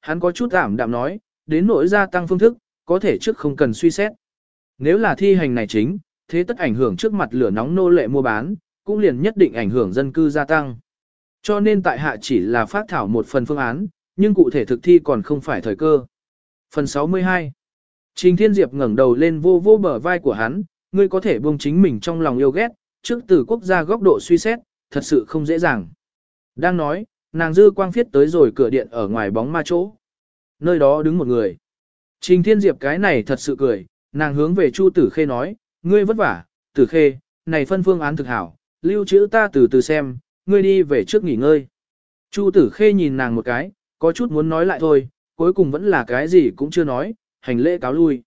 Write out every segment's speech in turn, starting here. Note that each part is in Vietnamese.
Hắn có chút ảm đạm nói, đến nỗi gia tăng phương thức, có thể trước không cần suy xét. Nếu là thi hành này chính, thế tất ảnh hưởng trước mặt lửa nóng nô lệ mua bán, cũng liền nhất định ảnh hưởng dân cư gia tăng. Cho nên tại hạ chỉ là phát thảo một phần phương án, nhưng cụ thể thực thi còn không phải thời cơ. Phần 62 Trình Thiên Diệp ngẩng đầu lên vô vô bờ vai của hắn, ngươi có thể buông chính mình trong lòng yêu ghét, trước từ quốc gia góc độ suy xét, thật sự không dễ dàng. Đang nói, nàng dư quang phiết tới rồi cửa điện ở ngoài bóng ma chỗ. Nơi đó đứng một người. Trình Thiên Diệp cái này thật sự cười, nàng hướng về Chu Tử Khê nói, ngươi vất vả, Tử Khê, này phân phương án thực hảo, lưu trữ ta từ từ xem, ngươi đi về trước nghỉ ngơi. Chu Tử Khê nhìn nàng một cái, có chút muốn nói lại thôi, cuối cùng vẫn là cái gì cũng chưa nói, hành lễ cáo lui.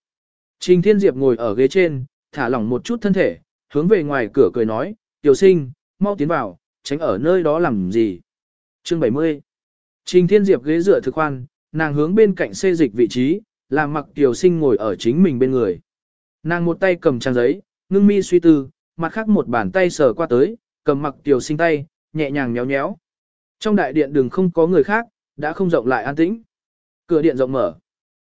Trình Thiên Diệp ngồi ở ghế trên, thả lỏng một chút thân thể, hướng về ngoài cửa cười nói, tiểu sinh, mau tiến vào, tránh ở nơi đó làm gì. Chương 70 Trình Thiên Diệp ghế dựa thực khoan, nàng hướng bên cạnh xê dịch vị trí, làm mặc tiểu sinh ngồi ở chính mình bên người. Nàng một tay cầm trang giấy, ngưng mi suy tư, mặt khác một bàn tay sờ qua tới, cầm mặc tiểu sinh tay, nhẹ nhàng nhéo nhéo. Trong đại điện đường không có người khác, đã không rộng lại an tĩnh. Cửa điện rộng mở.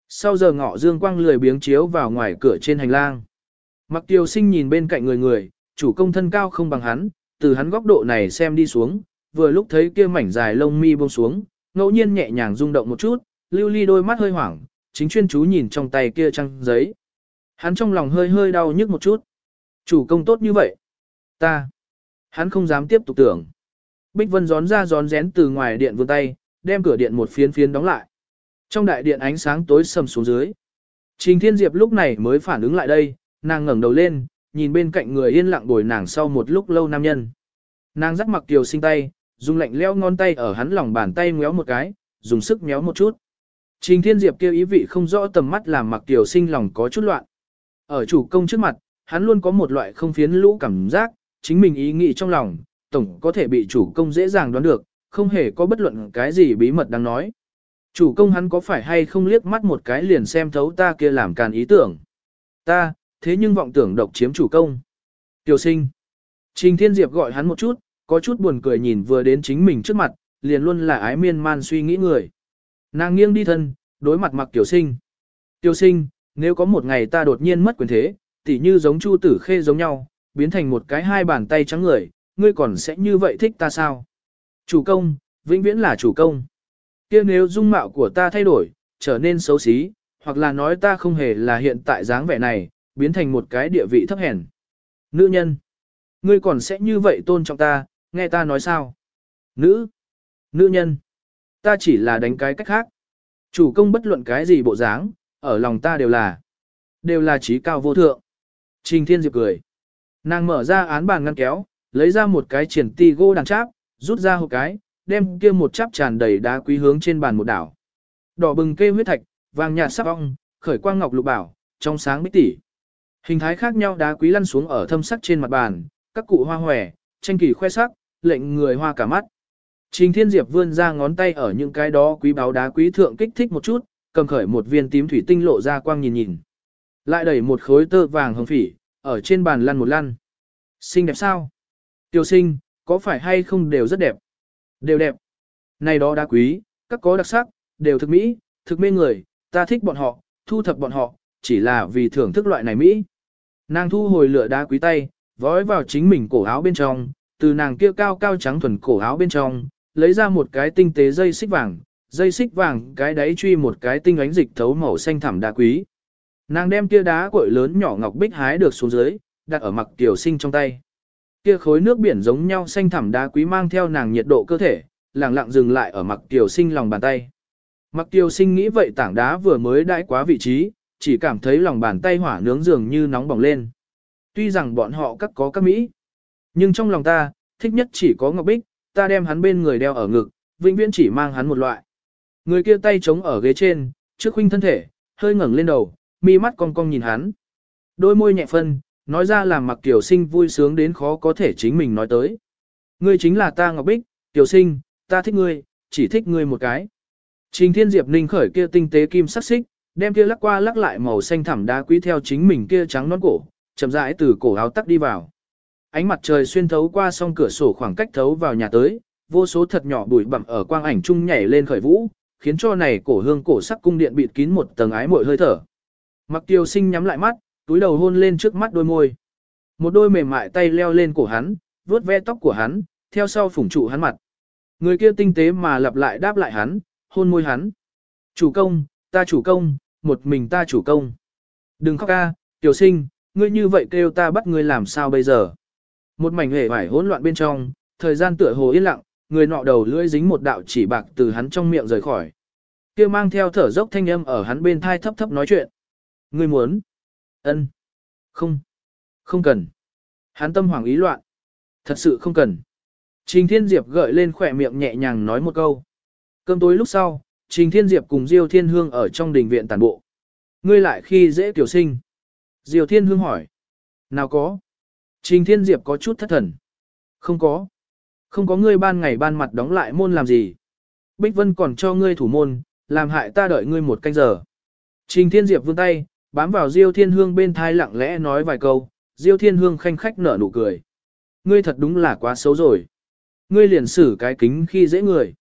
Sau giờ ngọ dương quang lười biếng chiếu vào ngoài cửa trên hành lang. Mặc tiểu sinh nhìn bên cạnh người người, chủ công thân cao không bằng hắn, từ hắn góc độ này xem đi xuống, vừa lúc thấy kia mảnh dài lông mi buông xuống, ngẫu nhiên nhẹ nhàng rung động một chút, lưu ly đôi mắt hơi hoảng, chính chuyên chú nhìn trong tay kia trang giấy. Hắn trong lòng hơi hơi đau nhức một chút. Chủ công tốt như vậy. Ta. Hắn không dám tiếp tục tưởng. Bích Vân gión ra gión rén từ ngoài điện vươn tay, đem cửa điện một phiến phiến đóng lại. Trong đại điện ánh sáng tối sầm xuống dưới. Trình Thiên Diệp lúc này mới phản ứng lại đây, nàng ngẩng đầu lên, nhìn bên cạnh người yên lặng bồi nàng sau một lúc lâu nam nhân. Nàng dắt mặc kiều sinh tay, dùng lạnh leo ngón tay ở hắn lòng bàn tay ngéo một cái, dùng sức méo một chút. Trình Thiên Diệp kêu ý vị không rõ tầm mắt làm mặc tiểu sinh lòng có chút loạn. Ở chủ công trước mặt, hắn luôn có một loại không phiến lũ cảm giác, chính mình ý nghĩ trong lòng, tổng có thể bị chủ công dễ dàng đoán được, không hề có bất luận cái gì bí mật đang nói. Chủ công hắn có phải hay không liếc mắt một cái liền xem thấu ta kia làm càn ý tưởng. Ta, thế nhưng vọng tưởng độc chiếm chủ công. Tiểu sinh. Trình Thiên Diệp gọi hắn một chút, có chút buồn cười nhìn vừa đến chính mình trước mặt, liền luôn là ái miên man suy nghĩ người. Nàng nghiêng đi thân, đối mặt mặc tiểu sinh. Tiểu sinh, nếu có một ngày ta đột nhiên mất quyền thế, tỉ như giống chu tử khê giống nhau, biến thành một cái hai bàn tay trắng người, ngươi còn sẽ như vậy thích ta sao? Chủ công, vĩnh viễn là chủ công. kia nếu dung mạo của ta thay đổi, trở nên xấu xí, hoặc là nói ta không hề là hiện tại dáng vẻ này, biến thành một cái địa vị thấp hèn. Nữ nhân, ngươi còn sẽ như vậy tôn trọng ta, nghe ta nói sao? Nữ, nữ nhân, ta chỉ là đánh cái cách khác. Chủ công bất luận cái gì bộ dáng, ở lòng ta đều là, đều là trí cao vô thượng. Trình Thiên Diệp cười. Nàng mở ra án bàn ngăn kéo, lấy ra một cái triển ti gỗ đằng cháp, rút ra hộp cái, đem kia một cháp tràn đầy đá quý hướng trên bàn một đảo. Đỏ bừng kê huyết thạch, vàng nhạt sắc ong, khởi quang ngọc lục bảo, trong sáng bích tỉ. Hình thái khác nhau đá quý lăn xuống ở thâm sắc trên mặt bàn, các cụ hoa hòe, tranh kỳ khoe sắc, lệnh người hoa cả mắt. Trình Thiên Diệp vươn ra ngón tay ở những cái đó quý báo đá quý thượng kích thích một chút, cầm khởi một viên tím thủy tinh lộ ra quang nhìn nhìn. Lại đẩy một khối tơ vàng hồng phỉ, ở trên bàn lăn một lăn. Xinh đẹp sao? Tiêu sinh, có phải hay không đều rất đẹp? Đều đẹp. Này đó đá quý, các có đặc sắc, đều thực mỹ, thực mê người, ta thích bọn họ, thu thập bọn họ, chỉ là vì thưởng thức loại này mỹ. Nàng thu hồi lửa đá quý tay, vói vào chính mình cổ áo bên trong, từ nàng kia cao cao trắng thuần cổ áo bên trong, lấy ra một cái tinh tế dây xích vàng, dây xích vàng cái đáy truy một cái tinh ánh dịch thấu màu xanh thẳm đá quý. Nàng đem kia đá cội lớn nhỏ ngọc bích hái được xuống dưới, đặt ở mặc tiểu sinh trong tay. Kia khối nước biển giống nhau xanh thẳm đá quý mang theo nàng nhiệt độ cơ thể, lặng lặng dừng lại ở mặc tiểu sinh lòng bàn tay. Mặc tiểu sinh nghĩ vậy tảng đá vừa mới đãi quá vị trí, chỉ cảm thấy lòng bàn tay hỏa nướng dường như nóng bỏng lên. Tuy rằng bọn họ các có các mỹ, nhưng trong lòng ta, thích nhất chỉ có ngọc bích, ta đem hắn bên người đeo ở ngực, vĩnh viễn chỉ mang hắn một loại. Người kia tay chống ở ghế trên, trước huynh thân thể, hơi ngẩng lên đầu, mi mắt cong cong nhìn hắn. Đôi môi nhẹ phân, nói ra làm mặc tiểu sinh vui sướng đến khó có thể chính mình nói tới. Ngươi chính là ta Ngọc Bích, tiểu sinh, ta thích ngươi, chỉ thích ngươi một cái. Trình Thiên Diệp ninh khởi kia tinh tế kim sắc xích, đem kia lắc qua lắc lại màu xanh thẳm đá quý theo chính mình kia trắng nón cổ, chậm rãi từ cổ áo tắc đi vào. Ánh mặt trời xuyên thấu qua song cửa sổ khoảng cách thấu vào nhà tới, vô số thật nhỏ bụi bặm ở quang ảnh chung nhảy lên khởi vũ, khiến cho này cổ hương cổ sắc cung điện bịt kín một tầng ái muội hơi thở. Mặc tiêu sinh nhắm lại mắt, túi đầu hôn lên trước mắt đôi môi. Một đôi mềm mại tay leo lên cổ hắn, vuốt ve tóc của hắn, theo sau phủng trụ hắn mặt. Người kia tinh tế mà lặp lại đáp lại hắn, hôn môi hắn. Chủ công, ta chủ công, một mình ta chủ công. Đừng khóc ca, tiểu sinh, ngươi như vậy kêu ta bắt ngươi làm sao bây giờ. Một mảnh hề vải hỗn loạn bên trong, thời gian tựa hồ yên lặng, người nọ đầu lưỡi dính một đạo chỉ bạc từ hắn trong miệng rời khỏi. Kia mang theo thở dốc thanh âm ở hắn bên thai thấp thấp nói chuyện. Ngươi muốn? Ân. Không. Không cần. Hắn tâm hoảng ý loạn. Thật sự không cần. Trình Thiên Diệp gợi lên khỏe miệng nhẹ nhàng nói một câu. Cơm tối lúc sau, Trình Thiên Diệp cùng Diêu Thiên Hương ở trong đình viện tàn bộ. Ngươi lại khi dễ tiểu sinh. Diêu Thiên Hương hỏi. Nào có. Trình Thiên Diệp có chút thất thần. Không có. Không có ngươi ban ngày ban mặt đóng lại môn làm gì. Bích Vân còn cho ngươi thủ môn, làm hại ta đợi ngươi một canh giờ. Trình Thiên Diệp vươn tay, bám vào Diêu Thiên Hương bên thai lặng lẽ nói vài câu, Diêu Thiên Hương khanh khách nở nụ cười. Ngươi thật đúng là quá xấu rồi. Ngươi liền xử cái kính khi dễ người.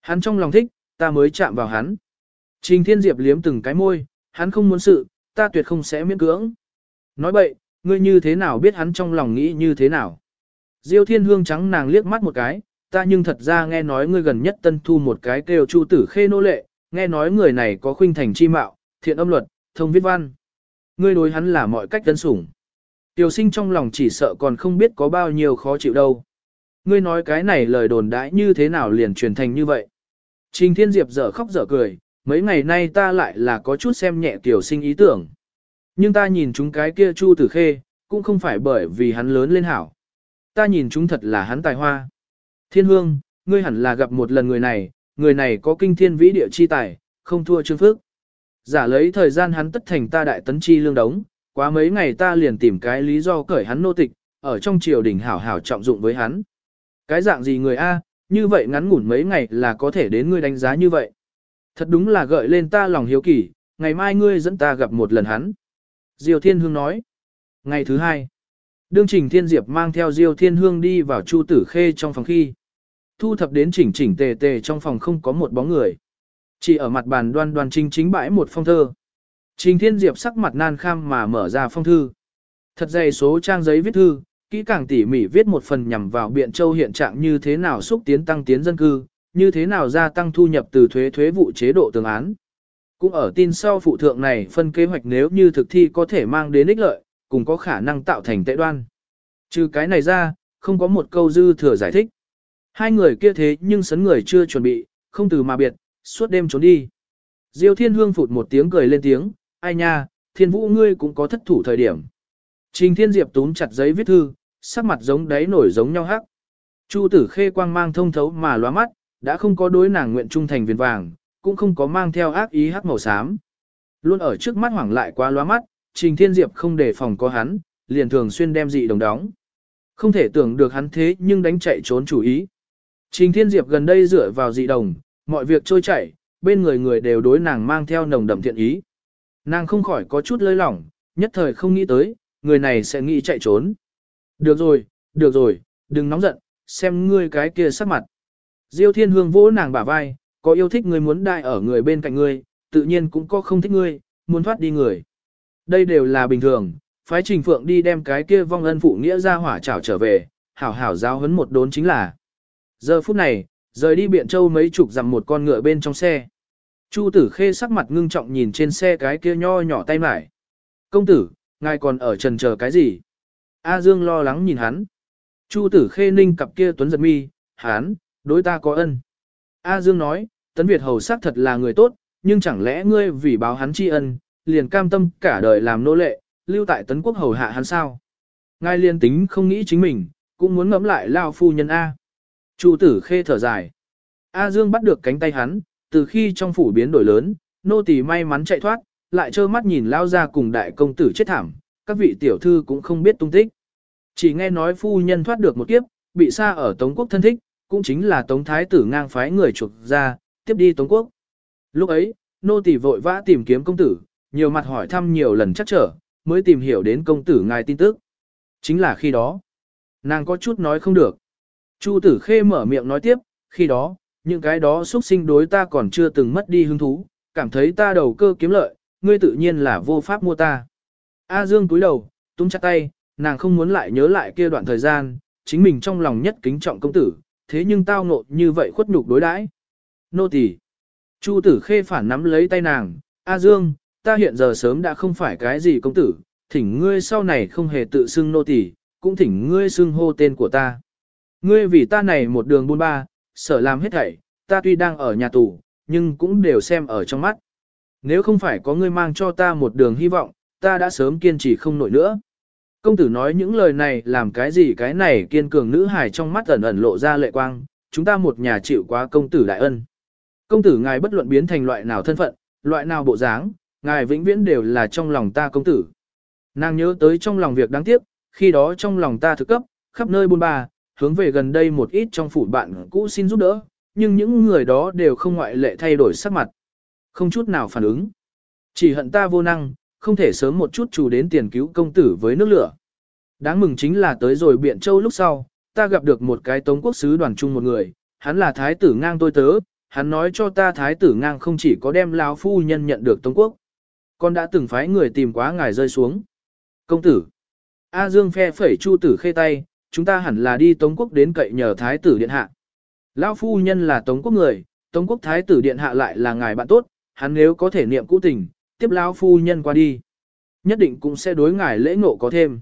Hắn trong lòng thích, ta mới chạm vào hắn. Trình Thiên Diệp liếm từng cái môi, hắn không muốn sự, ta tuyệt không sẽ miễn cưỡng. Nói bậy, ngươi như thế nào biết hắn trong lòng nghĩ như thế nào. Diêu Thiên Hương trắng nàng liếc mắt một cái, ta nhưng thật ra nghe nói ngươi gần nhất tân thu một cái kêu chu tử khê nô lệ, nghe nói người này có khuynh thành chi mạo, thiện âm luật, thông viết văn. Ngươi đối hắn là mọi cách tân sủng. Tiểu sinh trong lòng chỉ sợ còn không biết có bao nhiêu khó chịu đâu. Ngươi nói cái này lời đồn đãi như thế nào liền truyền thành như vậy. Trình Thiên Diệp dở khóc dở cười, mấy ngày nay ta lại là có chút xem nhẹ tiểu sinh ý tưởng. Nhưng ta nhìn chúng cái kia Chu Tử Khê, cũng không phải bởi vì hắn lớn lên hảo. Ta nhìn chúng thật là hắn tài hoa. Thiên Hương, ngươi hẳn là gặp một lần người này, người này có kinh thiên vĩ địa chi tài, không thua Trương Phước. Giả lấy thời gian hắn tất thành ta đại tấn chi lương đống, quá mấy ngày ta liền tìm cái lý do cởi hắn nô tịch, ở trong triều đình hảo hảo trọng dụng với hắn. Cái dạng gì người A, như vậy ngắn ngủn mấy ngày là có thể đến ngươi đánh giá như vậy. Thật đúng là gợi lên ta lòng hiếu kỳ, ngày mai ngươi dẫn ta gặp một lần hắn. Diêu Thiên Hương nói. Ngày thứ hai, đương trình Thiên Diệp mang theo Diêu Thiên Hương đi vào Chu Tử Khê trong phòng khi. Thu thập đến chỉnh chỉnh tề tề trong phòng không có một bóng người. Chỉ ở mặt bàn đoan đoan chính chính bãi một phong thơ. Trình Thiên Diệp sắc mặt nan kham mà mở ra phong thư. Thật dày số trang giấy viết thư, kỹ càng tỉ mỉ viết một phần nhằm vào Biện Châu hiện trạng như thế nào xúc tiến tăng tiến dân cư, như thế nào gia tăng thu nhập từ thuế thuế vụ chế độ tương án. Cũng ở tin sau phụ thượng này phân kế hoạch nếu như thực thi có thể mang đến ích lợi, cùng có khả năng tạo thành tệ đoan. Trừ cái này ra, không có một câu dư thừa giải thích. Hai người kia thế nhưng sấn người chưa chuẩn bị, không từ mà biệt, suốt đêm trốn đi. Diêu Thiên Hương phụt một tiếng cười lên tiếng, ai nha, thiên vũ ngươi cũng có thất thủ thời điểm. Trình Thiên Diệp túm chặt giấy viết thư, sắc mặt giống đáy nổi giống nhau hắc. Chu tử khê quang mang thông thấu mà loa mắt, đã không có đối nàng nguyện trung thành viền vàng, cũng không có mang theo ác ý hắc màu xám. Luôn ở trước mắt hoảng lại quá lóa mắt, Trình Thiên Diệp không để phòng có hắn, liền thường xuyên đem dị đồng đóng. Không thể tưởng được hắn thế nhưng đánh chạy trốn chủ ý. Trình Thiên Diệp gần đây dựa vào dị đồng, mọi việc trôi chảy, bên người người đều đối nàng mang theo nồng đậm thiện ý. Nàng không khỏi có chút lơi lỏng, nhất thời không nghĩ tới, người này sẽ nghĩ chạy trốn. Được rồi, được rồi, đừng nóng giận, xem ngươi cái kia sắc mặt. Diêu Thiên Hương vỗ nàng bả vai, có yêu thích người muốn đại ở người bên cạnh ngươi, tự nhiên cũng có không thích ngươi, muốn thoát đi người. Đây đều là bình thường, phái Trình Phượng đi đem cái kia vong ân phụ nghĩa ra hỏa trảo trở về, hảo hảo giáo huấn một đốn chính là. Giờ phút này, rời đi Biện Châu mấy chục dặm một con ngựa bên trong xe. Chu tử khê sắc mặt ngưng trọng nhìn trên xe cái kia nho nhỏ tay mải. Công tử, ngài còn ở trần chờ cái gì? A Dương lo lắng nhìn hắn. Chu tử khê ninh cặp kia tuấn giật mi, hắn, đối ta có ân. A Dương nói, tấn Việt hầu sắc thật là người tốt, nhưng chẳng lẽ ngươi vì báo hắn tri ân, liền cam tâm cả đời làm nô lệ, lưu tại tấn quốc hầu hạ hắn sao? Ngài liền tính không nghĩ chính mình, cũng muốn ngẫm lại lao phu nhân A. Chu tử khê thở dài. A Dương bắt được cánh tay hắn, từ khi trong phủ biến đổi lớn, nô tỳ may mắn chạy thoát, lại trơ mắt nhìn lao ra cùng đại công tử chết thảm, các vị tiểu thư cũng không biết tung tích. Chỉ nghe nói phu nhân thoát được một kiếp, bị xa ở Tống quốc thân thích, cũng chính là Tống thái tử ngang phái người chuộc ra, tiếp đi Tống quốc. Lúc ấy, nô tỳ vội vã tìm kiếm công tử, nhiều mặt hỏi thăm nhiều lần chắc trở, mới tìm hiểu đến công tử ngài tin tức. Chính là khi đó, nàng có chút nói không được. Chu tử khê mở miệng nói tiếp, khi đó, những cái đó xuất sinh đối ta còn chưa từng mất đi hứng thú, cảm thấy ta đầu cơ kiếm lợi, ngươi tự nhiên là vô pháp mua ta. A Dương túi đầu, tung chặt tay, nàng không muốn lại nhớ lại kia đoạn thời gian, chính mình trong lòng nhất kính trọng công tử, thế nhưng tao ngộ như vậy khuất nhục đối đãi. Nô tỳ. Chu tử khê phản nắm lấy tay nàng, A Dương, ta hiện giờ sớm đã không phải cái gì công tử, thỉnh ngươi sau này không hề tự xưng nô tỳ, cũng thỉnh ngươi xưng hô tên của ta. Ngươi vì ta này một đường buôn ba, sợ làm hết thảy, ta tuy đang ở nhà tù, nhưng cũng đều xem ở trong mắt. Nếu không phải có ngươi mang cho ta một đường hy vọng, ta đã sớm kiên trì không nổi nữa. Công tử nói những lời này làm cái gì cái này kiên cường nữ hài trong mắt ẩn ẩn lộ ra lệ quang, chúng ta một nhà chịu quá công tử đại ân. Công tử ngài bất luận biến thành loại nào thân phận, loại nào bộ dáng, ngài vĩnh viễn đều là trong lòng ta công tử. Nàng nhớ tới trong lòng việc đáng tiếc, khi đó trong lòng ta thực cấp, khắp nơi buôn ba, hướng về gần đây một ít trong phủ bạn cũ xin giúp đỡ, nhưng những người đó đều không ngoại lệ thay đổi sắc mặt. Không chút nào phản ứng. Chỉ hận ta vô năng, không thể sớm một chút chủ đến tiền cứu công tử với nước lửa. Đáng mừng chính là tới rồi Biện Châu lúc sau, ta gặp được một cái tống quốc sứ đoàn chung một người, hắn là thái tử ngang tôi tớ, hắn nói cho ta thái tử ngang không chỉ có đem lão phu nhân nhận được tống quốc, con đã từng phái người tìm quá ngài rơi xuống. Công tử, A Dương phe phẩy chu tử khê tay, chúng ta hẳn là đi tống quốc đến cậy nhờ thái tử điện hạ. Lão phu nhân là tống quốc người, tống quốc thái tử điện hạ lại là ngài bạn tốt, hắn nếu có thể niệm cũ tình, tiếp lão phu nhân qua đi. Nhất định cũng sẽ đối ngài lễ ngộ có thêm.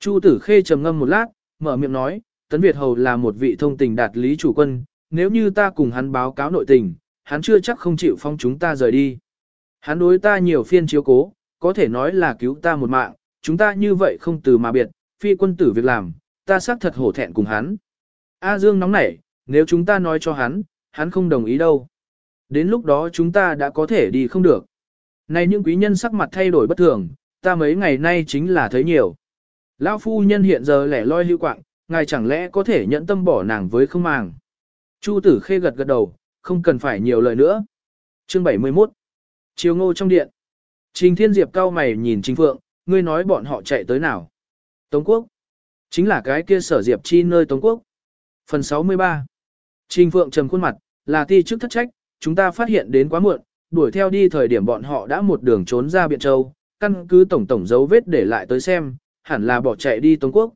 Chu tử khê trầm ngâm một lát, mở miệng nói, Tấn Việt Hầu là một vị thông tình đạt lý chủ quân, nếu như ta cùng hắn báo cáo nội tình, hắn chưa chắc không chịu phong chúng ta rời đi. Hắn đối ta nhiều phiên chiếu cố, có thể nói là cứu ta một mạng, chúng ta như vậy không từ mà biệt, phi quân tử việc làm, ta xác thật hổ thẹn cùng hắn. A Dương nóng nảy, nếu chúng ta nói cho hắn, hắn không đồng ý đâu. Đến lúc đó chúng ta đã có thể đi không được. Này những quý nhân sắc mặt thay đổi bất thường, ta mấy ngày nay chính là thấy nhiều. Lão phu nhân hiện giờ lẻ loi hữu quạng, ngài chẳng lẽ có thể nhẫn tâm bỏ nàng với không màng. Chu tử khê gật gật đầu, không cần phải nhiều lời nữa. Chương 71 Chiều ngô trong điện. Trình Thiên Diệp cao mày nhìn Trình Phượng, ngươi nói bọn họ chạy tới nào. Tống Quốc. Chính là cái kia sở Diệp chi nơi Tống Quốc. Phần 63 Trình Phượng trầm khuôn mặt, là ti chức thất trách, chúng ta phát hiện đến quá muộn, đuổi theo đi thời điểm bọn họ đã một đường trốn ra Biện Châu, căn cứ tổng tổng dấu vết để lại tới xem, hẳn là bỏ chạy đi Tống Quốc.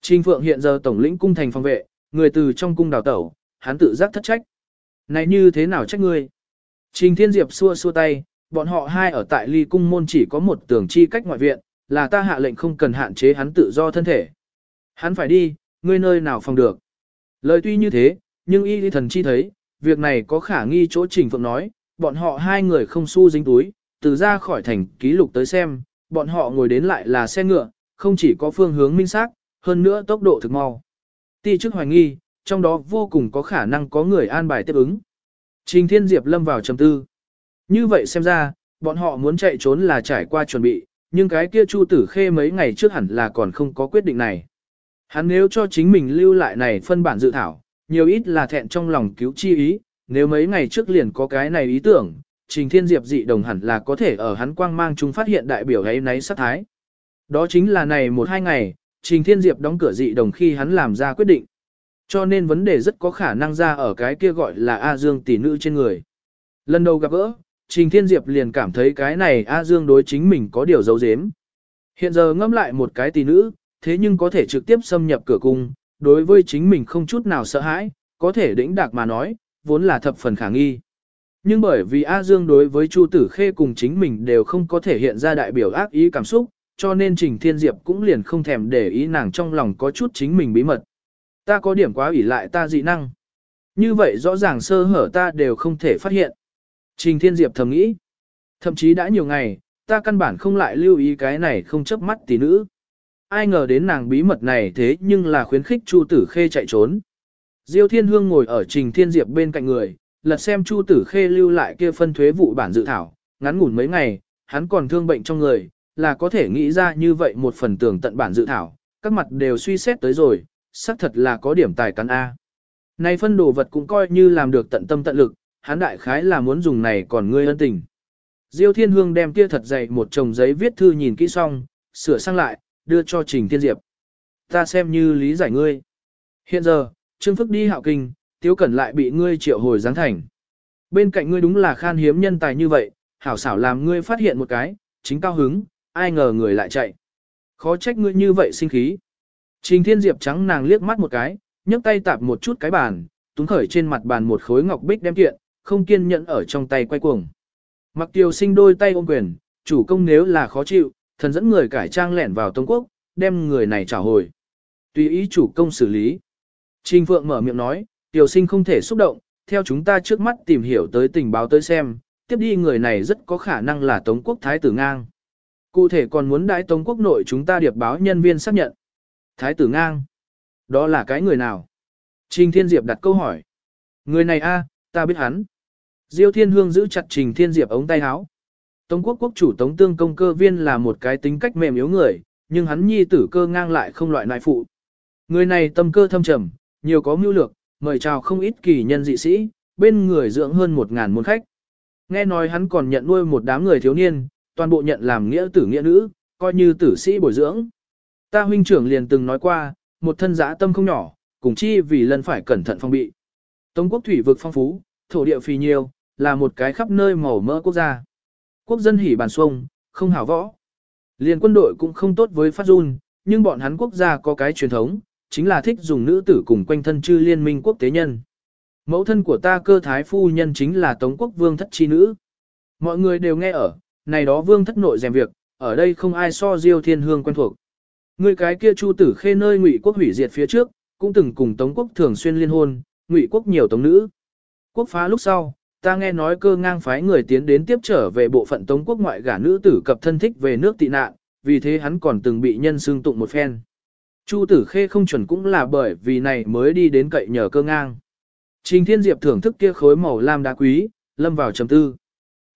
Trình Phượng hiện giờ tổng lĩnh cung thành phòng vệ, người từ trong cung đào tẩu, hắn tự giác thất trách. Này như thế nào trách ngươi? Trình Thiên Diệp xua xua tay, bọn họ hai ở tại ly cung môn chỉ có một tường chi cách ngoại viện, là ta hạ lệnh không cần hạn chế hắn tự do thân thể. Hắn phải đi, ngươi nơi nào phòng được. Lời tuy như thế, nhưng y thần chi thấy, việc này có khả nghi chỗ Trình Phượng nói, bọn họ hai người không xu dính túi, từ ra khỏi thành ký lục tới xem, bọn họ ngồi đến lại là xe ngựa, không chỉ có phương hướng minh xác, hơn nữa tốc độ thực mau. Ti chức hoài nghi, trong đó vô cùng có khả năng có người an bài tiếp ứng. Trình Thiên Diệp lâm vào trầm tư. Như vậy xem ra, bọn họ muốn chạy trốn là trải qua chuẩn bị, nhưng cái kia Chu Tử Khê mấy ngày trước hẳn là còn không có quyết định này. Hắn nếu cho chính mình lưu lại này phân bản dự thảo, nhiều ít là thẹn trong lòng cứu chi ý, nếu mấy ngày trước liền có cái này ý tưởng, Trình Thiên Diệp dị đồng hẳn là có thể ở hắn quang mang chúng phát hiện đại biểu ấy nấy sát thái. Đó chính là này một hai ngày, Trình Thiên Diệp đóng cửa dị đồng khi hắn làm ra quyết định. Cho nên vấn đề rất có khả năng ra ở cái kia gọi là A Dương tỷ nữ trên người. Lần đầu gặp gỡ, Trình Thiên Diệp liền cảm thấy cái này A Dương đối chính mình có điều giấu giếm. Hiện giờ ngâm lại một cái tỷ nữ, thế nhưng có thể trực tiếp xâm nhập cửa cung, đối với chính mình không chút nào sợ hãi, có thể đĩnh đạc mà nói, vốn là thập phần khả nghi. Nhưng bởi vì A Dương đối với Chu Tử Khê cùng chính mình đều không có thể hiện ra đại biểu ác ý cảm xúc, cho nên Trình Thiên Diệp cũng liền không thèm để ý nàng trong lòng có chút chính mình bí mật. Ta có điểm quá ủy lại ta dị năng. Như vậy rõ ràng sơ hở ta đều không thể phát hiện. Trình Thiên Diệp thầm nghĩ. Thậm chí đã nhiều ngày, ta căn bản không lại lưu ý cái này không chấp mắt tỷ nữ. Ai ngờ đến nàng bí mật này thế nhưng là khuyến khích Chu Tử Khê chạy trốn. Diêu Thiên Hương ngồi ở Trình Thiên Diệp bên cạnh người, lật xem Chu Tử Khê lưu lại kia phân thuế vụ bản dự thảo, ngắn ngủn mấy ngày, hắn còn thương bệnh trong người, là có thể nghĩ ra như vậy một phần tưởng tận bản dự thảo, các mặt đều suy xét tới rồi, xác thật là có điểm tài cắn A. Này phân đồ vật cũng coi như làm được tận tâm tận lực, hắn đại khái là muốn dùng này còn ngươi ân tình. Diêu Thiên Hương đem kia thật dày một chồng giấy viết thư nhìn kỹ xong, sửa sang lại, đưa cho Trình Thiên Diệp. Ta xem như lý giải ngươi. Hiện giờ, Trương Phức đi hạo kinh, tiếu cẩn lại bị ngươi triệu hồi giáng thành. Bên cạnh ngươi đúng là khan hiếm nhân tài như vậy, hảo xảo làm ngươi phát hiện một cái, chính cao hứng, ai ngờ người lại chạy. Khó trách ngươi như vậy sinh khí. Trình Thiên Diệp trắng nàng liếc mắt một cái, nhấc tay tạp một chút cái bàn, túng khởi trên mặt bàn một khối ngọc bích đem kiện, không kiên nhẫn ở trong tay quay cuồng. Mặc tiêu sinh đôi tay ôm quyền, chủ công nếu là khó chịu, thần dẫn người cải trang lẻn vào Tống Quốc, đem người này trả hồi. Tùy ý chủ công xử lý. Trình Phượng mở miệng nói, Tiêu sinh không thể xúc động, theo chúng ta trước mắt tìm hiểu tới tình báo tới xem, tiếp đi người này rất có khả năng là Tống Quốc Thái tử Ngang. Cụ thể còn muốn đãi Tống Quốc nội chúng ta điệp báo nhân viên xác nhận. Thái tử Ngang. Đó là cái người nào? Trình Thiên Diệp đặt câu hỏi. Người này a, ta biết hắn. Diêu Thiên Hương giữ chặt Trình Thiên Diệp ống tay áo. Tống quốc quốc chủ Tống Tương Công cơ viên là một cái tính cách mềm yếu người, nhưng hắn nhi tử cơ ngang lại không loại nại phụ. Người này tâm cơ thâm trầm, nhiều có mưu lược, mời chào không ít kỳ nhân dị sĩ, bên người dưỡng hơn một ngàn môn khách. Nghe nói hắn còn nhận nuôi một đám người thiếu niên, toàn bộ nhận làm nghĩa tử nghĩa nữ, coi như tử sĩ bồi dưỡng. Ta huynh trưởng liền từng nói qua, một thân giã tâm không nhỏ, cùng chi vì lần phải cẩn thận phong bị. Tống quốc thủy vực phong phú, thổ địa phì nhiều, là một cái khắp nơi màu mỡ quốc gia. Quốc dân hỉ bàn xuông, không hảo võ. Liền quân đội cũng không tốt với phát run, nhưng bọn hắn quốc gia có cái truyền thống, chính là thích dùng nữ tử cùng quanh thân chư liên minh quốc tế nhân. Mẫu thân của ta cơ thái phu nhân chính là Tống quốc vương thất chi nữ. Mọi người đều nghe ở, này đó vương thất nội dèm việc, ở đây không ai so diêu thiên hương quen thuộc. Người cái kia chu tử khê nơi ngụy quốc hủy diệt phía trước, cũng từng cùng Tống quốc thường xuyên liên hôn, ngụy quốc nhiều tống nữ. Quốc phá lúc sau, ta nghe nói cơ ngang phái người tiến đến tiếp trở về bộ phận Tống quốc ngoại gả nữ tử cập thân thích về nước tị nạn, vì thế hắn còn từng bị nhân xương tụng một phen. Chu tử khê không chuẩn cũng là bởi vì này mới đi đến cậy nhờ cơ ngang. Trình Thiên Diệp thưởng thức kia khối màu lam đá quý, lâm vào trầm tư.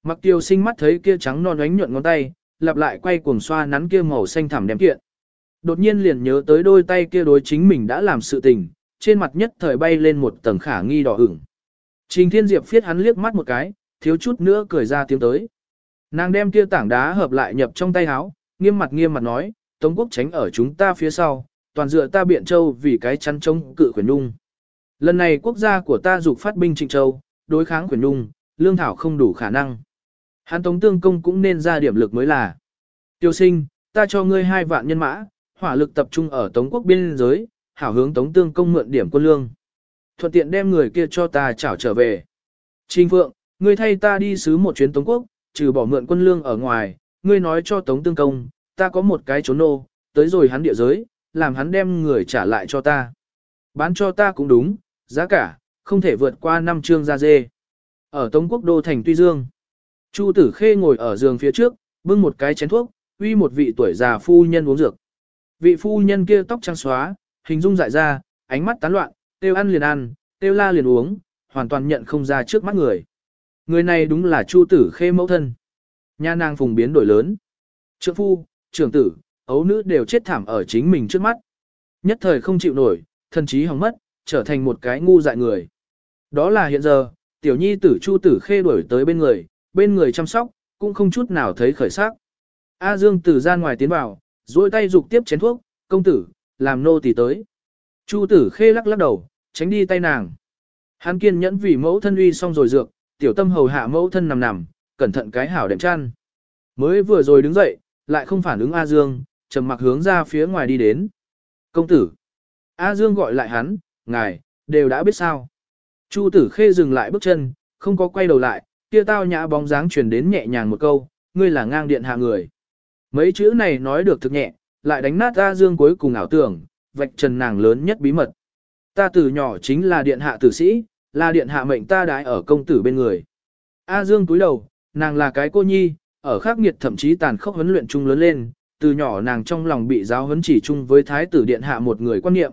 Mặc tiêu sinh mắt thấy kia trắng non ánh nhuận ngón tay, lặp lại quay cuồng xoa nắn kia màu xanh thẳm đem kiện. Đột nhiên liền nhớ tới đôi tay kia đối chính mình đã làm sự tình, trên mặt nhất thời bay lên một tầng khả nghi đỏ ửng. Trình Thiên Diệp phiết hắn liếc mắt một cái, thiếu chút nữa cười ra tiếng tới. Nàng đem kia tảng đá hợp lại nhập trong tay áo, nghiêm mặt nghiêm mặt nói, Tống quốc tránh ở chúng ta phía sau, toàn dựa ta biện châu vì cái chăn trông cự khuyển nung. Lần này quốc gia của ta dục phát binh trịnh châu, đối kháng khuyển nung, lương thảo không đủ khả năng. Hán Tống Tương Công cũng nên ra điểm lực mới là. Tiêu sinh, ta cho ngươi hai vạn nhân mã, hỏa lực tập trung ở Tống quốc biên giới, hảo hướng Tống Tương Công mượn điểm quân lương. Thuận tiện đem người kia cho ta trảo trở về. Trình Phượng, ngươi thay ta đi sứ một chuyến Tống quốc, trừ bỏ mượn quân lương ở ngoài, ngươi nói cho Tống Tương Công, ta có một cái trốn nô, tới rồi hắn địa giới, làm hắn đem người trả lại cho ta. Bán cho ta cũng đúng, giá cả, không thể vượt qua năm trương gia dê. Ở Tống Quốc Đô Thành Tuy Dương, Chu Tử Khê ngồi ở giường phía trước, bưng một cái chén thuốc, uy một vị tuổi già phu nhân uống dược. Vị phu nhân kia tóc trắng xóa, hình dung dại ra, ánh mắt tán loạn, tiêu ăn liền ăn, tiêu la liền uống, hoàn toàn nhận không ra trước mắt người. Người này đúng là Chu Tử Khê mẫu thân. Nha nàng phùng biến đổi lớn. Trượng phu, trưởng tử, ấu nữ đều chết thảm ở chính mình trước mắt. Nhất thời không chịu nổi, thân trí hỏng mất, trở thành một cái ngu dại người. Đó là hiện giờ, tiểu nhi tử Chu Tử Khê đuổi tới bên người, bên người chăm sóc, cũng không chút nào thấy khởi sắc. A Dương từ ra ngoài tiến vào, duỗi tay dục tiếp chén thuốc, công tử, làm nô tỳ tới. Chu Tử Khê lắc lắc đầu, tránh đi tay nàng. Hắn kiên nhẫn vì mẫu thân uy xong rồi dược, tiểu tâm hầu hạ mẫu thân nằm nằm, cẩn thận cái hảo đệm chăn. Mới vừa rồi đứng dậy, lại không phản ứng A Dương, trầm mặc hướng ra phía ngoài đi đến. Công tử. A Dương gọi lại hắn, ngài, đều đã biết sao. Chu tử khê dừng lại bước chân, không có quay đầu lại, kia tao nhã bóng dáng truyền đến nhẹ nhàng một câu, ngươi là ngang điện hạ người. Mấy chữ này nói được thực nhẹ, lại đánh nát A Dương cuối cùng ảo tưởng, vạch trần nàng lớn nhất bí mật. Ta từ nhỏ chính là điện hạ tử sĩ, là điện hạ mệnh ta đái ở công tử bên người. A Dương túi đầu, nàng là cái cô nhi, ở khắc nghiệt thậm chí tàn khốc huấn luyện chung lớn lên, từ nhỏ nàng trong lòng bị giáo huấn chỉ chung với thái tử điện hạ một người quan niệm.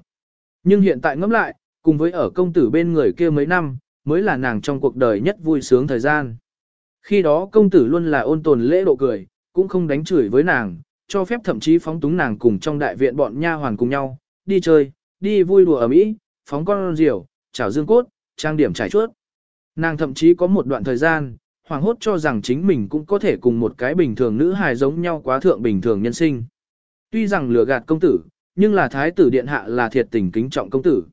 Nhưng hiện tại ngẫm lại, cùng với ở công tử bên người kia mấy năm, mới là nàng trong cuộc đời nhất vui sướng thời gian. Khi đó công tử luôn là ôn tồn lễ độ cười, cũng không đánh chửi với nàng, cho phép thậm chí phóng túng nàng cùng trong đại viện bọn nha hoàn cùng nhau, đi chơi, đi vui đùa ở Mỹ, phóng con diều, chảo dương cốt, trang điểm trải chuốt. Nàng thậm chí có một đoạn thời gian, hoàng hốt cho rằng chính mình cũng có thể cùng một cái bình thường nữ hài giống nhau quá thượng bình thường nhân sinh. Tuy rằng lừa gạt công tử, nhưng là thái tử điện hạ là thiệt tình kính trọng công tử.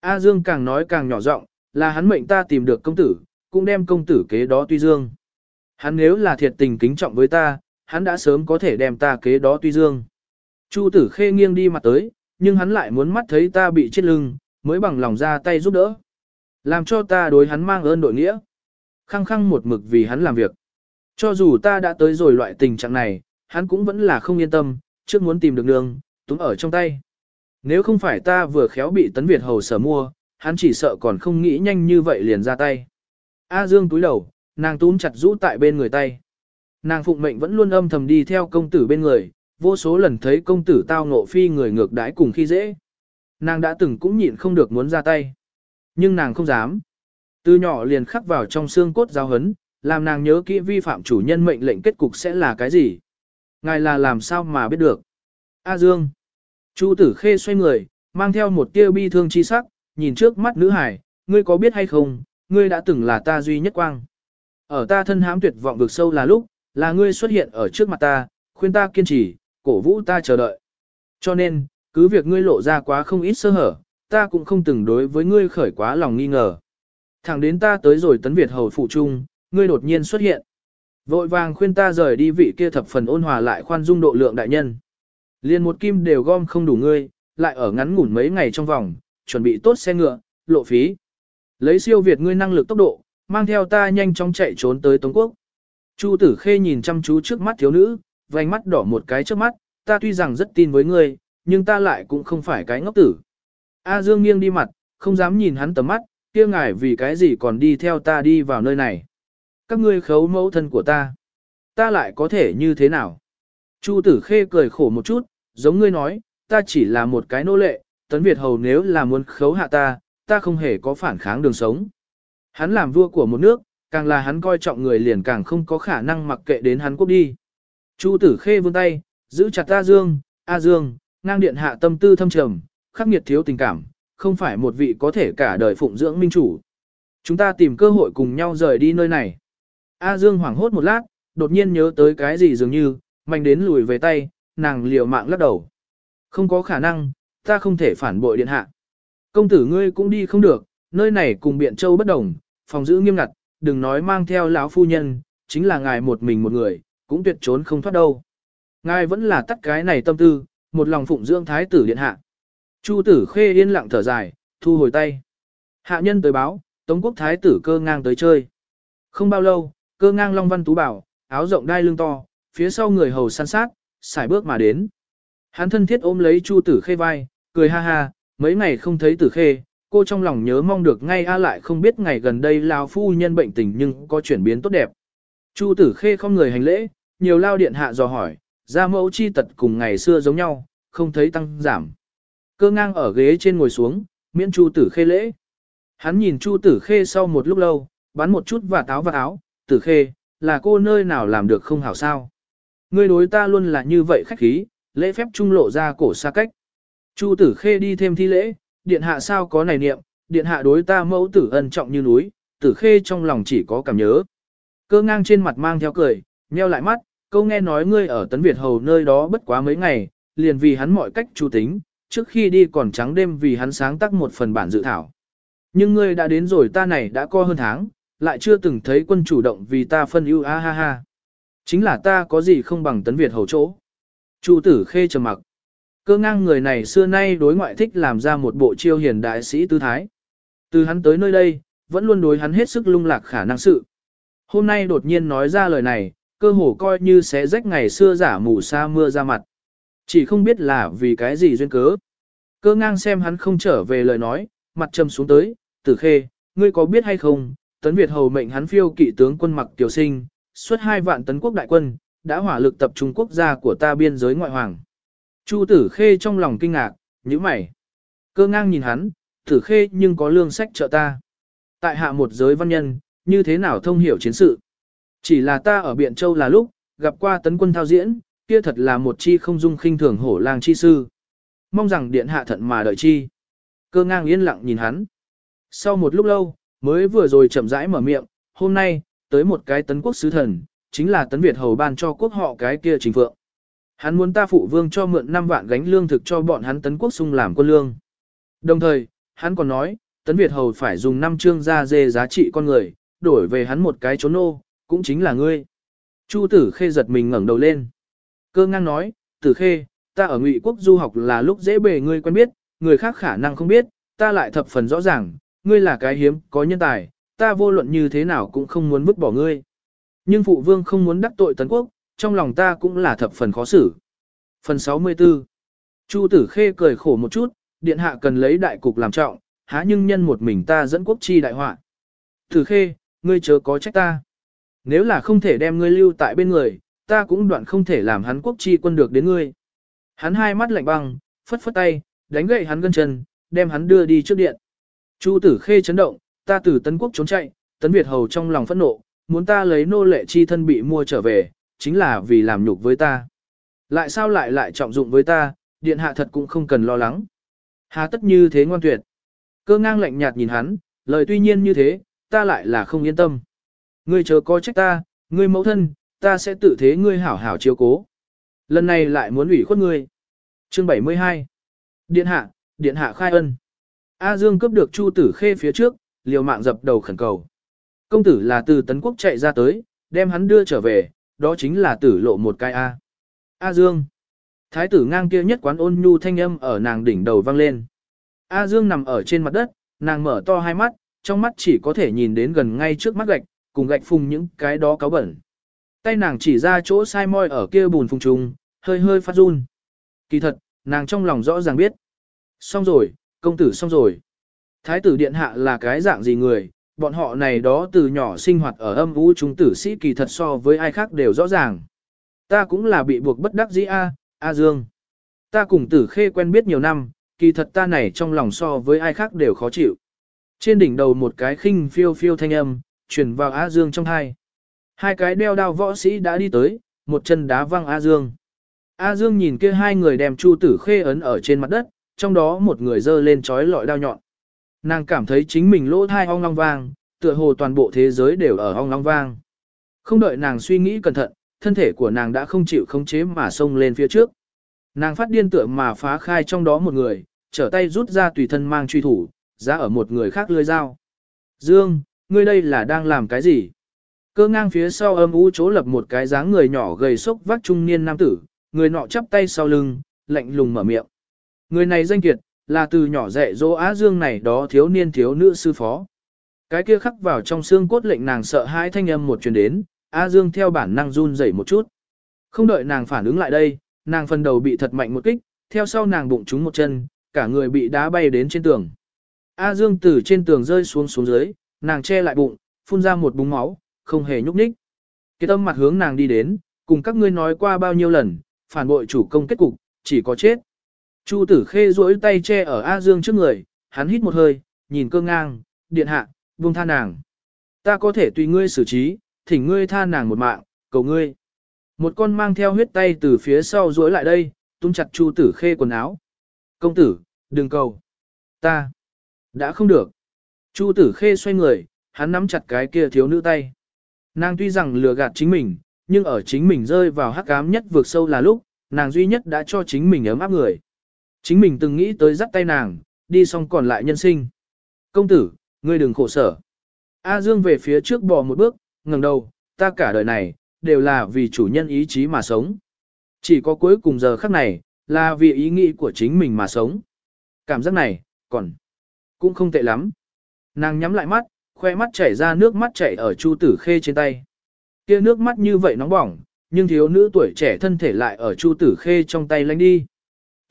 A Dương càng nói càng nhỏ giọng, là hắn mệnh ta tìm được công tử, cũng đem công tử kế đó tuy dương. Hắn nếu là thiệt tình kính trọng với ta, hắn đã sớm có thể đem ta kế đó tuy dương. Chu tử khê nghiêng đi mặt tới, nhưng hắn lại muốn mắt thấy ta bị chết lưng, mới bằng lòng ra tay giúp đỡ. Làm cho ta đối hắn mang ơn đội nghĩa. Khăng khăng một mực vì hắn làm việc. Cho dù ta đã tới rồi loại tình trạng này, hắn cũng vẫn là không yên tâm, trước muốn tìm được đường, túm ở trong tay. Nếu không phải ta vừa khéo bị Tấn Việt Hầu sở mua, hắn chỉ sợ còn không nghĩ nhanh như vậy liền ra tay. A Dương túi đầu, nàng túm chặt rũ tại bên người tay. Nàng phụng mệnh vẫn luôn âm thầm đi theo công tử bên người, vô số lần thấy công tử tao ngộ phi người ngược đãi cùng khi dễ. Nàng đã từng cũng nhịn không được muốn ra tay. Nhưng nàng không dám. Từ nhỏ liền khắc vào trong xương cốt giáo hấn, làm nàng nhớ kỹ vi phạm chủ nhân mệnh lệnh kết cục sẽ là cái gì. Ngài là làm sao mà biết được. A Dương. Chu tử khê xoay người, mang theo một tia bi thương chi sắc, nhìn trước mắt nữ hải, ngươi có biết hay không, ngươi đã từng là ta duy nhất quang. Ở ta thân hãm tuyệt vọng vực sâu là lúc, là ngươi xuất hiện ở trước mặt ta, khuyên ta kiên trì, cổ vũ ta chờ đợi. Cho nên, cứ việc ngươi lộ ra quá không ít sơ hở, ta cũng không từng đối với ngươi khởi quá lòng nghi ngờ. Thẳng đến ta tới rồi tấn Việt hầu phụ trung, ngươi đột nhiên xuất hiện. Vội vàng khuyên ta rời đi vị kia thập phần ôn hòa lại khoan dung độ lượng đại nhân. Liên một kim đều gom không đủ ngươi, lại ở ngắn ngủn mấy ngày trong vòng, chuẩn bị tốt xe ngựa, lộ phí. Lấy siêu việt ngươi năng lực tốc độ, mang theo ta nhanh chóng chạy trốn tới Tống Quốc. Chu tử khê nhìn chăm chú trước mắt thiếu nữ, vành mắt đỏ một cái trước mắt, ta tuy rằng rất tin với ngươi, nhưng ta lại cũng không phải cái ngốc tử. A Dương nghiêng đi mặt, không dám nhìn hắn tầm mắt, kia ngài vì cái gì còn đi theo ta đi vào nơi này. Các ngươi khấu mẫu thân của ta. Ta lại có thể như thế nào? Chu tử khê cười khổ một chút, giống ngươi nói, ta chỉ là một cái nô lệ, tấn Việt hầu nếu là muốn khấu hạ ta, ta không hề có phản kháng đường sống. Hắn làm vua của một nước, càng là hắn coi trọng người liền càng không có khả năng mặc kệ đến hắn quốc đi. Chu tử khê vươn tay, giữ chặt A Dương, A Dương, ngang điện hạ tâm tư thâm trầm, khắc nghiệt thiếu tình cảm, không phải một vị có thể cả đời phụng dưỡng minh chủ. Chúng ta tìm cơ hội cùng nhau rời đi nơi này. A Dương hoảng hốt một lát, đột nhiên nhớ tới cái gì dường như, mạnh đến lùi về tay, nàng liều mạng lắc đầu. Không có khả năng, ta không thể phản bội điện hạ. Công tử ngươi cũng đi không được, nơi này cùng biện châu bất đồng, phòng giữ nghiêm ngặt, đừng nói mang theo lão phu nhân, chính là ngài một mình một người, cũng tuyệt trốn không thoát đâu. Ngài vẫn là tắt cái này tâm tư, một lòng phụng dưỡng thái tử điện hạ. Chu tử khê yên lặng thở dài, thu hồi tay. Hạ nhân tới báo, Tống quốc thái tử cơ ngang tới chơi. Không bao lâu, cơ ngang long văn tú bảo, áo rộng đai lưng to, phía sau người hầu săn sát, xài bước mà đến. Hắn thân thiết ôm lấy chu tử khê vai, cười ha ha, mấy ngày không thấy tử khê, cô trong lòng nhớ mong được ngay a lại không biết ngày gần đây lao phu nhân bệnh tình nhưng có chuyển biến tốt đẹp. Chu tử khê không người hành lễ, nhiều lao điện hạ dò hỏi, ra mẫu chi tật cùng ngày xưa giống nhau, không thấy tăng giảm. Cơ ngang ở ghế trên ngồi xuống, miễn chu tử khê lễ. Hắn nhìn chu tử khê sau một lúc lâu, bắn một chút và táo và áo, tử khê, là cô nơi nào làm được không hảo sao. Ngươi đối ta luôn là như vậy khách khí, lễ phép trung lộ ra cổ xa cách. Chu tử khê đi thêm thi lễ, điện hạ sao có này niệm, điện hạ đối ta mẫu tử ân trọng như núi, tử khê trong lòng chỉ có cảm nhớ. Cơ ngang trên mặt mang theo cười, nheo lại mắt, câu nghe nói ngươi ở Tấn Việt Hầu nơi đó bất quá mấy ngày, liền vì hắn mọi cách chú tính, trước khi đi còn trắng đêm vì hắn sáng tác một phần bản dự thảo. Nhưng ngươi đã đến rồi ta này đã co hơn tháng, lại chưa từng thấy quân chủ động vì ta phân ưu a ha ha. Chính là ta có gì không bằng Tấn Việt Hầu chỗ. Chu tử khê trầm mặc. Cơ ngang người này xưa nay đối ngoại thích làm ra một bộ chiêu hiền đại sĩ tư thái. Từ hắn tới nơi đây, vẫn luôn đối hắn hết sức lung lạc khả năng sự. Hôm nay đột nhiên nói ra lời này, cơ hồ coi như sẽ rách ngày xưa giả mù sa mưa ra mặt. Chỉ không biết là vì cái gì duyên cớ. Cơ ngang xem hắn không trở về lời nói, mặt trầm xuống tới, tử khê, ngươi có biết hay không, tấn Việt hầu mệnh hắn phiêu kỵ tướng quân mặc tiểu sinh, xuất hai vạn tấn quốc đại quân, đã hỏa lực tập trung quốc gia của ta biên giới ngoại hoàng. Chu tử khê trong lòng kinh ngạc, như mày. Cơ ngang nhìn hắn, tử khê nhưng có lương sách trợ ta. Tại hạ một giới văn nhân, như thế nào thông hiểu chiến sự. Chỉ là ta ở Biện Châu là lúc, gặp qua tấn quân thao diễn, kia thật là một chi không dung khinh thường hổ lang chi sư. Mong rằng điện hạ thận mà đợi chi. Cơ ngang yên lặng nhìn hắn. Sau một lúc lâu, mới vừa rồi chậm rãi mở miệng, hôm nay, tới một cái tấn quốc sứ thần, chính là tấn Việt hầu ban cho quốc họ cái kia trình phượng. Hắn muốn ta phụ vương cho mượn 5 vạn gánh lương thực cho bọn hắn tấn quốc sung làm quân lương. Đồng thời, hắn còn nói, Tấn Việt Hầu phải dùng năm chương ra dê giá trị con người, đổi về hắn một cái trốn nô, cũng chính là ngươi. Chu tử khê giật mình ngẩng đầu lên. Cơ ngang nói, tử khê, ta ở ngụy quốc du học là lúc dễ bề ngươi quen biết, người khác khả năng không biết, ta lại thập phần rõ ràng, ngươi là cái hiếm, có nhân tài, ta vô luận như thế nào cũng không muốn vứt bỏ ngươi. Nhưng phụ vương không muốn đắc tội tấn quốc, trong lòng ta cũng là thập phần khó xử. Phần 64 Chu tử khê cười khổ một chút, điện hạ cần lấy đại cục làm trọng, há nhưng nhân một mình ta dẫn quốc chi đại họa. Tử khê, ngươi chớ có trách ta. Nếu là không thể đem ngươi lưu tại bên người, ta cũng đoạn không thể làm hắn quốc chi quân được đến ngươi. Hắn hai mắt lạnh băng, phất phất tay, đánh gậy hắn gân chân, đem hắn đưa đi trước điện. Chu tử khê chấn động, ta từ Tấn Quốc trốn chạy, Tấn Việt Hầu trong lòng phẫn nộ, muốn ta lấy nô lệ chi thân bị mua trở về, chính là vì làm nhục với ta. Lại sao lại lại trọng dụng với ta, điện hạ thật cũng không cần lo lắng. Hà tất như thế ngoan tuyệt. Cơ ngang lạnh nhạt nhìn hắn, lời tuy nhiên như thế, ta lại là không yên tâm. Ngươi chờ có trách ta, ngươi mẫu thân, ta sẽ tự thế ngươi hảo hảo chiếu cố. Lần này lại muốn ủy khuất ngươi. Chương 72 Điện hạ, điện hạ khai ân. A Dương cướp được Chu Tử Khê phía trước, liều mạng dập đầu khẩn cầu. Công tử là từ Tấn Quốc chạy ra tới, đem hắn đưa trở về, đó chính là tử lộ một cái A. A Dương. Thái tử ngang kia nhất quán ôn nhu thanh âm ở nàng đỉnh đầu vang lên. A Dương nằm ở trên mặt đất, nàng mở to hai mắt, trong mắt chỉ có thể nhìn đến gần ngay trước mắt gạch, cùng gạch phùng những cái đó cáo bẩn. Tay nàng chỉ ra chỗ sai môi ở kia bùn phùng trùng, hơi hơi phát run. Kỳ thật, nàng trong lòng rõ ràng biết. Xong rồi, công tử xong rồi. Thái tử điện hạ là cái dạng gì người, bọn họ này đó từ nhỏ sinh hoạt ở âm vũ chúng tử sĩ kỳ thật so với ai khác đều rõ ràng. Ta cũng là bị buộc bất đắc dĩ A, A Dương. Ta cùng tử khê quen biết nhiều năm, kỳ thật ta này trong lòng so với ai khác đều khó chịu. Trên đỉnh đầu một cái khinh phiêu phiêu thanh âm, truyền vào A Dương trong hai. Hai cái đeo đao võ sĩ đã đi tới, một chân đá văng A Dương. A Dương nhìn kia hai người đem Chu Tử Khê ấn ở trên mặt đất, trong đó một người giơ lên chói lọi đao nhọn. Nàng cảm thấy chính mình lỗ thai ong long vang, tựa hồ toàn bộ thế giới đều ở ong long vang. Không đợi nàng suy nghĩ cẩn thận, thân thể của nàng đã không chịu khống chế mà xông lên phía trước. Nàng phát điên tựa mà phá khai trong đó một người, trở tay rút ra tùy thân mang truy thủ, ra ở một người khác lưỡi dao. Dương, ngươi đây là đang làm cái gì? Cơ ngang phía sau âm u chỗ lập một cái dáng người nhỏ gầy sốc vác trung niên nam tử, người nọ chắp tay sau lưng, lạnh lùng mở miệng. Người này danh kiệt, là từ nhỏ dạy dỗ Á Dương này đó thiếu niên thiếu nữ sư phó. Cái kia khắc vào trong xương cốt lệnh nàng sợ hãi thanh âm một truyền đến, Á Dương theo bản năng run rẩy một chút. Không đợi nàng phản ứng lại đây, nàng phần đầu bị thật mạnh một kích, theo sau nàng bụng trúng một chân, cả người bị đá bay đến trên tường. A Dương từ trên tường rơi xuống xuống dưới, nàng che lại bụng, phun ra một búng máu, không hề nhúc nhích. Cái tâm mặt hướng nàng đi đến, cùng các ngươi nói qua bao nhiêu lần, phản bội chủ công kết cục, chỉ có chết. Chu tử khê duỗi tay che ở A Dương trước người, hắn hít một hơi, nhìn cơ ngang, điện hạ, buông tha nàng. Ta có thể tùy ngươi xử trí, thỉnh ngươi tha nàng một mạng, cầu ngươi. Một con mang theo huyết tay từ phía sau duỗi lại đây, túm chặt Chu tử khê quần áo. Công tử, đừng cầu. Ta. Đã không được. Chu tử khê xoay người, hắn nắm chặt cái kia thiếu nữ tay. Nàng tuy rằng lừa gạt chính mình, nhưng ở chính mình rơi vào hắc ám nhất vượt sâu là lúc, nàng duy nhất đã cho chính mình ấm áp người. Chính mình từng nghĩ tới dắt tay nàng, đi xong còn lại nhân sinh. Công tử, ngươi đừng khổ sở. A Dương về phía trước bò một bước, ngẩng đầu, ta cả đời này, đều là vì chủ nhân ý chí mà sống. Chỉ có cuối cùng giờ khắc này, là vì ý nghĩ của chính mình mà sống. Cảm giác này, còn cũng không tệ lắm. Nàng nhắm lại mắt, khoe mắt chảy ra nước mắt chảy ở Chu Tử Khê trên tay. Kia nước mắt như vậy nóng bỏng, nhưng thiếu nữ tuổi trẻ thân thể lại ở Chu Tử Khê trong tay lánh đi.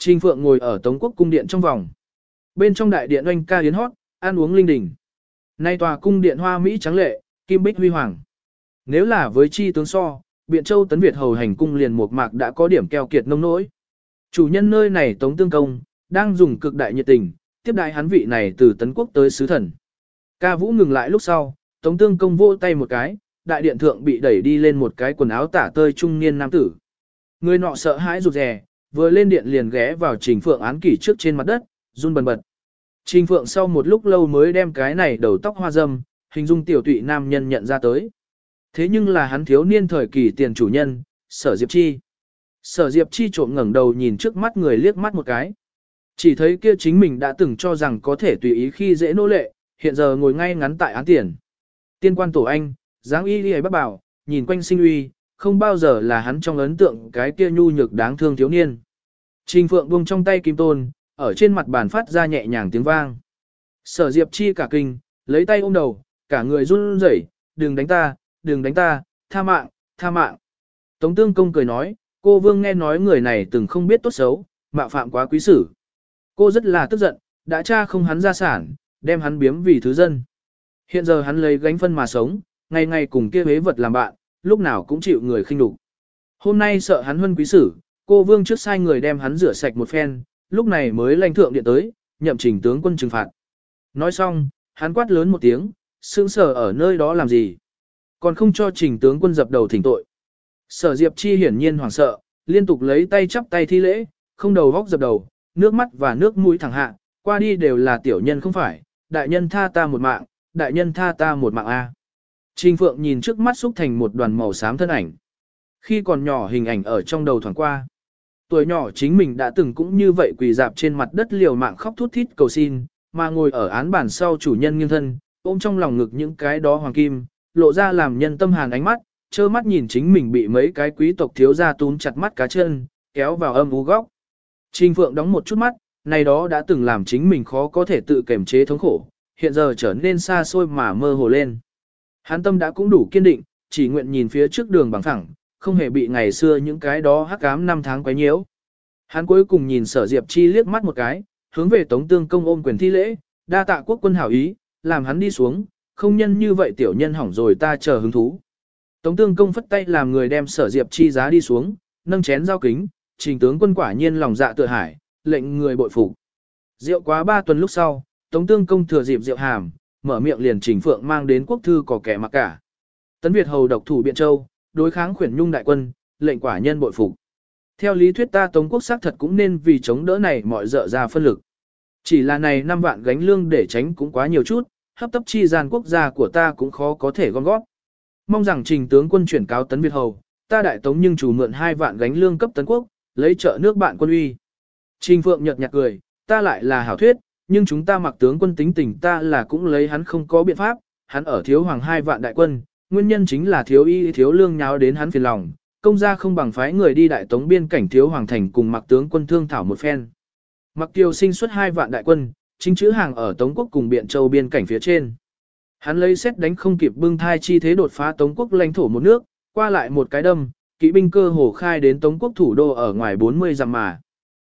Trình Phượng ngồi ở Tống Quốc cung điện trong vòng. Bên trong đại điện oanh ca yến hót, ăn uống linh đình. Nay tòa cung điện hoa Mỹ trắng lệ, kim bích huy hoàng. Nếu là với chi tướng so, Biện Châu Tấn Việt hầu hành cung liền một mạc đã có điểm keo kiệt nông nỗi. Chủ nhân nơi này Tống Tương Công, đang dùng cực đại nhiệt tình, tiếp đại hắn vị này từ Tấn Quốc tới sứ thần. Ca vũ ngừng lại lúc sau, Tống Tương Công vỗ tay một cái, đại điện thượng bị đẩy đi lên một cái quần áo tả tơi trung niên nam tử. Người nọ sợ hãi rụt rè, vừa lên điện liền ghé vào Trình Phượng án kỷ trước trên mặt đất, run bần bật. Trình Phượng sau một lúc lâu mới đem cái này đầu tóc hoa dâm, hình dung tiểu tụy nam nhân nhận ra tới. Thế nhưng là hắn thiếu niên thời kỳ tiền chủ nhân, Sở Diệp Chi. Sở Diệp Chi trộm ngẩng đầu nhìn trước mắt người liếc mắt một cái. Chỉ thấy kia chính mình đã từng cho rằng có thể tùy ý khi dễ nô lệ, hiện giờ ngồi ngay ngắn tại án tiền. Tiên quan tổ anh, dáng y đi bác bảo, nhìn quanh sinh uy, không bao giờ là hắn trong ấn tượng cái kia nhu nhược đáng thương thiếu niên. Trình Phượng buông trong tay kim tôn, ở trên mặt bàn phát ra nhẹ nhàng tiếng vang. Sở Diệp Chi cả kinh, lấy tay ôm đầu, cả người run rẩy, đừng đánh ta, đừng đánh ta, tha mạng, tha mạng. Tống Tương Công cười nói, cô Vương nghe nói người này từng không biết tốt xấu, mạo phạm quá quý sử. Cô rất là tức giận, đã cha không hắn ra sản, đem hắn biếm vì thứ dân. Hiện giờ hắn lấy gánh phân mà sống, ngày ngày cùng kia hế vật làm bạn, lúc nào cũng chịu người khinh đục. Hôm nay sợ hắn huân quý sử, cô vương trước sai người đem hắn rửa sạch một phen, lúc này mới lãnh thượng điện tới, nhậm trình tướng quân trừng phạt. Nói xong, hắn quát lớn một tiếng, sững sờ ở nơi đó làm gì? Còn không cho trình tướng quân dập đầu thỉnh tội. Sở Diệp Chi hiển nhiên hoảng sợ, liên tục lấy tay chắp tay thi lễ, không đầu vóc dập đầu, nước mắt và nước mũi thẳng hạ, qua đi đều là tiểu nhân không phải, đại nhân tha ta một mạng, đại nhân tha ta một mạng A. Trình Phượng nhìn trước mắt xúc thành một đoàn màu xám thân ảnh. Khi còn nhỏ hình ảnh ở trong đầu thoảng qua. Tuổi nhỏ chính mình đã từng cũng như vậy quỳ dạp trên mặt đất liều mạng khóc thút thít cầu xin, mà ngồi ở án bàn sau chủ nhân nghiêng thân, ôm trong lòng ngực những cái đó hoàng kim, lộ ra làm nhân tâm hàn ánh mắt, trơ mắt nhìn chính mình bị mấy cái quý tộc thiếu gia túm chặt mắt cá chân, kéo vào âm u góc. Trình Phượng đóng một chút mắt, này đó đã từng làm chính mình khó có thể tự kiểm chế thống khổ, hiện giờ trở nên xa xôi mà mơ hồ lên. Hắn tâm đã cũng đủ kiên định, chỉ nguyện nhìn phía trước đường bằng thẳng, không hề bị ngày xưa những cái đó hắc ám năm tháng quấy nhiễu. Hắn cuối cùng nhìn sở Diệp Chi liếc mắt một cái, hướng về Tống Tương Công ôm quyền thi lễ, đa tạ quốc quân hảo ý, làm hắn đi xuống, không nhân như vậy tiểu nhân hỏng rồi ta chờ hứng thú. Tống Tương Công phất tay làm người đem sở Diệp Chi giá đi xuống, nâng chén giao kính, trình tướng quân quả nhiên lòng dạ tựa hải, lệnh người bội phục. Rượu quá ba tuần lúc sau, Tống Tương Công thừa dịp rượu hàm, mở miệng liền trình phượng mang đến quốc thư có kẻ mặc cả. Tấn Việt hầu độc thủ Biện Châu, đối kháng khuyển nhung đại quân, lệnh quả nhân bội phục. Theo lý thuyết ta Tống quốc xác thật cũng nên vì chống đỡ này mọi dở ra phân lực. Chỉ là này năm vạn gánh lương để tránh cũng quá nhiều chút, hấp tấp chi gian quốc gia của ta cũng khó có thể gom góp. Mong rằng trình tướng quân chuyển cáo Tấn Việt hầu, ta đại tống nhưng chủ mượn hai vạn gánh lương cấp Tấn quốc, lấy trợ nước bạn quân uy. Trình Phượng nhợt nhạt cười, ta lại là hảo thuyết, nhưng chúng ta mặc tướng quân tính tình ta là cũng lấy hắn không có biện pháp, hắn ở thiếu hoàng hai vạn đại quân, nguyên nhân chính là thiếu y thiếu lương nháo đến hắn phiền lòng, công gia không bằng phái người đi đại tống biên cảnh thiếu hoàng thành cùng mặc tướng quân thương thảo một phen. Mặc tiêu sinh xuất hai vạn đại quân, chính chữ hàng ở Tống quốc cùng Biện Châu biên cảnh phía trên. Hắn lấy xét đánh không kịp bưng thai chi thế đột phá Tống quốc lãnh thổ một nước, qua lại một cái đâm, kỵ binh cơ hồ khai đến Tống quốc thủ đô ở ngoài 40 dặm mà.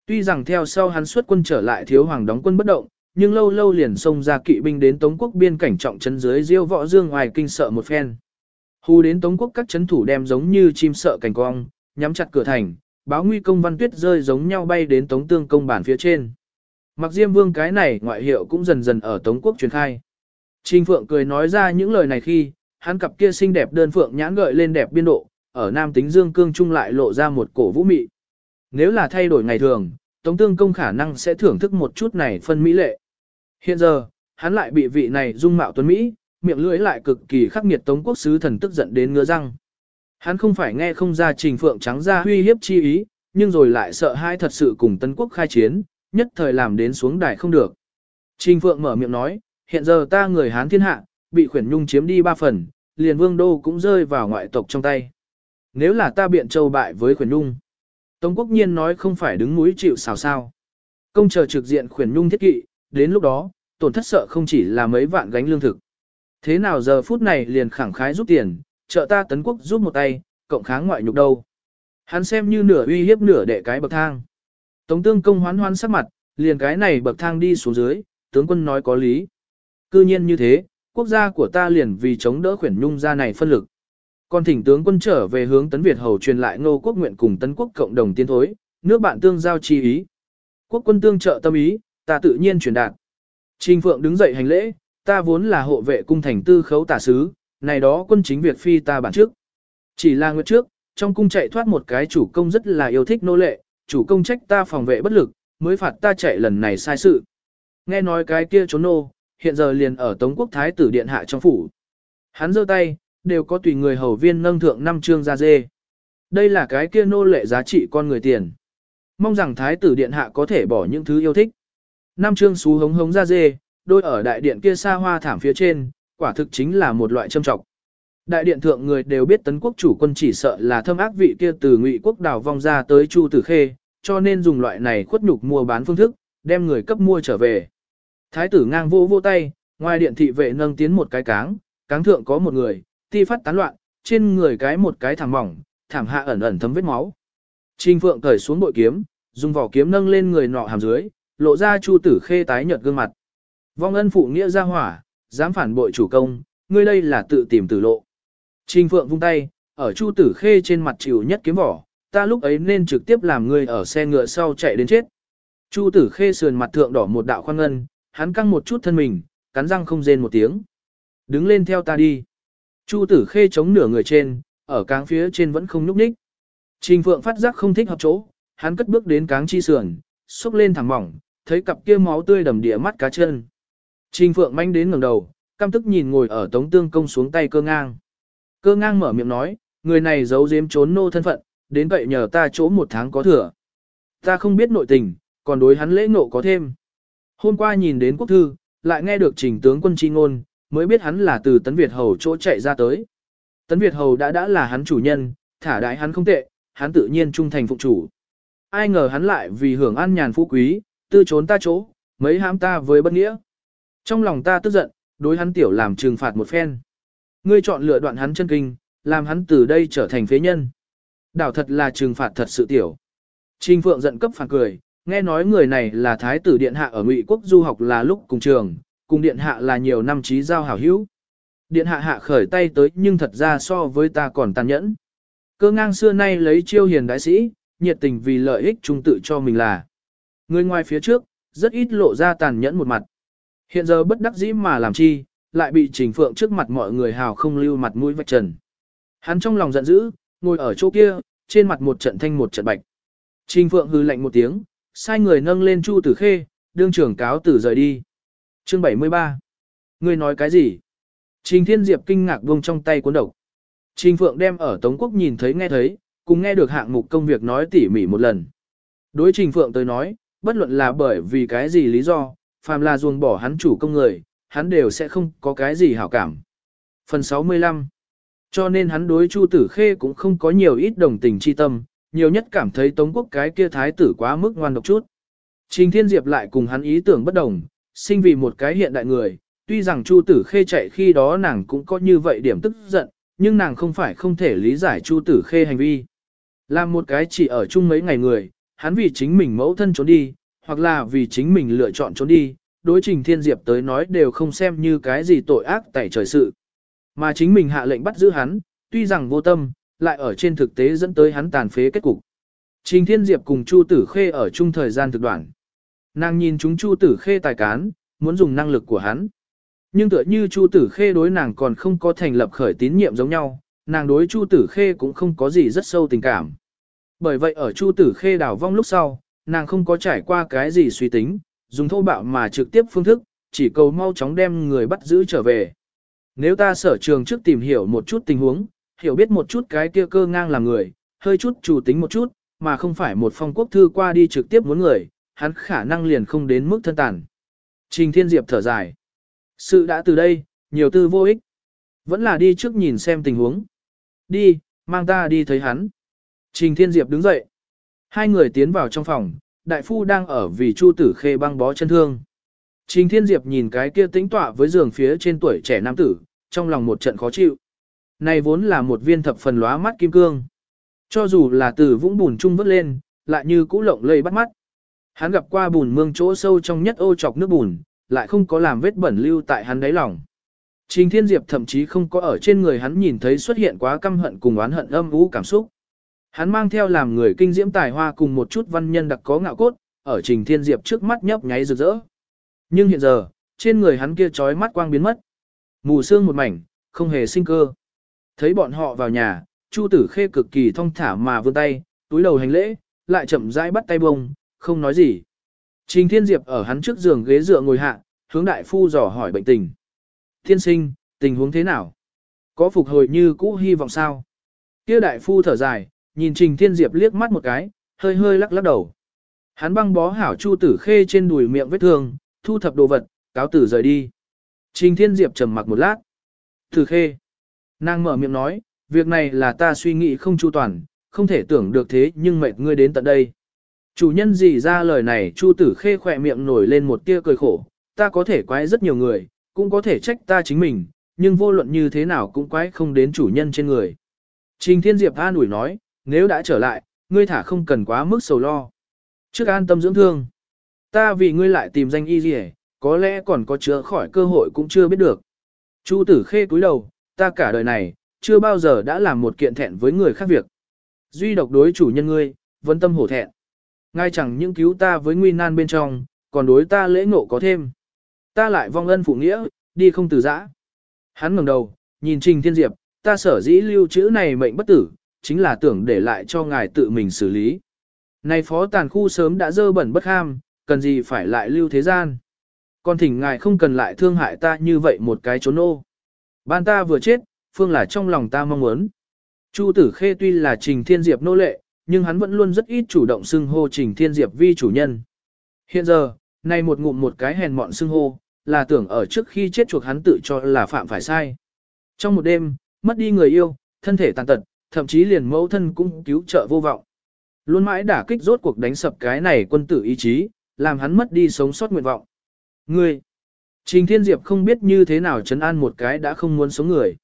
Tuy rằng theo sau hắn xuất quân trở lại thiếu hoàng đóng quân bất động, nhưng lâu lâu liền xông ra kỵ binh đến Tống quốc biên cảnh trọng trấn dưới diêu võ dương ngoài kinh sợ một phen. Hù đến Tống quốc các chấn thủ đem giống như chim sợ cảnh cong, nhắm chặt cửa thành, báo nguy công văn tuyết rơi giống nhau bay đến Tống tương công bản phía trên. Mặc Diêm Vương cái này ngoại hiệu cũng dần dần ở Tống quốc truyền khai. Trình Phượng cười nói ra những lời này khi, hắn cặp kia xinh đẹp đơn phượng nhãn gợi lên đẹp biên độ, ở Nam Tính Dương Cương Trung lại lộ ra một cổ vũ mị. Nếu là thay đổi ngày thường, Tống Tương Công khả năng sẽ thưởng thức một chút này phân mỹ lệ. Hiện giờ, hắn lại bị vị này dung mạo tuấn Mỹ, miệng lưỡi lại cực kỳ khắc nghiệt Tống Quốc sứ thần tức giận đến ngứa răng. Hắn không phải nghe không ra trình phượng trắng ra huy hiếp chi ý, nhưng rồi lại sợ hai thật sự cùng Tân Quốc khai chiến, nhất thời làm đến xuống đài không được. Trình phượng mở miệng nói, hiện giờ ta người Hán thiên hạ, bị khuyển nhung chiếm đi ba phần, liền vương đô cũng rơi vào ngoại tộc trong tay. Nếu là ta biện châu bại với khuyển nhung, Tống quốc nhiên nói không phải đứng núi chịu xào sao. Công chờ trực diện khuyển nhung thiết kỵ, đến lúc đó, tổn thất sợ không chỉ là mấy vạn gánh lương thực. Thế nào giờ phút này liền khẳng khái giúp tiền, trợ ta tấn quốc giúp một tay, cộng kháng ngoại nhục đâu. Hắn xem như nửa uy hiếp nửa đệ cái bậc thang. Tống tương công hoán hoán sắc mặt, liền cái này bậc thang đi xuống dưới, tướng quân nói có lý. Cư nhiên như thế, quốc gia của ta liền vì chống đỡ khuyển nhung ra này phân lực. Còn thỉnh tướng quân trở về hướng tấn Việt hầu truyền lại ngô quốc nguyện cùng tấn quốc cộng đồng tiến thối, nước bạn tương giao chi ý. Quốc quân tương trợ tâm ý, ta tự nhiên truyền đạt. Trình Phượng đứng dậy hành lễ, ta vốn là hộ vệ cung thành tư khấu tả sứ, này đó quân chính việc phi ta bản trước. Chỉ là nguyệt trước, trong cung chạy thoát một cái chủ công rất là yêu thích nô lệ, chủ công trách ta phòng vệ bất lực, mới phạt ta chạy lần này sai sự. Nghe nói cái kia trốn nô, hiện giờ liền ở Tống Quốc Thái tử Điện Hạ trong phủ. Hắn giơ tay, đều có tùy người hầu viên nâng thượng năm trương ra dê. Đây là cái kia nô lệ giá trị con người tiền. mong rằng thái tử điện hạ có thể bỏ những thứ yêu thích. năm trương xú hống hống ra dê, đôi ở đại điện kia xa hoa thảm phía trên, quả thực chính là một loại châm trọng. Đại điện thượng người đều biết tấn quốc chủ quân chỉ sợ là thâm ác vị kia từ ngụy quốc đảo vong ra tới Chu Tử Khê, cho nên dùng loại này khuất nhục mua bán phương thức, đem người cấp mua trở về. Thái tử ngang vô vô tay, ngoài điện thị vệ nâng tiến một cái cáng, cáng thượng có một người, ti phát tán loạn, trên người cái một cái thảm mỏng, thảm hạ ẩn ẩn thấm vết máu. Trình Phượng cởi xuống bội kiếm, dùng vỏ kiếm nâng lên người nọ hàm dưới, lộ ra Chu Tử Khê tái nhợt gương mặt. Vong ân phụ nghĩa ra hỏa, dám phản bội chủ công, ngươi đây là tự tìm tử lộ. Trình Phượng vung tay, ở Chu Tử Khê trên mặt chịu nhất kiếm vỏ, ta lúc ấy nên trực tiếp làm ngươi ở xe ngựa sau chạy đến chết. Chu Tử Khê sườn mặt thượng đỏ một đạo khoan ngân, hắn căng một chút thân mình, cắn răng không rên một tiếng. Đứng lên theo ta đi. Chu Tử Khê chống nửa người trên, ở cáng phía trên vẫn không nhúc nhích. Trình Phượng phát giác không thích hợp chỗ, hắn cất bước đến cáng chi sườn, xúc lên thẳng mỏng, thấy cặp kia máu tươi đầm địa mắt cá chân. Trình Phượng manh đến ngẩng đầu, căm tức nhìn ngồi ở tống tương công xuống tay cơ ngang. Cơ ngang mở miệng nói, người này giấu giếm trốn nô thân phận, đến vậy nhờ ta chỗ một tháng có thừa. Ta không biết nội tình, còn đối hắn lễ nộ có thêm. Hôm qua nhìn đến quốc thư, lại nghe được trình tướng quân chi ngôn, mới biết hắn là từ Tấn Việt Hầu chỗ chạy ra tới. Tấn Việt Hầu đã đã là hắn chủ nhân, thả đại hắn không tệ, hắn tự nhiên trung thành phụng chủ. Ai ngờ hắn lại vì hưởng an nhàn phú quý, tư trốn ta chỗ, mấy hãm ta với bất nghĩa. Trong lòng ta tức giận, đối hắn tiểu làm trừng phạt một phen. Ngươi chọn lựa đoạn hắn chân kinh, làm hắn từ đây trở thành phế nhân. Đảo thật là trừng phạt thật sự tiểu. Trình Phượng giận cấp phản cười, nghe nói người này là thái tử điện hạ ở Ngụy quốc du học là lúc cùng trường, cùng điện hạ là nhiều năm trí giao hảo hữu. Điện hạ hạ khởi tay tới nhưng thật ra so với ta còn tàn nhẫn. Cơ ngang xưa nay lấy chiêu hiền đại sĩ, nhiệt tình vì lợi ích trung tự cho mình là. Người ngoài phía trước, rất ít lộ ra tàn nhẫn một mặt. Hiện giờ bất đắc dĩ mà làm chi, lại bị trình phượng trước mặt mọi người hào không lưu mặt mũi vạch trần. Hắn trong lòng giận dữ, ngồi ở chỗ kia, trên mặt một trận thanh một trận bạch. Trình phượng hư lạnh một tiếng, sai người nâng lên chu tử khê, đương trưởng cáo tử rời đi. Chương 73 Người nói cái gì? Trình Thiên Diệp kinh ngạc buông trong tay cuốn độc. Trình Phượng đem ở Tống Quốc nhìn thấy nghe thấy, cùng nghe được hạng mục công việc nói tỉ mỉ một lần. Đối Trình Phượng tới nói, bất luận là bởi vì cái gì lý do, phàm là ruồng bỏ hắn chủ công người, hắn đều sẽ không có cái gì hảo cảm. Phần 65 Cho nên hắn đối Chu Tử Khê cũng không có nhiều ít đồng tình chi tâm, nhiều nhất cảm thấy Tống Quốc cái kia thái tử quá mức ngoan độc chút. Trình Thiên Diệp lại cùng hắn ý tưởng bất đồng, sinh vì một cái hiện đại người, tuy rằng Chu Tử Khê chạy khi đó nàng cũng có như vậy điểm tức giận, nhưng nàng không phải không thể lý giải Chu Tử Khê hành vi. Làm một cái chỉ ở chung mấy ngày người, hắn vì chính mình mẫu thân trốn đi, hoặc là vì chính mình lựa chọn trốn đi, đối trình thiên diệp tới nói đều không xem như cái gì tội ác tại trời sự. Mà chính mình hạ lệnh bắt giữ hắn, tuy rằng vô tâm, lại ở trên thực tế dẫn tới hắn tàn phế kết cục. Trình thiên diệp cùng Chu Tử Khê ở chung thời gian thực đoạn. Nàng nhìn chúng Chu Tử Khê tài cán, muốn dùng năng lực của hắn. Nhưng tựa như Chu Tử Khê đối nàng còn không có thành lập khởi tín nhiệm giống nhau, nàng đối Chu Tử Khê cũng không có gì rất sâu tình cảm. Bởi vậy ở Chu Tử Khê đảo vong lúc sau, nàng không có trải qua cái gì suy tính, dùng thô bạo mà trực tiếp phương thức, chỉ cầu mau chóng đem người bắt giữ trở về. Nếu ta sở trường trước tìm hiểu một chút tình huống, hiểu biết một chút cái kia cơ ngang là người, hơi chút chủ tính một chút, mà không phải một phong quốc thư qua đi trực tiếp muốn người, hắn khả năng liền không đến mức thân tàn. Trình Thiên Diệp thở dài. Sự đã từ đây, nhiều tư vô ích. Vẫn là đi trước nhìn xem tình huống. Đi, mang ta đi thấy hắn. Trình Thiên Diệp đứng dậy. Hai người tiến vào trong phòng, đại phu đang ở vì Chu Tử Khê băng bó chân thương. Trình Thiên Diệp nhìn cái kia tĩnh tọa với giường phía trên tuổi trẻ nam tử, trong lòng một trận khó chịu. Này vốn là một viên thập phần lóa mắt kim cương. Cho dù là từ vũng bùn chung vớt lên, lại như cũ lộng lây bắt mắt. Hắn gặp qua bùn mương chỗ sâu trong nhất ô chọc nước bùn, lại không có làm vết bẩn lưu tại hắn đáy lòng. Trình Thiên Diệp thậm chí không có ở trên người hắn nhìn thấy xuất hiện quá căm hận cùng oán hận âm u cảm xúc. Hắn mang theo làm người kinh diễm tài hoa cùng một chút văn nhân đặc có ngạo cốt, ở Trình Thiên Diệp trước mắt nhấp nháy rực rỡ. Nhưng hiện giờ, trên người hắn kia trói mắt quang biến mất. Mù sương một mảnh, không hề sinh cơ. Thấy bọn họ vào nhà, Chu Tử Khê cực kỳ thong thả mà vươn tay, túi đầu hành lễ, lại chậm rãi bắt tay bông, không nói gì. Trình Thiên Diệp ở hắn trước giường ghế dựa ngồi hạ, hướng đại phu dò hỏi bệnh tình. Thiên sinh, tình huống thế nào? Có phục hồi như cũ hy vọng sao? Kia đại phu thở dài, nhìn Trình Thiên Diệp liếc mắt một cái, hơi hơi lắc lắc đầu. Hắn băng bó hảo Chu Tử Khê trên đùi miệng vết thương, thu thập đồ vật, cáo tử rời đi. Trình Thiên Diệp trầm mặc một lát. Tử Khê. Nàng mở miệng nói, việc này là ta suy nghĩ không chu toàn, không thể tưởng được thế nhưng mệt ngươi đến tận đây. Chủ nhân gì ra lời này Chu Tử Khê khỏe miệng nổi lên một tia cười khổ, ta có thể quái rất nhiều người, cũng có thể trách ta chính mình, nhưng vô luận như thế nào cũng quái không đến chủ nhân trên người. Trình Thiên Diệp an ủi nói, nếu đã trở lại, ngươi thả không cần quá mức sầu lo. Trước an tâm dưỡng thương, ta vì ngươi lại tìm danh y gì có lẽ còn có chữa khỏi cơ hội cũng chưa biết được. Chu tử khê cúi đầu, ta cả đời này, chưa bao giờ đã làm một kiện thẹn với người khác việc. Duy độc đối chủ nhân ngươi, vẫn tâm hổ thẹn. Ngay chẳng những cứu ta với nguy nan bên trong, còn đối ta lễ ngộ có thêm. Ta lại vong ân phụ nghĩa, đi không từ giã. Hắn ngẩng đầu, nhìn Trình Thiên Diệp, ta sở dĩ lưu chữ này mệnh bất tử, chính là tưởng để lại cho ngài tự mình xử lý. Này phó tàn khu sớm đã dơ bẩn bất ham, cần gì phải lại lưu thế gian. Còn thỉnh ngài không cần lại thương hại ta như vậy một cái trốn ô. Ban ta vừa chết, phương là trong lòng ta mong muốn. Chu tử khê tuy là trình thiên diệp nô lệ, nhưng hắn vẫn luôn rất ít chủ động xưng hô trình thiên diệp vi chủ nhân. Hiện giờ, này một ngụm một cái hèn mọn xưng hô, là tưởng ở trước khi chết chuộc hắn tự cho là phạm phải sai. Trong một đêm, mất đi người yêu, thân thể tàn tật, thậm chí liền mẫu thân cũng cứu trợ vô vọng. Luôn mãi đả kích rốt cuộc đánh sập cái này quân tử ý chí, làm hắn mất đi sống sót nguyện vọng. Ngươi, Trình Thiên Diệp không biết như thế nào chấn an một cái đã không muốn sống người.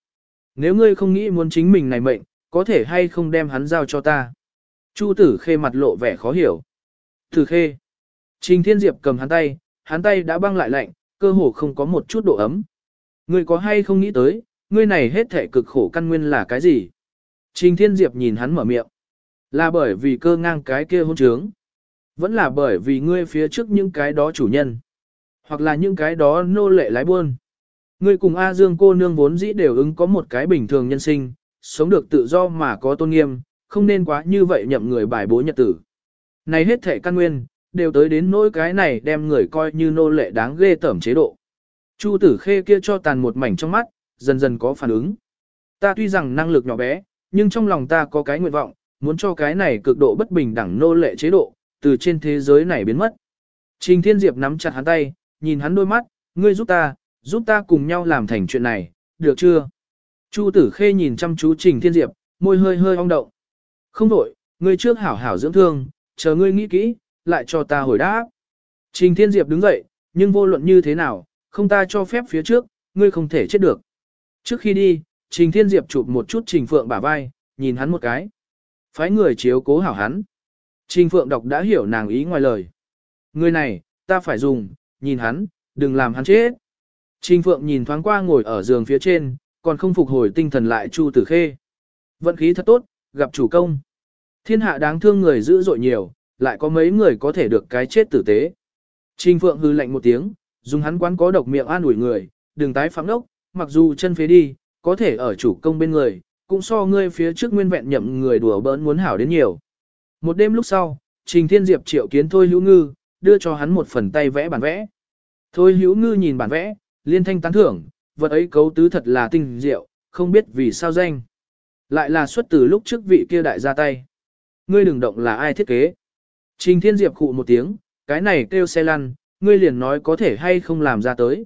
Nếu ngươi không nghĩ muốn chính mình này mệnh, có thể hay không đem hắn giao cho ta. Chu tử khê mặt lộ vẻ khó hiểu. Tử khê. Trình Thiên Diệp cầm hắn tay, hắn tay đã băng lại lạnh, cơ hồ không có một chút độ ấm. Ngươi có hay không nghĩ tới, ngươi này hết thể cực khổ căn nguyên là cái gì? Trình Thiên Diệp nhìn hắn mở miệng. Là bởi vì cơ ngang cái kia hôn trướng. Vẫn là bởi vì ngươi phía trước những cái đó chủ nhân. Hoặc là những cái đó nô lệ lái buôn. Ngươi cùng A Dương cô nương vốn dĩ đều ứng có một cái bình thường nhân sinh, sống được tự do mà có tôn nghiêm, không nên quá như vậy nhậm người bài bố nhật tử. Này hết thể căn nguyên, đều tới đến nỗi cái này đem người coi như nô lệ đáng ghê tởm chế độ. Chu tử khê kia cho tàn một mảnh trong mắt, dần dần có phản ứng. Ta tuy rằng năng lực nhỏ bé, nhưng trong lòng ta có cái nguyện vọng, muốn cho cái này cực độ bất bình đẳng nô lệ chế độ, từ trên thế giới này biến mất. Trình Thiên Diệp nắm chặt hắn tay, nhìn hắn đôi mắt, ngươi giúp ta, giúp ta cùng nhau làm thành chuyện này, được chưa? Chu Tử Khê nhìn chăm chú Trình Thiên Diệp, môi hơi hơi ong động. Không đổi, ngươi trước hảo hảo dưỡng thương, chờ ngươi nghĩ kỹ, lại cho ta hồi đáp. Trình Thiên Diệp đứng dậy, nhưng vô luận như thế nào, không ta cho phép phía trước, ngươi không thể chết được. Trước khi đi, Trình Thiên Diệp chụp một chút Trình Phượng bả vai, nhìn hắn một cái. Phái người chiếu cố hảo hắn. Trình Phượng đọc đã hiểu nàng ý ngoài lời. Người này, ta phải dùng, nhìn hắn, đừng làm hắn chết. Trình Phượng nhìn thoáng qua ngồi ở giường phía trên, còn không phục hồi tinh thần lại Chu Tử Khê. Vận khí thật tốt, gặp chủ công. Thiên hạ đáng thương người dữ dội nhiều, lại có mấy người có thể được cái chết tử tế. Trình Phượng hư lạnh một tiếng, dùng hắn quán có độc miệng an ủi người, đừng tái phạm đốc, mặc dù chân phế đi, có thể ở chủ công bên người, cũng so ngươi phía trước nguyên vẹn nhậm người đùa bỡn muốn hảo đến nhiều. Một đêm lúc sau, Trình Thiên Diệp triệu kiến Thôi Hữu Ngư, đưa cho hắn một phần tay vẽ bản vẽ. Thôi Hữu Ngư nhìn bản vẽ, liên thanh tán thưởng, vật ấy cấu tứ thật là tinh diệu, không biết vì sao danh. Lại là xuất từ lúc trước vị kia đại ra tay. Ngươi đừng động là ai thiết kế. Trình Thiên Diệp khụ một tiếng, cái này kêu xe lăn, ngươi liền nói có thể hay không làm ra tới.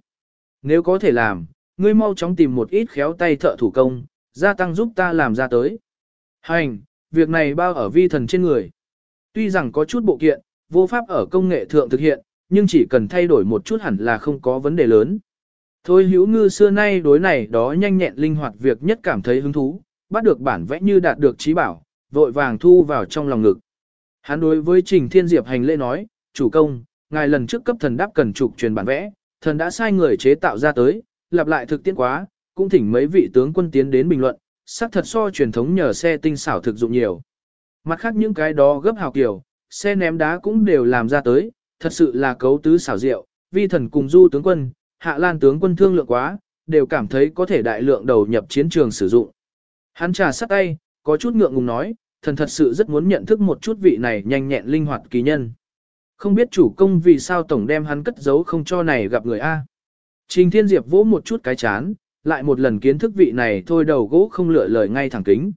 Nếu có thể làm, ngươi mau chóng tìm một ít khéo tay thợ thủ công, gia tăng giúp ta làm ra tới. Hành, việc này bao ở vi thần trên người. Tuy rằng có chút bộ kiện, vô pháp ở công nghệ thượng thực hiện, nhưng chỉ cần thay đổi một chút hẳn là không có vấn đề lớn. Thôi hữu ngư xưa nay đối này đó nhanh nhẹn linh hoạt việc nhất cảm thấy hứng thú, bắt được bản vẽ như đạt được trí bảo, vội vàng thu vào trong lòng ngực. Hắn đối với Trình Thiên Diệp hành lễ nói, chủ công, ngài lần trước cấp thần đáp cần trục truyền bản vẽ, thần đã sai người chế tạo ra tới, lặp lại thực tiễn quá, cũng thỉnh mấy vị tướng quân tiến đến bình luận, xác thật so truyền thống nhờ xe tinh xảo thực dụng nhiều. Mặt khác những cái đó gấp hào kiểu, xe ném đá cũng đều làm ra tới, thật sự là cấu tứ xảo diệu, vi thần cùng du tướng quân, hạ lan tướng quân thương lượng quá, đều cảm thấy có thể đại lượng đầu nhập chiến trường sử dụng. Hắn trà sắt tay, có chút ngượng ngùng nói, thần thật sự rất muốn nhận thức một chút vị này nhanh nhẹn linh hoạt kỳ nhân. Không biết chủ công vì sao tổng đem hắn cất giấu không cho này gặp người A. Trình Thiên Diệp vỗ một chút cái chán, lại một lần kiến thức vị này thôi đầu gỗ không lựa lời ngay thẳng kính.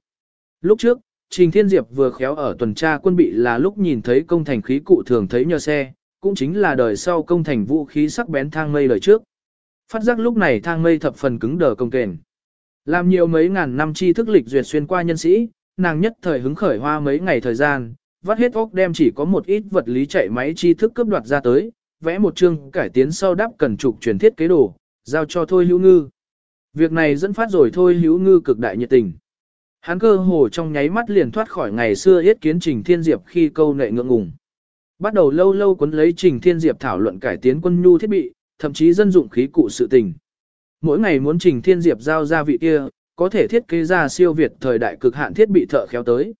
Lúc trước, Trình Thiên Diệp vừa khéo ở tuần tra quân bị là lúc nhìn thấy công thành khí cụ thường thấy nhờ xe, cũng chính là đời sau công thành vũ khí sắc bén thang mây lời trước. Phát giác lúc này thang mây thập phần cứng đờ công kềnh. Làm nhiều mấy ngàn năm tri thức lịch duyệt xuyên qua nhân sĩ, nàng nhất thời hứng khởi hoa mấy ngày thời gian, vắt hết óc đem chỉ có một ít vật lý chạy máy tri thức cướp đoạt ra tới, vẽ một chương cải tiến sau đáp cần trục truyền thiết kế đồ, giao cho Thôi Hữu Ngư. Việc này dẫn phát rồi Thôi Hữu Ngư cực đại nhiệt tình. Hắn cơ hồ trong nháy mắt liền thoát khỏi ngày xưa yết kiến Trình Thiên Diệp khi câu nệ ngượng ngùng. Bắt đầu lâu lâu cuốn lấy Trình Thiên Diệp thảo luận cải tiến quân nhu thiết bị, thậm chí dân dụng khí cụ sự tình. Mỗi ngày muốn Trình Thiên Diệp giao ra vị kia, có thể thiết kế ra siêu việt thời đại cực hạn thiết bị thợ khéo tới.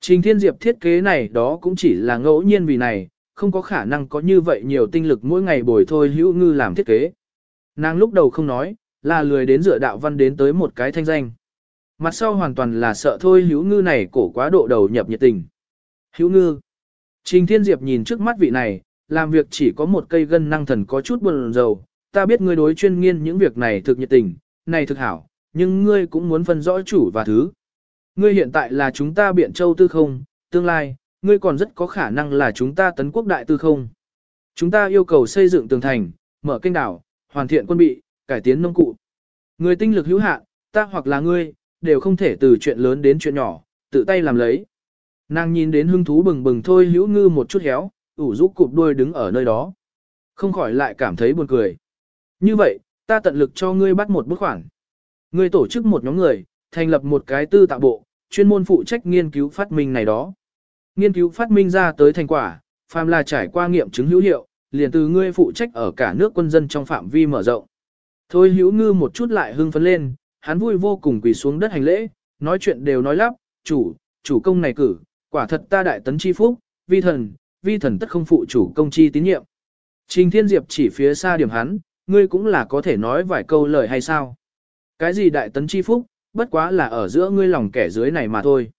Trình Thiên Diệp thiết kế này đó cũng chỉ là ngẫu nhiên vì này, không có khả năng có như vậy nhiều tinh lực mỗi ngày bồi thôi hữu ngư làm thiết kế. Nàng lúc đầu không nói, là lười đến dựa đạo văn đến tới một cái thanh danh. Mặt sau hoàn toàn là sợ thôi hữu ngư này cổ quá độ đầu nhập nhiệt tình. Hữu ngư. Trình Thiên Diệp nhìn trước mắt vị này, làm việc chỉ có một cây gân năng thần có chút buồn rầu. Ta biết ngươi đối chuyên nghiên những việc này thực nhiệt tình, này thực hảo, nhưng ngươi cũng muốn phân rõ chủ và thứ. Ngươi hiện tại là chúng ta biện châu tư không, tương lai, ngươi còn rất có khả năng là chúng ta tấn quốc đại tư không. Chúng ta yêu cầu xây dựng tường thành, mở kênh đảo, hoàn thiện quân bị, cải tiến nông cụ. Người tinh lực hữu hạn, ta hoặc là ngươi, đều không thể từ chuyện lớn đến chuyện nhỏ, tự tay làm lấy. Nàng nhìn đến hưng thú bừng bừng thôi hữu ngư một chút héo, ủ rũ cụp đuôi đứng ở nơi đó. Không khỏi lại cảm thấy buồn cười. Như vậy, ta tận lực cho ngươi bắt một bức khoản. Ngươi tổ chức một nhóm người, thành lập một cái tư tạo bộ, chuyên môn phụ trách nghiên cứu phát minh này đó. Nghiên cứu phát minh ra tới thành quả, phàm là trải qua nghiệm chứng hữu hiệu, liền từ ngươi phụ trách ở cả nước quân dân trong phạm vi mở rộng. Thôi hữu ngư một chút lại hưng phấn lên, hắn vui vô cùng quỳ xuống đất hành lễ, nói chuyện đều nói lắp, chủ, chủ công này cử, quả thật ta đại tấn chi phúc, vi thần, vi thần tất không phụ chủ công chi tín nhiệm. Trình Thiên Diệp chỉ phía xa điểm hắn, ngươi cũng là có thể nói vài câu lời hay sao. Cái gì đại tấn chi phúc, bất quá là ở giữa ngươi lòng kẻ dưới này mà thôi.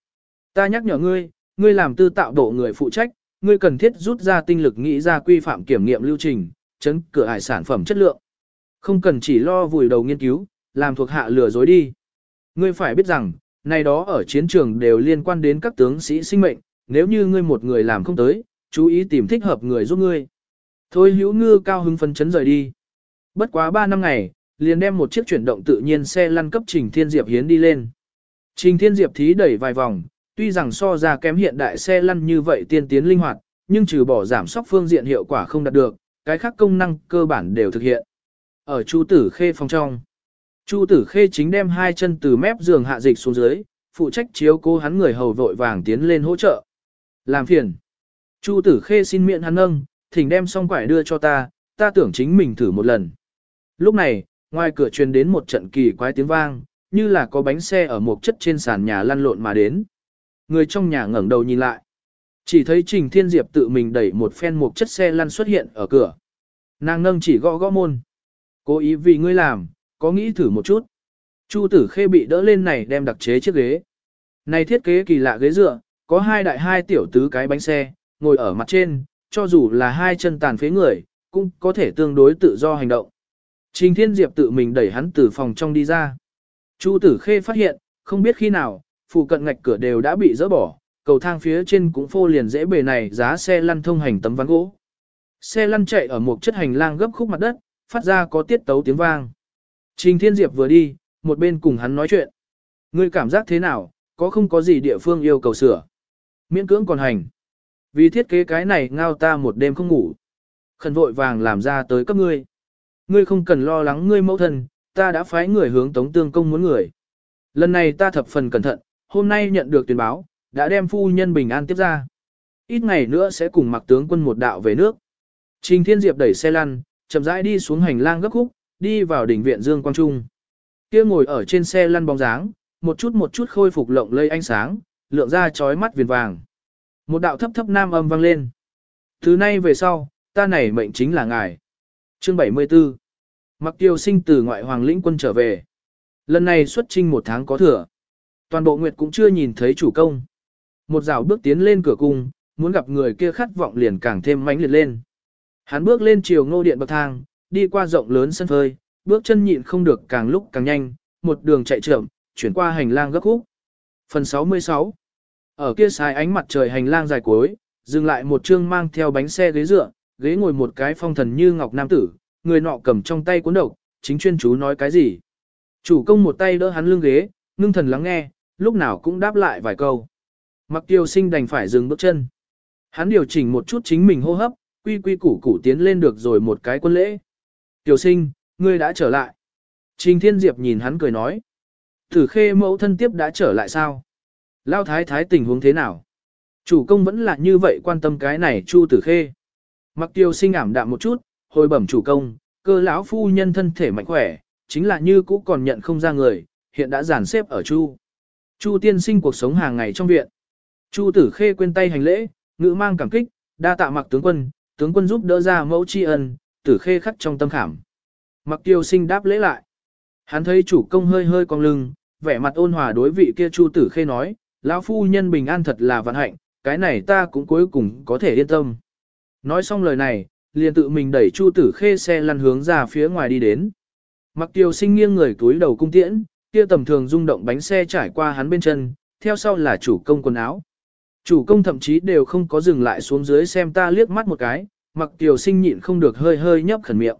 Ta nhắc nhở ngươi, ngươi làm tư tạo độ người phụ trách, ngươi cần thiết rút ra tinh lực nghĩ ra quy phạm kiểm nghiệm lưu trình, chấn cửa hải sản phẩm chất lượng. Không cần chỉ lo vùi đầu nghiên cứu, làm thuộc hạ lừa dối đi. Ngươi phải biết rằng, này đó ở chiến trường đều liên quan đến các tướng sĩ sinh mệnh, nếu như ngươi một người làm không tới, chú ý tìm thích hợp người giúp ngươi. Thôi hữu ngư cao hứng phấn chấn rời đi. Bất quá 3 năm ngày, liền đem một chiếc chuyển động tự nhiên xe lăn cấp Trình Thiên Diệp hiến đi lên. Trình Thiên Diệp thí đẩy vài vòng, tuy rằng so ra kém hiện đại xe lăn như vậy tiên tiến linh hoạt, nhưng trừ bỏ giảm sóc phương diện hiệu quả không đạt được, cái khác công năng cơ bản đều thực hiện. Ở Chu Tử Khê phòng trong, Chu Tử Khê chính đem hai chân từ mép giường hạ dịch xuống dưới, phụ trách chiếu cố hắn người hầu vội vàng tiến lên hỗ trợ. Làm phiền. Chu Tử Khê xin miệng hắn nâng, thỉnh đem xong quải đưa cho ta, ta tưởng chính mình thử một lần. Lúc này, ngoài cửa truyền đến một trận kỳ quái tiếng vang, như là có bánh xe ở một chất trên sàn nhà lăn lộn mà đến. Người trong nhà ngẩng đầu nhìn lại. Chỉ thấy Trình Thiên Diệp tự mình đẩy một phen một chất xe lăn xuất hiện ở cửa. Nàng nâng chỉ gõ gõ môn. Cố ý vì ngươi làm, có nghĩ thử một chút. Chu tử khê bị đỡ lên này đem đặc chế chiếc ghế. Này thiết kế kỳ lạ ghế dựa, có hai đại hai tiểu tứ cái bánh xe, ngồi ở mặt trên, cho dù là hai chân tàn phế người, cũng có thể tương đối tự do hành động. Trình Thiên Diệp tự mình đẩy hắn từ phòng trong đi ra. Chu tử khê phát hiện, không biết khi nào, phụ cận ngạch cửa đều đã bị dỡ bỏ, cầu thang phía trên cũng phô liền dễ bề này giá xe lăn thông hành tấm ván gỗ. Xe lăn chạy ở một chất hành lang gấp khúc mặt đất, phát ra có tiết tấu tiếng vang. Trình Thiên Diệp vừa đi, một bên cùng hắn nói chuyện. Ngươi cảm giác thế nào, có không có gì địa phương yêu cầu sửa? Miễn cưỡng còn hành. Vì thiết kế cái này ngao ta một đêm không ngủ. Khẩn vội vàng làm ra tới cấp ngươi. Ngươi không cần lo lắng ngươi mẫu thân, ta đã phái người hướng tống tương công muốn người. Lần này ta thập phần cẩn thận, hôm nay nhận được tuyên báo, đã đem phu nhân bình an tiếp ra. Ít ngày nữa sẽ cùng mặc tướng quân một đạo về nước. Trình Thiên Diệp đẩy xe lăn, chậm rãi đi xuống hành lang gấp khúc, đi vào đỉnh viện Dương Quang Trung. Kia ngồi ở trên xe lăn bóng dáng, một chút một chút khôi phục lộng lây ánh sáng, lượng ra chói mắt viền vàng. Một đạo thấp thấp nam âm vang lên. Từ nay về sau, ta này mệnh chính là ngài. Chương 74 Mặc tiêu sinh từ ngoại hoàng lĩnh quân trở về. Lần này xuất trinh một tháng có thừa. Toàn bộ nguyệt cũng chưa nhìn thấy chủ công. Một rào bước tiến lên cửa cung, muốn gặp người kia khát vọng liền càng thêm mãnh liệt lên. Hắn bước lên chiều ngô điện bậc thang, đi qua rộng lớn sân phơi, bước chân nhịn không được càng lúc càng nhanh, một đường chạy chậm, chuyển qua hành lang gấp khúc. Phần 66 Ở kia sai ánh mặt trời hành lang dài cuối, dừng lại một chương mang theo bánh xe ghế dựa, ghế ngồi một cái phong thần như ngọc nam tử, người nọ cầm trong tay cuốn độc, chính chuyên chú nói cái gì. Chủ công một tay đỡ hắn lưng ghế, ngưng thần lắng nghe, lúc nào cũng đáp lại vài câu. Mặc tiêu sinh đành phải dừng bước chân. Hắn điều chỉnh một chút chính mình hô hấp, quy quy củ củ tiến lên được rồi một cái quân lễ. Tiểu sinh, ngươi đã trở lại. Trình Thiên Diệp nhìn hắn cười nói. Thử khê mẫu thân tiếp đã trở lại sao? Lao thái thái tình huống thế nào? Chủ công vẫn là như vậy quan tâm cái này chu tử khê. Mặc tiêu sinh ảm đạm một chút, hồi bẩm chủ công, cơ lão phu nhân thân thể mạnh khỏe, chính là như cũ còn nhận không ra người, hiện đã giản xếp ở chu. Chu tiên sinh cuộc sống hàng ngày trong viện. Chu tử khê quên tay hành lễ, ngữ mang cảm kích, đa tạ mặc tướng quân, tướng quân giúp đỡ ra mẫu tri ân, tử khê khắc trong tâm khảm. Mặc tiêu sinh đáp lễ lại. Hắn thấy chủ công hơi hơi cong lưng, vẻ mặt ôn hòa đối vị kia chu tử khê nói, lão phu nhân bình an thật là vận hạnh, cái này ta cũng cuối cùng có thể yên tâm. Nói xong lời này, liền tự mình đẩy chu tử khê xe lăn hướng ra phía ngoài đi đến. Mặc tiêu sinh nghiêng người túi đầu cung tiễn, kia tầm thường rung động bánh xe trải qua hắn bên chân, theo sau là chủ công quần áo. Chủ công thậm chí đều không có dừng lại xuống dưới xem ta liếc mắt một cái, mặc Tiêu sinh nhịn không được hơi hơi nhấp khẩn miệng.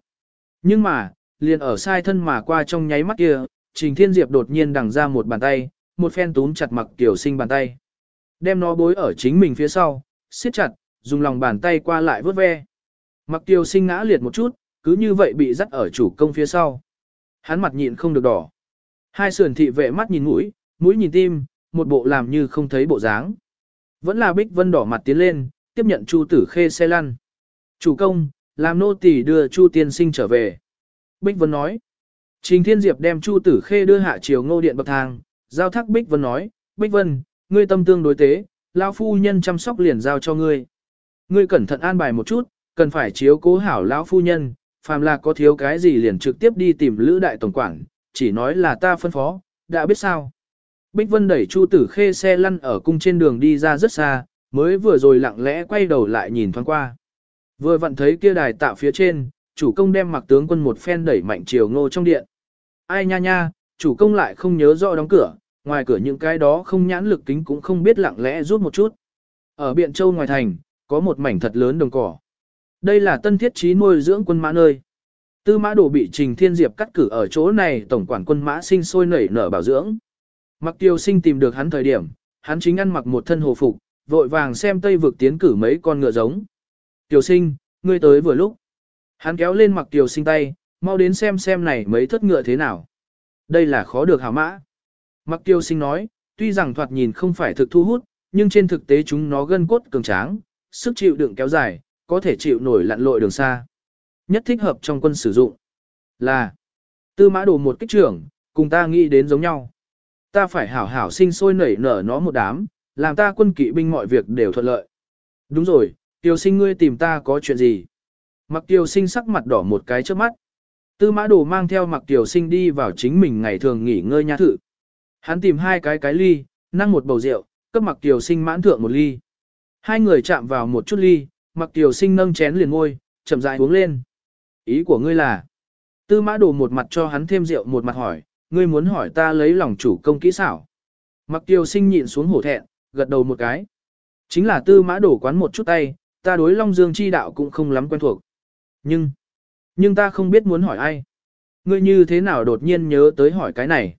Nhưng mà, liền ở sai thân mà qua trong nháy mắt kia, Trình Thiên Diệp đột nhiên đằng ra một bàn tay, một phen túm chặt mặc Tiêu sinh bàn tay. Đem nó bối ở chính mình phía sau, siết chặt, dùng lòng bàn tay qua lại vớt ve. Mặc tiêu sinh ngã liệt một chút, cứ như vậy bị dắt ở chủ công phía sau. Hắn mặt nhịn không được đỏ. Hai sườn thị vệ mắt nhìn mũi, mũi nhìn tim, một bộ làm như không thấy bộ dáng. Vẫn là Bích Vân đỏ mặt tiến lên, tiếp nhận Chu Tử Khê xe lăn. Chủ công, làm nô tỳ đưa Chu tiên sinh trở về. Bích Vân nói. Trình Thiên Diệp đem Chu Tử Khê đưa hạ chiều ngô điện bậc thang, giao thác Bích Vân nói, Bích Vân, ngươi tâm tương đối tế, lão phu nhân chăm sóc liền giao cho ngươi. Ngươi cẩn thận an bài một chút, cần phải chiếu cố hảo lão phu nhân, phàm là có thiếu cái gì liền trực tiếp đi tìm Lữ đại tổng quản, chỉ nói là ta phân phó, đã biết sao. Bích Vân đẩy Chu Tử Khê xe lăn ở cung trên đường đi ra rất xa, mới vừa rồi lặng lẽ quay đầu lại nhìn thoáng qua. Vừa vặn thấy kia đài tạo phía trên, chủ công đem mặc tướng quân một phen đẩy mạnh chiều ngô trong điện. Ai nha nha, chủ công lại không nhớ rõ đóng cửa, ngoài cửa những cái đó không nhãn lực kính cũng không biết lặng lẽ rút một chút. Ở Biện Châu ngoài thành, có một mảnh thật lớn đồng cỏ. Đây là tân thiết trí nuôi dưỡng quân mã nơi. Tư mã đồ bị Trình Thiên Diệp cắt cử ở chỗ này tổng quản quân mã sinh sôi nảy nở bảo dưỡng. Mặc tiêu sinh tìm được hắn thời điểm, hắn chính ăn mặc một thân hồ phục, vội vàng xem tây vực tiến cử mấy con ngựa giống. Tiểu sinh, ngươi tới vừa lúc. Hắn kéo lên mặc tiểu sinh tay, mau đến xem xem này mấy thất ngựa thế nào. Đây là khó được hảo mã. Mặc tiêu sinh nói, tuy rằng thoạt nhìn không phải thực thu hút, nhưng trên thực tế chúng nó gân cốt cường tráng, sức chịu đựng kéo dài, có thể chịu nổi lặn lội đường xa. Nhất thích hợp trong quân sử dụng là tư mã đồ một kích trưởng, cùng ta nghĩ đến giống nhau. Ta phải hảo hảo sinh sôi nảy nở nó một đám, làm ta quân kỵ binh mọi việc đều thuận lợi. Đúng rồi, tiêu sinh ngươi tìm ta có chuyện gì? Mặc tiêu sinh sắc mặt đỏ một cái trước mắt. Tư mã đồ mang theo mặc tiêu sinh đi vào chính mình ngày thường nghỉ ngơi nha thử, Hắn tìm hai cái cái ly, năng một bầu rượu, cấp mặc tiêu sinh mãn thượng một ly. Hai người chạm vào một chút ly, mặc tiểu sinh nâng chén liền ngôi, chậm rãi uống lên. Ý của ngươi là, tư mã đồ một mặt cho hắn thêm rượu một mặt hỏi, ngươi muốn hỏi ta lấy lòng chủ công kỹ xảo. Mặc tiểu sinh nhịn xuống hổ thẹn, gật đầu một cái. Chính là tư mã đổ quán một chút tay, ta đối Long Dương chi đạo cũng không lắm quen thuộc. Nhưng, nhưng ta không biết muốn hỏi ai. Ngươi như thế nào đột nhiên nhớ tới hỏi cái này?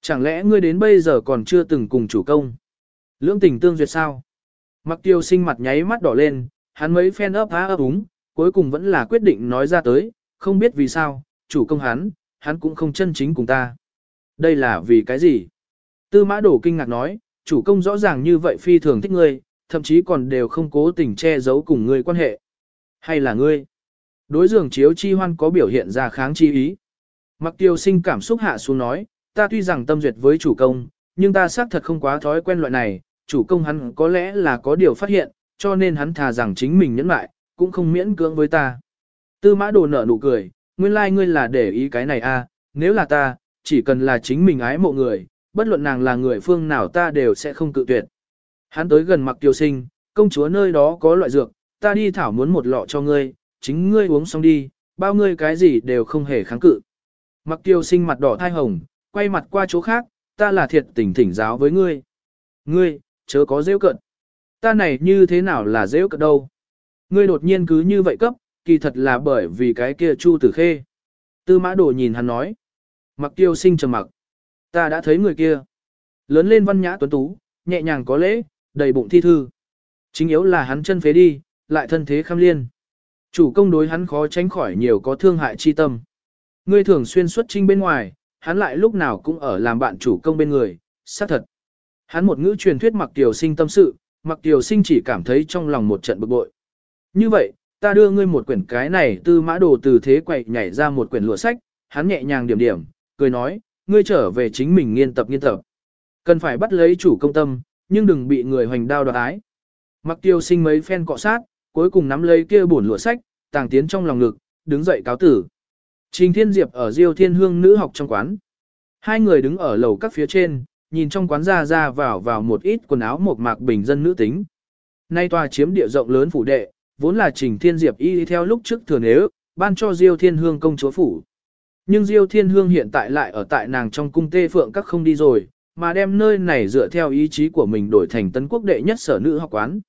Chẳng lẽ ngươi đến bây giờ còn chưa từng cùng chủ công? Lưỡng tình tương duyệt sao? Mặc tiêu sinh mặt nháy mắt đỏ lên, hắn mấy phen ấp há ấp úng, cuối cùng vẫn là quyết định nói ra tới, không biết vì sao, chủ công hắn, hắn cũng không chân chính cùng ta. Đây là vì cái gì? Tư mã đổ kinh ngạc nói, chủ công rõ ràng như vậy phi thường thích ngươi, thậm chí còn đều không cố tình che giấu cùng ngươi quan hệ. Hay là ngươi? Đối dường chiếu chi hoan có biểu hiện ra kháng chi ý. Mặc tiêu sinh cảm xúc hạ xuống nói, ta tuy rằng tâm duyệt với chủ công, nhưng ta xác thật không quá thói quen loại này, chủ công hắn có lẽ là có điều phát hiện, cho nên hắn thà rằng chính mình nhẫn lại, cũng không miễn cưỡng với ta. Tư mã đồ nở nụ cười, nguyên lai like ngươi là để ý cái này a, à, nếu là ta, chỉ cần là chính mình ái mộ người, bất luận nàng là người phương nào ta đều sẽ không cự tuyệt. Hắn tới gần mặc tiêu sinh, công chúa nơi đó có loại dược, ta đi thảo muốn một lọ cho ngươi, chính ngươi uống xong đi, bao ngươi cái gì đều không hề kháng cự. Mặc tiêu sinh mặt đỏ thai hồng, quay mặt qua chỗ khác, ta là thiệt tình thỉnh giáo với ngươi. Ngươi, chớ có rêu cận. Ta này như thế nào là rêu cận đâu. Ngươi đột nhiên cứ như vậy cấp, kỳ thật là bởi vì cái kia Chu Tử Khê. Tư mã đồ nhìn hắn nói. Mặc tiêu sinh trầm mặc. Ta đã thấy người kia. Lớn lên văn nhã tuấn tú, nhẹ nhàng có lễ, đầy bụng thi thư. Chính yếu là hắn chân phế đi, lại thân thế kham liên. Chủ công đối hắn khó tránh khỏi nhiều có thương hại chi tâm. Ngươi thường xuyên xuất trinh bên ngoài, hắn lại lúc nào cũng ở làm bạn chủ công bên người, xác thật. Hắn một ngữ truyền thuyết mặc tiểu sinh tâm sự, mặc tiểu sinh chỉ cảm thấy trong lòng một trận bực bội. Như vậy, ta đưa ngươi một quyển cái này tư mã đồ từ thế quậy nhảy ra một quyển lụa sách, hắn nhẹ nhàng điểm điểm, cười nói, ngươi trở về chính mình nghiên tập nghiên tập. Cần phải bắt lấy chủ công tâm, nhưng đừng bị người hoành đao đoạt ái. Mặc tiêu sinh mấy phen cọ sát, cuối cùng nắm lấy kia bổn lụa sách, tàng tiến trong lòng ngực, đứng dậy cáo tử. Trình Thiên Diệp ở Diêu Thiên Hương nữ học trong quán. Hai người đứng ở lầu các phía trên, nhìn trong quán ra ra vào vào một ít quần áo một mạc bình dân nữ tính. Nay tòa chiếm địa rộng lớn phủ đệ, vốn là Trình Thiên Diệp y theo lúc trước thừa nếu, ban cho Diêu Thiên Hương công chúa phủ. Nhưng Diêu Thiên Hương hiện tại lại ở tại nàng trong cung tê phượng các không đi rồi, mà đem nơi này dựa theo ý chí của mình đổi thành tân quốc đệ nhất sở nữ học quán.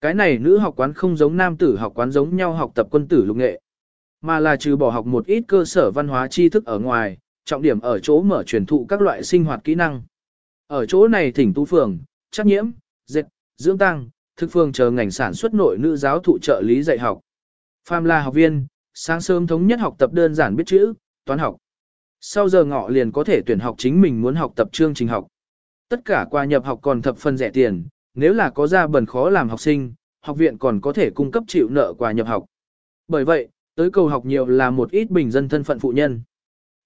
Cái này nữ học quán không giống nam tử học quán giống nhau học tập quân tử lục nghệ, mà là trừ bỏ học một ít cơ sở văn hóa tri thức ở ngoài, trọng điểm ở chỗ mở truyền thụ các loại sinh hoạt kỹ năng. Ở chỗ này thỉnh tu phường, trắc nhiễm, dệt, dưỡng tăng, thực phương chờ ngành sản xuất nội nữ giáo thụ trợ lý dạy học. Phàm là học viên, sáng sớm thống nhất học tập đơn giản biết chữ, toán học. Sau giờ ngọ liền có thể tuyển học chính mình muốn học tập chương trình học. Tất cả qua nhập học còn thập phần rẻ tiền, nếu là có ra bần khó làm học sinh, học viện còn có thể cung cấp chịu nợ quà nhập học. Bởi vậy, tới cầu học nhiều là một ít bình dân thân phận phụ nhân.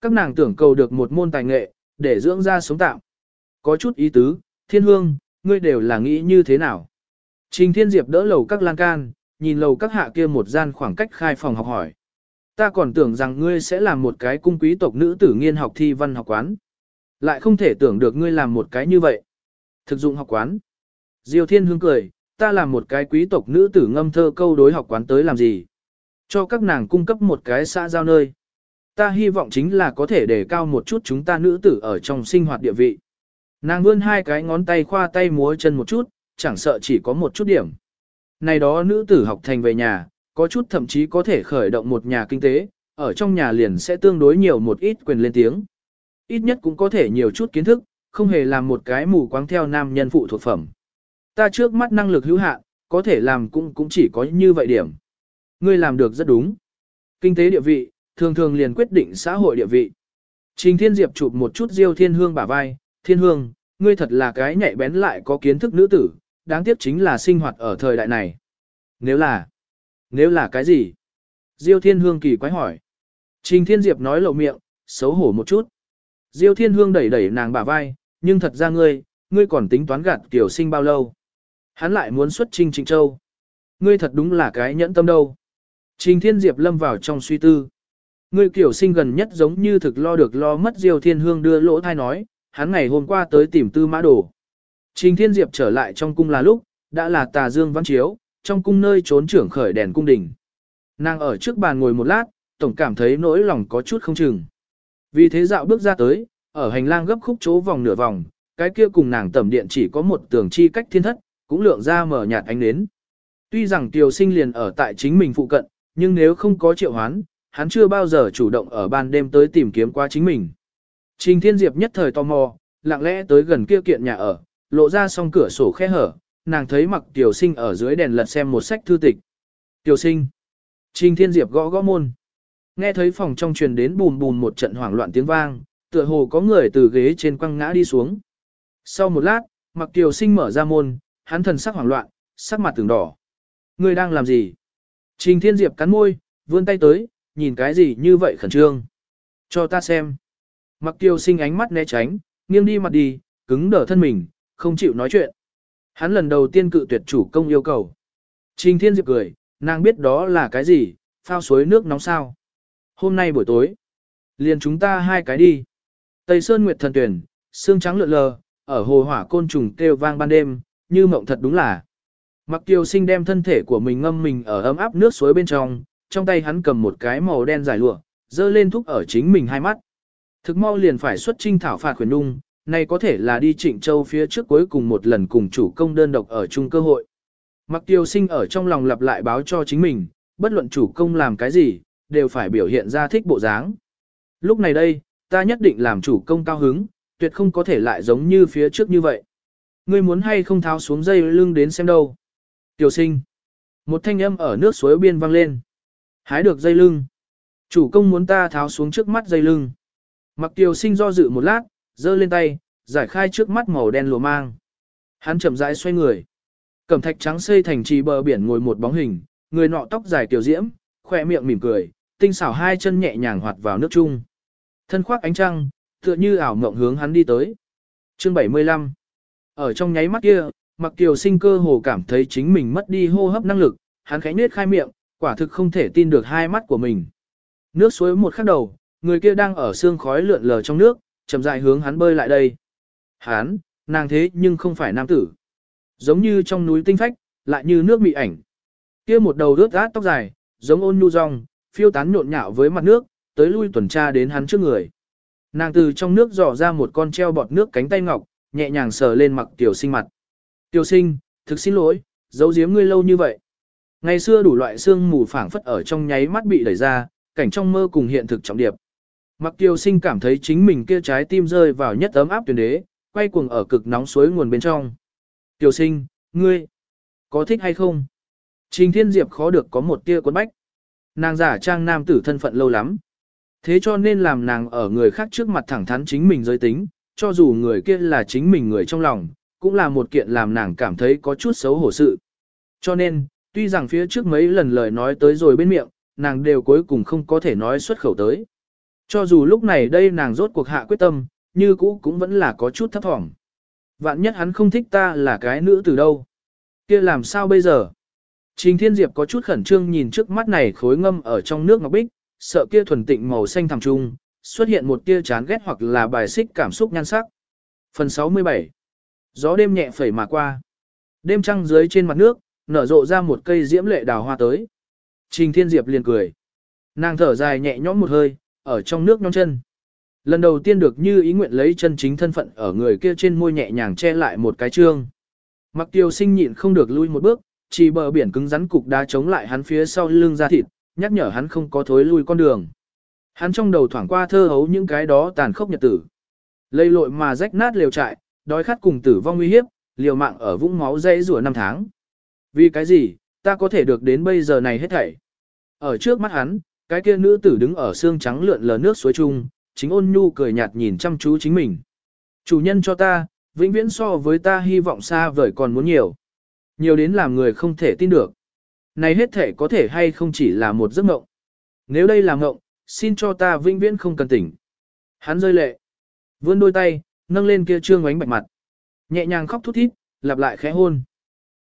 Các nàng tưởng cầu được một môn tài nghệ, để dưỡng ra sống tạo. Có chút ý tứ, thiên hương, ngươi đều là nghĩ như thế nào? Trình Thiên Diệp đỡ lầu các lan can, nhìn lầu các hạ kia một gian khoảng cách khai phòng học hỏi. Ta còn tưởng rằng ngươi sẽ làm một cái cung quý tộc nữ tử nghiên học thi văn học quán. Lại không thể tưởng được ngươi làm một cái như vậy. Thực dụng học quán. Diêu Thiên Hương cười, ta làm một cái quý tộc nữ tử ngâm thơ câu đối học quán tới làm gì? Cho các nàng cung cấp một cái xã giao nơi. Ta hy vọng chính là có thể đề cao một chút chúng ta nữ tử ở trong sinh hoạt địa vị. Nàng vươn hai cái ngón tay khoa tay múa chân một chút, chẳng sợ chỉ có một chút điểm. Này đó nữ tử học thành về nhà, có chút thậm chí có thể khởi động một nhà kinh tế, ở trong nhà liền sẽ tương đối nhiều một ít quyền lên tiếng. Ít nhất cũng có thể nhiều chút kiến thức, không hề làm một cái mù quáng theo nam nhân phụ thuộc phẩm. Ta trước mắt năng lực hữu hạn, có thể làm cũng cũng chỉ có như vậy điểm. Ngươi làm được rất đúng. Kinh tế địa vị, thường thường liền quyết định xã hội địa vị. Trình Thiên Diệp chụp một chút Diêu Thiên Hương bả vai, Thiên Hương, ngươi thật là cái nhạy bén lại có kiến thức nữ tử, đáng tiếc chính là sinh hoạt ở thời đại này. Nếu là, nếu là cái gì? Diêu Thiên Hương kỳ quái hỏi. Trình Thiên Diệp nói lộ miệng, xấu hổ một chút. Diêu Thiên Hương đẩy đẩy nàng bả vai, nhưng thật ra ngươi, ngươi còn tính toán gạt tiểu sinh bao lâu? Hắn lại muốn xuất Trình Trịnh Châu. Ngươi thật đúng là cái nhẫn tâm đâu. Trình Thiên Diệp lâm vào trong suy tư. Ngươi kiểu sinh gần nhất giống như thực lo được lo mất Diêu Thiên Hương đưa lỗ thai nói, hắn ngày hôm qua tới tìm tư mã đồ. Trình Thiên Diệp trở lại trong cung là lúc, đã là tà dương văn chiếu, trong cung nơi trốn trưởng khởi đèn cung đình. Nàng ở trước bàn ngồi một lát, tổng cảm thấy nỗi lòng có chút không chừng. Vì thế dạo bước ra tới, ở hành lang gấp khúc chỗ vòng nửa vòng, cái kia cùng nàng tẩm điện chỉ có một tường chi cách thiên thất, cũng lượng ra mở nhạt ánh nến. Tuy rằng Tiêu Sinh liền ở tại chính mình phụ cận, nhưng nếu không có triệu hoán, hắn chưa bao giờ chủ động ở ban đêm tới tìm kiếm qua chính mình. Trình Thiên Diệp nhất thời tò mò, lặng lẽ tới gần kia kiện nhà ở, lộ ra song cửa sổ khe hở, nàng thấy mặc Tiểu Sinh ở dưới đèn lật xem một sách thư tịch. Tiểu Sinh. Trình Thiên Diệp gõ gõ môn. Nghe thấy phòng trong truyền đến bùn bùn một trận hoảng loạn tiếng vang, tựa hồ có người từ ghế trên quăng ngã đi xuống. Sau một lát, mặc Tiểu Sinh mở ra môn, hắn thần sắc hoảng loạn, sắc mặt từng đỏ. Người đang làm gì? Trình Thiên Diệp cắn môi, vươn tay tới, nhìn cái gì như vậy khẩn trương. Cho ta xem. Mặc tiêu sinh ánh mắt né tránh, nghiêng đi mặt đi, cứng đờ thân mình, không chịu nói chuyện. Hắn lần đầu tiên cự tuyệt chủ công yêu cầu. Trình Thiên Diệp cười, nàng biết đó là cái gì, phao suối nước nóng sao. Hôm nay buổi tối, liền chúng ta hai cái đi. Tây Sơn Nguyệt Thần Tuyển, xương trắng lượn lờ, ở hồ hỏa côn trùng kêu vang ban đêm, như mộng thật đúng là. Mặc Kiều Sinh đem thân thể của mình ngâm mình ở ấm áp nước suối bên trong, trong tay hắn cầm một cái màu đen dài lụa, dơ lên thúc ở chính mình hai mắt. Thực mau liền phải xuất trinh thảo phạt khuyển nung, Này có thể là đi Trịnh Châu phía trước cuối cùng một lần cùng chủ công đơn độc ở chung cơ hội. Mặc tiêu sinh ở trong lòng lặp lại báo cho chính mình, bất luận chủ công làm cái gì, đều phải biểu hiện ra thích bộ dáng. Lúc này đây, ta nhất định làm chủ công cao hứng, tuyệt không có thể lại giống như phía trước như vậy. Ngươi muốn hay không tháo xuống dây lưng đến xem đâu. Tiểu sinh. Một thanh âm ở nước suối biên vang lên. Hái được dây lưng. Chủ công muốn ta tháo xuống trước mắt dây lưng. Mặc Tiều sinh do dự một lát, giơ lên tay, giải khai trước mắt màu đen lùa mang. Hắn chậm rãi xoay người. Cẩm thạch trắng xây thành trì bờ biển ngồi một bóng hình, người nọ tóc dài tiểu diễm, khỏe miệng mỉm cười, tinh xảo hai chân nhẹ nhàng hoạt vào nước chung. Thân khoác ánh trăng, tựa như ảo mộng hướng hắn đi tới. Chương 75 Ở trong nháy mắt kia, Mặc Kiều sinh cơ hồ cảm thấy chính mình mất đi hô hấp năng lực, hắn khẽ nết khai miệng, quả thực không thể tin được hai mắt của mình. Nước suối một khắc đầu, người kia đang ở xương khói lượn lờ trong nước, chậm rãi hướng hắn bơi lại đây. Hắn, nàng thế nhưng không phải nam tử. Giống như trong núi tinh phách, lại như nước mị ảnh. Kia một đầu rớt gát tóc dài, giống ôn nhu rong, phiêu tán nhộn nhạo với mặt nước, tới lui tuần tra đến hắn trước người. Nàng từ trong nước dò ra một con treo bọt nước cánh tay ngọc, nhẹ nhàng sờ lên mặt tiểu sinh mặt. Tiểu sinh, thực xin lỗi, giấu giếm ngươi lâu như vậy. Ngày xưa đủ loại xương mù phảng phất ở trong nháy mắt bị đẩy ra, cảnh trong mơ cùng hiện thực trọng điệp. Mặc tiêu sinh cảm thấy chính mình kia trái tim rơi vào nhất ấm áp tuyển đế, quay cuồng ở cực nóng suối nguồn bên trong. Kiều sinh, ngươi, có thích hay không? Trình Thiên Diệp khó được có một tia cuốn bách. Nàng giả trang nam tử thân phận lâu lắm. Thế cho nên làm nàng ở người khác trước mặt thẳng thắn chính mình giới tính, cho dù người kia là chính mình người trong lòng, cũng là một kiện làm nàng cảm thấy có chút xấu hổ sự. Cho nên, tuy rằng phía trước mấy lần lời nói tới rồi bên miệng, nàng đều cuối cùng không có thể nói xuất khẩu tới. Cho dù lúc này đây nàng rốt cuộc hạ quyết tâm, như cũ cũng vẫn là có chút thấp thỏm. Vạn nhất hắn không thích ta là cái nữ từ đâu. kia làm sao bây giờ? Trình Thiên Diệp có chút khẩn trương nhìn trước mắt này khối ngâm ở trong nước ngọc bích, sợ kia thuần tịnh màu xanh thẳm trung, xuất hiện một tia chán ghét hoặc là bài xích cảm xúc nhan sắc. Phần 67 Gió đêm nhẹ phẩy mà qua. Đêm trăng dưới trên mặt nước, nở rộ ra một cây diễm lệ đào hoa tới. Trình Thiên Diệp liền cười. Nàng thở dài nhẹ nhõm một hơi, ở trong nước nhong chân. Lần đầu tiên được như ý nguyện lấy chân chính thân phận ở người kia trên môi nhẹ nhàng che lại một cái trương. Mặc tiêu sinh nhịn không được lui một bước, chỉ bờ biển cứng rắn cục đá chống lại hắn phía sau lưng ra thịt, nhắc nhở hắn không có thối lui con đường. Hắn trong đầu thoảng qua thơ hấu những cái đó tàn khốc nhật tử. Lây lội mà rách nát liều trại, đói khát cùng tử vong nguy hiếp, liều mạng ở vũng máu dây rùa năm tháng. Vì cái gì, ta có thể được đến bây giờ này hết thảy. Ở trước mắt hắn, cái kia nữ tử đứng ở xương trắng lượn lờ nước suối chung, chính ôn nhu cười nhạt nhìn chăm chú chính mình. Chủ nhân cho ta, vĩnh viễn so với ta hy vọng xa vời còn muốn nhiều. Nhiều đến làm người không thể tin được. Này hết thể có thể hay không chỉ là một giấc mộng. Nếu đây là mộng, xin cho ta vĩnh viễn không cần tỉnh. Hắn rơi lệ. Vươn đôi tay, nâng lên kia trương ánh bạch mặt. Nhẹ nhàng khóc thút thít, lặp lại khẽ hôn.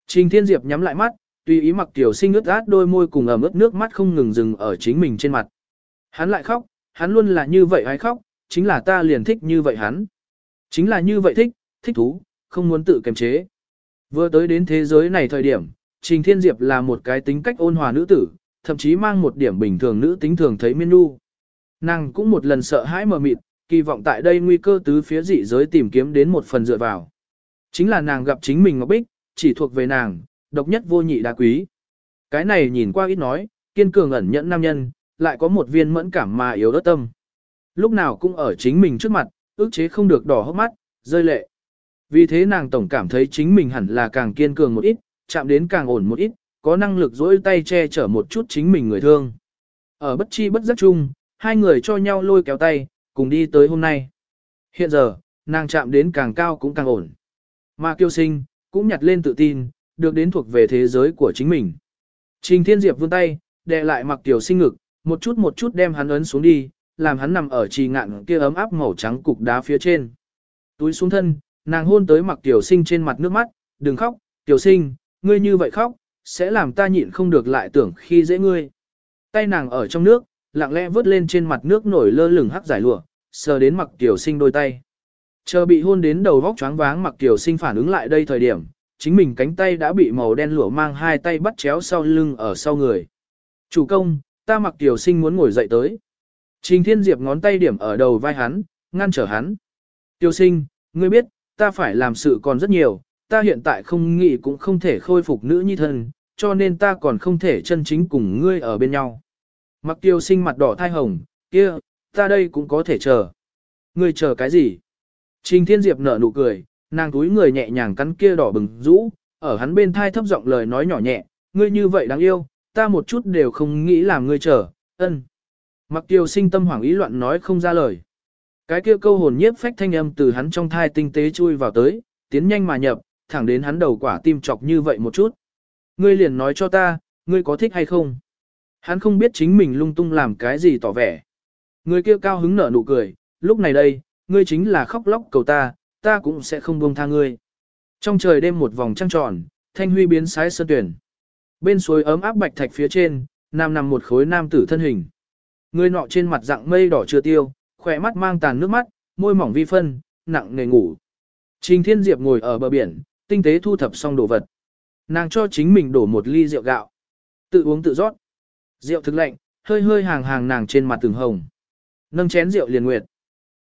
Trình Thiên Diệp nhắm lại mắt, tùy ý mặc tiểu sinh ướt át đôi môi cùng ẩm ướt nước mắt không ngừng dừng ở chính mình trên mặt. Hắn lại khóc, hắn luôn là như vậy hay khóc, chính là ta liền thích như vậy hắn. Chính là như vậy thích, thích thú, không muốn tự kiềm chế. Vừa tới đến thế giới này thời điểm, Trình Thiên Diệp là một cái tính cách ôn hòa nữ tử, thậm chí mang một điểm bình thường nữ tính thường thấy miên nu. Nàng cũng một lần sợ hãi mờ mịt, kỳ vọng tại đây nguy cơ tứ phía dị giới tìm kiếm đến một phần dựa vào. Chính là nàng gặp chính mình Ngọc Bích, chỉ thuộc về nàng, độc nhất vô nhị đá quý. Cái này nhìn qua ít nói, kiên cường ẩn nhẫn nam nhân, lại có một viên mẫn cảm mà yếu ớt tâm. Lúc nào cũng ở chính mình trước mặt, ước chế không được đỏ hốc mắt, rơi lệ. Vì thế nàng tổng cảm thấy chính mình hẳn là càng kiên cường một ít, chạm đến càng ổn một ít, có năng lực dỗi tay che chở một chút chính mình người thương. Ở bất chi bất giác chung, hai người cho nhau lôi kéo tay, cùng đi tới hôm nay. Hiện giờ, nàng chạm đến càng cao cũng càng ổn. Mà kiêu sinh, cũng nhặt lên tự tin, được đến thuộc về thế giới của chính mình. Trình Thiên Diệp vươn tay, đè lại mặc tiểu sinh ngực, một chút một chút đem hắn ấn xuống đi, làm hắn nằm ở trì ngạn kia ấm áp màu trắng cục đá phía trên. Túi xuống thân, nàng hôn tới mặc tiểu sinh trên mặt nước mắt, đừng khóc, tiểu sinh, ngươi như vậy khóc, sẽ làm ta nhịn không được lại tưởng khi dễ ngươi. Tay nàng ở trong nước, lặng lẽ vớt lên trên mặt nước nổi lơ lửng hắc giải lụa, sờ đến mặc tiểu sinh đôi tay. Chờ bị hôn đến đầu vóc choáng váng mặc tiểu sinh phản ứng lại đây thời điểm, chính mình cánh tay đã bị màu đen lửa mang hai tay bắt chéo sau lưng ở sau người. Chủ công, ta mặc tiểu sinh muốn ngồi dậy tới. Trình Thiên Diệp ngón tay điểm ở đầu vai hắn, ngăn trở hắn. Tiểu sinh, Ngươi biết, ta phải làm sự còn rất nhiều, ta hiện tại không nghĩ cũng không thể khôi phục nữ nhi thân, cho nên ta còn không thể chân chính cùng ngươi ở bên nhau. Mặc tiêu sinh mặt đỏ thai hồng, kia, ta đây cũng có thể chờ. Ngươi chờ cái gì? Trình Thiên Diệp nở nụ cười, nàng túi người nhẹ nhàng cắn kia đỏ bừng rũ, ở hắn bên thai thấp giọng lời nói nhỏ nhẹ, ngươi như vậy đáng yêu, ta một chút đều không nghĩ làm ngươi chờ, ân. Mặc tiêu sinh tâm hoảng ý loạn nói không ra lời. Cái kia câu hồn nhiếp phách thanh âm từ hắn trong thai tinh tế chui vào tới, tiến nhanh mà nhập, thẳng đến hắn đầu quả tim chọc như vậy một chút. Ngươi liền nói cho ta, ngươi có thích hay không? Hắn không biết chính mình lung tung làm cái gì tỏ vẻ. Người kia cao hứng nở nụ cười, lúc này đây, ngươi chính là khóc lóc cầu ta, ta cũng sẽ không buông tha ngươi. Trong trời đêm một vòng trăng tròn, thanh huy biến sái sơn tuyển. Bên suối ấm áp bạch thạch phía trên, nam nằm một khối nam tử thân hình. Người nọ trên mặt dạng mây đỏ chưa tiêu, khỏe mắt mang tàn nước mắt, môi mỏng vi phân, nặng nề ngủ. Trình Thiên Diệp ngồi ở bờ biển, tinh tế thu thập xong đồ vật. Nàng cho chính mình đổ một ly rượu gạo. Tự uống tự rót. Rượu thực lạnh, hơi hơi hàng hàng nàng trên mặt từng hồng. Nâng chén rượu liền nguyệt.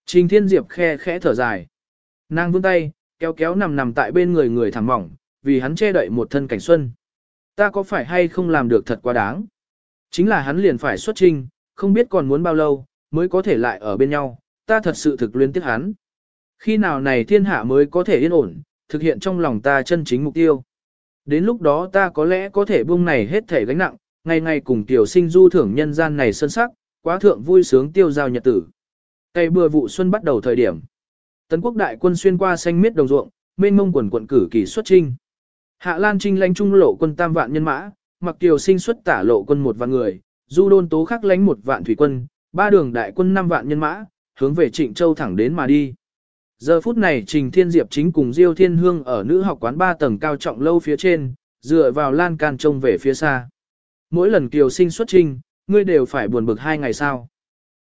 Trình Thiên Diệp khe khẽ thở dài. Nàng vươn tay, kéo kéo nằm nằm tại bên người người thẳng mỏng, vì hắn che đậy một thân cảnh xuân. Ta có phải hay không làm được thật quá đáng? Chính là hắn liền phải xuất trinh, không biết còn muốn bao lâu, mới có thể lại ở bên nhau, ta thật sự thực luyến tiếc hắn. Khi nào này thiên hạ mới có thể yên ổn, thực hiện trong lòng ta chân chính mục tiêu. Đến lúc đó ta có lẽ có thể buông này hết thể gánh nặng, ngày ngày cùng tiểu sinh du thưởng nhân gian này sân sắc, quá thượng vui sướng tiêu giao nhật tử. Cây bừa vụ xuân bắt đầu thời điểm. Tấn quốc đại quân xuyên qua xanh miết đồng ruộng, mênh mông quần quận cử kỳ xuất trinh. Hạ Lan Trinh lãnh trung lộ quân tam vạn nhân mã, mặc kiều sinh xuất tả lộ quân một vạn người, du đôn tố khắc lãnh một vạn thủy quân, ba đường đại quân năm vạn nhân mã, hướng về Trịnh Châu thẳng đến mà đi. Giờ phút này Trình Thiên Diệp chính cùng Diêu Thiên Hương ở nữ học quán ba tầng cao trọng lâu phía trên, dựa vào lan can trông về phía xa. Mỗi lần kiều sinh xuất trinh, ngươi đều phải buồn bực hai ngày sau.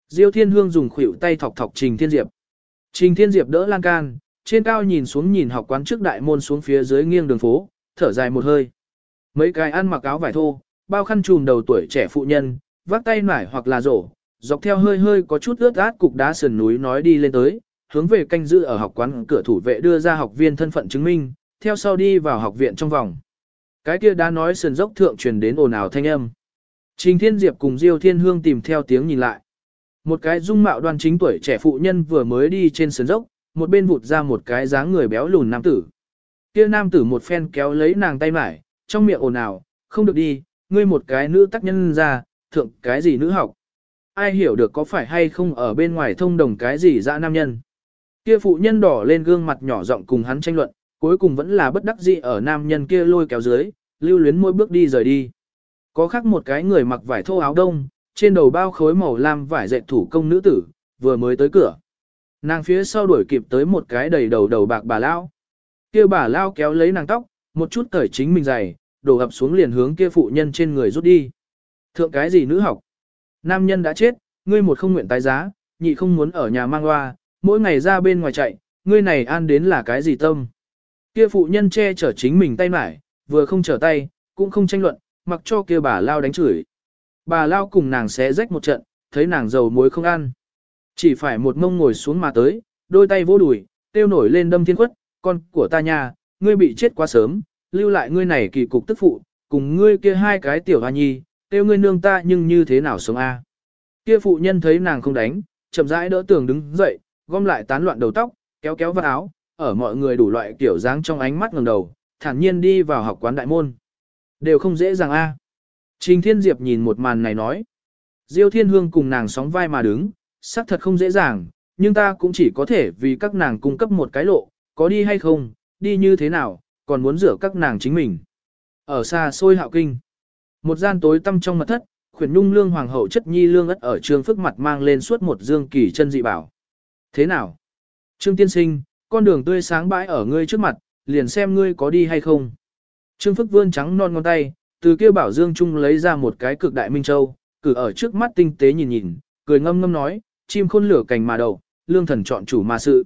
Diêu Thiên Hương dùng khuỷu tay thọc thọc Trình Thiên Diệp. Trình Thiên Diệp đỡ lan can, trên cao nhìn xuống nhìn học quán trước đại môn xuống phía dưới nghiêng đường phố, thở dài một hơi. Mấy cái ăn mặc áo vải thô, bao khăn trùm đầu tuổi trẻ phụ nhân, vác tay nải hoặc là rổ, dọc theo hơi hơi có chút ướt át cục đá sườn núi nói đi lên tới, hướng về canh giữ ở học quán cửa thủ vệ đưa ra học viên thân phận chứng minh, theo sau đi vào học viện trong vòng. Cái kia đã nói sườn dốc thượng truyền đến ồn ào thanh âm. Trình Thiên Diệp cùng Diêu Thiên Hương tìm theo tiếng nhìn lại. Một cái dung mạo đoan chính tuổi trẻ phụ nhân vừa mới đi trên sườn dốc, một bên vụt ra một cái dáng người béo lùn nam tử. Kia nam tử một phen kéo lấy nàng tay mải, trong miệng ồn ào, không được đi, ngươi một cái nữ tác nhân ra, thượng cái gì nữ học. Ai hiểu được có phải hay không ở bên ngoài thông đồng cái gì dã nam nhân. Kia phụ nhân đỏ lên gương mặt nhỏ giọng cùng hắn tranh luận, cuối cùng vẫn là bất đắc dĩ ở nam nhân kia lôi kéo dưới, lưu luyến mỗi bước đi rời đi. Có khác một cái người mặc vải thô áo đông, trên đầu bao khối màu lam vải dệt thủ công nữ tử, vừa mới tới cửa. Nàng phía sau đuổi kịp tới một cái đầy đầu đầu bạc bà lao. Kia bà lao kéo lấy nàng tóc, một chút cởi chính mình giày, đổ ập xuống liền hướng kia phụ nhân trên người rút đi. Thượng cái gì nữ học? Nam nhân đã chết, ngươi một không nguyện tái giá, nhị không muốn ở nhà mang loa, mỗi ngày ra bên ngoài chạy, ngươi này an đến là cái gì tâm? Kia phụ nhân che chở chính mình tay mải, vừa không trở tay, cũng không tranh luận, mặc cho kia bà lao đánh chửi. Bà lao cùng nàng xé rách một trận, thấy nàng dầu muối không ăn. Chỉ phải một mông ngồi xuống mà tới, đôi tay vô đùi, tiêu nổi lên đâm thiên quất, con của ta nhà, ngươi bị chết quá sớm, lưu lại ngươi này kỳ cục tức phụ, cùng ngươi kia hai cái tiểu hoa nhi, tiêu ngươi nương ta nhưng như thế nào sống a? Kia phụ nhân thấy nàng không đánh, chậm rãi đỡ tường đứng dậy, gom lại tán loạn đầu tóc, kéo kéo vào áo, ở mọi người đủ loại kiểu dáng trong ánh mắt ngẩng đầu, thản nhiên đi vào học quán đại môn. Đều không dễ dàng a. Trình Thiên Diệp nhìn một màn này nói. Diêu Thiên Hương cùng nàng sóng vai mà đứng, xác thật không dễ dàng, nhưng ta cũng chỉ có thể vì các nàng cung cấp một cái lộ, có đi hay không, đi như thế nào, còn muốn rửa các nàng chính mình. Ở xa xôi hạo kinh, một gian tối tăm trong mật thất, khuyển nhung lương hoàng hậu chất nhi lương ất ở trường phức mặt mang lên suốt một dương kỳ chân dị bảo. Thế nào? Trương tiên sinh, con đường tươi sáng bãi ở ngươi trước mặt, liền xem ngươi có đi hay không. Trương phức vươn trắng non ngón tay, từ kia bảo dương trung lấy ra một cái cực đại minh châu, cử ở trước mắt tinh tế nhìn nhìn, cười ngâm ngâm nói, chim khôn lửa cành mà đầu, lương thần chọn chủ mà sự.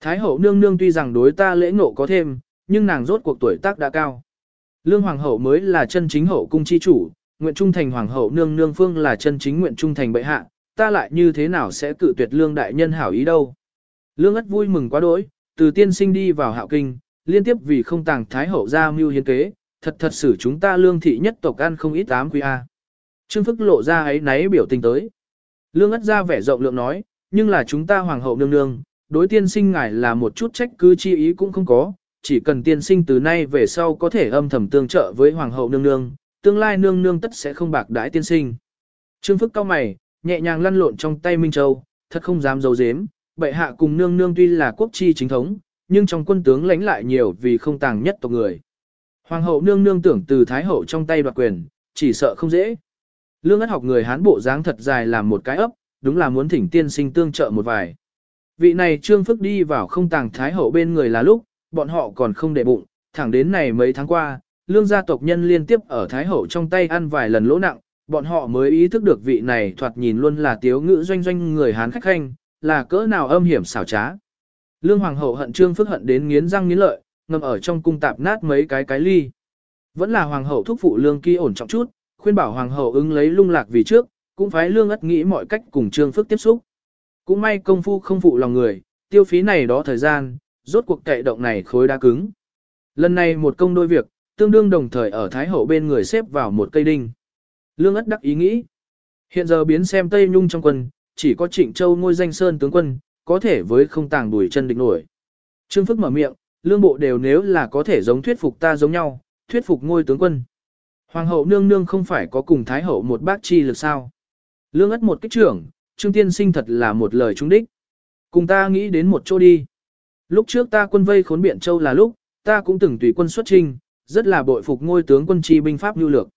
Thái hậu nương nương tuy rằng đối ta lễ ngộ có thêm, nhưng nàng rốt cuộc tuổi tác đã cao. Lương hoàng hậu mới là chân chính hậu cung chi chủ, nguyện trung thành hoàng hậu nương nương phương là chân chính nguyện trung thành bệ hạ, ta lại như thế nào sẽ cự tuyệt lương đại nhân hảo ý đâu. Lương ất vui mừng quá đỗi, từ tiên sinh đi vào hạo kinh, liên tiếp vì không tàng thái hậu ra mưu hiến kế, thật thật sự chúng ta lương thị nhất tộc ăn không ít ám quý a. Trương Phức lộ ra ấy náy biểu tình tới. Lương ất ra vẻ rộng lượng nói, nhưng là chúng ta hoàng hậu nương nương, đối tiên sinh ngài là một chút trách cứ chi ý cũng không có, chỉ cần tiên sinh từ nay về sau có thể âm thầm tương trợ với hoàng hậu nương nương, tương lai nương nương tất sẽ không bạc đãi tiên sinh. Trương Phức cao mày, nhẹ nhàng lăn lộn trong tay Minh Châu, thật không dám giấu giếm, bệ hạ cùng nương nương tuy là quốc chi chính thống, nhưng trong quân tướng lãnh lại nhiều vì không tàng nhất tộc người. Hoàng hậu nương nương tưởng từ thái hậu trong tay đoạt quyền, chỉ sợ không dễ. Lương ất học người hán bộ dáng thật dài làm một cái ấp, đúng là muốn thỉnh tiên sinh tương trợ một vài. Vị này trương phức đi vào không tàng thái hậu bên người là lúc, bọn họ còn không để bụng, thẳng đến này mấy tháng qua, lương gia tộc nhân liên tiếp ở thái hậu trong tay ăn vài lần lỗ nặng, bọn họ mới ý thức được vị này thoạt nhìn luôn là tiếu ngữ doanh doanh người hán khách khanh, là cỡ nào âm hiểm xảo trá. Lương hoàng hậu hận trương phức hận đến nghiến răng nghiến lợi, ngầm ở trong cung tạp nát mấy cái cái ly. Vẫn là hoàng hậu thúc phụ lương kỳ ổn trọng chút, khuyên bảo hoàng hậu ứng lấy lung lạc vì trước, cũng phải lương ất nghĩ mọi cách cùng trương phức tiếp xúc. Cũng may công phu không phụ lòng người, tiêu phí này đó thời gian, rốt cuộc cậy động này khối đá cứng. Lần này một công đôi việc, tương đương đồng thời ở Thái Hậu bên người xếp vào một cây đinh. Lương ất đắc ý nghĩ. Hiện giờ biến xem Tây Nhung trong quân, chỉ có Trịnh Châu ngôi danh sơn tướng quân, có thể với không tàng đuổi chân địch nổi. Trương Phức mở miệng, lương bộ đều nếu là có thể giống thuyết phục ta giống nhau, thuyết phục ngôi tướng quân. Hoàng hậu nương nương không phải có cùng Thái Hậu một bác chi lực sao. Lương ất một kích trưởng, Trương Tiên Sinh thật là một lời trung đích. Cùng ta nghĩ đến một chỗ đi. Lúc trước ta quân vây khốn biện châu là lúc, ta cũng từng tùy quân xuất trinh, rất là bội phục ngôi tướng quân chi binh pháp nhu lược.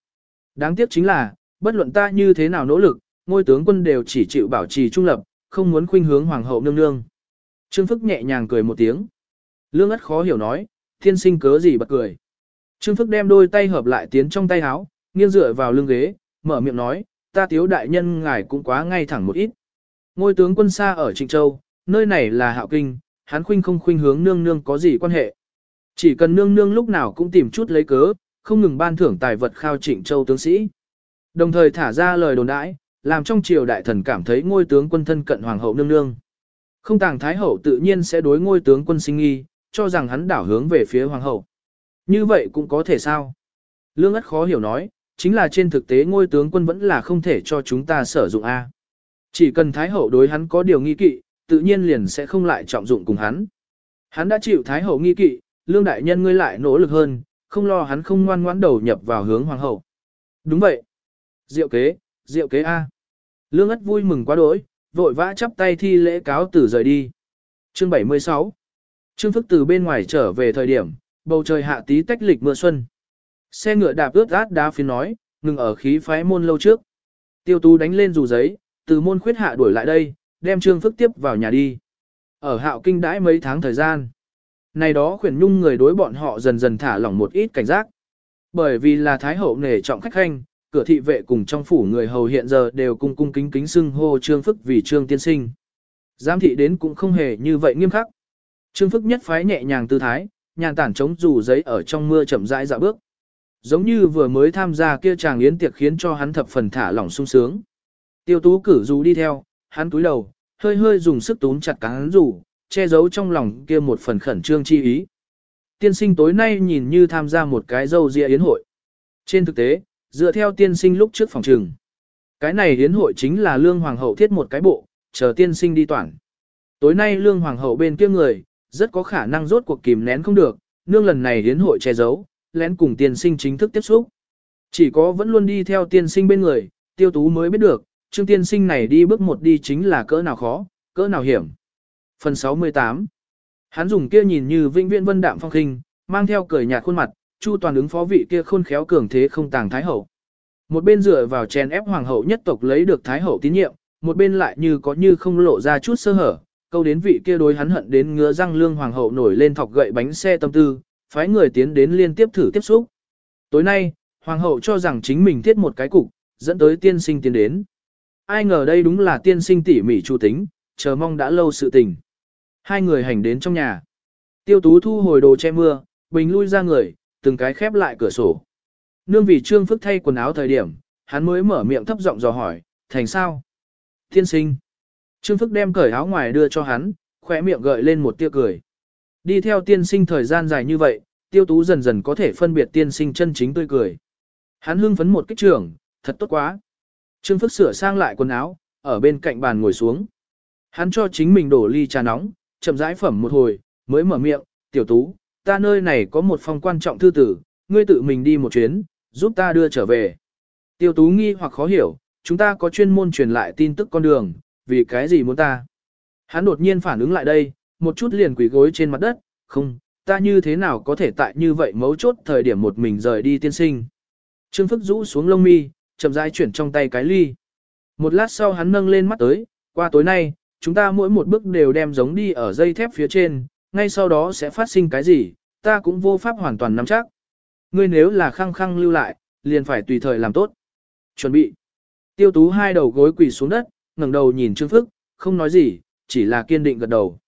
Đáng tiếc chính là, bất luận ta như thế nào nỗ lực, ngôi tướng quân đều chỉ chịu bảo trì trung lập, không muốn khuynh hướng hoàng hậu nương nương. Trương Phức nhẹ nhàng cười một tiếng. Lương ất khó hiểu nói, thiên sinh cớ gì bật cười. Trương Phức đem đôi tay hợp lại tiến trong tay áo, nghiêng dựa vào lưng ghế, mở miệng nói, ta thiếu đại nhân ngài cũng quá ngay thẳng một ít. Ngôi tướng quân xa ở Trịnh Châu, nơi này là hạo kinh, hắn khuynh không khuynh hướng nương nương có gì quan hệ. Chỉ cần nương nương lúc nào cũng tìm chút lấy cớ, không ngừng ban thưởng tài vật khao Trịnh Châu tướng sĩ. Đồng thời thả ra lời đồn đãi, làm trong triều đại thần cảm thấy ngôi tướng quân thân cận hoàng hậu nương nương. Không tàng thái hậu tự nhiên sẽ đối ngôi tướng quân sinh nghi, cho rằng hắn đảo hướng về phía hoàng hậu. Như vậy cũng có thể sao? Lương ất khó hiểu nói, chính là trên thực tế ngôi tướng quân vẫn là không thể cho chúng ta sử dụng A. Chỉ cần Thái Hậu đối hắn có điều nghi kỵ, tự nhiên liền sẽ không lại trọng dụng cùng hắn. Hắn đã chịu Thái Hậu nghi kỵ, lương đại nhân ngươi lại nỗ lực hơn, không lo hắn không ngoan ngoãn đầu nhập vào hướng Hoàng Hậu. Đúng vậy. Diệu kế, diệu kế A. Lương ất vui mừng quá đỗi, vội vã chắp tay thi lễ cáo tử rời đi. Chương 76 Trương Phức từ bên ngoài trở về thời điểm, bầu trời hạ tí tách lịch mưa xuân. Xe ngựa đạp ướt át đá phiến nói, ngừng ở khí phái môn lâu trước. Tiêu tú đánh lên dù giấy, từ môn khuyết hạ đuổi lại đây, đem trương phức tiếp vào nhà đi. Ở hạo kinh đãi mấy tháng thời gian. Này đó khuyển nhung người đối bọn họ dần dần thả lỏng một ít cảnh giác. Bởi vì là thái hậu nể trọng khách khanh, cửa thị vệ cùng trong phủ người hầu hiện giờ đều cung cung kính kính xưng hô trương phức vì trương tiên sinh. Giám thị đến cũng không hề như vậy nghiêm khắc. Trương phức nhất phái nhẹ nhàng tư thái, nhàn tản chống dù giấy ở trong mưa chậm rãi dạo bước. Giống như vừa mới tham gia kia chàng yến tiệc khiến cho hắn thập phần thả lỏng sung sướng. Tiêu tú cử dù đi theo, hắn túi đầu, hơi hơi dùng sức túm chặt cán dù, che giấu trong lòng kia một phần khẩn trương chi ý. Tiên sinh tối nay nhìn như tham gia một cái dâu dịa yến hội. Trên thực tế, dựa theo tiên sinh lúc trước phòng trường, cái này yến hội chính là lương hoàng hậu thiết một cái bộ, chờ tiên sinh đi toàn. Tối nay lương hoàng hậu bên kia người, rất có khả năng rốt cuộc kìm nén không được, nương lần này hiến hội che giấu, lén cùng tiên sinh chính thức tiếp xúc. Chỉ có vẫn luôn đi theo tiên sinh bên người, tiêu tú mới biết được, Trương tiên sinh này đi bước một đi chính là cỡ nào khó, cỡ nào hiểm. Phần 68 Hắn dùng kia nhìn như vinh viễn vân đạm phong khinh, mang theo cười nhạt khuôn mặt, chu toàn ứng phó vị kia khôn khéo cường thế không tàng thái hậu. Một bên dựa vào chèn ép hoàng hậu nhất tộc lấy được thái hậu tín nhiệm, một bên lại như có như không lộ ra chút sơ hở, câu đến vị kia đối hắn hận đến ngứa răng lương hoàng hậu nổi lên thọc gậy bánh xe tâm tư, phái người tiến đến liên tiếp thử tiếp xúc. Tối nay, hoàng hậu cho rằng chính mình thiết một cái cục, dẫn tới tiên sinh tiến đến ai ngờ đây đúng là tiên sinh tỉ mỉ chủ tính, chờ mong đã lâu sự tình. Hai người hành đến trong nhà. Tiêu tú thu hồi đồ che mưa, bình lui ra người, từng cái khép lại cửa sổ. Nương vì trương phức thay quần áo thời điểm, hắn mới mở miệng thấp giọng dò hỏi, thành sao? Tiên sinh. Trương phức đem cởi áo ngoài đưa cho hắn, khỏe miệng gợi lên một tia cười. Đi theo tiên sinh thời gian dài như vậy, tiêu tú dần dần có thể phân biệt tiên sinh chân chính tươi cười. Hắn hưng phấn một kích trưởng, thật tốt quá. Trương Phức sửa sang lại quần áo, ở bên cạnh bàn ngồi xuống. Hắn cho chính mình đổ ly trà nóng, chậm rãi phẩm một hồi, mới mở miệng, tiểu tú, ta nơi này có một phòng quan trọng thư tử, ngươi tự mình đi một chuyến, giúp ta đưa trở về. Tiêu tú nghi hoặc khó hiểu, chúng ta có chuyên môn truyền lại tin tức con đường, vì cái gì muốn ta? Hắn đột nhiên phản ứng lại đây, một chút liền quỳ gối trên mặt đất, không, ta như thế nào có thể tại như vậy mấu chốt thời điểm một mình rời đi tiên sinh. Trương Phức rũ xuống lông mi, chậm rãi chuyển trong tay cái ly. Một lát sau hắn nâng lên mắt tới, qua tối nay, chúng ta mỗi một bước đều đem giống đi ở dây thép phía trên, ngay sau đó sẽ phát sinh cái gì, ta cũng vô pháp hoàn toàn nắm chắc. Ngươi nếu là khăng khăng lưu lại, liền phải tùy thời làm tốt. Chuẩn bị. Tiêu tú hai đầu gối quỳ xuống đất, ngẩng đầu nhìn Trương Phức, không nói gì, chỉ là kiên định gật đầu.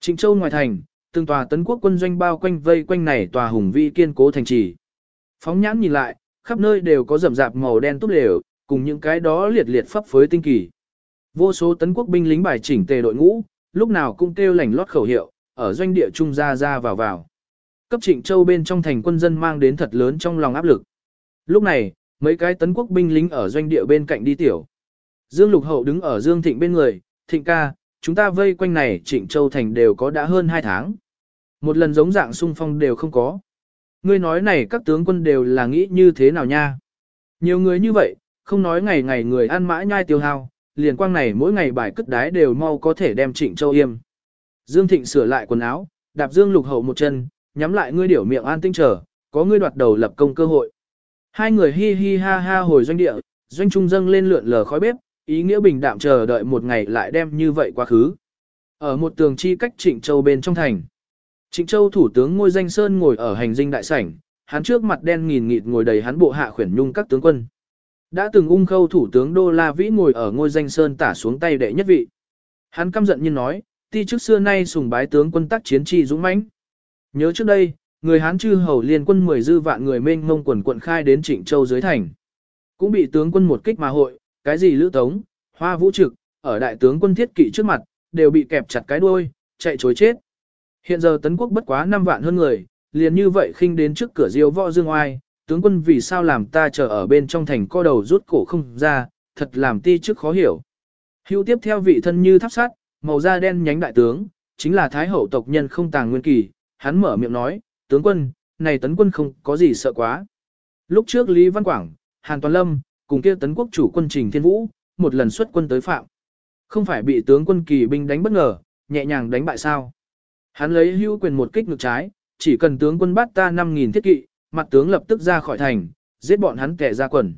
Trịnh Châu ngoài thành, từng tòa tấn quốc quân doanh bao quanh vây quanh này tòa hùng vĩ kiên cố thành trì. Phóng nhãn nhìn lại, khắp nơi đều có rậm rạp màu đen túp đều, cùng những cái đó liệt liệt pháp phối tinh kỳ. Vô số tấn quốc binh lính bài chỉnh tề đội ngũ, lúc nào cũng kêu lảnh lót khẩu hiệu, ở doanh địa trung ra ra vào vào. Cấp Trịnh Châu bên trong thành quân dân mang đến thật lớn trong lòng áp lực. Lúc này, mấy cái tấn quốc binh lính ở doanh địa bên cạnh đi tiểu. Dương Lục Hậu đứng ở Dương Thịnh bên người, Thịnh ca, chúng ta vây quanh này Trịnh Châu thành đều có đã hơn 2 tháng. Một lần giống dạng xung phong đều không có. Ngươi nói này các tướng quân đều là nghĩ như thế nào nha? Nhiều người như vậy, không nói ngày ngày người ăn mãi nhai tiêu hao, liền quang này mỗi ngày bài cất đái đều mau có thể đem Trịnh Châu yêm. Dương Thịnh sửa lại quần áo, đạp Dương Lục Hậu một chân, nhắm lại ngươi điểu miệng an tinh trở, có ngươi đoạt đầu lập công cơ hội. Hai người hi hi ha ha hồi doanh địa, doanh trung dâng lên lượn lờ khói bếp, ý nghĩa bình đạm chờ đợi một ngày lại đem như vậy quá khứ. Ở một tường chi cách Trịnh Châu bên trong thành. Trịnh Châu thủ tướng ngôi danh sơn ngồi ở hành dinh đại sảnh, hắn trước mặt đen nghìn nghịt ngồi đầy hắn bộ hạ khuyển nhung các tướng quân. Đã từng ung khâu thủ tướng Đô La Vĩ ngồi ở ngôi danh sơn tả xuống tay đệ nhất vị. Hắn căm giận như nói, ti trước xưa nay sùng bái tướng quân tác chiến tri dũng mãnh. Nhớ trước đây, người Hán chư hầu liên quân 10 dư vạn người mênh mông quần quận khai đến Trịnh Châu dưới thành. Cũng bị tướng quân một kích mà hội, cái gì lữ tống, hoa vũ trực, ở đại tướng quân thiết kỵ trước mặt, đều bị kẹp chặt cái đuôi, chạy chối chết. Hiện giờ tấn quốc bất quá 5 vạn hơn người, liền như vậy khinh đến trước cửa diêu võ dương oai, tướng quân vì sao làm ta chờ ở bên trong thành co đầu rút cổ không ra, thật làm ti trước khó hiểu. Hữu tiếp theo vị thân như tháp sắt, màu da đen nhánh đại tướng, chính là thái hậu tộc nhân không tàng nguyên kỳ, hắn mở miệng nói, tướng quân, này tấn quân không có gì sợ quá. Lúc trước Lý Văn Quảng, Hàn Toàn Lâm, cùng kia tấn quốc chủ quân Trình Thiên Vũ, một lần xuất quân tới phạm. Không phải bị tướng quân kỳ binh đánh bất ngờ, nhẹ nhàng đánh bại sao. Hắn lấy hữu quyền một kích ngược trái, chỉ cần tướng quân bắt ta 5.000 thiết kỵ, mặt tướng lập tức ra khỏi thành, giết bọn hắn kẻ ra quần.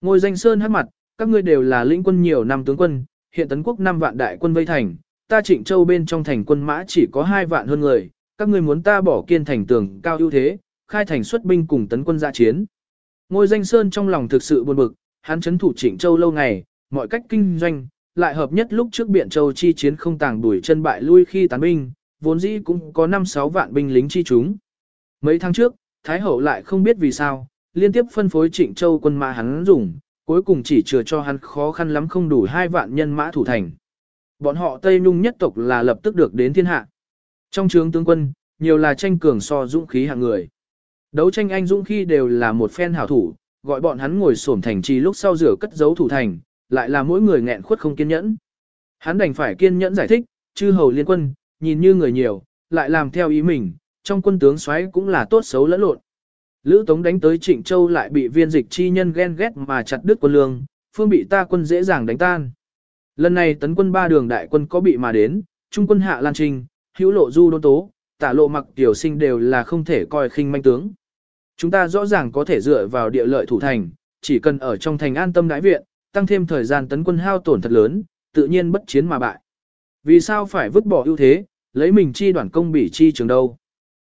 Ngôi danh sơn hát mặt, các ngươi đều là lĩnh quân nhiều năm tướng quân, hiện tấn quốc 5 vạn đại quân vây thành, ta trịnh châu bên trong thành quân mã chỉ có 2 vạn hơn người, các ngươi muốn ta bỏ kiên thành tường cao ưu thế, khai thành xuất binh cùng tấn quân ra chiến. Ngôi danh sơn trong lòng thực sự buồn bực, hắn chấn thủ trịnh châu lâu ngày, mọi cách kinh doanh, lại hợp nhất lúc trước biện châu chi chiến không tàng đuổi chân bại lui khi tán binh, vốn dĩ cũng có 5-6 vạn binh lính chi chúng. Mấy tháng trước, Thái Hậu lại không biết vì sao, liên tiếp phân phối trịnh châu quân mã hắn dùng, cuối cùng chỉ chừa cho hắn khó khăn lắm không đủ hai vạn nhân mã thủ thành. Bọn họ Tây Nhung nhất tộc là lập tức được đến thiên hạ. Trong trường tướng quân, nhiều là tranh cường so dũng khí hạng người. Đấu tranh anh dũng khi đều là một phen hảo thủ, gọi bọn hắn ngồi xổm thành trì lúc sau rửa cất giấu thủ thành, lại là mỗi người nghẹn khuất không kiên nhẫn. Hắn đành phải kiên nhẫn giải thích, chư hầu liên quân, nhìn như người nhiều, lại làm theo ý mình, trong quân tướng xoáy cũng là tốt xấu lẫn lộn. Lữ Tống đánh tới Trịnh Châu lại bị viên dịch chi nhân ghen ghét mà chặt đứt quân lương, phương bị ta quân dễ dàng đánh tan. Lần này tấn quân ba đường đại quân có bị mà đến, trung quân hạ lan trình, hữu lộ du đô tố, tả lộ mặc tiểu sinh đều là không thể coi khinh manh tướng. Chúng ta rõ ràng có thể dựa vào địa lợi thủ thành, chỉ cần ở trong thành an tâm đái viện, tăng thêm thời gian tấn quân hao tổn thật lớn, tự nhiên bất chiến mà bại. Vì sao phải vứt bỏ ưu thế, lấy mình chi đoàn công bỉ chi trường đâu?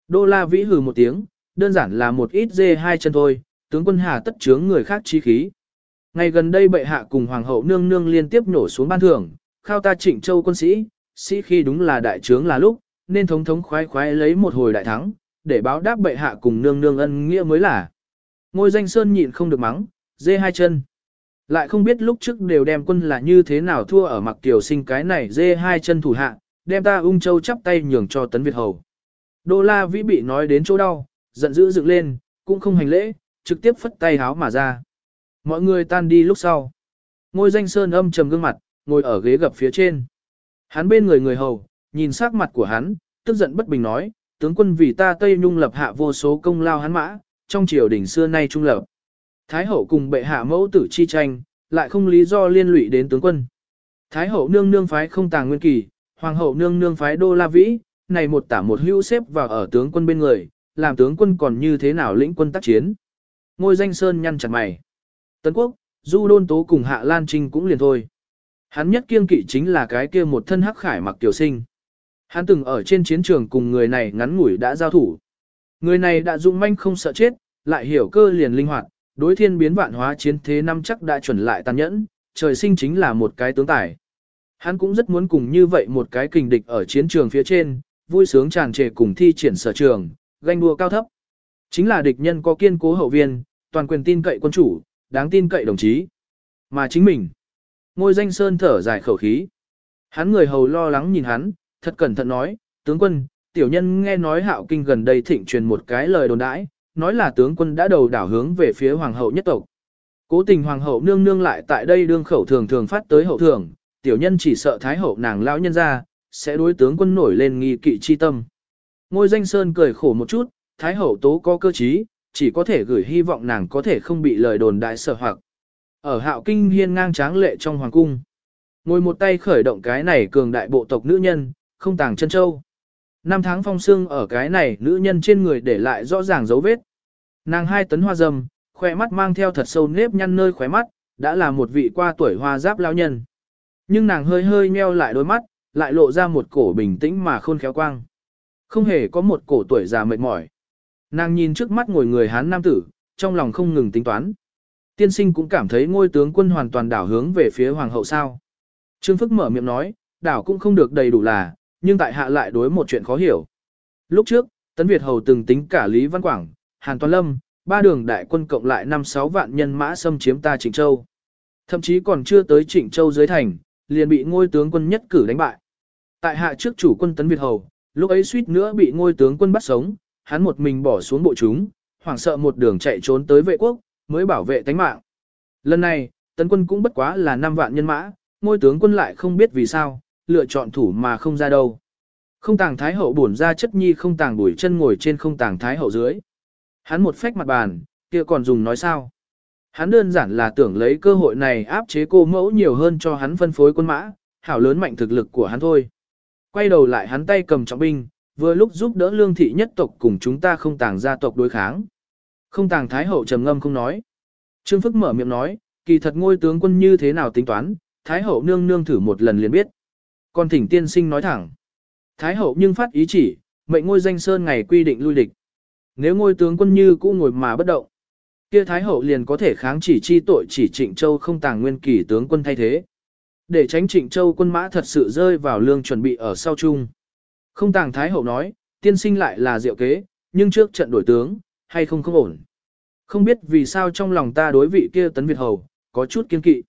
Đô La Vĩ hừ một tiếng, đơn giản là một ít dê hai chân thôi, tướng quân hà tất chướng người khác chi khí. Ngày gần đây bệ hạ cùng hoàng hậu nương nương liên tiếp nổ xuống ban thưởng, khao ta trịnh châu quân sĩ, sĩ khi đúng là đại trướng là lúc, nên thống thống khoái khoái lấy một hồi đại thắng, để báo đáp bệ hạ cùng nương nương ân nghĩa mới là. Ngôi danh sơn nhịn không được mắng, dê hai chân. Lại không biết lúc trước đều đem quân là như thế nào thua ở mặc tiểu sinh cái này dê hai chân thủ hạ, đem ta ung châu chắp tay nhường cho tấn Việt hầu. Đô La Vĩ bị nói đến chỗ đau, giận dữ dựng lên, cũng không hành lễ, trực tiếp phất tay háo mà ra. Mọi người tan đi lúc sau. Ngôi danh sơn âm trầm gương mặt, ngồi ở ghế gập phía trên. Hắn bên người người hầu, nhìn sắc mặt của hắn, tức giận bất bình nói, tướng quân vì ta Tây Nhung lập hạ vô số công lao hắn mã, trong triều đình xưa nay trung lập. Thái hậu cùng bệ hạ mẫu tử chi tranh, lại không lý do liên lụy đến tướng quân. Thái hậu nương nương phái không tàng nguyên kỳ, hoàng hậu nương nương phái đô la vĩ, này một tả một hữu xếp vào ở tướng quân bên người, làm tướng quân còn như thế nào lĩnh quân tác chiến. Ngôi danh sơn nhăn chặt mày. Tấn quốc, du đôn tố cùng hạ lan trinh cũng liền thôi. Hắn nhất kiêng kỵ chính là cái kia một thân hắc khải mặc tiểu sinh. Hắn từng ở trên chiến trường cùng người này ngắn ngủi đã giao thủ. Người này đã dũng manh không sợ chết, lại hiểu cơ liền linh hoạt, đối thiên biến vạn hóa chiến thế năm chắc đã chuẩn lại tàn nhẫn, trời sinh chính là một cái tướng tài. Hắn cũng rất muốn cùng như vậy một cái kình địch ở chiến trường phía trên, vui sướng tràn trề cùng thi triển sở trường, ganh đua cao thấp. Chính là địch nhân có kiên cố hậu viên, toàn quyền tin cậy quân chủ, đáng tin cậy đồng chí. Mà chính mình, ngôi danh sơn thở dài khẩu khí. Hắn người hầu lo lắng nhìn hắn, thật cẩn thận nói, tướng quân, tiểu nhân nghe nói hạo kinh gần đây thịnh truyền một cái lời đồn đãi, nói là tướng quân đã đầu đảo hướng về phía hoàng hậu nhất tộc. Cố tình hoàng hậu nương nương lại tại đây đương khẩu thường thường phát tới hậu thường, tiểu nhân chỉ sợ thái hậu nàng lão nhân ra, sẽ đối tướng quân nổi lên nghi kỵ chi tâm. Ngôi danh sơn cười khổ một chút, thái hậu tố có cơ trí, chỉ có thể gửi hy vọng nàng có thể không bị lời đồn đại sở hoặc. Ở hạo kinh hiên ngang tráng lệ trong hoàng cung. Ngồi một tay khởi động cái này cường đại bộ tộc nữ nhân, không tàng chân châu. Năm tháng phong sương ở cái này nữ nhân trên người để lại rõ ràng dấu vết. Nàng hai tấn hoa dâm, khỏe mắt mang theo thật sâu nếp nhăn nơi khóe mắt, đã là một vị qua tuổi hoa giáp lao nhân. Nhưng nàng hơi hơi meo lại đôi mắt, lại lộ ra một cổ bình tĩnh mà khôn khéo quang. Không hề có một cổ tuổi già mệt mỏi. Nàng nhìn trước mắt ngồi người Hán nam tử, trong lòng không ngừng tính toán. Tiên sinh cũng cảm thấy ngôi tướng quân hoàn toàn đảo hướng về phía hoàng hậu sao. Trương Phức mở miệng nói, đảo cũng không được đầy đủ là, nhưng tại hạ lại đối một chuyện khó hiểu. Lúc trước, Tấn Việt Hầu từng tính cả Lý Văn Quảng, Hàn Toàn Lâm, ba đường đại quân cộng lại 5-6 vạn nhân mã xâm chiếm ta Trịnh Châu. Thậm chí còn chưa tới Trịnh Châu dưới thành, liền bị ngôi tướng quân nhất cử đánh bại. Tại hạ trước chủ quân Tấn Việt Hầu, lúc ấy suýt nữa bị ngôi tướng quân bắt sống, hắn một mình bỏ xuống bộ chúng, hoảng sợ một đường chạy trốn tới vệ quốc, mới bảo vệ tánh mạng. Lần này, tấn quân cũng bất quá là 5 vạn nhân mã, ngôi tướng quân lại không biết vì sao, lựa chọn thủ mà không ra đâu. Không tàng thái hậu bổn ra chất nhi không tàng bùi chân ngồi trên không tàng thái hậu dưới. Hắn một phách mặt bàn, kia còn dùng nói sao. Hắn đơn giản là tưởng lấy cơ hội này áp chế cô mẫu nhiều hơn cho hắn phân phối quân mã, hảo lớn mạnh thực lực của hắn thôi. Quay đầu lại hắn tay cầm trọng binh, vừa lúc giúp đỡ lương thị nhất tộc cùng chúng ta không tàng gia tộc đối kháng. Không tàng thái hậu trầm ngâm không nói. Trương Phức mở miệng nói, kỳ thật ngôi tướng quân như thế nào tính toán, thái hậu nương nương thử một lần liền biết. Còn thỉnh tiên sinh nói thẳng. Thái hậu nhưng phát ý chỉ, mệnh ngôi danh sơn ngày quy định lui địch. Nếu ngôi tướng quân như cũ ngồi mà bất động, kia thái hậu liền có thể kháng chỉ chi tội chỉ trịnh châu không tàng nguyên kỳ tướng quân thay thế. Để tránh trịnh châu quân mã thật sự rơi vào lương chuẩn bị ở sau chung. Không tàng thái hậu nói, tiên sinh lại là diệu kế, nhưng trước trận đổi tướng, hay không không ổn. Không biết vì sao trong lòng ta đối vị kia tấn Việt hầu, có chút kiên kỵ.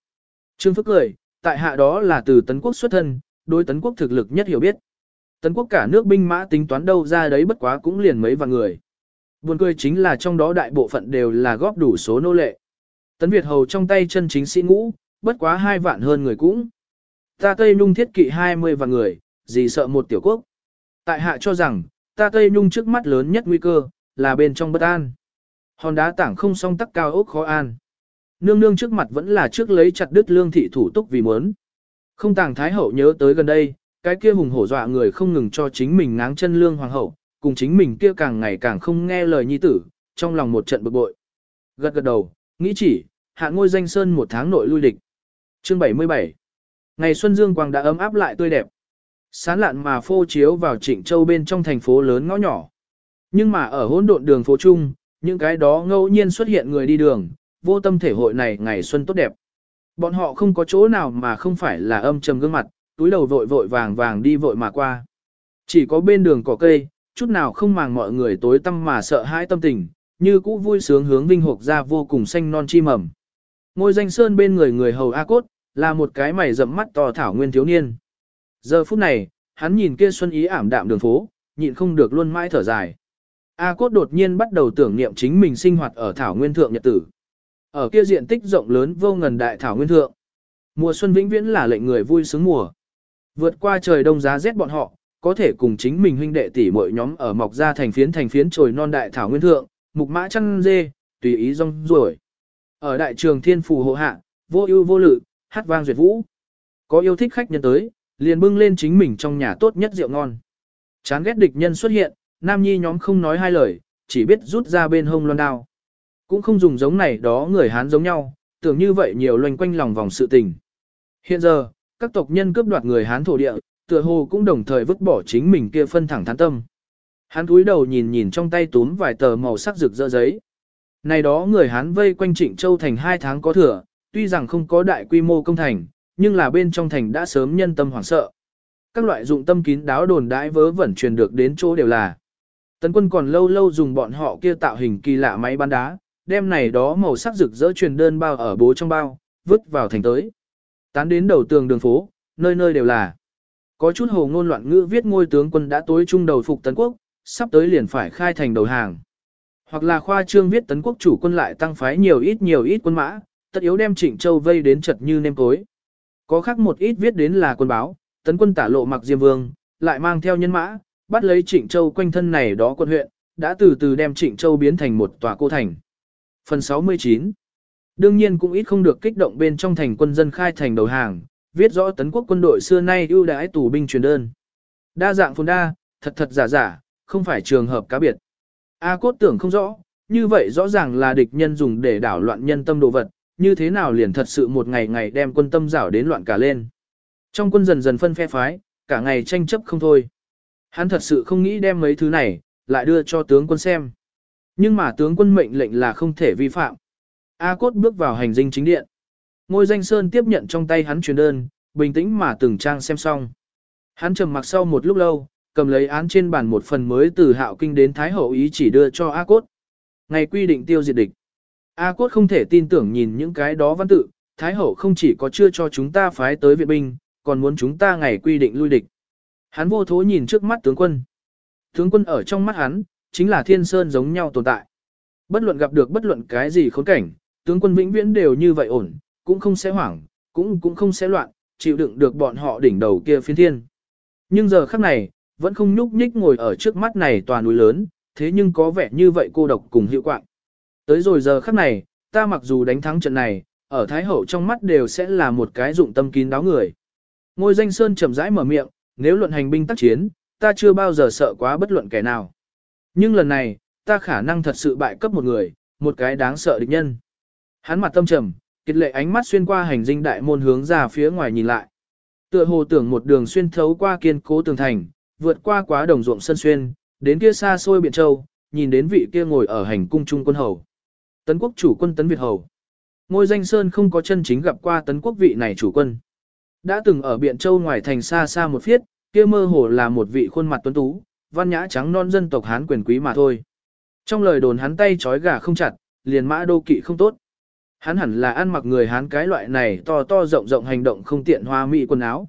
Trương Phước cười, tại hạ đó là từ tấn quốc xuất thân, đối tấn quốc thực lực nhất hiểu biết. Tấn quốc cả nước binh mã tính toán đâu ra đấy bất quá cũng liền mấy vạn người. Buồn cười chính là trong đó đại bộ phận đều là góp đủ số nô lệ. Tấn Việt hầu trong tay chân chính sĩ ngũ, bất quá hai vạn hơn người cũng. Ta Tây Nhung thiết kỵ 20 vạn người, gì sợ một tiểu quốc. Tại hạ cho rằng, ta Tây Nhung trước mắt lớn nhất nguy cơ, là bên trong bất an. Hòn đá tảng không song tắc cao ốc khó an. Nương nương trước mặt vẫn là trước lấy chặt đứt lương thị thủ túc vì muốn. Không tàng thái hậu nhớ tới gần đây, cái kia hùng hổ dọa người không ngừng cho chính mình ngáng chân lương hoàng hậu, cùng chính mình kia càng ngày càng không nghe lời nhi tử, trong lòng một trận bực bội. Gật gật đầu, nghĩ chỉ, hạ ngôi danh sơn một tháng nội lui địch. Chương 77 Ngày Xuân Dương Quang đã ấm áp lại tươi đẹp. Sán lạn mà phô chiếu vào Trịnh Châu bên trong thành phố lớn ngõ nhỏ. Nhưng mà ở hỗn độn đường phố chung, những cái đó ngẫu nhiên xuất hiện người đi đường, vô tâm thể hội này ngày xuân tốt đẹp. Bọn họ không có chỗ nào mà không phải là âm trầm gương mặt, túi đầu vội vội vàng vàng đi vội mà qua. Chỉ có bên đường cỏ cây, chút nào không màng mọi người tối tâm mà sợ hãi tâm tình, như cũ vui sướng hướng vinh hộp ra vô cùng xanh non chi mầm. Ngôi danh sơn bên người người hầu A Cốt, là một cái mày rậm mắt to thảo nguyên thiếu niên. Giờ phút này, hắn nhìn kia xuân ý ảm đạm đường phố, nhịn không được luôn mãi thở dài. A Cốt đột nhiên bắt đầu tưởng niệm chính mình sinh hoạt ở Thảo Nguyên Thượng Nhật Tử. Ở kia diện tích rộng lớn vô ngần đại Thảo Nguyên Thượng. Mùa xuân vĩnh viễn là lệnh người vui sướng mùa. Vượt qua trời đông giá rét bọn họ, có thể cùng chính mình huynh đệ tỷ muội nhóm ở mọc ra thành phiến thành phiến trồi non đại Thảo Nguyên Thượng, mục mã chăn dê, tùy ý rong ruổi. Ở đại trường thiên phù hộ hạ, vô ưu vô lự, hát vang duyệt vũ. Có yêu thích khách nhân tới, liền bưng lên chính mình trong nhà tốt nhất rượu ngon. Chán ghét địch nhân xuất hiện, nam nhi nhóm không nói hai lời, chỉ biết rút ra bên hông loan đao. Cũng không dùng giống này đó người Hán giống nhau, tưởng như vậy nhiều loanh quanh lòng vòng sự tình. Hiện giờ, các tộc nhân cướp đoạt người Hán thổ địa, tựa hồ cũng đồng thời vứt bỏ chính mình kia phân thẳng thán tâm. Hắn cúi đầu nhìn nhìn trong tay túm vài tờ màu sắc rực rỡ giấy. Này đó người Hán vây quanh Trịnh Châu thành hai tháng có thừa, tuy rằng không có đại quy mô công thành, nhưng là bên trong thành đã sớm nhân tâm hoảng sợ. Các loại dụng tâm kín đáo đồn đãi vớ vẩn truyền được đến chỗ đều là. Tấn quân còn lâu lâu dùng bọn họ kia tạo hình kỳ lạ máy bắn đá, đem này đó màu sắc rực rỡ truyền đơn bao ở bố trong bao, vứt vào thành tới. Tán đến đầu tường đường phố, nơi nơi đều là. Có chút hồ ngôn loạn ngữ viết ngôi tướng quân đã tối trung đầu phục tấn quốc, sắp tới liền phải khai thành đầu hàng. Hoặc là khoa trương viết tấn quốc chủ quân lại tăng phái nhiều ít nhiều ít quân mã, tất yếu đem Trịnh Châu vây đến chật như nêm tối Có khác một ít viết đến là quân báo, tấn quân tả lộ mặc Diêm Vương, lại mang theo nhân mã, bắt lấy Trịnh Châu quanh thân này đó quân huyện, đã từ từ đem Trịnh Châu biến thành một tòa cô thành. Phần 69 Đương nhiên cũng ít không được kích động bên trong thành quân dân khai thành đầu hàng, viết rõ tấn quốc quân đội xưa nay ưu đãi tù binh truyền đơn. Đa dạng phồn đa, thật thật giả giả, không phải trường hợp cá biệt. A cốt tưởng không rõ, như vậy rõ ràng là địch nhân dùng để đảo loạn nhân tâm đồ vật, như thế nào liền thật sự một ngày ngày đem quân tâm rảo đến loạn cả lên. Trong quân dần dần phân phe phái, cả ngày tranh chấp không thôi. Hắn thật sự không nghĩ đem mấy thứ này, lại đưa cho tướng quân xem. Nhưng mà tướng quân mệnh lệnh là không thể vi phạm. A Cốt bước vào hành dinh chính điện. Ngôi danh Sơn tiếp nhận trong tay hắn truyền đơn, bình tĩnh mà từng trang xem xong. Hắn trầm mặc sau một lúc lâu, cầm lấy án trên bàn một phần mới từ hạo kinh đến Thái Hậu ý chỉ đưa cho A Cốt. Ngày quy định tiêu diệt địch. A Cốt không thể tin tưởng nhìn những cái đó văn tự, Thái Hậu không chỉ có chưa cho chúng ta phái tới viện binh, còn muốn chúng ta ngày quy định lui địch. Hắn vô thố nhìn trước mắt tướng quân. Tướng quân ở trong mắt hắn, chính là thiên sơn giống nhau tồn tại. Bất luận gặp được bất luận cái gì khốn cảnh, tướng quân vĩnh viễn đều như vậy ổn, cũng không sẽ hoảng, cũng cũng không sẽ loạn, chịu đựng được bọn họ đỉnh đầu kia phiên thiên. Nhưng giờ khắc này, vẫn không nhúc nhích ngồi ở trước mắt này tòa núi lớn, thế nhưng có vẻ như vậy cô độc cùng hiệu quạng. Tới rồi giờ khắc này, ta mặc dù đánh thắng trận này, ở Thái Hậu trong mắt đều sẽ là một cái dụng tâm kín đáo người. Ngôi danh Sơn chậm rãi mở miệng, nếu luận hành binh tác chiến, ta chưa bao giờ sợ quá bất luận kẻ nào. Nhưng lần này, ta khả năng thật sự bại cấp một người, một cái đáng sợ địch nhân. Hắn mặt tâm trầm, kiệt lệ ánh mắt xuyên qua hành dinh đại môn hướng ra phía ngoài nhìn lại. Tựa hồ tưởng một đường xuyên thấu qua kiên cố tường thành, vượt qua quá đồng ruộng sân xuyên, đến kia xa xôi biển châu, nhìn đến vị kia ngồi ở hành cung trung quân hầu. Tấn quốc chủ quân Tấn Việt hầu. Ngôi danh sơn không có chân chính gặp qua tấn quốc vị này chủ quân. Đã từng ở Biện Châu ngoài thành xa xa một phiết, kia mơ hồ là một vị khuôn mặt tuấn tú, văn nhã trắng non dân tộc Hán quyền quý mà thôi. Trong lời đồn hắn tay trói gà không chặt, liền mã đô kỵ không tốt. Hắn hẳn là ăn mặc người Hán cái loại này to to rộng rộng hành động không tiện hoa mỹ quần áo.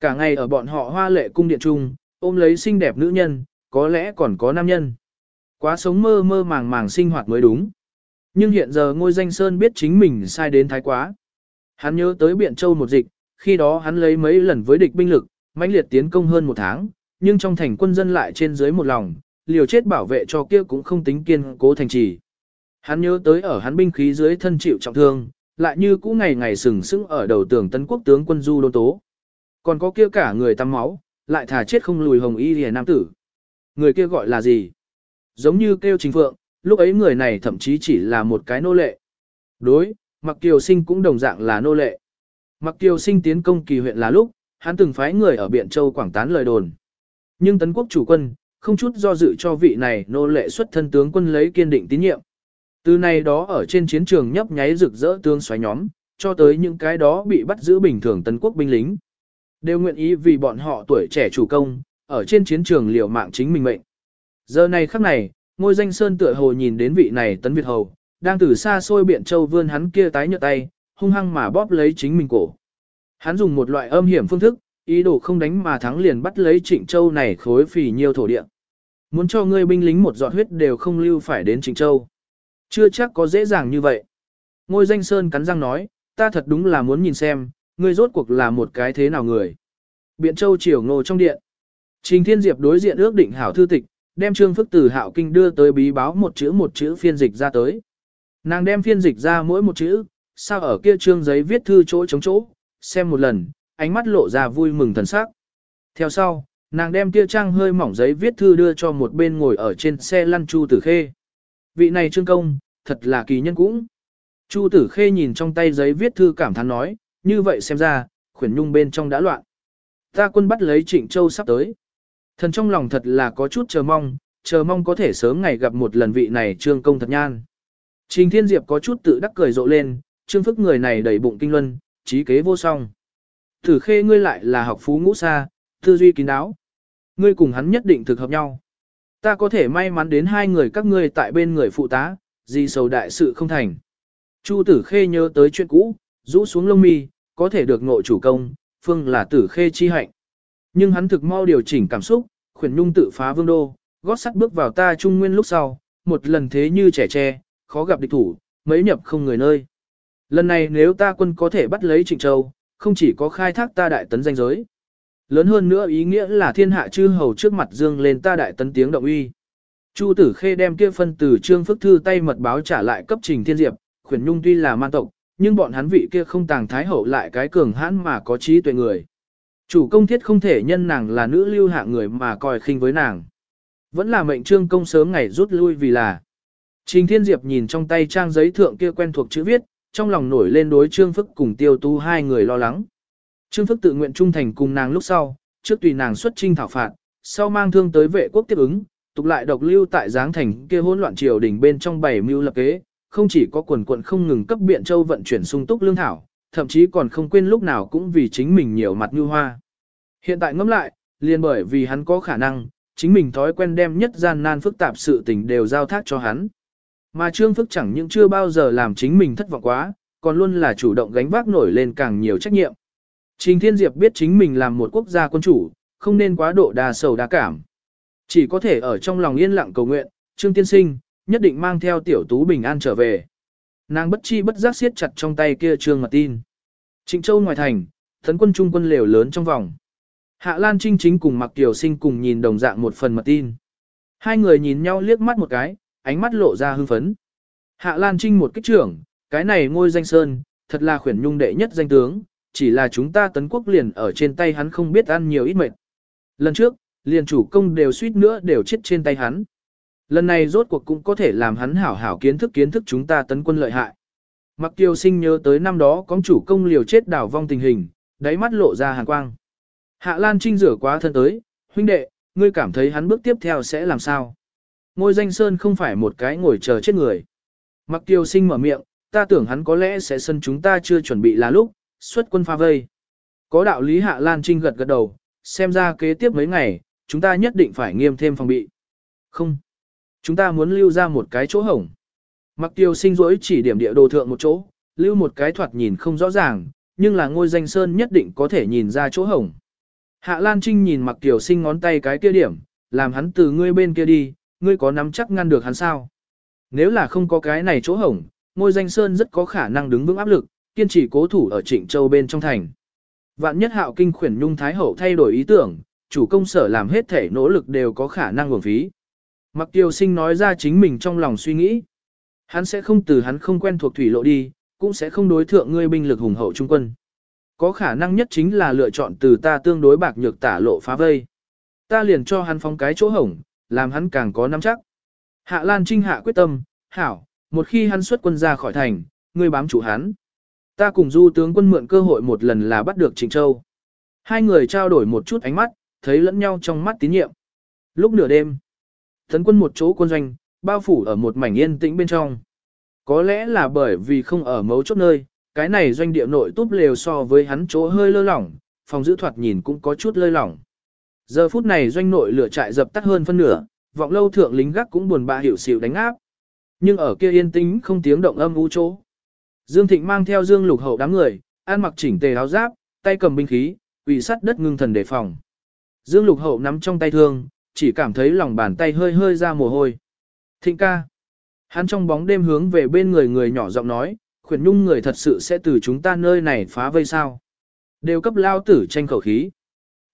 Cả ngày ở bọn họ hoa lệ cung điện trung, ôm lấy xinh đẹp nữ nhân, có lẽ còn có nam nhân. Quá sống mơ mơ màng màng sinh hoạt mới đúng. Nhưng hiện giờ ngôi danh Sơn biết chính mình sai đến thái quá. Hắn nhớ tới Biện Châu một dịch, khi đó hắn lấy mấy lần với địch binh lực, mãnh liệt tiến công hơn một tháng, nhưng trong thành quân dân lại trên dưới một lòng, liều chết bảo vệ cho kia cũng không tính kiên cố thành trì. Hắn nhớ tới ở hắn binh khí dưới thân chịu trọng thương, lại như cũ ngày ngày sừng sững ở đầu tường tân quốc tướng quân Du Đô Tố. Còn có kia cả người tắm máu, lại thả chết không lùi hồng y lìa nam tử. Người kia gọi là gì? Giống như kêu chính phượng, lúc ấy người này thậm chí chỉ là một cái nô lệ. Đối, mặc kiều sinh cũng đồng dạng là nô lệ. Mặc kiều sinh tiến công kỳ huyện là lúc, hắn từng phái người ở Biện Châu quảng tán lời đồn. Nhưng tấn quốc chủ quân, không chút do dự cho vị này nô lệ xuất thân tướng quân lấy kiên định tín nhiệm. Từ này đó ở trên chiến trường nhấp nháy rực rỡ tương xoáy nhóm, cho tới những cái đó bị bắt giữ bình thường tấn quốc binh lính. Đều nguyện ý vì bọn họ tuổi trẻ chủ công, ở trên chiến trường liều mạng chính mình mệnh. Giờ này khắc này, ngôi danh sơn tựa hồ nhìn đến vị này tấn Việt Hầu, đang từ xa xôi biện châu vươn hắn kia tái nhợt tay, hung hăng mà bóp lấy chính mình cổ. Hắn dùng một loại âm hiểm phương thức, ý đồ không đánh mà thắng liền bắt lấy Trịnh Châu này khối phì nhiêu thổ địa. Muốn cho ngươi binh lính một giọt huyết đều không lưu phải đến Trịnh Châu. Chưa chắc có dễ dàng như vậy. Ngôi danh Sơn cắn răng nói, ta thật đúng là muốn nhìn xem, ngươi rốt cuộc là một cái thế nào người. Biện Châu chiều ngô trong điện. Trình Thiên Diệp đối diện ước định hảo thư tịch, đem Trương Phức từ Hạo Kinh đưa tới bí báo một chữ một chữ phiên dịch ra tới. Nàng đem phiên dịch ra mỗi một chữ, sao ở kia trương giấy viết thư chỗ chống chỗ, xem một lần, ánh mắt lộ ra vui mừng thần sắc. Theo sau, nàng đem kia trang hơi mỏng giấy viết thư đưa cho một bên ngồi ở trên xe lăn Chu Tử Khê. Vị này trương công, thật là kỳ nhân cũng. Chu Tử Khê nhìn trong tay giấy viết thư cảm thán nói, như vậy xem ra, khuyển nhung bên trong đã loạn. Ta quân bắt lấy Trịnh Châu sắp tới. Thần trong lòng thật là có chút chờ mong, chờ mong có thể sớm ngày gặp một lần vị này trương công thật nhan. Trình Thiên Diệp có chút tự đắc cười rộ lên, trương phức người này đầy bụng kinh luân, trí kế vô song. Thử khê ngươi lại là học phú ngũ xa, tư duy kín đáo. Ngươi cùng hắn nhất định thực hợp nhau. Ta có thể may mắn đến hai người các ngươi tại bên người phụ tá, gì sầu đại sự không thành. Chu tử khê nhớ tới chuyện cũ, rũ xuống lông mi, có thể được ngộ chủ công, phương là tử khê chi hạnh. Nhưng hắn thực mau điều chỉnh cảm xúc, khuyển nhung tự phá vương đô, gót sắt bước vào ta trung nguyên lúc sau, một lần thế như trẻ tre, khó gặp địch thủ, mấy nhập không người nơi. Lần này nếu ta quân có thể bắt lấy Trịnh Châu, không chỉ có khai thác ta đại tấn danh giới. Lớn hơn nữa ý nghĩa là thiên hạ chư hầu trước mặt dương lên ta đại tấn tiếng động uy. Chu tử khê đem kia phân từ trương phức thư tay mật báo trả lại cấp trình thiên diệp, khuyển nhung tuy là man tộc, nhưng bọn hắn vị kia không tàng thái hậu lại cái cường hãn mà có trí tuệ người. Chủ công thiết không thể nhân nàng là nữ lưu hạ người mà coi khinh với nàng. Vẫn là mệnh trương công sớm ngày rút lui vì là. Trình Thiên Diệp nhìn trong tay trang giấy thượng kia quen thuộc chữ viết, trong lòng nổi lên đối Trương Phức cùng Tiêu Tu hai người lo lắng. Trương Phức tự nguyện trung thành cùng nàng lúc sau, trước tùy nàng xuất trinh thảo phạt, sau mang thương tới vệ quốc tiếp ứng, tục lại độc lưu tại giáng thành kia hỗn loạn triều đình bên trong bảy mưu lập kế, không chỉ có quần quận không ngừng cấp biện châu vận chuyển sung túc lương thảo, thậm chí còn không quên lúc nào cũng vì chính mình nhiều mặt như hoa. Hiện tại ngẫm lại, liền bởi vì hắn có khả năng, chính mình thói quen đem nhất gian nan phức tạp sự tình đều giao thác cho hắn. Mà Trương Phức chẳng những chưa bao giờ làm chính mình thất vọng quá, còn luôn là chủ động gánh vác nổi lên càng nhiều trách nhiệm. Trình Thiên Diệp biết chính mình làm một quốc gia quân chủ, không nên quá độ đa sầu đa cảm. Chỉ có thể ở trong lòng yên lặng cầu nguyện, Trương Tiên Sinh, nhất định mang theo tiểu tú bình an trở về. Nàng bất chi bất giác siết chặt trong tay kia trương mà tin. Trịnh Châu ngoài thành, thấn quân trung quân lều lớn trong vòng. Hạ Lan Trinh chính cùng Mặc Tiểu Sinh cùng nhìn đồng dạng một phần mật tin. Hai người nhìn nhau liếc mắt một cái, ánh mắt lộ ra hưng phấn. Hạ Lan Trinh một kích trưởng, cái này ngôi danh sơn, thật là khuyển nhung đệ nhất danh tướng, chỉ là chúng ta tấn quốc liền ở trên tay hắn không biết ăn nhiều ít mệt. Lần trước, liền chủ công đều suýt nữa đều chết trên tay hắn. Lần này rốt cuộc cũng có thể làm hắn hảo hảo kiến thức kiến thức chúng ta tấn quân lợi hại. Mặc tiêu sinh nhớ tới năm đó có chủ công liều chết đảo vong tình hình, đáy mắt lộ ra hàn quang. Hạ Lan Trinh rửa quá thân tới, huynh đệ, ngươi cảm thấy hắn bước tiếp theo sẽ làm sao? Ngôi danh sơn không phải một cái ngồi chờ chết người. Mặc tiêu sinh mở miệng, ta tưởng hắn có lẽ sẽ sân chúng ta chưa chuẩn bị là lúc, xuất quân pha vây. Có đạo lý Hạ Lan Trinh gật gật đầu, xem ra kế tiếp mấy ngày, chúng ta nhất định phải nghiêm thêm phòng bị. Không. Chúng ta muốn lưu ra một cái chỗ hổng. Mặc tiêu sinh rỗi chỉ điểm địa đồ thượng một chỗ, lưu một cái thoạt nhìn không rõ ràng, nhưng là ngôi danh sơn nhất định có thể nhìn ra chỗ hổng. Hạ Lan Trinh nhìn mặc tiểu sinh ngón tay cái kia điểm, làm hắn từ ngươi bên kia đi, ngươi có nắm chắc ngăn được hắn sao? Nếu là không có cái này chỗ hổng, ngôi danh sơn rất có khả năng đứng vững áp lực, kiên trì cố thủ ở trịnh châu bên trong thành. Vạn nhất hạo kinh khuyển nhung thái hậu thay đổi ý tưởng, chủ công sở làm hết thể nỗ lực đều có khả năng nguồn phí. Mặc tiêu sinh nói ra chính mình trong lòng suy nghĩ. Hắn sẽ không từ hắn không quen thuộc thủy lộ đi, cũng sẽ không đối thượng ngươi binh lực hùng hậu trung quân. Có khả năng nhất chính là lựa chọn từ ta tương đối bạc nhược tả lộ phá vây. Ta liền cho hắn phong cái chỗ hổng, làm hắn càng có nắm chắc. Hạ Lan Trinh hạ quyết tâm, hảo, một khi hắn xuất quân ra khỏi thành, ngươi bám chủ hắn. Ta cùng du tướng quân mượn cơ hội một lần là bắt được Trịnh Châu. Hai người trao đổi một chút ánh mắt, thấy lẫn nhau trong mắt tín nhiệm. Lúc nửa đêm, tấn quân một chỗ quân doanh, bao phủ ở một mảnh yên tĩnh bên trong. Có lẽ là bởi vì không ở mấu chốt nơi, cái này doanh địa nội túp lều so với hắn chỗ hơi lơ lỏng, phòng giữ thoạt nhìn cũng có chút lơi lỏng. Giờ phút này doanh nội lửa trại dập tắt hơn phân nửa, vọng lâu thượng lính gác cũng buồn bã hiểu xỉu đánh áp. Nhưng ở kia yên tĩnh không tiếng động âm u chỗ. Dương Thịnh mang theo Dương Lục Hậu đám người, ăn mặc chỉnh tề áo giáp, tay cầm binh khí, quỷ sắt đất ngưng thần đề phòng. Dương Lục Hậu nắm trong tay thương, chỉ cảm thấy lòng bàn tay hơi hơi ra mồ hôi. Thịnh ca. Hắn trong bóng đêm hướng về bên người người nhỏ giọng nói, khuyển nhung người thật sự sẽ từ chúng ta nơi này phá vây sao. Đều cấp lao tử tranh khẩu khí.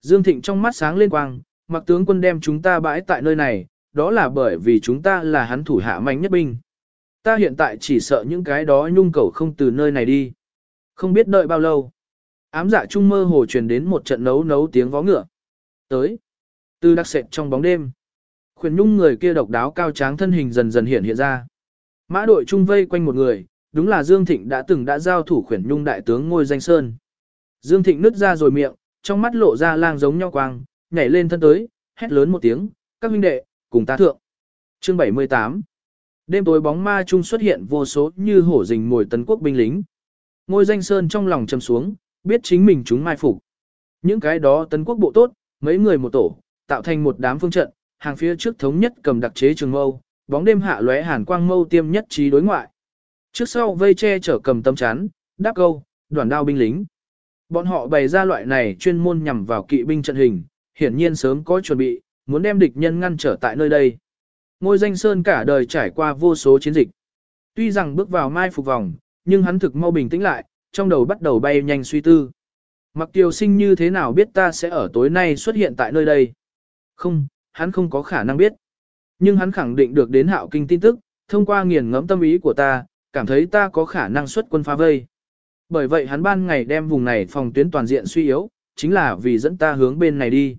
Dương Thịnh trong mắt sáng lên quang, mặc tướng quân đem chúng ta bãi tại nơi này, đó là bởi vì chúng ta là hắn thủ hạ mạnh nhất binh. Ta hiện tại chỉ sợ những cái đó nhung cầu không từ nơi này đi. Không biết đợi bao lâu. Ám dạ trung mơ hồ truyền đến một trận nấu nấu tiếng vó ngựa. Tới. Từ đặc sệt trong bóng đêm. Khuyển nhung người kia độc đáo cao tráng thân hình dần dần hiện hiện ra. Mã đội trung vây quanh một người, đúng là Dương Thịnh đã từng đã giao thủ khuyển nhung đại tướng ngôi danh sơn. Dương Thịnh nứt ra rồi miệng, trong mắt lộ ra lang giống nhau quang, nhảy lên thân tới, hét lớn một tiếng, các huynh đệ, cùng ta thượng. Chương 78 Đêm tối bóng ma trung xuất hiện vô số như hổ rình mồi tấn quốc binh lính. Ngôi danh sơn trong lòng trầm xuống, biết chính mình chúng mai phục. Những cái đó tấn quốc bộ tốt, mấy người một tổ, tạo thành một đám phương trận, hàng phía trước thống nhất cầm đặc chế trường mâu, bóng đêm hạ lóe hàn quang mâu tiêm nhất trí đối ngoại. Trước sau vây che chở cầm tâm chán đáp câu, đoàn đao binh lính. Bọn họ bày ra loại này chuyên môn nhằm vào kỵ binh trận hình, hiển nhiên sớm có chuẩn bị, muốn đem địch nhân ngăn trở tại nơi đây. Ngôi danh Sơn cả đời trải qua vô số chiến dịch. Tuy rằng bước vào mai phục vòng, nhưng hắn thực mau bình tĩnh lại, trong đầu bắt đầu bay nhanh suy tư. Mặc tiêu sinh như thế nào biết ta sẽ ở tối nay xuất hiện tại nơi đây? Không, hắn không có khả năng biết. Nhưng hắn khẳng định được đến hạo kinh tin tức, thông qua nghiền ngẫm tâm ý của ta, cảm thấy ta có khả năng xuất quân phá vây. Bởi vậy hắn ban ngày đem vùng này phòng tuyến toàn diện suy yếu, chính là vì dẫn ta hướng bên này đi.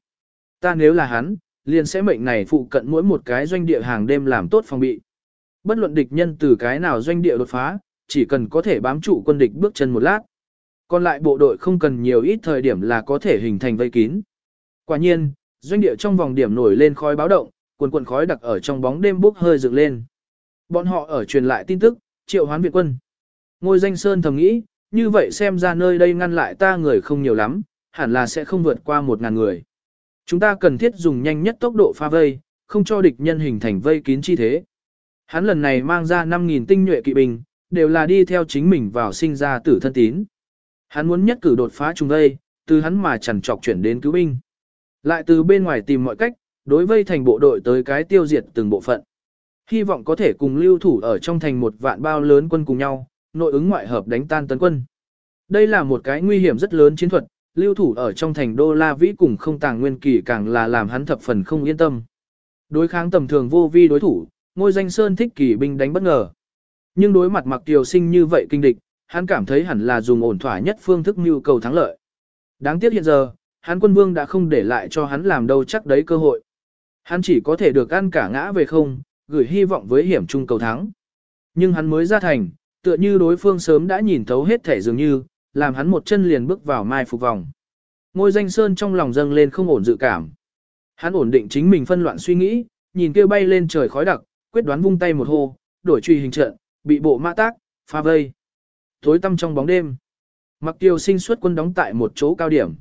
Ta nếu là hắn, liền sẽ mệnh này phụ cận mỗi một cái doanh địa hàng đêm làm tốt phòng bị. Bất luận địch nhân từ cái nào doanh địa đột phá, chỉ cần có thể bám trụ quân địch bước chân một lát. Còn lại bộ đội không cần nhiều ít thời điểm là có thể hình thành vây kín. Quả nhiên, doanh địa trong vòng điểm nổi lên khói báo động, quần quần khói đặc ở trong bóng đêm bốc hơi dựng lên. Bọn họ ở truyền lại tin tức, triệu hoán viện quân. Ngôi danh sơn thầm nghĩ, như vậy xem ra nơi đây ngăn lại ta người không nhiều lắm, hẳn là sẽ không vượt qua một ngàn người. Chúng ta cần thiết dùng nhanh nhất tốc độ pha vây, không cho địch nhân hình thành vây kín chi thế. Hắn lần này mang ra 5.000 tinh nhuệ kỵ binh, đều là đi theo chính mình vào sinh ra tử thân tín. Hắn muốn nhất cử đột phá trùng vây, từ hắn mà chẳng trọc chuyển đến cứu binh. Lại từ bên ngoài tìm mọi cách, đối vây thành bộ đội tới cái tiêu diệt từng bộ phận. Hy vọng có thể cùng lưu thủ ở trong thành một vạn bao lớn quân cùng nhau, nội ứng ngoại hợp đánh tan tấn quân. Đây là một cái nguy hiểm rất lớn chiến thuật, lưu thủ ở trong thành đô la vĩ cùng không tàng nguyên kỳ càng là làm hắn thập phần không yên tâm. Đối kháng tầm thường vô vi đối thủ, ngôi danh sơn thích kỳ binh đánh bất ngờ. Nhưng đối mặt mặc tiều sinh như vậy kinh địch, hắn cảm thấy hẳn là dùng ổn thỏa nhất phương thức mưu cầu thắng lợi. Đáng tiếc hiện giờ, hắn quân vương đã không để lại cho hắn làm đâu chắc đấy cơ hội. Hắn chỉ có thể được ăn cả ngã về không, gửi hy vọng với hiểm trung cầu thắng. Nhưng hắn mới ra thành, tựa như đối phương sớm đã nhìn thấu hết thể dường như, làm hắn một chân liền bước vào mai phục vòng. Ngôi danh sơn trong lòng dâng lên không ổn dự cảm. Hắn ổn định chính mình phân loạn suy nghĩ, nhìn kêu bay lên trời khói đặc, quyết đoán vung tay một hô, đổi truy hình trận, bị bộ mã tác, pha vây. Tối tăm trong bóng đêm. Mặc tiêu sinh xuất quân đóng tại một chỗ cao điểm.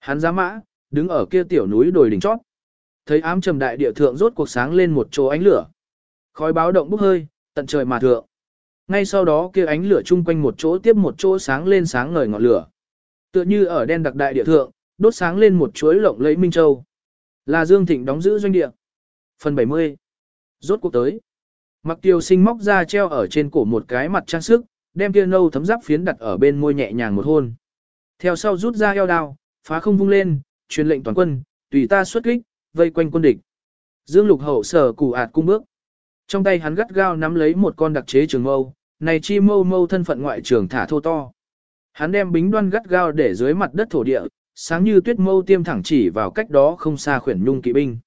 Hắn giá mã, đứng ở kia tiểu núi đồi đỉnh chót. Thấy ám trầm đại địa thượng rốt cuộc sáng lên một chỗ ánh lửa. Khói báo động bốc hơi, tận trời mà thượng. Ngay sau đó kia ánh lửa chung quanh một chỗ tiếp một chỗ sáng lên sáng ngời ngọn lửa. Tựa như ở đen đặc đại địa thượng, đốt sáng lên một chuỗi lộng lẫy minh châu. Là Dương Thịnh đóng giữ doanh địa. Phần 70. Rốt cuộc tới. Mặc tiêu sinh móc ra treo ở trên cổ một cái mặt trang sức, đem kia nâu thấm giáp phiến đặt ở bên môi nhẹ nhàng một hôn. Theo sau rút ra eo đao, phá không vung lên, truyền lệnh toàn quân, tùy ta xuất kích, vây quanh quân địch. Dương Lục hậu sở củ ạt cung bước. Trong tay hắn gắt gao nắm lấy một con đặc chế trường mâu, này chi mâu mâu thân phận ngoại trường thả thô to. Hắn đem bính đoan gắt gao để dưới mặt đất thổ địa, sáng như tuyết mâu tiêm thẳng chỉ vào cách đó không xa khuyển nhung kỵ binh.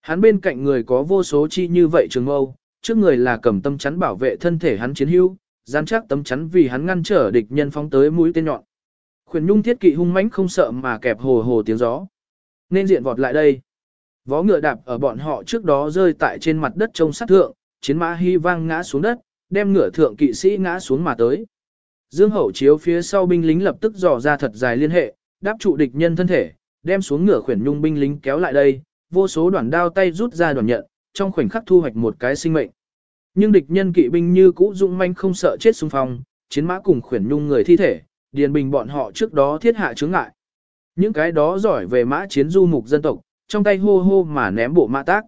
Hắn bên cạnh người có vô số chi như vậy trường mâu, trước người là cầm tâm chắn bảo vệ thân thể hắn chiến hữu, gian chắc tấm chắn vì hắn ngăn trở địch nhân phóng tới mũi tên nhọn. Khuyển nhung thiết kỵ hung mãnh không sợ mà kẹp hồ hồ tiếng gió. Nên diện vọt lại đây. Vó ngựa đạp ở bọn họ trước đó rơi tại trên mặt đất trông sát thượng, chiến mã hy vang ngã xuống đất, đem ngựa thượng kỵ sĩ ngã xuống mà tới. Dương hậu chiếu phía sau binh lính lập tức dò ra thật dài liên hệ, đáp trụ địch nhân thân thể, đem xuống ngựa khuyển nhung binh lính kéo lại đây, vô số đoạn đao tay rút ra đoàn nhận, trong khoảnh khắc thu hoạch một cái sinh mệnh. Nhưng địch nhân kỵ binh như cũ dũng manh không sợ chết xung phong, chiến mã cùng khuyển nhung người thi thể, điền bình bọn họ trước đó thiết hạ chướng ngại. Những cái đó giỏi về mã chiến du mục dân tộc, trong tay hô hô mà ném bộ mã tác.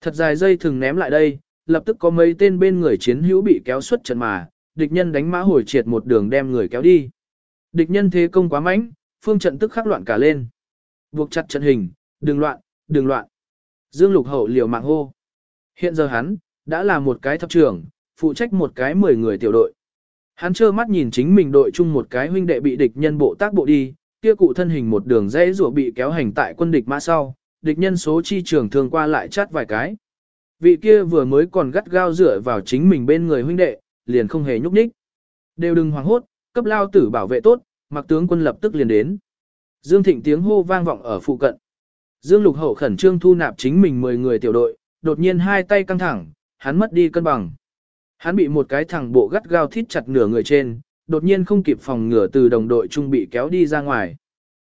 Thật dài dây thường ném lại đây, lập tức có mấy tên bên người chiến hữu bị kéo xuất trận mà, địch nhân đánh mã hồi triệt một đường đem người kéo đi. Địch nhân thế công quá mạnh, phương trận tức khắc loạn cả lên. Buộc chặt trận hình, đừng loạn, đừng loạn. Dương Lục Hậu liều mạng hô. Hiện giờ hắn, đã là một cái thập trưởng, phụ trách một cái 10 người tiểu đội. Hắn trơ mắt nhìn chính mình đội chung một cái huynh đệ bị địch nhân bộ tác bộ đi, kia cụ thân hình một đường dễ rùa bị kéo hành tại quân địch mã sau, địch nhân số chi trường thường qua lại chát vài cái. Vị kia vừa mới còn gắt gao dựa vào chính mình bên người huynh đệ, liền không hề nhúc nhích. Đều đừng hoảng hốt, cấp lao tử bảo vệ tốt, mặc tướng quân lập tức liền đến. Dương Thịnh tiếng hô vang vọng ở phụ cận. Dương Lục Hậu khẩn trương thu nạp chính mình 10 người tiểu đội, đột nhiên hai tay căng thẳng, hắn mất đi cân bằng. Hắn bị một cái thằng bộ gắt gao thít chặt nửa người trên, đột nhiên không kịp phòng ngửa từ đồng đội trung bị kéo đi ra ngoài.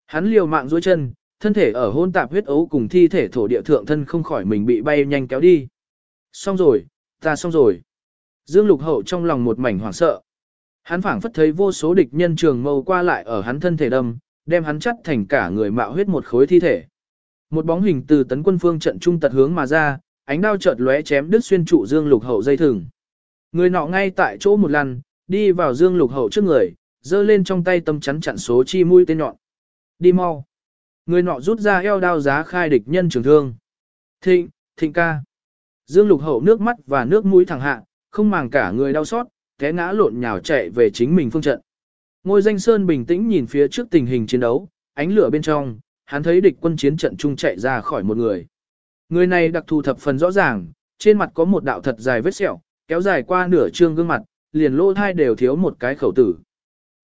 Hắn liều mạng duỗi chân, thân thể ở hôn tạp huyết ấu cùng thi thể thổ địa thượng thân không khỏi mình bị bay nhanh kéo đi. Xong rồi, ta xong rồi. Dương Lục Hậu trong lòng một mảnh hoảng sợ. Hắn phảng phất thấy vô số địch nhân trường mâu qua lại ở hắn thân thể đâm, đem hắn chắt thành cả người mạo huyết một khối thi thể. Một bóng hình từ tấn quân phương trận trung tật hướng mà ra, ánh đao chợt lóe chém đứt xuyên trụ Dương Lục Hậu dây thừng. Người nọ ngay tại chỗ một lần, đi vào Dương Lục Hậu trước người, giơ lên trong tay tâm chắn chặn số chi mũi tên nhọn. Đi mau. Người nọ rút ra eo đao giá khai địch nhân trường thương. Thịnh, thịnh ca. Dương Lục Hậu nước mắt và nước mũi thẳng hạ, không màng cả người đau xót, té ngã lộn nhào chạy về chính mình phương trận. Ngôi danh Sơn bình tĩnh nhìn phía trước tình hình chiến đấu, ánh lửa bên trong, hắn thấy địch quân chiến trận chung chạy ra khỏi một người. Người này đặc thù thập phần rõ ràng, trên mặt có một đạo thật dài vết sẹo, kéo dài qua nửa trương gương mặt, liền lỗ thai đều thiếu một cái khẩu tử.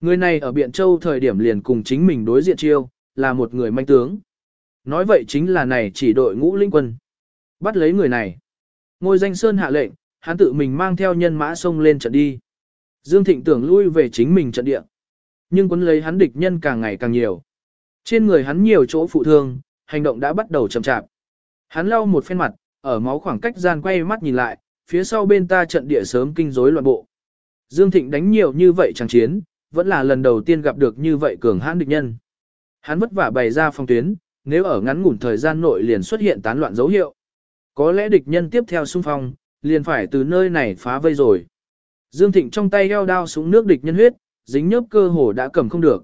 Người này ở Biện Châu thời điểm liền cùng chính mình đối diện chiêu, là một người manh tướng. Nói vậy chính là này chỉ đội ngũ linh quân. Bắt lấy người này. Ngôi danh Sơn hạ lệnh, hắn tự mình mang theo nhân mã sông lên trận đi. Dương Thịnh tưởng lui về chính mình trận địa. Nhưng quân lấy hắn địch nhân càng ngày càng nhiều. Trên người hắn nhiều chỗ phụ thương, hành động đã bắt đầu chậm chạp. Hắn lau một phen mặt, ở máu khoảng cách gian quay mắt nhìn lại, phía sau bên ta trận địa sớm kinh rối loạn bộ. Dương Thịnh đánh nhiều như vậy chẳng chiến, vẫn là lần đầu tiên gặp được như vậy cường hãn địch nhân. Hắn vất vả bày ra phong tuyến, nếu ở ngắn ngủn thời gian nội liền xuất hiện tán loạn dấu hiệu. Có lẽ địch nhân tiếp theo xung phong, liền phải từ nơi này phá vây rồi. Dương Thịnh trong tay eo đao súng nước địch nhân huyết, dính nhớp cơ hồ đã cầm không được.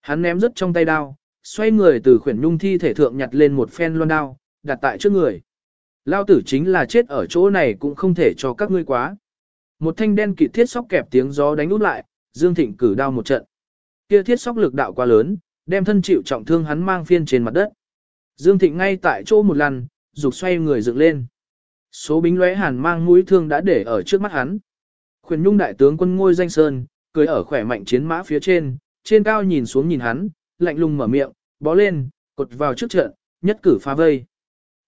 Hắn ném rất trong tay đao, xoay người từ khuyển nhung thi thể thượng nhặt lên một phen loan đao, đặt tại trước người. Lao tử chính là chết ở chỗ này cũng không thể cho các ngươi quá. Một thanh đen kịt thiết sóc kẹp tiếng gió đánh út lại, Dương Thịnh cử đao một trận. Kia thiết sóc lực đạo quá lớn, đem thân chịu trọng thương hắn mang phiên trên mặt đất. Dương Thịnh ngay tại chỗ một lần, dục xoay người dựng lên. Số bính lóe hàn mang mũi thương đã để ở trước mắt hắn. Khuyển nhung đại tướng quân ngôi danh sơn, cười ở khỏe mạnh chiến mã phía trên, trên cao nhìn xuống nhìn hắn, lạnh lùng mở miệng, bó lên, cột vào trước trận, nhất cử phá vây.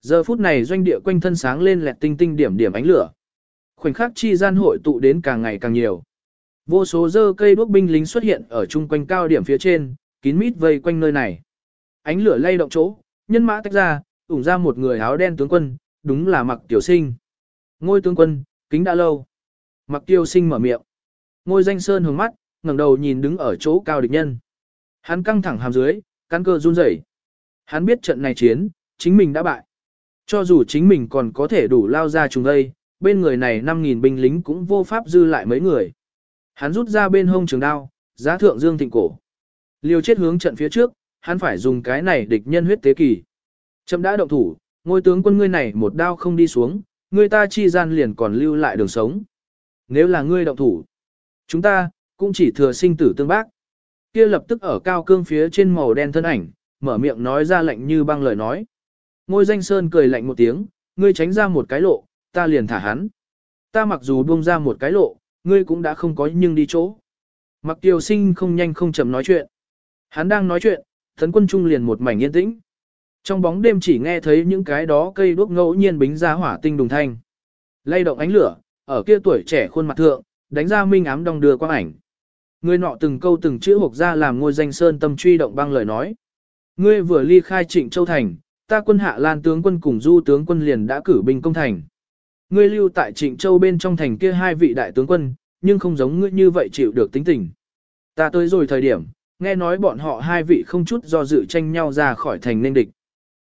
Giờ phút này doanh địa quanh thân sáng lên lẹt tinh tinh điểm điểm ánh lửa. Khoảnh khắc chi gian hội tụ đến càng ngày càng nhiều. Vô số dơ cây đuốc binh lính xuất hiện ở chung quanh cao điểm phía trên, kín mít vây quanh nơi này. Ánh lửa lay động chỗ, nhân mã tách ra, ủng ra một người áo đen tướng quân, đúng là mặc tiểu sinh. Ngôi tướng quân, kính đã lâu. Mặc tiêu sinh mở miệng. Ngôi danh sơn hướng mắt, ngẩng đầu nhìn đứng ở chỗ cao địch nhân. Hắn căng thẳng hàm dưới, căn cơ run rẩy. Hắn biết trận này chiến, chính mình đã bại. Cho dù chính mình còn có thể đủ lao ra trùng đây, bên người này 5.000 binh lính cũng vô pháp dư lại mấy người. Hắn rút ra bên hông trường đao, giá thượng dương thịnh cổ. Liều chết hướng trận phía trước, hắn phải dùng cái này địch nhân huyết tế kỳ. Chậm đã động thủ, ngôi tướng quân ngươi này một đao không đi xuống, ngươi ta chi gian liền còn lưu lại đường sống. Nếu là ngươi động thủ, chúng ta, cũng chỉ thừa sinh tử tương bác. Kia lập tức ở cao cương phía trên màu đen thân ảnh, mở miệng nói ra lệnh như băng lời nói. Ngôi danh sơn cười lạnh một tiếng, ngươi tránh ra một cái lộ, ta liền thả hắn. Ta mặc dù buông ra một cái lộ, ngươi cũng đã không có nhưng đi chỗ. Mặc tiêu sinh không nhanh không chậm nói chuyện. Hắn đang nói chuyện, thần quân trung liền một mảnh yên tĩnh. Trong bóng đêm chỉ nghe thấy những cái đó cây đuốc ngẫu nhiên bính ra hỏa tinh đùng thanh. Lay động ánh lửa, ở kia tuổi trẻ khuôn mặt thượng, đánh ra minh ám đong đưa quang ảnh. Người nọ từng câu từng chữ hộp ra làm ngôi danh sơn tâm truy động băng lời nói. Ngươi vừa ly khai trịnh châu thành, ta quân hạ lan tướng quân cùng du tướng quân liền đã cử binh công thành. Ngươi lưu tại trịnh châu bên trong thành kia hai vị đại tướng quân, nhưng không giống ngươi như vậy chịu được tính tình. Ta tới rồi thời điểm, nghe nói bọn họ hai vị không chút do dự tranh nhau ra khỏi thành nên địch.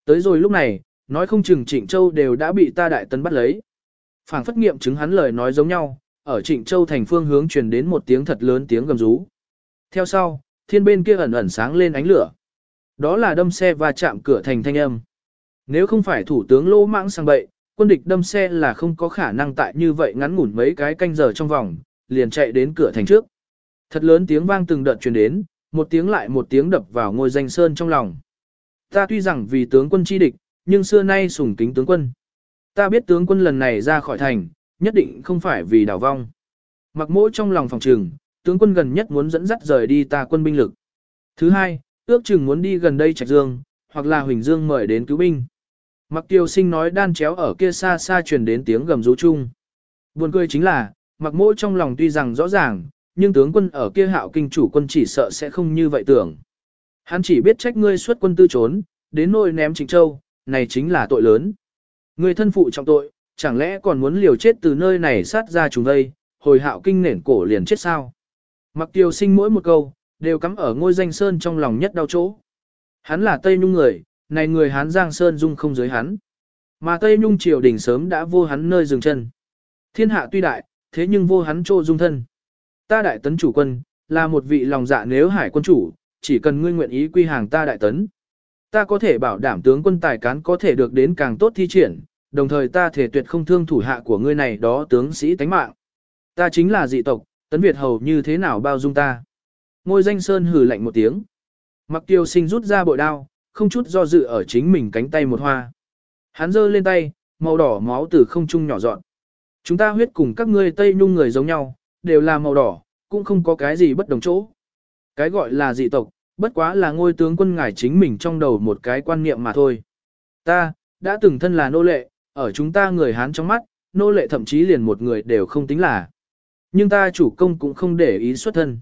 Tới rồi lúc này, nói không chừng Trịnh Châu đều đã bị ta đại tấn bắt lấy. Phảng phất nghiệm chứng hắn lời nói giống nhau, ở Trịnh Châu thành phương hướng truyền đến một tiếng thật lớn tiếng gầm rú. Theo sau, thiên bên kia ẩn ẩn sáng lên ánh lửa. Đó là đâm xe và chạm cửa thành thanh âm. Nếu không phải thủ tướng lô mãng sang bậy, quân địch đâm xe là không có khả năng tại như vậy ngắn ngủn mấy cái canh giờ trong vòng, liền chạy đến cửa thành trước. Thật lớn tiếng vang từng đợt truyền đến, một tiếng lại một tiếng đập vào ngôi danh sơn trong lòng. Ta tuy rằng vì tướng quân chi địch, nhưng xưa nay sùng kính tướng quân. Ta biết tướng quân lần này ra khỏi thành, nhất định không phải vì đảo vong. Mặc mỗi trong lòng phòng trường, tướng quân gần nhất muốn dẫn dắt rời đi ta quân binh lực. Thứ hai, ước chừng muốn đi gần đây Trạch Dương, hoặc là Huỳnh Dương mời đến cứu binh. Mặc tiêu sinh nói đan chéo ở kia xa xa truyền đến tiếng gầm rú chung. Buồn cười chính là, mặc mỗi trong lòng tuy rằng rõ ràng, nhưng tướng quân ở kia hạo kinh chủ quân chỉ sợ sẽ không như vậy tưởng. Hắn chỉ biết trách ngươi xuất quân tư trốn, đến nỗi ném Trịnh Châu, này chính là tội lớn. Ngươi thân phụ trọng tội, chẳng lẽ còn muốn liều chết từ nơi này sát ra chúng đây, hồi hạo kinh nển cổ liền chết sao? Mặc tiêu sinh mỗi một câu, đều cắm ở ngôi danh sơn trong lòng nhất đau chỗ. Hắn là Tây Nhung người, này người Hán Giang Sơn dung không giới hắn. Mà Tây Nhung triều đình sớm đã vô hắn nơi dừng chân. Thiên hạ tuy đại, thế nhưng vô hắn chỗ dung thân. Ta đại tấn chủ quân, là một vị lòng dạ nếu hải quân chủ, chỉ cần ngươi nguyện ý quy hàng ta đại tấn. Ta có thể bảo đảm tướng quân tài cán có thể được đến càng tốt thi triển, đồng thời ta thể tuyệt không thương thủ hạ của ngươi này đó tướng sĩ tánh mạng. Ta chính là dị tộc, tấn Việt hầu như thế nào bao dung ta. Ngôi danh sơn hừ lạnh một tiếng. Mặc tiêu sinh rút ra bội đao, không chút do dự ở chính mình cánh tay một hoa. Hắn giơ lên tay, màu đỏ máu từ không trung nhỏ dọn. Chúng ta huyết cùng các ngươi Tây Nhung người giống nhau, đều là màu đỏ, cũng không có cái gì bất đồng chỗ. Cái gọi là dị tộc, bất quá là ngôi tướng quân ngài chính mình trong đầu một cái quan niệm mà thôi. Ta, đã từng thân là nô lệ, ở chúng ta người Hán trong mắt, nô lệ thậm chí liền một người đều không tính là. Nhưng ta chủ công cũng không để ý xuất thân.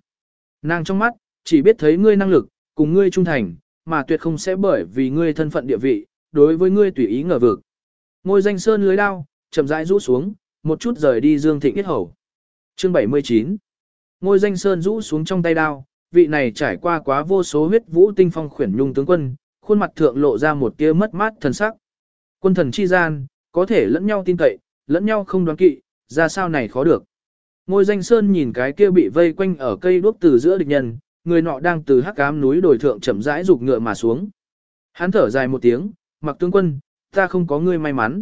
Nàng trong mắt, chỉ biết thấy ngươi năng lực, cùng ngươi trung thành, mà tuyệt không sẽ bởi vì ngươi thân phận địa vị, đối với ngươi tùy ý ngờ vực. Ngôi danh sơn lưới đao, chậm rãi rũ xuống, một chút rời đi Dương Thịnh Yết Hầu. Chương 79 Ngôi danh sơn rũ xuống trong tay đao, vị này trải qua quá vô số huyết vũ tinh phong khuyển nhung tướng quân, khuôn mặt thượng lộ ra một tia mất mát thần sắc. Quân thần chi gian, có thể lẫn nhau tin cậy, lẫn nhau không đoán kỵ, ra sao này khó được. Ngôi danh sơn nhìn cái kia bị vây quanh ở cây đuốc từ giữa địch nhân, người nọ đang từ hắc ám núi đồi thượng chậm rãi rục ngựa mà xuống. Hắn thở dài một tiếng, mặc tướng quân, ta không có ngươi may mắn.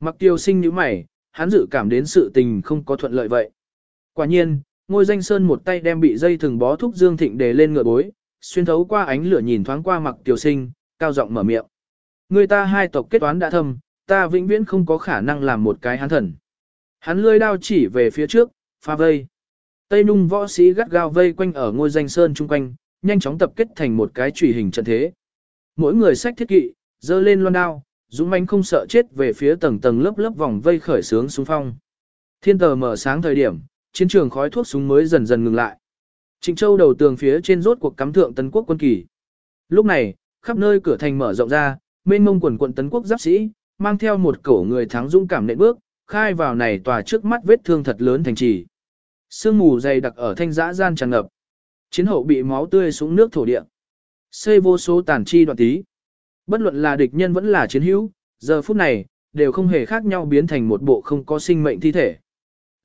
Mặc tiêu sinh như mày, hắn dự cảm đến sự tình không có thuận lợi vậy. Quả nhiên, ngôi danh sơn một tay đem bị dây thừng bó thúc Dương Thịnh để lên ngựa bối, xuyên thấu qua ánh lửa nhìn thoáng qua mặc tiểu sinh, cao giọng mở miệng. Người ta hai tộc kết toán đã thâm, ta vĩnh viễn không có khả năng làm một cái hắn thần. Hắn lươi đao chỉ về phía trước, pha vây. Tây Nung võ sĩ gắt gao vây quanh ở ngôi danh sơn chung quanh, nhanh chóng tập kết thành một cái trùy hình trận thế. Mỗi người sách thiết kỵ, dơ lên loan đao, dũng mãnh không sợ chết về phía tầng tầng lớp lớp vòng vây khởi sướng xung phong. Thiên tờ mở sáng thời điểm, chiến trường khói thuốc súng mới dần dần ngừng lại. Trịnh Châu đầu tường phía trên rốt cuộc cắm thượng tấn quốc quân kỳ. Lúc này, khắp nơi cửa thành mở rộng ra, mênh mông quần quận tấn quốc giáp sĩ, mang theo một cổ người thắng dũng cảm nện bước, khai vào này tòa trước mắt vết thương thật lớn thành trì. Sương mù dày đặc ở thanh giã gian tràn ngập. Chiến hậu bị máu tươi xuống nước thổ địa. Xây vô số tàn chi đoạn tí. Bất luận là địch nhân vẫn là chiến hữu, giờ phút này, đều không hề khác nhau biến thành một bộ không có sinh mệnh thi thể.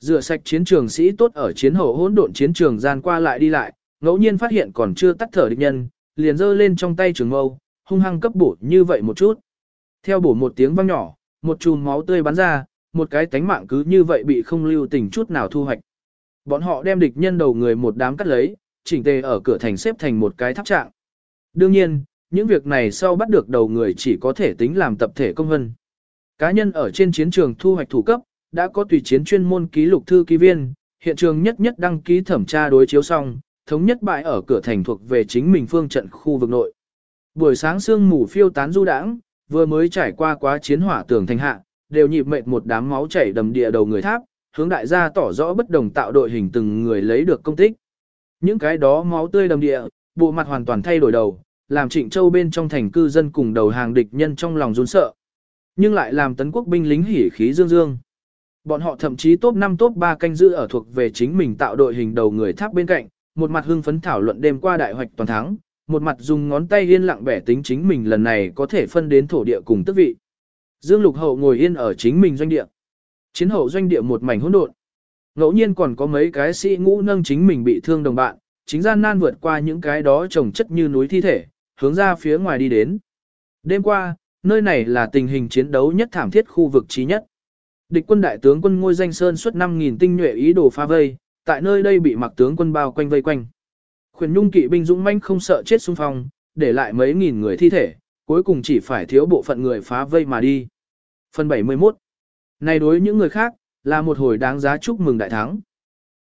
Rửa sạch chiến trường sĩ tốt ở chiến hậu hỗn độn chiến trường gian qua lại đi lại, ngẫu nhiên phát hiện còn chưa tắt thở địch nhân, liền giơ lên trong tay trường mâu, hung hăng cấp bổ như vậy một chút. Theo bổ một tiếng vang nhỏ, một chùm máu tươi bắn ra, một cái tánh mạng cứ như vậy bị không lưu tình chút nào thu hoạch. Bọn họ đem địch nhân đầu người một đám cắt lấy, chỉnh tề ở cửa thành xếp thành một cái tháp trạng. Đương nhiên, những việc này sau bắt được đầu người chỉ có thể tính làm tập thể công vân. Cá nhân ở trên chiến trường thu hoạch thủ cấp, đã có tùy chiến chuyên môn ký lục thư ký viên, hiện trường nhất nhất đăng ký thẩm tra đối chiếu xong, thống nhất bại ở cửa thành thuộc về chính mình phương trận khu vực nội. Buổi sáng sương mù phiêu tán du đãng, vừa mới trải qua quá chiến hỏa tường thành hạ, đều nhịp mệt một đám máu chảy đầm địa đầu người tháp, hướng đại gia tỏ rõ bất đồng tạo đội hình từng người lấy được công tích. Những cái đó máu tươi đầm địa, bộ mặt hoàn toàn thay đổi đầu, làm Trịnh Châu bên trong thành cư dân cùng đầu hàng địch nhân trong lòng run sợ. Nhưng lại làm tấn quốc binh lính hỉ khí dương dương. Bọn họ thậm chí top 5 top 3 canh giữ ở thuộc về chính mình tạo đội hình đầu người tháp bên cạnh, một mặt hưng phấn thảo luận đêm qua đại hoạch toàn thắng, một mặt dùng ngón tay yên lặng bẻ tính chính mình lần này có thể phân đến thổ địa cùng tước vị. Dương Lục Hậu ngồi yên ở chính mình doanh địa. Chiến hậu doanh địa một mảnh hỗn độn. Ngẫu nhiên còn có mấy cái sĩ ngũ nâng chính mình bị thương đồng bạn, chính gian nan vượt qua những cái đó trồng chất như núi thi thể, hướng ra phía ngoài đi đến. Đêm qua, nơi này là tình hình chiến đấu nhất thảm thiết khu vực trí nhất. Địch quân đại tướng quân ngôi danh sơn suốt 5.000 tinh nhuệ ý đồ phá vây, tại nơi đây bị mặc tướng quân bao quanh vây quanh. Khuyển nhung kỵ binh dũng manh không sợ chết xung phong, để lại mấy nghìn người thi thể, cuối cùng chỉ phải thiếu bộ phận người phá vây mà đi. Phần 71 Này đối những người khác, là một hồi đáng giá chúc mừng đại thắng.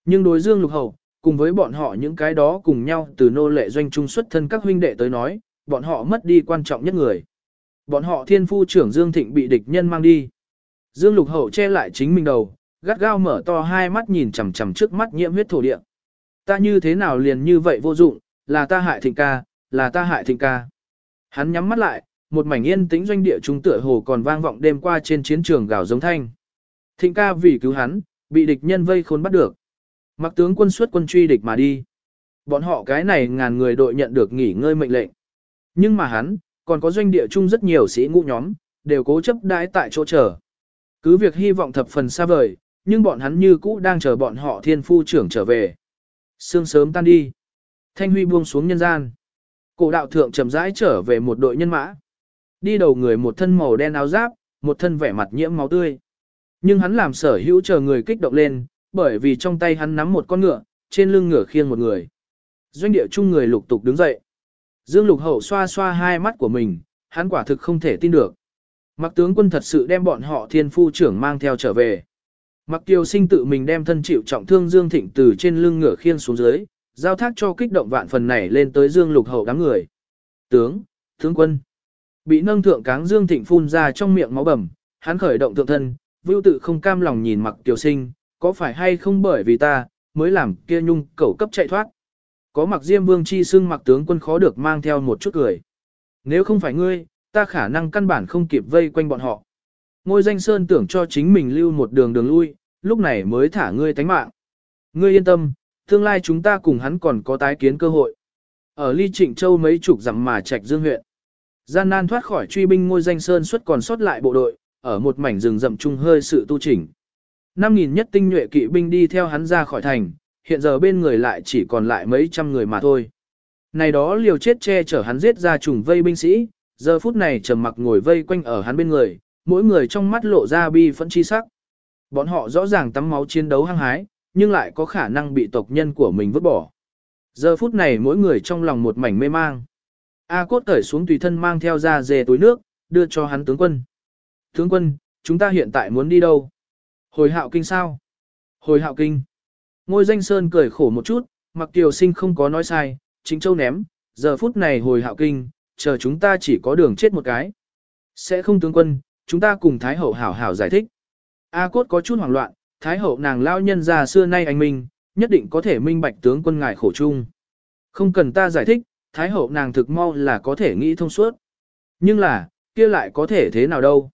Nhưng đối Dương Lục hầu cùng với bọn họ những cái đó cùng nhau từ nô lệ doanh trung xuất thân các huynh đệ tới nói, bọn họ mất đi quan trọng nhất người. Bọn họ thiên phu trưởng Dương Thịnh bị địch nhân mang đi. Dương Lục Hậu che lại chính mình đầu, gắt gao mở to hai mắt nhìn chằm chằm trước mắt nhiễm huyết thổ địa. Ta như thế nào liền như vậy vô dụng, là ta hại thịnh ca, là ta hại thịnh ca. Hắn nhắm mắt lại, một mảnh yên tĩnh doanh địa trung tựa hồ còn vang vọng đêm qua trên chiến trường gào giống thanh. Thịnh ca vì cứu hắn, bị địch nhân vây khốn bắt được. Mặc tướng quân suất quân truy địch mà đi. Bọn họ cái này ngàn người đội nhận được nghỉ ngơi mệnh lệnh. Nhưng mà hắn, còn có doanh địa chung rất nhiều sĩ ngũ nhóm, đều cố chấp đãi tại chỗ chờ. Cứ việc hy vọng thập phần xa vời, nhưng bọn hắn như cũ đang chờ bọn họ thiên phu trưởng trở về. Sương sớm tan đi. Thanh huy buông xuống nhân gian. Cổ đạo thượng chậm rãi trở về một đội nhân mã. Đi đầu người một thân màu đen áo giáp, một thân vẻ mặt nhiễm máu tươi. Nhưng hắn làm sở hữu chờ người kích động lên, bởi vì trong tay hắn nắm một con ngựa, trên lưng ngựa khiêng một người. Doanh địa chung người lục tục đứng dậy. Dương lục hậu xoa xoa hai mắt của mình, hắn quả thực không thể tin được. Mặc tướng quân thật sự đem bọn họ thiên phu trưởng mang theo trở về. Mặc tiêu sinh tự mình đem thân chịu trọng thương Dương Thịnh từ trên lưng ngửa khiên xuống dưới, giao thác cho kích động vạn phần này lên tới Dương lục hậu đám người. Tướng, tướng quân. Bị nâng thượng cáng Dương Thịnh phun ra trong miệng máu bầm, hắn khởi động thượng thân, vưu tự không cam lòng nhìn mặc kiều sinh, có phải hay không bởi vì ta, mới làm kia nhung cẩu cấp chạy thoát. Có mặc diêm vương chi xưng mặc tướng quân khó được mang theo một chút cười. Nếu không phải ngươi, ta khả năng căn bản không kịp vây quanh bọn họ. Ngôi danh sơn tưởng cho chính mình lưu một đường đường lui, lúc này mới thả ngươi tánh mạng. Ngươi yên tâm, tương lai chúng ta cùng hắn còn có tái kiến cơ hội. Ở ly trịnh châu mấy chục dặm mà trạch dương huyện. Gian nan thoát khỏi truy binh ngôi danh sơn xuất còn sót lại bộ đội, ở một mảnh rừng rậm chung hơi sự tu chỉnh. 5.000 nhất tinh nhuệ kỵ binh đi theo hắn ra khỏi thành, hiện giờ bên người lại chỉ còn lại mấy trăm người mà thôi. Này đó liều chết che chở hắn giết ra trùng vây binh sĩ, giờ phút này trầm mặc ngồi vây quanh ở hắn bên người, mỗi người trong mắt lộ ra bi phẫn chi sắc. Bọn họ rõ ràng tắm máu chiến đấu hăng hái, nhưng lại có khả năng bị tộc nhân của mình vứt bỏ. Giờ phút này mỗi người trong lòng một mảnh mê mang. A cốt cởi xuống tùy thân mang theo ra dề túi nước, đưa cho hắn tướng quân. Tướng quân, chúng ta hiện tại muốn đi đâu? Hồi hạo kinh sao? Hồi hạo kinh. Ngôi danh sơn cười khổ một chút, mặc tiểu sinh không có nói sai, chính châu ném, giờ phút này hồi hạo kinh, chờ chúng ta chỉ có đường chết một cái. Sẽ không tướng quân, chúng ta cùng Thái Hậu hảo hảo giải thích. A cốt có chút hoảng loạn, Thái Hậu nàng lao nhân già xưa nay anh minh, nhất định có thể minh bạch tướng quân ngài khổ chung. Không cần ta giải thích, Thái Hậu nàng thực mau là có thể nghĩ thông suốt. Nhưng là, kia lại có thể thế nào đâu.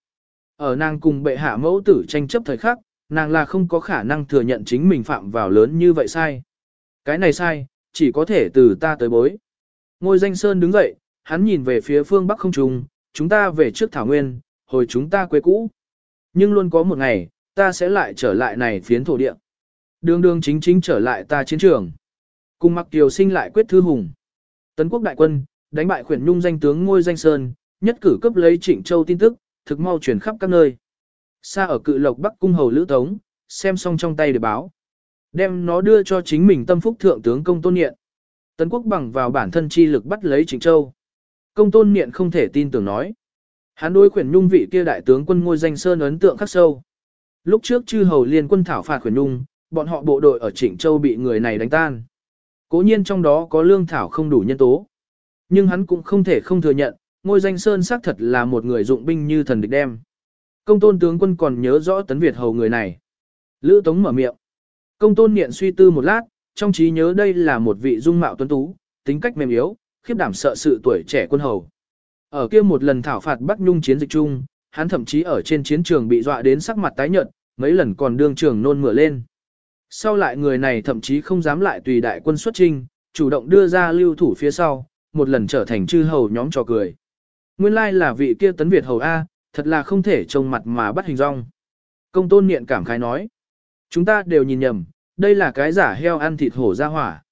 Ở nàng cùng bệ hạ mẫu tử tranh chấp thời khắc, nàng là không có khả năng thừa nhận chính mình phạm vào lớn như vậy sai. Cái này sai, chỉ có thể từ ta tới bối. Ngôi danh sơn đứng dậy, hắn nhìn về phía phương Bắc không trùng, chúng ta về trước Thảo Nguyên, hồi chúng ta quê cũ. Nhưng luôn có một ngày, ta sẽ lại trở lại này phiến thổ địa. Đường đường chính chính trở lại ta chiến trường. Cùng mặc kiều sinh lại quyết thư hùng. Tấn quốc đại quân, đánh bại khuyển nhung danh tướng ngôi danh sơn, nhất cử cấp lấy trịnh châu tin tức, thực mau truyền khắp các nơi. Xa ở cự lộc Bắc cung hầu Lữ Tống, xem xong trong tay để báo. Đem nó đưa cho chính mình tâm phúc thượng tướng công tôn nghiện. Tấn quốc bằng vào bản thân chi lực bắt lấy Trịnh Châu. Công tôn niệm không thể tin tưởng nói. Hắn đối khuyển nhung vị kia đại tướng quân ngôi danh sơn ấn tượng khắc sâu. Lúc trước chư hầu liên quân thảo phạt khuyển nhung, bọn họ bộ đội ở Trịnh Châu bị người này đánh tan. Cố nhiên trong đó có lương thảo không đủ nhân tố. Nhưng hắn cũng không thể không thừa nhận, ngôi danh sơn xác thật là một người dụng binh như thần địch đem. Công tôn tướng quân còn nhớ rõ tấn Việt hầu người này. Lữ Tống mở miệng. Công tôn niệm suy tư một lát, trong trí nhớ đây là một vị dung mạo tuấn tú, tính cách mềm yếu, khiếp đảm sợ sự tuổi trẻ quân hầu. Ở kia một lần thảo phạt Bắc Nhung chiến dịch chung, hắn thậm chí ở trên chiến trường bị dọa đến sắc mặt tái nhợt, mấy lần còn đương trường nôn mửa lên. Sau lại người này thậm chí không dám lại tùy đại quân xuất chinh chủ động đưa ra lưu thủ phía sau, một lần trở thành chư hầu nhóm trò cười. Nguyên lai là vị kia tấn Việt hầu A, thật là không thể trông mặt mà bắt hình rong. Công tôn niệm cảm khái nói. Chúng ta đều nhìn nhầm, đây là cái giả heo ăn thịt hổ ra hỏa.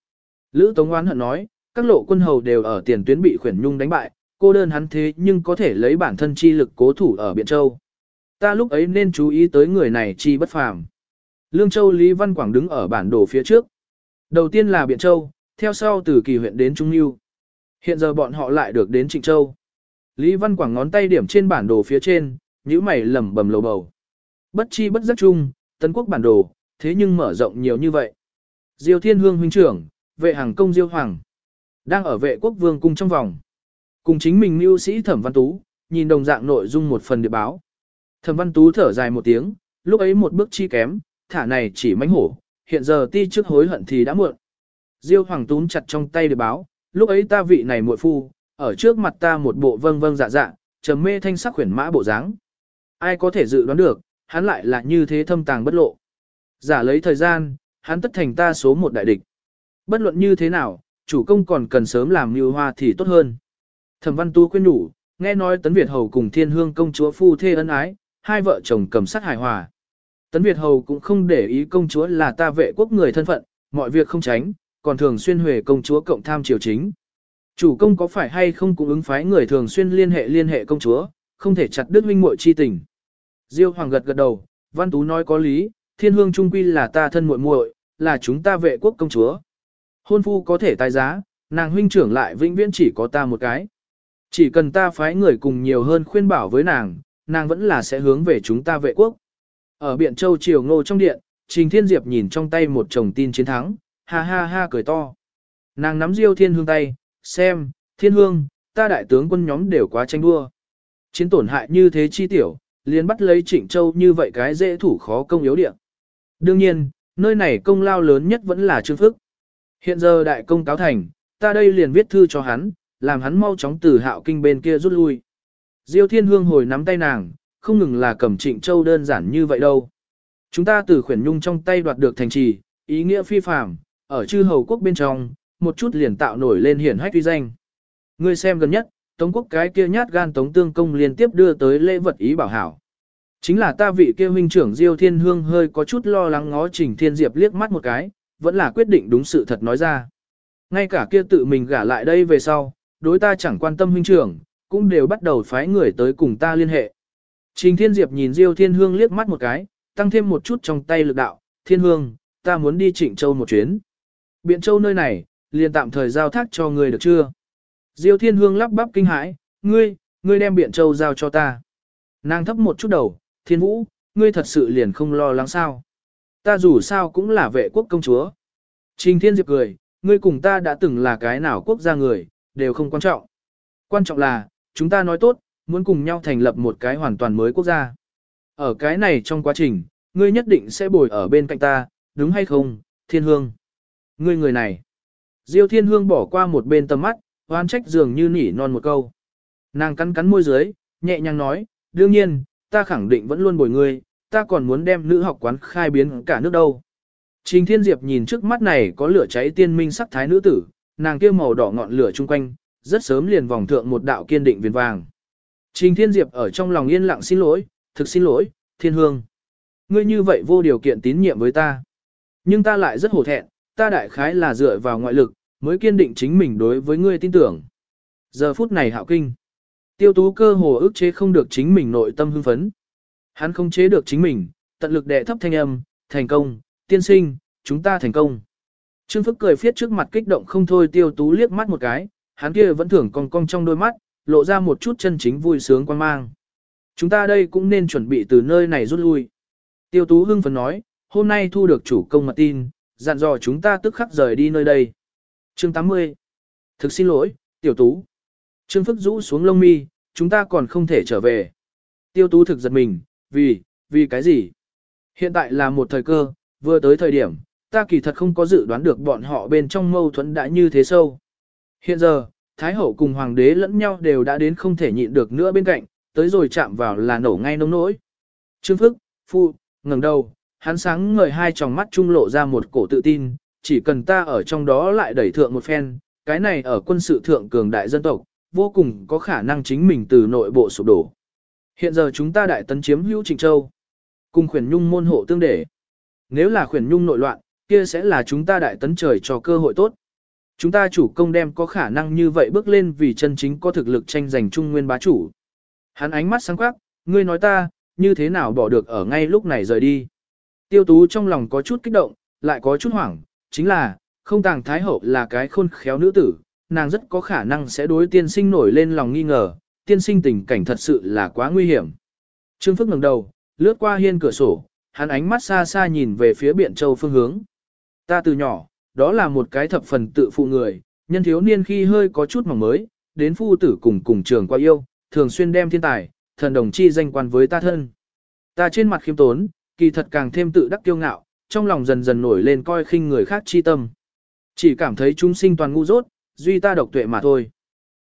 Lữ Tống oán hận nói, các lộ quân hầu đều ở tiền tuyến bị khuyển nhung đánh bại, cô đơn hắn thế nhưng có thể lấy bản thân chi lực cố thủ ở Biện Châu. Ta lúc ấy nên chú ý tới người này chi bất phàm. Lương Châu Lý Văn Quảng đứng ở bản đồ phía trước. Đầu tiên là Biện Châu, theo sau từ kỳ huyện đến Trung Lưu. Hiện giờ bọn họ lại được đến Trịnh Châu. Lý Văn Quảng ngón tay điểm trên bản đồ phía trên, nhíu mày lẩm bẩm lầu bầu. Bất chi bất giác chung, Tân quốc bản đồ, thế nhưng mở rộng nhiều như vậy. Diêu Thiên Hương huynh trưởng, vệ hàng công Diêu Hoàng, đang ở vệ quốc vương cung trong vòng. Cùng chính mình mưu sĩ Thẩm Văn Tú, nhìn đồng dạng nội dung một phần địa báo. Thẩm Văn Tú thở dài một tiếng, lúc ấy một bước chi kém, thả này chỉ mánh hổ, hiện giờ ti trước hối hận thì đã muộn. Diêu Hoàng tún chặt trong tay địa báo, lúc ấy ta vị này muội phu, ở trước mặt ta một bộ vâng vâng dạ dạ, trầm mê thanh sắc khuyển mã bộ dáng. Ai có thể dự đoán được, hắn lại là như thế thâm tàng bất lộ. Giả lấy thời gian, hắn tất thành ta số một đại địch. Bất luận như thế nào, chủ công còn cần sớm làm như hoa thì tốt hơn. Thẩm Văn Tu khuyên nhủ, nghe nói Tấn Việt Hầu cùng Thiên Hương công chúa phu thê ân ái, hai vợ chồng cầm sát hài hòa. Tấn Việt Hầu cũng không để ý công chúa là ta vệ quốc người thân phận, mọi việc không tránh, còn thường xuyên huề công chúa cộng tham triều chính. Chủ công có phải hay không cũng ứng phái người thường xuyên liên hệ liên hệ công chúa, không thể chặt đứt huynh muội chi tình. Diêu Hoàng gật gật đầu, Văn Tú nói có lý, Thiên Hương trung quy là ta thân muội muội, là chúng ta vệ quốc công chúa. Hôn phu có thể tài giá, nàng huynh trưởng lại vĩnh viễn chỉ có ta một cái. Chỉ cần ta phái người cùng nhiều hơn khuyên bảo với nàng, nàng vẫn là sẽ hướng về chúng ta vệ quốc. Ở Biện Châu Triều Ngô trong điện, Trình Thiên Diệp nhìn trong tay một chồng tin chiến thắng, ha ha ha cười to. Nàng nắm Diêu Thiên Hương tay, xem, Thiên Hương, ta đại tướng quân nhóm đều quá tranh đua. Chiến tổn hại như thế chi tiểu, liền bắt lấy Trịnh Châu như vậy cái dễ thủ khó công yếu điện. Đương nhiên, nơi này công lao lớn nhất vẫn là Trương Phức. Hiện giờ đại công cáo thành, ta đây liền viết thư cho hắn, làm hắn mau chóng từ hạo kinh bên kia rút lui. Diêu Thiên Hương hồi nắm tay nàng, không ngừng là cầm Trịnh Châu đơn giản như vậy đâu. Chúng ta từ khuyển nhung trong tay đoạt được thành trì, ý nghĩa phi phàm, ở chư hầu quốc bên trong, một chút liền tạo nổi lên hiển hách uy danh. Ngươi xem gần nhất, Tống quốc cái kia nhát gan Tống Tương Công liên tiếp đưa tới lễ vật ý bảo hảo. Chính là ta vị kia huynh trưởng Diêu Thiên Hương hơi có chút lo lắng ngó Trình Thiên Diệp liếc mắt một cái, vẫn là quyết định đúng sự thật nói ra. Ngay cả kia tự mình gả lại đây về sau, đối ta chẳng quan tâm huynh trưởng, cũng đều bắt đầu phái người tới cùng ta liên hệ. Trình Thiên Diệp nhìn Diêu Thiên Hương liếc mắt một cái, tăng thêm một chút trong tay lực đạo, Thiên Hương, ta muốn đi Trịnh Châu một chuyến. Biện Châu nơi này, liền tạm thời giao thác cho ngươi được chưa? Diêu Thiên Hương lắp bắp kinh hãi, ngươi, ngươi đem Biện Châu giao cho ta. Nàng thấp một chút đầu, Thiên Vũ, ngươi thật sự liền không lo lắng sao? Ta dù sao cũng là vệ quốc công chúa. Trình Thiên Diệp cười, ngươi cùng ta đã từng là cái nào quốc gia người, đều không quan trọng. Quan trọng là, chúng ta nói tốt, muốn cùng nhau thành lập một cái hoàn toàn mới quốc gia. Ở cái này trong quá trình, ngươi nhất định sẽ bồi ở bên cạnh ta, đúng hay không, Thiên Hương? Ngươi người này. Diêu Thiên Hương bỏ qua một bên tầm mắt, oan trách dường như nỉ non một câu. Nàng cắn cắn môi dưới, nhẹ nhàng nói, đương nhiên, ta khẳng định vẫn luôn bồi ngươi, ta còn muốn đem nữ học quán khai biến cả nước đâu. Trình Thiên Diệp nhìn trước mắt này có lửa cháy tiên minh sắc thái nữ tử, nàng kia màu đỏ ngọn lửa chung quanh, rất sớm liền vòng thượng một đạo kiên định viền vàng. Trình Thiên Diệp ở trong lòng yên lặng xin lỗi, thực xin lỗi, Thiên Hương. Ngươi như vậy vô điều kiện tín nhiệm với ta. Nhưng ta lại rất hổ thẹn, ta đại khái là dựa vào ngoại lực, mới kiên định chính mình đối với ngươi tin tưởng. Giờ phút này hạo kinh. Tiêu tú cơ hồ ức chế không được chính mình nội tâm hưng phấn. Hắn không chế được chính mình, tận lực đệ thấp thanh âm, thành công, tiên sinh, chúng ta thành công. Trương Phức cười phiết trước mặt kích động không thôi tiêu tú liếc mắt một cái, hắn kia vẫn thưởng cong cong trong đôi mắt, lộ ra một chút chân chính vui sướng quan mang. Chúng ta đây cũng nên chuẩn bị từ nơi này rút lui. Tiêu tú hưng phấn nói, hôm nay thu được chủ công mật tin, dặn dò chúng ta tức khắc rời đi nơi đây. Chương 80 Thực xin lỗi, tiểu tú. Trương Phức rũ xuống lông mi, chúng ta còn không thể trở về. Tiêu tú thực giật mình, vì, vì cái gì? Hiện tại là một thời cơ, vừa tới thời điểm, ta kỳ thật không có dự đoán được bọn họ bên trong mâu thuẫn đã như thế sâu. Hiện giờ, Thái Hậu cùng Hoàng đế lẫn nhau đều đã đến không thể nhịn được nữa bên cạnh, tới rồi chạm vào là nổ ngay nông nỗi. Trương Phức, Phu, ngẩng đầu, hắn sáng ngời hai tròng mắt trung lộ ra một cổ tự tin, chỉ cần ta ở trong đó lại đẩy thượng một phen, cái này ở quân sự thượng cường đại dân tộc, vô cùng có khả năng chính mình từ nội bộ sụp đổ. Hiện giờ chúng ta đại tấn chiếm hữu Trịnh Châu, cùng khuyển nhung môn hộ tương để. Nếu là khuyển nhung nội loạn, kia sẽ là chúng ta đại tấn trời cho cơ hội tốt. Chúng ta chủ công đem có khả năng như vậy bước lên vì chân chính có thực lực tranh giành trung nguyên bá chủ. Hắn ánh mắt sáng quắc, ngươi nói ta, như thế nào bỏ được ở ngay lúc này rời đi. Tiêu tú trong lòng có chút kích động, lại có chút hoảng, chính là, không tàng thái hậu là cái khôn khéo nữ tử, nàng rất có khả năng sẽ đối tiên sinh nổi lên lòng nghi ngờ, tiên sinh tình cảnh thật sự là quá nguy hiểm. Trương Phước ngẩng đầu, lướt qua hiên cửa sổ, hắn ánh mắt xa xa nhìn về phía biển châu phương hướng. Ta từ nhỏ, đó là một cái thập phần tự phụ người, nhân thiếu niên khi hơi có chút mỏng mới, đến phu tử cùng cùng trường qua yêu, thường xuyên đem thiên tài, thần đồng chi danh quan với ta thân. Ta trên mặt khiêm tốn, kỳ thật càng thêm tự đắc kiêu ngạo, trong lòng dần dần nổi lên coi khinh người khác chi tâm. Chỉ cảm thấy chúng sinh toàn ngu dốt, duy ta độc tuệ mà thôi.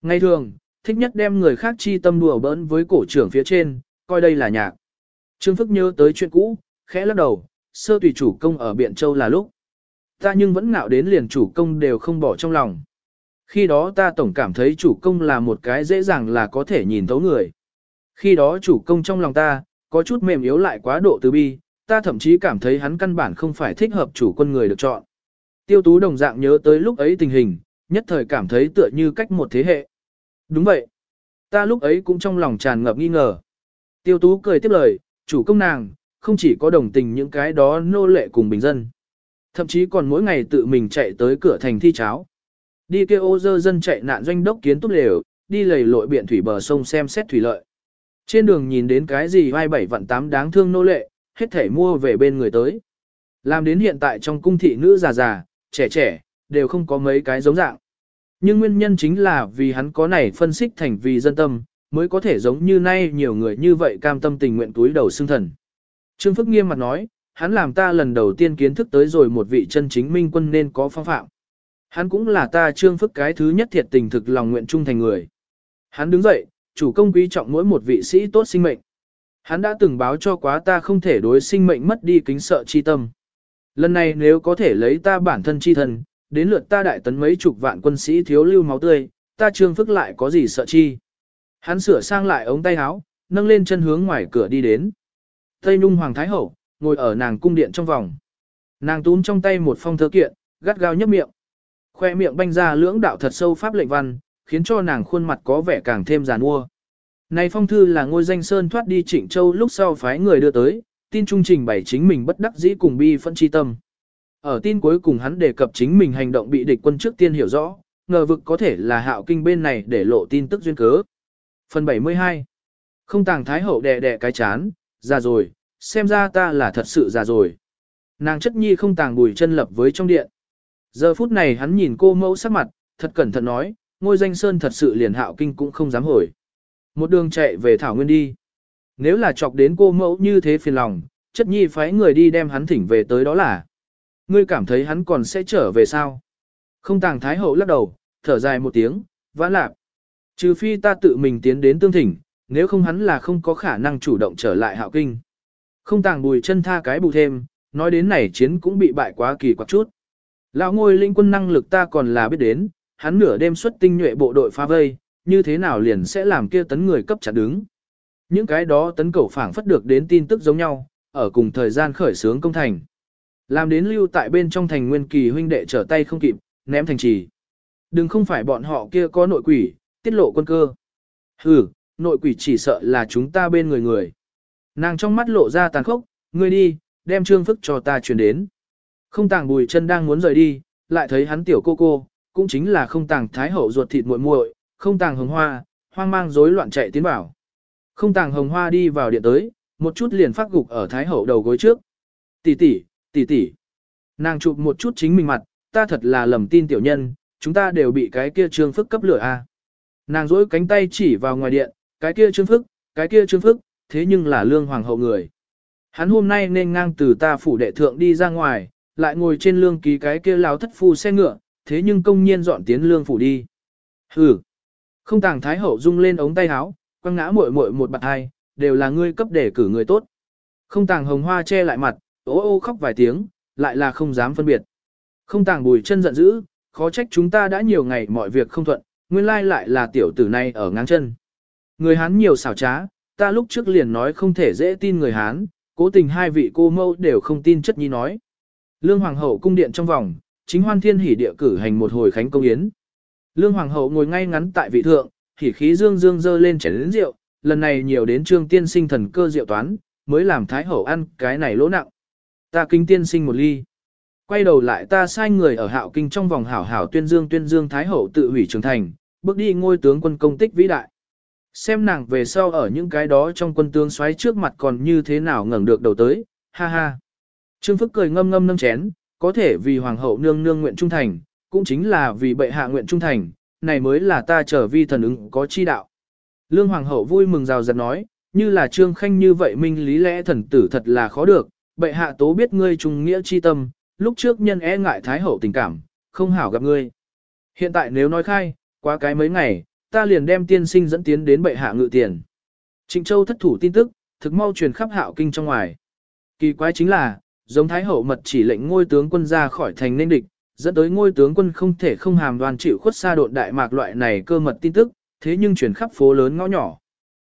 Ngay thường, thích nhất đem người khác chi tâm đùa bỡn với cổ trưởng phía trên, coi đây là nhạc. Trương Phức nhớ tới chuyện cũ, khẽ lắc đầu, sơ tùy chủ công ở Biện Châu là lúc. Ta nhưng vẫn ngạo đến liền chủ công đều không bỏ trong lòng. Khi đó ta tổng cảm thấy chủ công là một cái dễ dàng là có thể nhìn thấu người. Khi đó chủ công trong lòng ta, có chút mềm yếu lại quá độ từ bi, ta thậm chí cảm thấy hắn căn bản không phải thích hợp chủ quân người được chọn. Tiêu tú đồng dạng nhớ tới lúc ấy tình hình, nhất thời cảm thấy tựa như cách một thế hệ. Đúng vậy. Ta lúc ấy cũng trong lòng tràn ngập nghi ngờ. Tiêu tú cười tiếp lời, chủ công nàng, không chỉ có đồng tình những cái đó nô lệ cùng bình dân. Thậm chí còn mỗi ngày tự mình chạy tới cửa thành thi cháo. Đi kêu ô dơ dân chạy nạn doanh đốc kiến túc lều, đi lầy lội biển thủy bờ sông xem xét thủy lợi. Trên đường nhìn đến cái gì vai bảy vạn tám đáng thương nô lệ, hết thể mua về bên người tới. Làm đến hiện tại trong cung thị nữ già già, trẻ trẻ, đều không có mấy cái giống dạng. Nhưng nguyên nhân chính là vì hắn có này phân xích thành vì dân tâm, mới có thể giống như nay nhiều người như vậy cam tâm tình nguyện túi đầu xương thần. Trương Phức nghiêm mặt nói, hắn làm ta lần đầu tiên kiến thức tới rồi một vị chân chính minh quân nên có phong phạm. Hắn cũng là ta Trương Phức cái thứ nhất thiệt tình thực lòng nguyện trung thành người. Hắn đứng dậy, chủ công quý trọng mỗi một vị sĩ tốt sinh mệnh. Hắn đã từng báo cho quá ta không thể đối sinh mệnh mất đi kính sợ chi tâm. Lần này nếu có thể lấy ta bản thân chi thân, đến lượt ta đại tấn mấy chục vạn quân sĩ thiếu lưu máu tươi, ta trương phức lại có gì sợ chi. Hắn sửa sang lại ống tay áo, nâng lên chân hướng ngoài cửa đi đến. Tây Nhung Hoàng Thái Hậu, ngồi ở nàng cung điện trong vòng. Nàng túm trong tay một phong thơ kiện, gắt gao nhấp miệng. Khoe miệng banh ra lưỡng đạo thật sâu pháp lệnh văn, khiến cho nàng khuôn mặt có vẻ càng thêm giàn mua. Này phong thư là ngôi danh sơn thoát đi Trịnh Châu lúc sau phái người đưa tới, tin trung trình bày chính mình bất đắc dĩ cùng bi phân chi tâm. Ở tin cuối cùng hắn đề cập chính mình hành động bị địch quân trước tiên hiểu rõ, ngờ vực có thể là hạo kinh bên này để lộ tin tức duyên cớ. Phần 72 Không tàng thái hậu đè đè cái chán, già rồi, xem ra ta là thật sự già rồi. Nàng chất nhi không tàng bùi chân lập với trong điện. Giờ phút này hắn nhìn cô mẫu sắc mặt, thật cẩn thận nói, ngôi danh sơn thật sự liền hạo kinh cũng không dám hồi. Một đường chạy về Thảo Nguyên đi. Nếu là chọc đến cô mẫu như thế phiền lòng, chất nhi phái người đi đem hắn thỉnh về tới đó là. Ngươi cảm thấy hắn còn sẽ trở về sao? Không tàng thái hậu lắc đầu, thở dài một tiếng, vã lạp. Trừ phi ta tự mình tiến đến tương thỉnh, nếu không hắn là không có khả năng chủ động trở lại hạo kinh. Không tàng bùi chân tha cái bù thêm, nói đến này chiến cũng bị bại quá kỳ quặc chút. Lão ngôi linh quân năng lực ta còn là biết đến, hắn nửa đêm xuất tinh nhuệ bộ đội phá vây, như thế nào liền sẽ làm kia tấn người cấp chặt đứng. Những cái đó tấn cầu phảng phất được đến tin tức giống nhau, ở cùng thời gian khởi xướng công thành. Làm đến lưu tại bên trong thành nguyên kỳ huynh đệ trở tay không kịp, ném thành trì. Đừng không phải bọn họ kia có nội quỷ, tiết lộ quân cơ. Hừ, nội quỷ chỉ sợ là chúng ta bên người người. Nàng trong mắt lộ ra tàn khốc, ngươi đi, đem trương phức cho ta truyền đến. Không tàng bùi chân đang muốn rời đi, lại thấy hắn tiểu cô cô, cũng chính là không tàng thái hậu ruột thịt muội muội, không tàng hồng hoa, hoang mang rối loạn chạy tiến vào. Không tàng hồng hoa đi vào điện tới, một chút liền phát gục ở thái hậu đầu gối trước. Tỷ tỷ, tỷ tỷ. Nàng chụp một chút chính mình mặt, ta thật là lầm tin tiểu nhân, chúng ta đều bị cái kia trương phức cấp lửa a. Nàng dỗi cánh tay chỉ vào ngoài điện, cái kia trương phức, cái kia trương phức, thế nhưng là lương hoàng hậu người. Hắn hôm nay nên ngang từ ta phủ đệ thượng đi ra ngoài, lại ngồi trên lương ký cái kia lao thất phu xe ngựa, thế nhưng công nhiên dọn tiến lương phủ đi. Hừ, không tàng thái hậu rung lên ống tay áo, quăng ngã muội muội một bạt hai, đều là ngươi cấp để cử người tốt. Không tàng hồng hoa che lại mặt, ô ô khóc vài tiếng, lại là không dám phân biệt. Không tàng bùi chân giận dữ, khó trách chúng ta đã nhiều ngày mọi việc không thuận, nguyên lai lại là tiểu tử này ở ngang chân. Người Hán nhiều xảo trá, ta lúc trước liền nói không thể dễ tin người Hán, cố tình hai vị cô mâu đều không tin chất nhi nói. Lương Hoàng hậu cung điện trong vòng, chính hoan thiên hỉ địa cử hành một hồi khánh công yến. Lương Hoàng hậu ngồi ngay ngắn tại vị thượng, hỉ khí dương dương dơ lên chén lớn rượu, lần này nhiều đến trương tiên sinh thần cơ rượu toán, mới làm thái hậu ăn cái này lỗ nặng. Ta kinh tiên sinh một ly. Quay đầu lại ta sai người ở hạo kinh trong vòng hảo hảo tuyên dương tuyên dương thái hậu tự hủy trưởng thành, bước đi ngôi tướng quân công tích vĩ đại. Xem nàng về sau ở những cái đó trong quân tướng xoáy trước mặt còn như thế nào ngẩng được đầu tới, ha ha. Trương Phức cười ngâm ngâm nâng chén, có thể vì hoàng hậu nương nương nguyện trung thành, cũng chính là vì bệ hạ nguyện trung thành, này mới là ta trở vi thần ứng có chi đạo. Lương hoàng hậu vui mừng rào rạt nói, như là trương khanh như vậy minh lý lẽ thần tử thật là khó được, bệ hạ tố biết ngươi trung nghĩa chi tâm, lúc trước nhân e ngại thái hậu tình cảm, không hảo gặp ngươi. Hiện tại nếu nói khai, qua cái mấy ngày, ta liền đem tiên sinh dẫn tiến đến bệ hạ ngự tiền. Trịnh Châu thất thủ tin tức, thực mau truyền khắp hạo kinh trong ngoài. Kỳ quái chính là, giống thái hậu mật chỉ lệnh ngôi tướng quân ra khỏi thành nên địch, dẫn tới ngôi tướng quân không thể không hàm đoàn chịu khuất xa độn đại mạc loại này cơ mật tin tức, thế nhưng truyền khắp phố lớn ngõ nhỏ.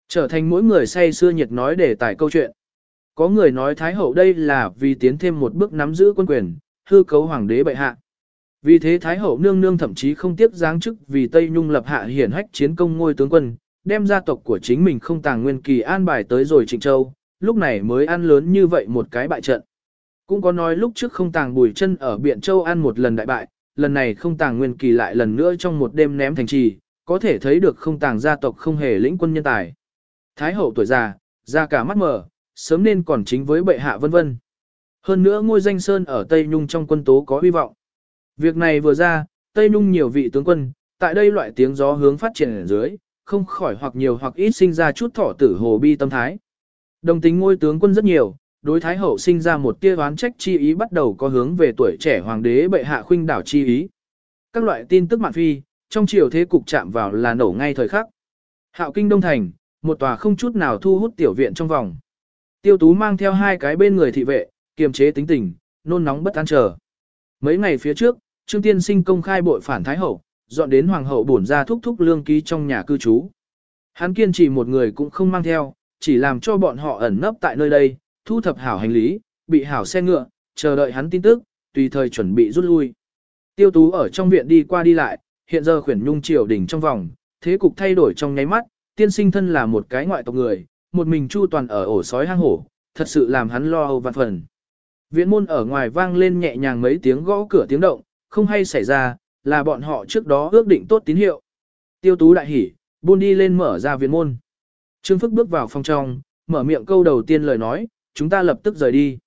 Trở thành mỗi người say xưa nhiệt nói để tải câu chuyện. Có người nói Thái Hậu đây là vì tiến thêm một bước nắm giữ quân quyền, hư cấu hoàng đế bệ hạ. Vì thế Thái Hậu nương nương thậm chí không tiếp giáng chức vì Tây Nhung lập hạ hiển hách chiến công ngôi tướng quân, đem gia tộc của chính mình không tàng nguyên kỳ an bài tới rồi Trịnh Châu, lúc này mới ăn lớn như vậy một cái bại trận. Cũng có nói lúc trước không tàng bùi chân ở Biện Châu ăn một lần đại bại, lần này không tàng nguyên kỳ lại lần nữa trong một đêm ném thành trì, có thể thấy được không tàng gia tộc không hề lĩnh quân nhân tài. Thái hậu tuổi già, ra cả mắt mở, sớm nên còn chính với bệ hạ vân vân. Hơn nữa ngôi danh sơn ở Tây Nhung trong quân tố có hy vọng. Việc này vừa ra, Tây Nhung nhiều vị tướng quân, tại đây loại tiếng gió hướng phát triển ở dưới, không khỏi hoặc nhiều hoặc ít sinh ra chút thọ tử hồ bi tâm thái. Đồng tính ngôi tướng quân rất nhiều, đối thái hậu sinh ra một tia oán trách chi ý bắt đầu có hướng về tuổi trẻ hoàng đế bệ hạ khuynh đảo chi ý. Các loại tin tức mạn phi, trong chiều thế cục chạm vào là nổ ngay thời khắc. Hạo kinh đông thành, một tòa không chút nào thu hút tiểu viện trong vòng. Tiêu tú mang theo hai cái bên người thị vệ, kiềm chế tính tình, nôn nóng bất an chờ. Mấy ngày phía trước, Trương Tiên Sinh công khai bội phản Thái Hậu, dọn đến Hoàng hậu bổn ra thúc thúc lương ký trong nhà cư trú. Hắn kiên trì một người cũng không mang theo, chỉ làm cho bọn họ ẩn nấp tại nơi đây, thu thập hảo hành lý, bị hảo xe ngựa, chờ đợi hắn tin tức, tùy thời chuẩn bị rút lui. Tiêu tú ở trong viện đi qua đi lại, hiện giờ khuyển nhung triều đỉnh trong vòng, thế cục thay đổi trong nháy mắt, tiên sinh thân là một cái ngoại tộc người, một mình chu toàn ở ổ sói hang hổ, thật sự làm hắn lo âu vạn phần. Viện môn ở ngoài vang lên nhẹ nhàng mấy tiếng gõ cửa tiếng động, không hay xảy ra, là bọn họ trước đó ước định tốt tín hiệu. Tiêu tú đại hỉ, buôn đi lên mở ra viện môn. Trương Phức bước vào phòng trong, mở miệng câu đầu tiên lời nói, chúng ta lập tức rời đi.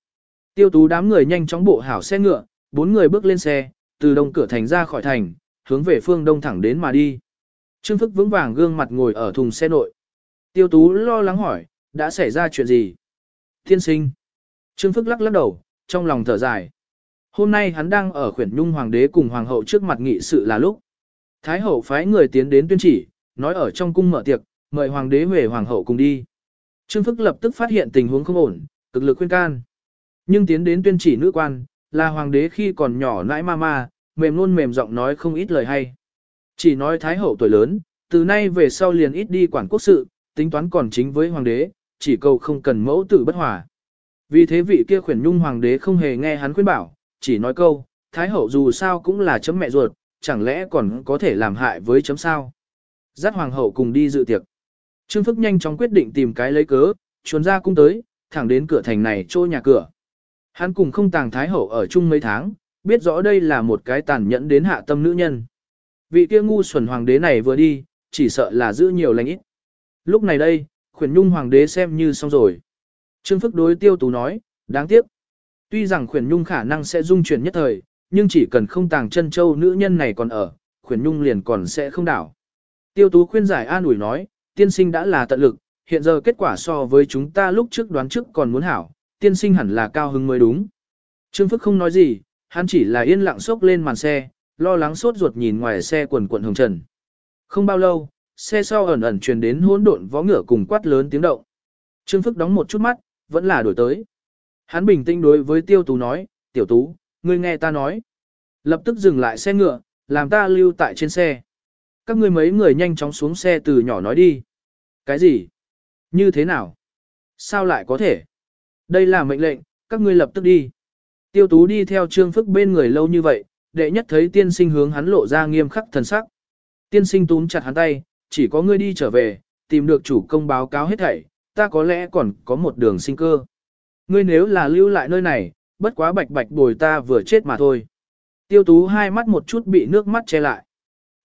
Tiêu tú đám người nhanh chóng bộ hảo xe ngựa, bốn người bước lên xe, từ đông cửa thành ra khỏi thành, hướng về phương đông thẳng đến mà đi. Trương Phức vững vàng gương mặt ngồi ở thùng xe nội. Tiêu tú lo lắng hỏi, đã xảy ra chuyện gì? Thiên sinh. Trương Phức lắc lắc đầu, trong lòng thở dài. Hôm nay hắn đang ở khuyển nhung hoàng đế cùng hoàng hậu trước mặt nghị sự là lúc. Thái hậu phái người tiến đến tuyên chỉ, nói ở trong cung mở tiệc, mời hoàng đế về hoàng hậu cùng đi. Trương Phức lập tức phát hiện tình huống không ổn, cực lực khuyên can. Nhưng tiến đến tuyên chỉ nữ quan, là hoàng đế khi còn nhỏ nãi ma ma, mềm luôn mềm giọng nói không ít lời hay. Chỉ nói thái hậu tuổi lớn, từ nay về sau liền ít đi quản quốc sự, tính toán còn chính với hoàng đế, chỉ cầu không cần mẫu tử bất hòa. Vì thế vị kia khuyển nhung hoàng đế không hề nghe hắn khuyên bảo, chỉ nói câu, thái hậu dù sao cũng là chấm mẹ ruột, chẳng lẽ còn có thể làm hại với chấm sao. Dắt hoàng hậu cùng đi dự tiệc. Trương Phức nhanh chóng quyết định tìm cái lấy cớ, chuồn ra cung tới, thẳng đến cửa thành này trôi nhà cửa. Hắn cùng không tàng thái hậu ở chung mấy tháng, biết rõ đây là một cái tàn nhẫn đến hạ tâm nữ nhân. Vị kia ngu xuẩn hoàng đế này vừa đi, chỉ sợ là giữ nhiều lành ít. Lúc này đây, khuyển nhung hoàng đế xem như xong rồi. Trương Phức đối tiêu tú nói, đáng tiếc. Tuy rằng khuyển nhung khả năng sẽ dung chuyển nhất thời, nhưng chỉ cần không tàng chân châu nữ nhân này còn ở, khuyển nhung liền còn sẽ không đảo. Tiêu tú khuyên giải an ủi nói, tiên sinh đã là tận lực, hiện giờ kết quả so với chúng ta lúc trước đoán trước còn muốn hảo, tiên sinh hẳn là cao hứng mới đúng. Trương Phức không nói gì, hắn chỉ là yên lặng sốc lên màn xe, lo lắng sốt ruột nhìn ngoài xe quần quận hồng trần. Không bao lâu, xe sau ẩn ẩn truyền đến hỗn độn vó ngựa cùng quát lớn tiếng động. Trương Phức đóng một chút mắt, vẫn là đổi tới. Hắn bình tĩnh đối với Tiêu Tú nói, Tiểu Tú, ngươi nghe ta nói. Lập tức dừng lại xe ngựa, làm ta lưu tại trên xe. Các ngươi mấy người nhanh chóng xuống xe từ nhỏ nói đi. Cái gì? Như thế nào? Sao lại có thể? Đây là mệnh lệnh, các ngươi lập tức đi. Tiêu tú đi theo trương phức bên người lâu như vậy, đệ nhất thấy tiên sinh hướng hắn lộ ra nghiêm khắc thần sắc. Tiên sinh túm chặt hắn tay, chỉ có ngươi đi trở về, tìm được chủ công báo cáo hết thảy, ta có lẽ còn có một đường sinh cơ. Ngươi nếu là lưu lại nơi này, bất quá bạch bạch bồi ta vừa chết mà thôi. Tiêu tú hai mắt một chút bị nước mắt che lại.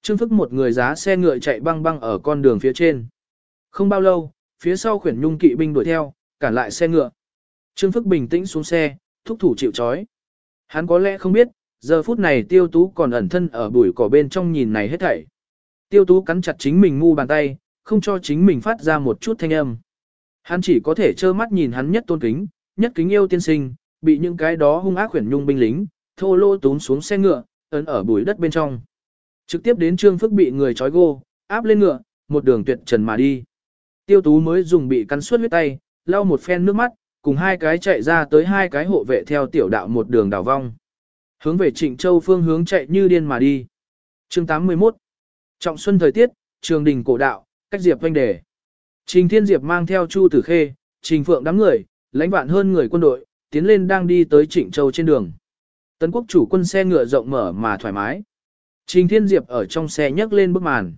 Trương Phức một người giá xe ngựa chạy băng băng ở con đường phía trên. Không bao lâu, phía sau khuyển nhung kỵ binh đuổi theo, cản lại xe ngựa. Trương Phức bình tĩnh xuống xe, thúc thủ chịu chói. Hắn có lẽ không biết, giờ phút này tiêu tú còn ẩn thân ở bụi cỏ bên trong nhìn này hết thảy. Tiêu tú cắn chặt chính mình ngu bàn tay, không cho chính mình phát ra một chút thanh âm. Hắn chỉ có thể trơ mắt nhìn hắn nhất tôn kính, nhất kính yêu tiên sinh, bị những cái đó hung ác khuyển nhung binh lính, thô lô túm xuống xe ngựa, ấn ở bụi đất bên trong. Trực tiếp đến Trương Phức bị người trói gô, áp lên ngựa, một đường tuyệt trần mà đi. Tiêu tú mới dùng bị cắn suốt huyết tay, lau một phen nước mắt, cùng hai cái chạy ra tới hai cái hộ vệ theo tiểu đạo một đường đảo vong. Hướng về Trịnh Châu phương hướng chạy như điên mà đi. Chương 81 Trọng xuân thời tiết, trường đình cổ đạo, cách diệp doanh đề. Trình Thiên Diệp mang theo Chu Tử Khê, Trình Phượng đám người, lãnh vạn hơn người quân đội, tiến lên đang đi tới Trịnh Châu trên đường. Tấn quốc chủ quân xe ngựa rộng mở mà thoải mái. Trình Thiên Diệp ở trong xe nhấc lên bức màn.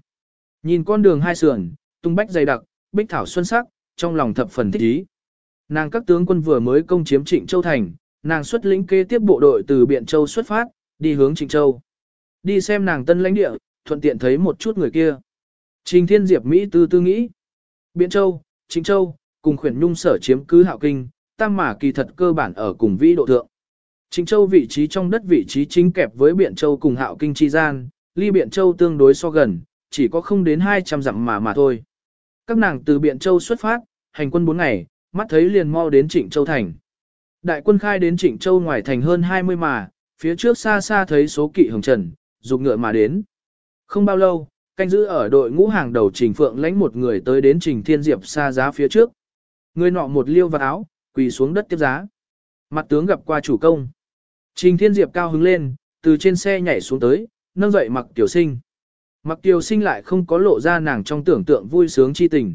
Nhìn con đường hai sườn, tung bách dày đặc, bích thảo xuân sắc, trong lòng thập phần thích ý. Nàng các tướng quân vừa mới công chiếm Trịnh Châu thành, nàng xuất lĩnh kế tiếp bộ đội từ Biện Châu xuất phát, đi hướng Trịnh Châu. Đi xem nàng tân lãnh địa, thuận tiện thấy một chút người kia. Trình Thiên Diệp Mỹ tư tư nghĩ. Biện Châu, Trình Châu, cùng khuyển nhung sở chiếm cứ hạo kinh, tam mà kỳ thật cơ bản ở cùng vĩ độ thượng. Trình Châu vị trí trong đất vị trí chính kẹp với Biện Châu cùng hạo kinh chi gian, ly Biện Châu tương đối so gần, chỉ có không đến 200 dặm mà mà thôi. Các nàng từ Biện Châu xuất phát, hành quân 4 ngày, mắt thấy liền mau đến Trịnh Châu thành. Đại quân khai đến Trịnh Châu ngoài thành hơn 20 mà, phía trước xa xa thấy số kỵ hồng trần, dục ngựa mà đến. Không bao lâu, canh giữ ở đội ngũ hàng đầu Trình Phượng lãnh một người tới đến Trình Thiên Diệp xa giá phía trước. Người nọ một liêu vào áo, quỳ xuống đất tiếp giá. Mặt tướng gặp qua chủ công. Trình Thiên Diệp cao hứng lên, từ trên xe nhảy xuống tới, nâng dậy mặc tiểu sinh. Mặc tiểu sinh lại không có lộ ra nàng trong tưởng tượng vui sướng chi tình.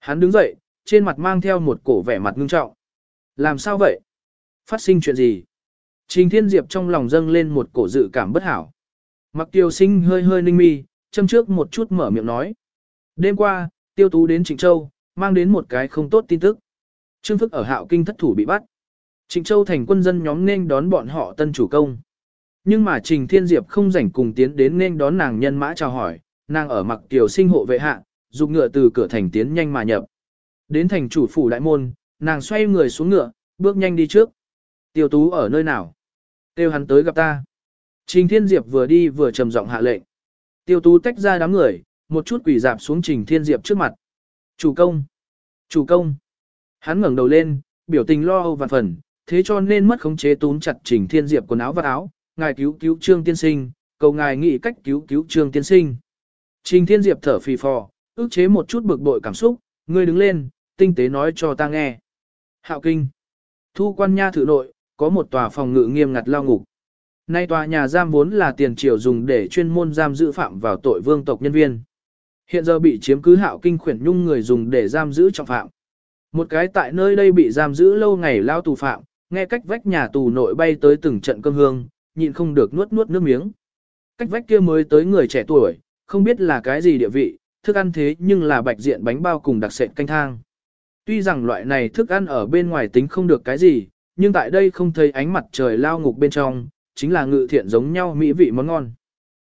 Hắn đứng dậy, trên mặt mang theo một cổ vẻ mặt ngưng trọng. Làm sao vậy? Phát sinh chuyện gì? Trình Thiên Diệp trong lòng dâng lên một cổ dự cảm bất hảo. Mặc tiêu sinh hơi hơi ninh mi, châm trước một chút mở miệng nói. Đêm qua, tiêu tú đến Trịnh Châu, mang đến một cái không tốt tin tức. Trương Phức ở hạo kinh thất thủ bị bắt. Trịnh Châu thành quân dân nhóm nên đón bọn họ tân chủ công. Nhưng mà Trình Thiên Diệp không rảnh cùng tiến đến nên đón nàng nhân mã chào hỏi, nàng ở mặc tiểu sinh hộ vệ hạ, dục ngựa từ cửa thành tiến nhanh mà nhập. Đến thành chủ phủ đại môn, nàng xoay người xuống ngựa, bước nhanh đi trước. Tiêu tú ở nơi nào? Tiêu hắn tới gặp ta. Trình Thiên Diệp vừa đi vừa trầm giọng hạ lệnh. Tiêu tú tách ra đám người, một chút quỷ dạp xuống Trình Thiên Diệp trước mặt. Chủ công! Chủ công! Hắn ngẩng đầu lên, biểu tình lo âu vạn phần, thế cho nên mất khống chế túm chặt Trình Thiên Diệp quần áo và áo, ngài cứu cứu Trương Tiên Sinh, cầu ngài nghĩ cách cứu cứu Trương Tiên Sinh. Trình Thiên Diệp thở phì phò, ức chế một chút bực bội cảm xúc, ngươi đứng lên, tinh tế nói cho ta nghe. Hạo Kinh. Thu quan nha thử nội, có một tòa phòng ngự nghiêm ngặt lao ngục. Nay tòa nhà giam vốn là tiền triều dùng để chuyên môn giam giữ phạm vào tội vương tộc nhân viên. Hiện giờ bị chiếm cứ hạo kinh khuyển nhung người dùng để giam giữ trọng phạm. Một cái tại nơi đây bị giam giữ lâu ngày lao tù phạm, nghe cách vách nhà tù nội bay tới từng trận cơm hương, nhịn không được nuốt nuốt nước miếng. Cách vách kia mới tới người trẻ tuổi, không biết là cái gì địa vị, thức ăn thế nhưng là bạch diện bánh bao cùng đặc sệt canh thang. Tuy rằng loại này thức ăn ở bên ngoài tính không được cái gì, nhưng tại đây không thấy ánh mặt trời lao ngục bên trong, chính là ngự thiện giống nhau mỹ vị món ngon.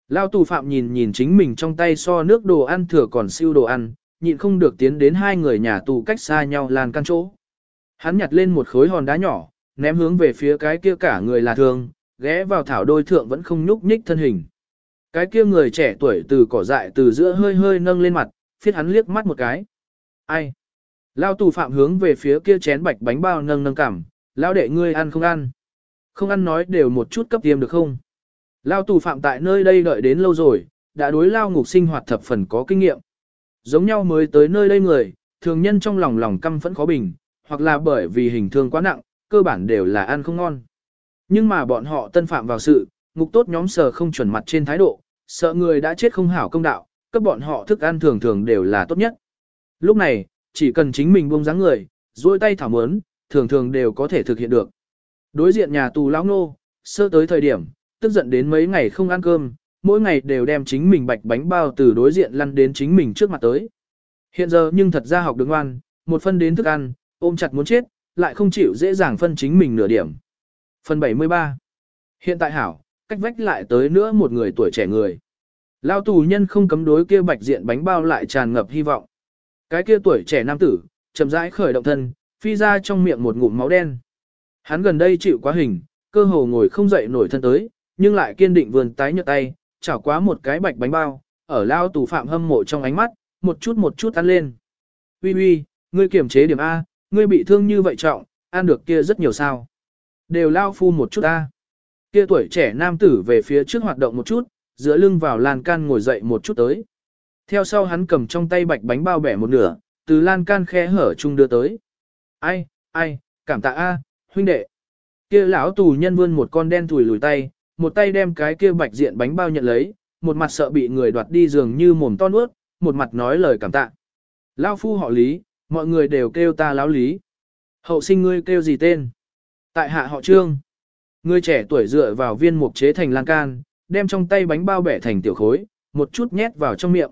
Lao tù phạm nhìn nhìn chính mình trong tay so nước đồ ăn thừa còn siêu đồ ăn, nhịn không được tiến đến hai người nhà tù cách xa nhau lan căn chỗ. Hắn nhặt lên một khối hòn đá nhỏ, ném hướng về phía cái kia cả người là thường, ghé vào thảo đôi thượng vẫn không nhúc nhích thân hình. Cái kia người trẻ tuổi từ cỏ dại từ giữa hơi hơi nâng lên mặt, phiết hắn liếc mắt một cái. Ai? Lao tù phạm hướng về phía kia chén bạch bánh bao nâng nâng cảm, lao đệ ngươi ăn không ăn. Không ăn nói đều một chút cấp tiêm được không? Lao tù phạm tại nơi đây đợi đến lâu rồi, đã đối lao ngục sinh hoạt thập phần có kinh nghiệm. Giống nhau mới tới nơi đây người, thường nhân trong lòng lòng căm phẫn khó bình, hoặc là bởi vì hình thương quá nặng, cơ bản đều là ăn không ngon. Nhưng mà bọn họ tân phạm vào sự, ngục tốt nhóm sờ không chuẩn mặt trên thái độ, sợ người đã chết không hảo công đạo, cấp bọn họ thức ăn thường thường đều là tốt nhất. Lúc này, chỉ cần chính mình buông dáng người, duỗi tay thảo mớn, thường thường đều có thể thực hiện được. Đối diện nhà tù lão nô, sơ tới thời điểm, tức giận đến mấy ngày không ăn cơm, mỗi ngày đều đem chính mình bạch bánh bao từ đối diện lăn đến chính mình trước mặt tới. Hiện giờ nhưng thật ra học được ngoan, một phân đến thức ăn, ôm chặt muốn chết, lại không chịu dễ dàng phân chính mình nửa điểm. Phần 73 Hiện tại hảo, cách vách lại tới nữa một người tuổi trẻ người. Lao tù nhân không cấm đối kia bạch diện bánh bao lại tràn ngập hy vọng. Cái kia tuổi trẻ nam tử, chậm rãi khởi động thân, phi ra trong miệng một ngụm máu đen. Hắn gần đây chịu quá hình, cơ hồ ngồi không dậy nổi thân tới, nhưng lại kiên định vườn tái nhợt tay, chảo quá một cái bạch bánh bao, ở lao tù phạm hâm mộ trong ánh mắt, một chút một chút ăn lên. Uy uy, ngươi kiểm chế điểm A, ngươi bị thương như vậy trọng, ăn được kia rất nhiều sao. Đều lao phu một chút A. Kia tuổi trẻ nam tử về phía trước hoạt động một chút, dựa lưng vào lan can ngồi dậy một chút tới. Theo sau hắn cầm trong tay bạch bánh bao bẻ một nửa, từ lan can khe hở chung đưa tới. Ai, ai, cảm tạ A, huynh đệ. Kia lão tù nhân vươn một con đen thùi lùi tay, một tay đem cái kia bạch diện bánh bao nhận lấy, một mặt sợ bị người đoạt đi dường như mồm to nuốt, một mặt nói lời cảm tạ. Lao phu họ lý, mọi người đều kêu ta lão lý. Hậu sinh ngươi kêu gì tên? Tại hạ họ trương. ngươi trẻ tuổi dựa vào viên mục chế thành lan can, đem trong tay bánh bao bẻ thành tiểu khối, một chút nhét vào trong miệng.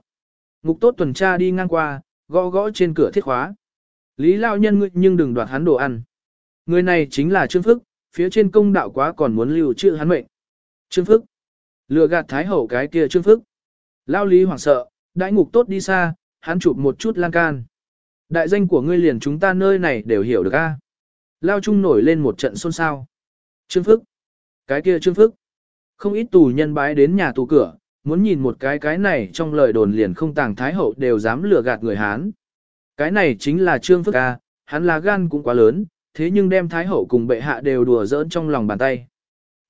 Ngục tốt tuần tra đi ngang qua, gõ gõ trên cửa thiết khóa. Lý lao nhân ngươi nhưng đừng đoạt hắn đồ ăn. Người này chính là Trương Phức, phía trên công đạo quá còn muốn lưu trữ hắn mệnh. Trương Phức. Lừa gạt thái hậu cái kia Trương Phức. Lao lý hoảng sợ, đại ngục tốt đi xa, hắn chụp một chút lan can. Đại danh của ngươi liền chúng ta nơi này đều hiểu được a. Lao Trung nổi lên một trận xôn xao. Trương Phức. Cái kia Trương Phức. Không ít tù nhân bái đến nhà tù cửa, muốn nhìn một cái cái này trong lời đồn liền không tàng thái hậu đều dám lừa gạt người Hán. Cái này chính là Trương Phức A, hắn là gan cũng quá lớn, thế nhưng đem thái hậu cùng bệ hạ đều đùa giỡn trong lòng bàn tay.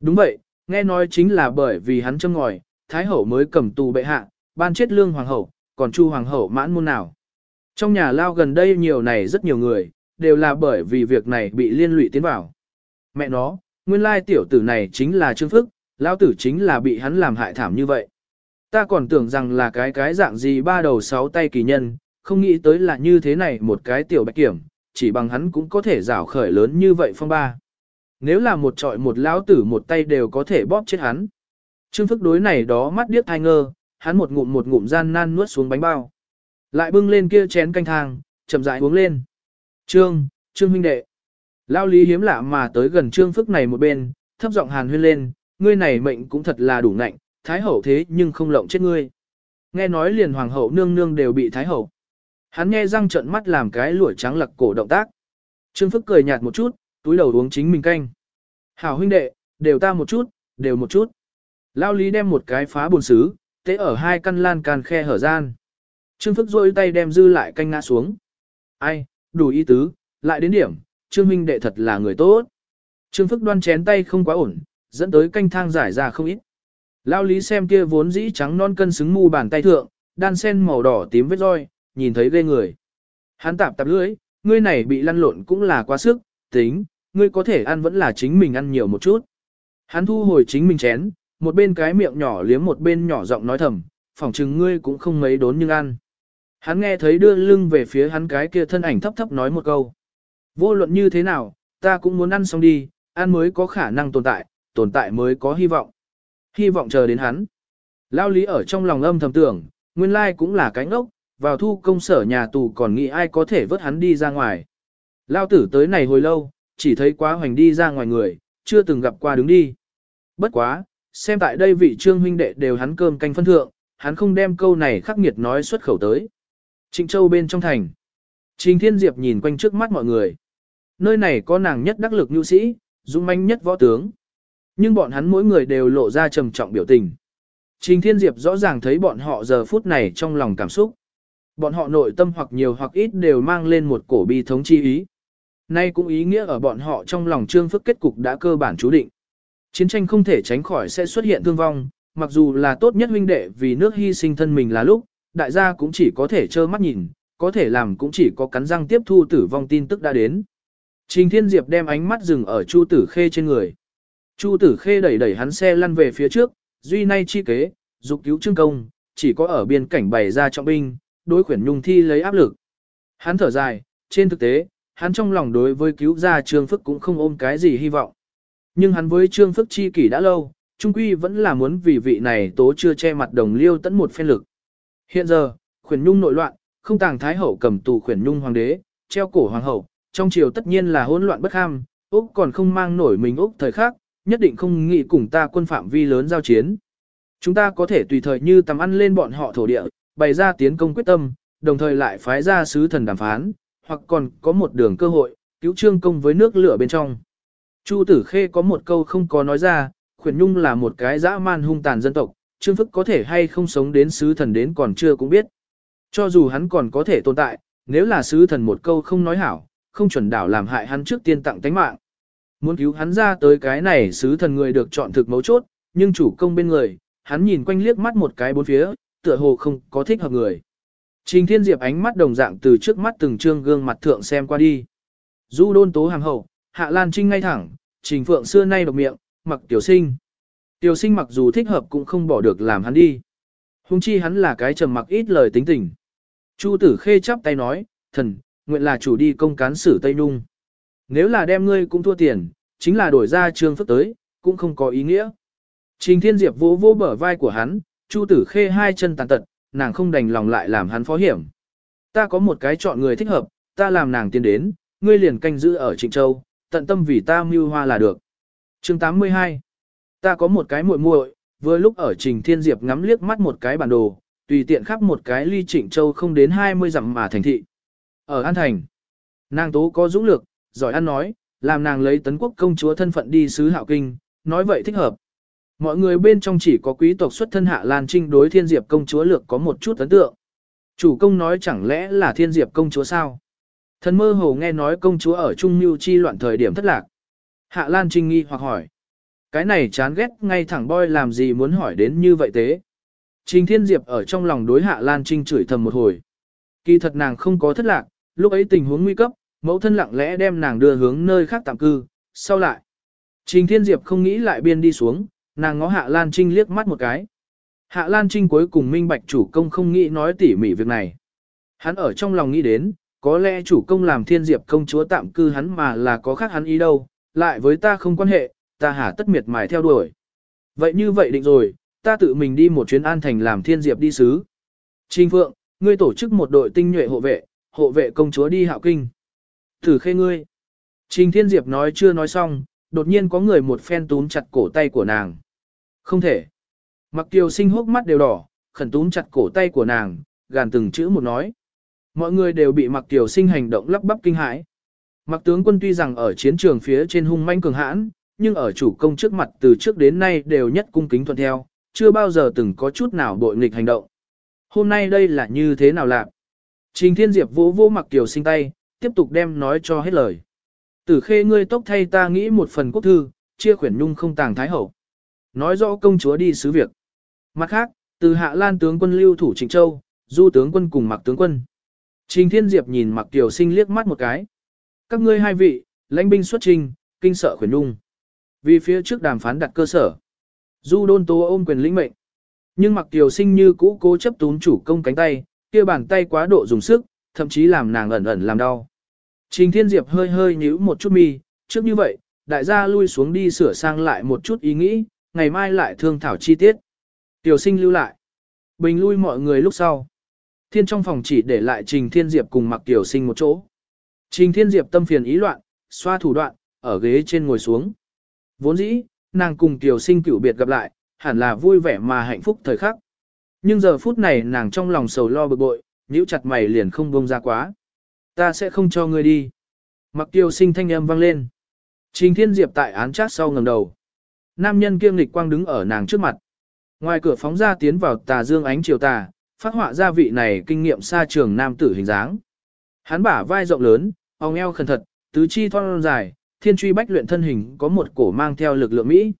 Đúng vậy, nghe nói chính là bởi vì hắn châm ngòi, thái hậu mới cầm tù bệ hạ, ban chết lương hoàng hậu, còn chu hoàng hậu mãn môn nào. Trong nhà lao gần đây nhiều này rất nhiều người, đều là bởi vì việc này bị liên lụy tiến vào. Mẹ nó, nguyên lai tiểu tử này chính là Trương Phức, lao tử chính là bị hắn làm hại thảm như vậy. Ta còn tưởng rằng là cái cái dạng gì ba đầu sáu tay kỳ nhân, không nghĩ tới là như thế này một cái tiểu bạch kiểm, chỉ bằng hắn cũng có thể rảo khởi lớn như vậy phong ba. Nếu là một trọi một lão tử một tay đều có thể bóp chết hắn. Trương Phức đối này đó mắt điếc thai ngơ, hắn một ngụm một ngụm gian nan nuốt xuống bánh bao. Lại bưng lên kia chén canh thang, chậm rãi uống lên. Trương, Trương huynh đệ. Lao lý hiếm lạ mà tới gần Trương Phức này một bên, thấp giọng hàn huyên lên, ngươi này mệnh cũng thật là đủ ngạnh, thái hậu thế nhưng không lộng chết ngươi. Nghe nói liền hoàng hậu nương nương đều bị thái hậu. Hắn nghe răng trợn mắt làm cái lũi trắng lặc cổ động tác. Trương Phức cười nhạt một chút, túi đầu uống chính mình canh. Hảo huynh đệ, đều ta một chút, đều một chút. Lao lý đem một cái phá buồn xứ, tế ở hai căn lan can khe hở gian. Trương Phức rôi tay đem dư lại canh ngã xuống. Ai, đủ ý tứ, lại đến điểm, Trương huynh đệ thật là người tốt. Trương Phức đoan chén tay không quá ổn, dẫn tới canh thang giải ra không ít. Lao lý xem kia vốn dĩ trắng non cân xứng mu bàn tay thượng, đan sen màu đỏ tím vết roi, nhìn thấy ghê người. Hắn tạp tạp lưỡi, ngươi này bị lăn lộn cũng là quá sức, tính, ngươi có thể ăn vẫn là chính mình ăn nhiều một chút. Hắn thu hồi chính mình chén, một bên cái miệng nhỏ liếm một bên nhỏ giọng nói thầm, phỏng chừng ngươi cũng không mấy đốn nhưng ăn. Hắn nghe thấy đưa lưng về phía hắn cái kia thân ảnh thấp thấp nói một câu. Vô luận như thế nào, ta cũng muốn ăn xong đi, ăn mới có khả năng tồn tại, tồn tại mới có hy vọng. Hy vọng chờ đến hắn. Lao lý ở trong lòng âm thầm tưởng, nguyên lai cũng là cái ngốc vào thu công sở nhà tù còn nghĩ ai có thể vớt hắn đi ra ngoài. Lao tử tới này hồi lâu, chỉ thấy quá hoành đi ra ngoài người, chưa từng gặp qua đứng đi. Bất quá, xem tại đây vị trương huynh đệ đều hắn cơm canh phân thượng, hắn không đem câu này khắc nghiệt nói xuất khẩu tới. Trịnh Châu bên trong thành. Trình Thiên Diệp nhìn quanh trước mắt mọi người. Nơi này có nàng nhất đắc lực nhu sĩ, dũng manh nhất võ tướng. Nhưng bọn hắn mỗi người đều lộ ra trầm trọng biểu tình. Trình Thiên Diệp rõ ràng thấy bọn họ giờ phút này trong lòng cảm xúc. Bọn họ nội tâm hoặc nhiều hoặc ít đều mang lên một cổ bi thống chi ý. Nay cũng ý nghĩa ở bọn họ trong lòng trương phức kết cục đã cơ bản chú định. Chiến tranh không thể tránh khỏi sẽ xuất hiện thương vong, mặc dù là tốt nhất huynh đệ vì nước hy sinh thân mình là lúc, đại gia cũng chỉ có thể trơ mắt nhìn, có thể làm cũng chỉ có cắn răng tiếp thu tử vong tin tức đã đến. Trình Thiên Diệp đem ánh mắt dừng ở Chu Tử Khê trên người. Chu Tử Khê đẩy đẩy hắn xe lăn về phía trước, duy nay chi kế, dục cứu trương công, chỉ có ở biên cảnh bày ra trọng binh, đối khuyển nhung thi lấy áp lực. Hắn thở dài, trên thực tế, hắn trong lòng đối với cứu gia trương phức cũng không ôm cái gì hy vọng. Nhưng hắn với trương phức chi kỷ đã lâu, trung quy vẫn là muốn vì vị này tố chưa che mặt đồng liêu tẫn một phen lực. Hiện giờ, khuyển nhung nội loạn, không tàng thái hậu cầm tù khuyển nhung hoàng đế, treo cổ hoàng hậu, trong triều tất nhiên là hỗn loạn bất ham, Úc còn không mang nổi mình Úc thời khác, nhất định không nghĩ cùng ta quân phạm vi lớn giao chiến. Chúng ta có thể tùy thời như tầm ăn lên bọn họ thổ địa, bày ra tiến công quyết tâm, đồng thời lại phái ra sứ thần đàm phán, hoặc còn có một đường cơ hội, cứu trương công với nước lửa bên trong. Chu tử khê có một câu không có nói ra, khuyển nhung là một cái dã man hung tàn dân tộc, trương phức có thể hay không sống đến sứ thần đến còn chưa cũng biết. Cho dù hắn còn có thể tồn tại, nếu là sứ thần một câu không nói hảo, không chuẩn đảo làm hại hắn trước tiên tặng tánh mạng. Muốn cứu hắn ra tới cái này sứ thần người được chọn thực mấu chốt, nhưng chủ công bên người, hắn nhìn quanh liếc mắt một cái bốn phía, tựa hồ không có thích hợp người. Trình Thiên Diệp ánh mắt đồng dạng từ trước mắt từng trương gương mặt thượng xem qua đi. Du đôn tố hàng hậu, Hạ Lan Trinh ngay thẳng, Trình Phượng xưa nay độc miệng, mặc tiểu sinh. Tiểu sinh mặc dù thích hợp cũng không bỏ được làm hắn đi. Hùng chi hắn là cái trầm mặc ít lời tính tình. Chu tử khê chắp tay nói, thần, nguyện là chủ đi công cán xử Tây Nung. Nếu là đem ngươi cũng thua tiền, chính là đổi ra trương phức tới, cũng không có ý nghĩa. Trình Thiên Diệp vỗ vỗ bờ vai của hắn, Chu Tử Khê hai chân tàn tật, nàng không đành lòng lại làm hắn phó hiểm. Ta có một cái chọn người thích hợp, ta làm nàng tiến đến, ngươi liền canh giữ ở Trịnh Châu, tận tâm vì ta mưu hoa là được. Chương 82 Ta có một cái muội muội, vừa lúc ở Trình Thiên Diệp ngắm liếc mắt một cái bản đồ, tùy tiện khắp một cái ly Trịnh Châu không đến 20 dặm mà thành thị. Ở An Thành, nàng tố có dũng lược, giỏi ăn nói, làm nàng lấy tấn quốc công chúa thân phận đi sứ hạo kinh, nói vậy thích hợp. Mọi người bên trong chỉ có quý tộc xuất thân hạ Lan Trinh đối thiên diệp công chúa lược có một chút ấn tượng. Chủ công nói chẳng lẽ là thiên diệp công chúa sao? Thần mơ hồ nghe nói công chúa ở Trung Mưu chi loạn thời điểm thất lạc. Hạ Lan Trinh nghi hoặc hỏi. Cái này chán ghét ngay thẳng boy làm gì muốn hỏi đến như vậy thế. Trình Thiên Diệp ở trong lòng đối Hạ Lan Trinh chửi thầm một hồi. Kỳ thật nàng không có thất lạc, lúc ấy tình huống nguy cấp, mẫu thân lặng lẽ đem nàng đưa hướng nơi khác tạm cư, sau lại. Trình Thiên Diệp không nghĩ lại biên đi xuống, nàng ngó Hạ Lan Trinh liếc mắt một cái. Hạ Lan Trinh cuối cùng minh bạch chủ công không nghĩ nói tỉ mỉ việc này. Hắn ở trong lòng nghĩ đến, có lẽ chủ công làm thiên diệp công chúa tạm cư hắn mà là có khác hắn ý đâu, lại với ta không quan hệ, ta hả tất miệt mài theo đuổi. Vậy như vậy định rồi, ta tự mình đi một chuyến an thành làm thiên diệp đi sứ. Trình Phượng, ngươi tổ chức một đội tinh nhuệ hộ vệ, hộ vệ công chúa đi hạo kinh. Thử khê ngươi. Trình Thiên Diệp nói chưa nói xong, đột nhiên có người một phen túm chặt cổ tay của nàng. Không thể. Mặc kiều sinh hốc mắt đều đỏ, khẩn túm chặt cổ tay của nàng, gàn từng chữ một nói. Mọi người đều bị mặc kiều sinh hành động lắp bắp kinh hãi. Mặc tướng quân tuy rằng ở chiến trường phía trên hung manh cường hãn, nhưng ở chủ công trước mặt từ trước đến nay đều nhất cung kính thuận theo, chưa bao giờ từng có chút nào bội nghịch hành động. Hôm nay đây là như thế nào lạc? Trình Thiên Diệp vỗ vỗ mặc kiều sinh tay, tiếp tục đem nói cho hết lời. Tử khê ngươi tốc thay ta nghĩ một phần quốc thư, chia khuyển nhung không tàng thái hậu. Nói rõ công chúa đi sứ việc. Mặt khác, từ hạ lan tướng quân lưu thủ Trịnh Châu, du tướng quân cùng mặc tướng quân. Trình Thiên Diệp nhìn mặc tiểu sinh liếc mắt một cái. Các ngươi hai vị, lãnh binh xuất trình, kinh sợ khuyển nhung. Vì phía trước đàm phán đặt cơ sở. Du đôn tố ôm quyền lĩnh mệnh. Nhưng mặc tiểu sinh như cũ cố chấp tún chủ công cánh tay, kia bàn tay quá độ dùng sức, thậm chí làm nàng ẩn ẩn làm đau. Trình Thiên Diệp hơi hơi nhíu một chút mi, trước như vậy, đại gia lui xuống đi sửa sang lại một chút ý nghĩ, ngày mai lại thương thảo chi tiết. Tiểu sinh lưu lại. Bình lui mọi người lúc sau. Thiên trong phòng chỉ để lại Trình Thiên Diệp cùng mặc tiểu sinh một chỗ. Trình Thiên Diệp tâm phiền ý loạn, xoa thủ đoạn, ở ghế trên ngồi xuống. Vốn dĩ, nàng cùng tiểu sinh cựu biệt gặp lại, hẳn là vui vẻ mà hạnh phúc thời khắc. Nhưng giờ phút này nàng trong lòng sầu lo bực bội, nhíu chặt mày liền không buông ra quá. Ta sẽ không cho ngươi đi. Mặc tiêu sinh thanh âm vang lên. Trình Thiên Diệp tại án chát sau ngầm đầu. Nam nhân kiêng lịch quang đứng ở nàng trước mặt. Ngoài cửa phóng ra tiến vào tà dương ánh chiều tà, phát họa ra vị này kinh nghiệm xa trường nam tử hình dáng. Hắn bả vai rộng lớn, ong eo khẩn thật, tứ chi thon dài, thiên truy bách luyện thân hình có một cổ mang theo lực lượng Mỹ.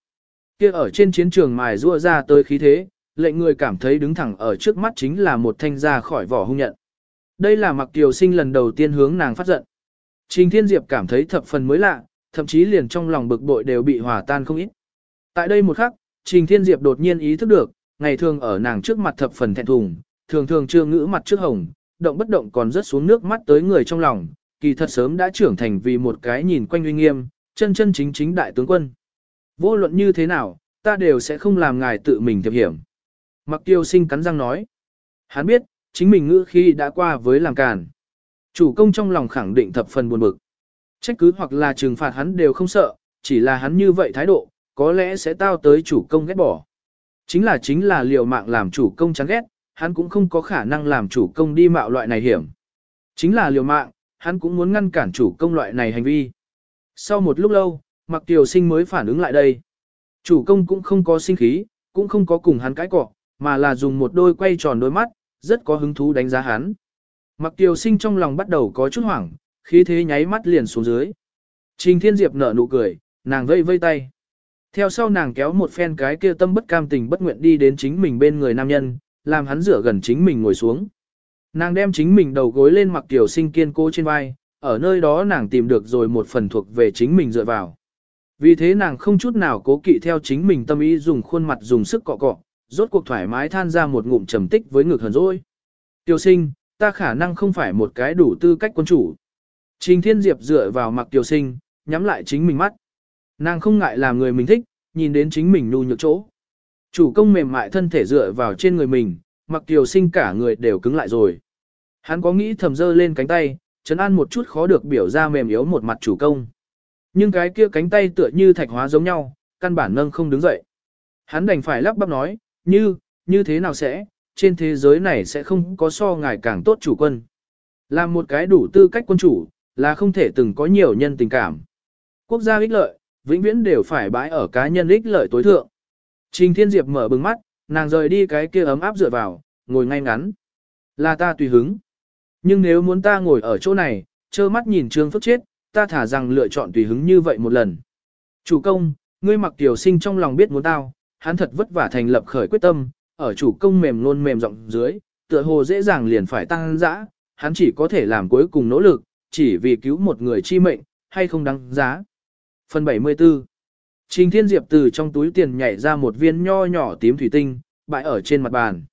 Kia ở trên chiến trường mài rua ra tới khí thế, lệnh người cảm thấy đứng thẳng ở trước mắt chính là một thanh ra khỏi vỏ hung nhận. Đây là mặc tiểu sinh lần đầu tiên hướng nàng phát giận. Trình Thiên Diệp cảm thấy thập phần mới lạ, thậm chí liền trong lòng bực bội đều bị hòa tan không ít. Tại đây một khắc, Trình Thiên Diệp đột nhiên ý thức được, ngày thường ở nàng trước mặt thập phần thẹn thùng, thường thường chưa ngữ mặt trước hồng, động bất động còn rớt xuống nước mắt tới người trong lòng, kỳ thật sớm đã trưởng thành vì một cái nhìn quanh uy nghiêm, chân chân chính chính đại tướng quân. Vô luận như thế nào, ta đều sẽ không làm ngài tự mình thiệp hiểm. Mặc tiêu sinh cắn răng nói. Hắn biết, chính mình ngữ khi đã qua với làm càn. Chủ công trong lòng khẳng định thập phần buồn bực. Trách cứ hoặc là trừng phạt hắn đều không sợ, chỉ là hắn như vậy thái độ, có lẽ sẽ tao tới chủ công ghét bỏ. Chính là chính là liều mạng làm chủ công chán ghét, hắn cũng không có khả năng làm chủ công đi mạo loại này hiểm. Chính là liều mạng, hắn cũng muốn ngăn cản chủ công loại này hành vi. Sau một lúc lâu, Mặc Tiểu Sinh mới phản ứng lại đây. Chủ công cũng không có sinh khí, cũng không có cùng hắn cãi cọ, mà là dùng một đôi quay tròn đôi mắt, rất có hứng thú đánh giá hắn. Mặc Kiều Sinh trong lòng bắt đầu có chút hoảng, khí thế nháy mắt liền xuống dưới. Trình Thiên Diệp nở nụ cười, nàng vây vây tay. Theo sau nàng kéo một phen cái kia tâm bất cam tình bất nguyện đi đến chính mình bên người nam nhân, làm hắn rửa gần chính mình ngồi xuống. Nàng đem chính mình đầu gối lên mặc tiểu sinh kiên cố trên vai, ở nơi đó nàng tìm được rồi một phần thuộc về chính mình dựa vào. Vì thế nàng không chút nào cố kỵ theo chính mình tâm ý dùng khuôn mặt dùng sức cọ cọ, rốt cuộc thoải mái than ra một ngụm trầm tích với ngực hờn dỗi. Tiêu sinh, ta khả năng không phải một cái đủ tư cách quân chủ. Trình Thiên Diệp dựa vào mặc Tiêu sinh, nhắm lại chính mình mắt. Nàng không ngại làm người mình thích, nhìn đến chính mình nhu nhược chỗ. Chủ công mềm mại thân thể dựa vào trên người mình, mặc tiểu sinh cả người đều cứng lại rồi. Hắn có nghĩ thầm dơ lên cánh tay, chấn an một chút khó được biểu ra mềm yếu một mặt chủ công. Nhưng cái kia cánh tay tựa như thạch hóa giống nhau, căn bản nâng không đứng dậy. Hắn đành phải lắp bắp nói, như, như thế nào sẽ, trên thế giới này sẽ không có so ngài càng tốt chủ quân. Làm một cái đủ tư cách quân chủ, là không thể từng có nhiều nhân tình cảm. Quốc gia ích lợi, vĩnh viễn đều phải bãi ở cá nhân ích lợi tối thượng. Trình Thiên Diệp mở bừng mắt, nàng rời đi cái kia ấm áp dựa vào, ngồi ngay ngắn. Là ta tùy hứng. Nhưng nếu muốn ta ngồi ở chỗ này, trơ mắt nhìn Trương Phước chết, ta thả rằng lựa chọn tùy hứng như vậy một lần. Chủ công, ngươi mặc tiểu sinh trong lòng biết muốn tao, hắn thật vất vả thành lập khởi quyết tâm, ở chủ công mềm luôn mềm rộng dưới, tựa hồ dễ dàng liền phải tăng dã, hắn chỉ có thể làm cuối cùng nỗ lực, chỉ vì cứu một người chi mệnh, hay không đáng giá. Phần 74 Trình Thiên Diệp từ trong túi tiền nhảy ra một viên nho nhỏ tím thủy tinh, bại ở trên mặt bàn.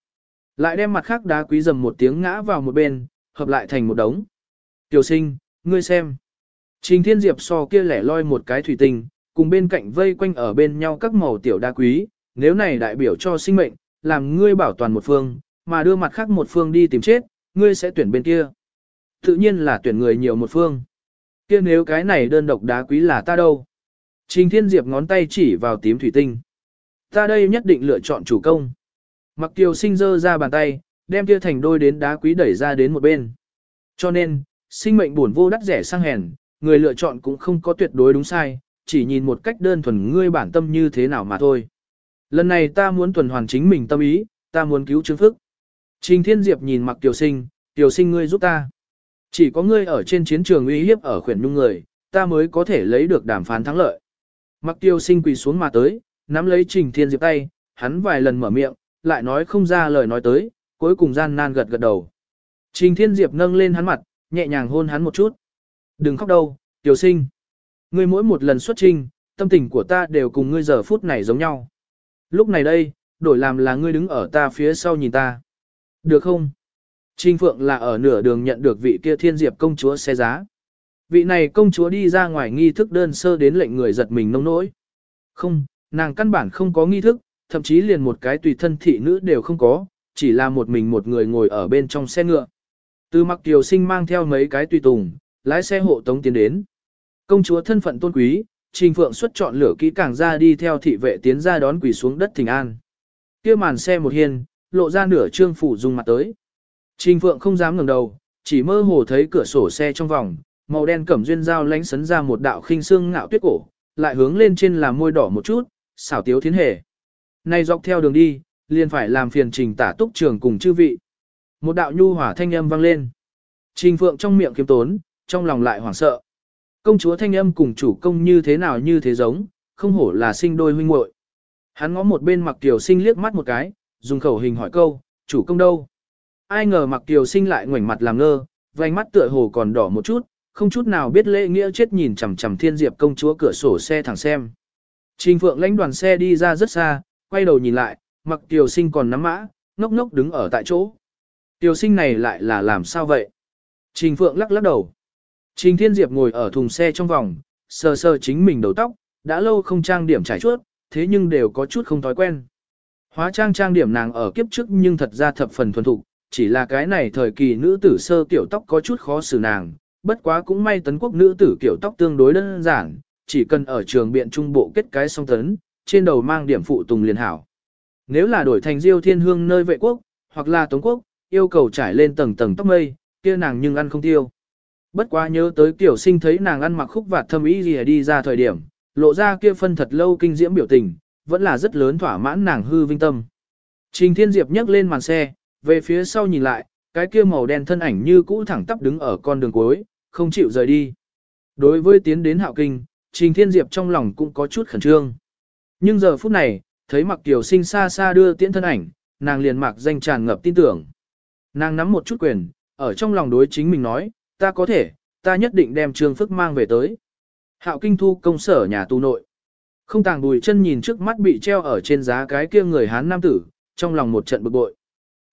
Lại đem mặt khác đá quý dầm một tiếng ngã vào một bên, hợp lại thành một đống. Tiểu sinh, ngươi xem. Trình Thiên Diệp so kia lẻ loi một cái thủy tinh, cùng bên cạnh vây quanh ở bên nhau các màu tiểu đá quý, nếu này đại biểu cho sinh mệnh, làm ngươi bảo toàn một phương, mà đưa mặt khác một phương đi tìm chết, ngươi sẽ tuyển bên kia. Tự nhiên là tuyển người nhiều một phương. Kia nếu cái này đơn độc đá quý là ta đâu? Trình Thiên Diệp ngón tay chỉ vào tím thủy tinh. Ta đây nhất định lựa chọn chủ công. Mặc Kiều sinh dơ ra bàn tay, đem kia thành đôi đến đá quý đẩy ra đến một bên. Cho nên, sinh mệnh buồn vô đắt rẻ sang hèn, người lựa chọn cũng không có tuyệt đối đúng sai, chỉ nhìn một cách đơn thuần ngươi bản tâm như thế nào mà thôi. Lần này ta muốn tuần hoàn chính mình tâm ý, ta muốn cứu Trương Phức. Trình Thiên Diệp nhìn mặc Tiểu Sinh, Tiểu Sinh ngươi giúp ta. Chỉ có ngươi ở trên chiến trường uy hiếp ở khuyển nhung người, ta mới có thể lấy được đàm phán thắng lợi. Mặc Tiêu Sinh quỳ xuống mà tới, nắm lấy Trình Thiên Diệp tay, hắn vài lần mở miệng, lại nói không ra lời nói tới, cuối cùng gian nan gật gật đầu. Trình Thiên Diệp nâng lên hắn mặt, nhẹ nhàng hôn hắn một chút. Đừng khóc đâu, tiểu sinh. Ngươi mỗi một lần xuất trình, tâm tình của ta đều cùng ngươi giờ phút này giống nhau. Lúc này đây, đổi làm là ngươi đứng ở ta phía sau nhìn ta. Được không? Trình Phượng là ở nửa đường nhận được vị kia thiên diệp công chúa xe giá. Vị này công chúa đi ra ngoài nghi thức đơn sơ đến lệnh người giật mình nông nỗi. Không, nàng căn bản không có nghi thức, thậm chí liền một cái tùy thân thị nữ đều không có, chỉ là một mình một người ngồi ở bên trong xe ngựa. Từ mặc tiểu sinh mang theo mấy cái tùy tùng, lái xe hộ tống tiến đến. Công chúa thân phận tôn quý, Trình Phượng xuất chọn lửa kỹ càng ra đi theo thị vệ tiến ra đón quỷ xuống đất thỉnh an. Kia màn xe một hiên, lộ ra nửa trương phủ dùng mặt tới. Trình Phượng không dám ngẩng đầu, chỉ mơ hồ thấy cửa sổ xe trong vòng, màu đen cẩm duyên dao lánh sấn ra một đạo khinh xương ngạo tuyết cổ, lại hướng lên trên là môi đỏ một chút, xảo tiếu thiến hề. Nay dọc theo đường đi, liền phải làm phiền trình tả túc trường cùng chư vị. Một đạo nhu hỏa thanh âm vang lên. Trình Phượng trong miệng kiếm tốn, trong lòng lại hoảng sợ. Công chúa thanh âm cùng chủ công như thế nào như thế giống, không hổ là sinh đôi huynh muội. Hắn ngó một bên mặc tiểu sinh liếc mắt một cái, dùng khẩu hình hỏi câu, chủ công đâu? Ai ngờ mặc tiểu sinh lại ngoảnh mặt làm ngơ, vành mắt tựa hồ còn đỏ một chút, không chút nào biết lễ nghĩa chết nhìn chằm chằm thiên diệp công chúa cửa sổ xe thẳng xem. Trình Phượng lãnh đoàn xe đi ra rất xa, quay đầu nhìn lại, Mặc tiểu sinh còn nắm mã, ngốc ngốc đứng ở tại chỗ. Tiểu sinh này lại là làm sao vậy? Trình Phượng lắc lắc đầu. Trình Thiên Diệp ngồi ở thùng xe trong vòng, sờ sờ chính mình đầu tóc, đã lâu không trang điểm trải chuốt, thế nhưng đều có chút không thói quen. Hóa trang trang điểm nàng ở kiếp trước nhưng thật ra thập phần thuần thục, chỉ là cái này thời kỳ nữ tử sơ kiểu tóc có chút khó xử nàng, bất quá cũng may tấn quốc nữ tử kiểu tóc tương đối đơn giản, chỉ cần ở trường biện trung bộ kết cái song tấn, trên đầu mang điểm phụ tùng liền hảo. Nếu là đổi thành diêu thiên hương nơi vệ quốc, hoặc là tống quốc, yêu cầu trải lên tầng tầng tóc mây, kia nàng nhưng ăn không tiêu. Bất quá nhớ tới kiểu sinh thấy nàng ăn mặc khúc vạt thâm ý gì đi ra thời điểm, lộ ra kia phân thật lâu kinh diễm biểu tình, vẫn là rất lớn thỏa mãn nàng hư vinh tâm. Trình Thiên Diệp nhấc lên màn xe, về phía sau nhìn lại, cái kia màu đen thân ảnh như cũ thẳng tắp đứng ở con đường cuối, không chịu rời đi. Đối với tiến đến hạo kinh, Trình Thiên Diệp trong lòng cũng có chút khẩn trương. Nhưng giờ phút này, thấy mặc tiểu sinh xa xa đưa tiễn thân ảnh, nàng liền mặc danh tràn ngập tin tưởng. Nàng nắm một chút quyền, ở trong lòng đối chính mình nói, ta có thể, ta nhất định đem Trương Phức mang về tới. Hạo kinh thu công sở nhà tu nội. Không tàng bùi chân nhìn trước mắt bị treo ở trên giá cái kia người Hán nam tử, trong lòng một trận bực bội.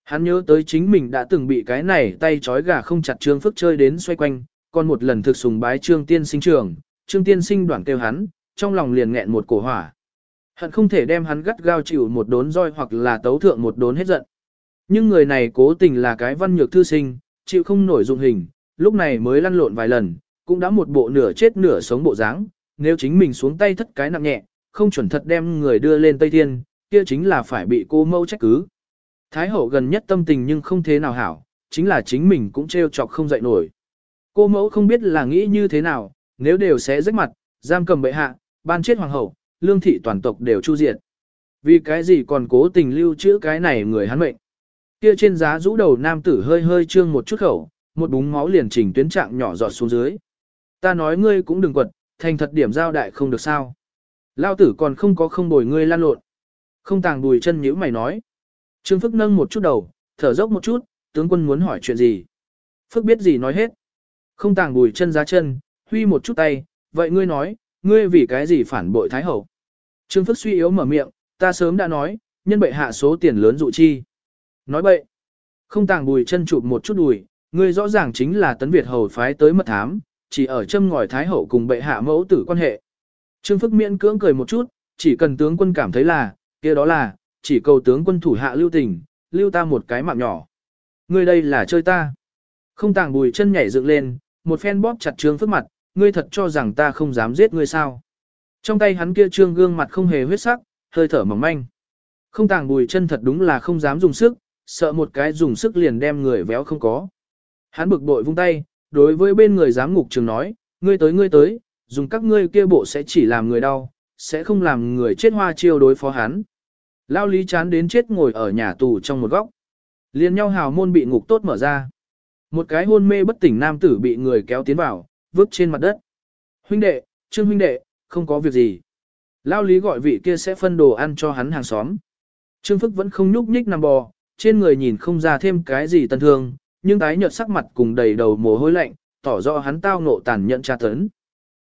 Hắn nhớ tới chính mình đã từng bị cái này tay trói gà không chặt Trương Phức chơi đến xoay quanh, còn một lần thực sùng bái Trương Tiên sinh trường, Trương Tiên sinh đoạn kêu hắn, trong lòng liền nghẹn một cổ hỏa. Hận không thể đem hắn gắt gao chịu một đốn roi hoặc là tấu thượng một đốn hết giận. Nhưng người này cố tình là cái văn nhược thư sinh, chịu không nổi dụng hình, lúc này mới lăn lộn vài lần, cũng đã một bộ nửa chết nửa sống bộ dáng. nếu chính mình xuống tay thất cái nặng nhẹ, không chuẩn thật đem người đưa lên Tây Thiên, kia chính là phải bị cô mâu trách cứ. Thái hậu gần nhất tâm tình nhưng không thế nào hảo, chính là chính mình cũng trêu chọc không dậy nổi. Cô mẫu không biết là nghĩ như thế nào, nếu đều sẽ rách mặt, giam cầm bệ hạ, ban chết hoàng hậu, lương thị toàn tộc đều chu diệt. Vì cái gì còn cố tình lưu trữ cái này người hắn mệnh. Kia trên giá rũ đầu nam tử hơi hơi trương một chút khẩu, một búng máu liền chỉnh tuyến trạng nhỏ giọt xuống dưới. Ta nói ngươi cũng đừng quật, thành thật điểm giao đại không được sao. Lao tử còn không có không bồi ngươi lan lộn. Không tàng đùi chân nhữ mày nói. Trương Phức nâng một chút đầu, thở dốc một chút, tướng quân muốn hỏi chuyện gì. Phức biết gì nói hết. Không tàng bùi chân giá chân, huy một chút tay, vậy ngươi nói, ngươi vì cái gì phản bội Thái Hậu. Trương Phức suy yếu mở miệng, ta sớm đã nói, nhân bệ hạ số tiền lớn dụ chi. Nói bậy. Không tàng bùi chân chụp một chút đùi, ngươi rõ ràng chính là tấn Việt Hầu phái tới mật thám, chỉ ở châm ngòi Thái Hậu cùng bệ hạ mẫu tử quan hệ. Trương Phức miễn cưỡng cười một chút, chỉ cần tướng quân cảm thấy là, kia đó là, chỉ cầu tướng quân thủ hạ lưu tình, lưu ta một cái mạng nhỏ. Ngươi đây là chơi ta. Không tàng bùi chân nhảy dựng lên, một phen bóp chặt trương phức mặt, ngươi thật cho rằng ta không dám giết ngươi sao. Trong tay hắn kia trương gương mặt không hề huyết sắc, hơi thở mỏng manh. Không tàng bùi chân thật đúng là không dám dùng sức, sợ một cái dùng sức liền đem người véo không có. Hắn bực bội vung tay, đối với bên người giám ngục trường nói, ngươi tới ngươi tới, dùng các ngươi kia bộ sẽ chỉ làm người đau, sẽ không làm người chết hoa chiêu đối phó hắn. Lao lý chán đến chết ngồi ở nhà tù trong một góc. Liên nhau hào môn bị ngục tốt mở ra. Một cái hôn mê bất tỉnh nam tử bị người kéo tiến vào, vứt trên mặt đất. Huynh đệ, trương huynh đệ, không có việc gì. Lao lý gọi vị kia sẽ phân đồ ăn cho hắn hàng xóm. Trương Phức vẫn không nhúc nhích nằm bò, trên người nhìn không ra thêm cái gì tân thương, nhưng tái nhợt sắc mặt cùng đầy đầu mồ hôi lạnh, tỏ rõ hắn tao ngộ tàn nhẫn tra tấn.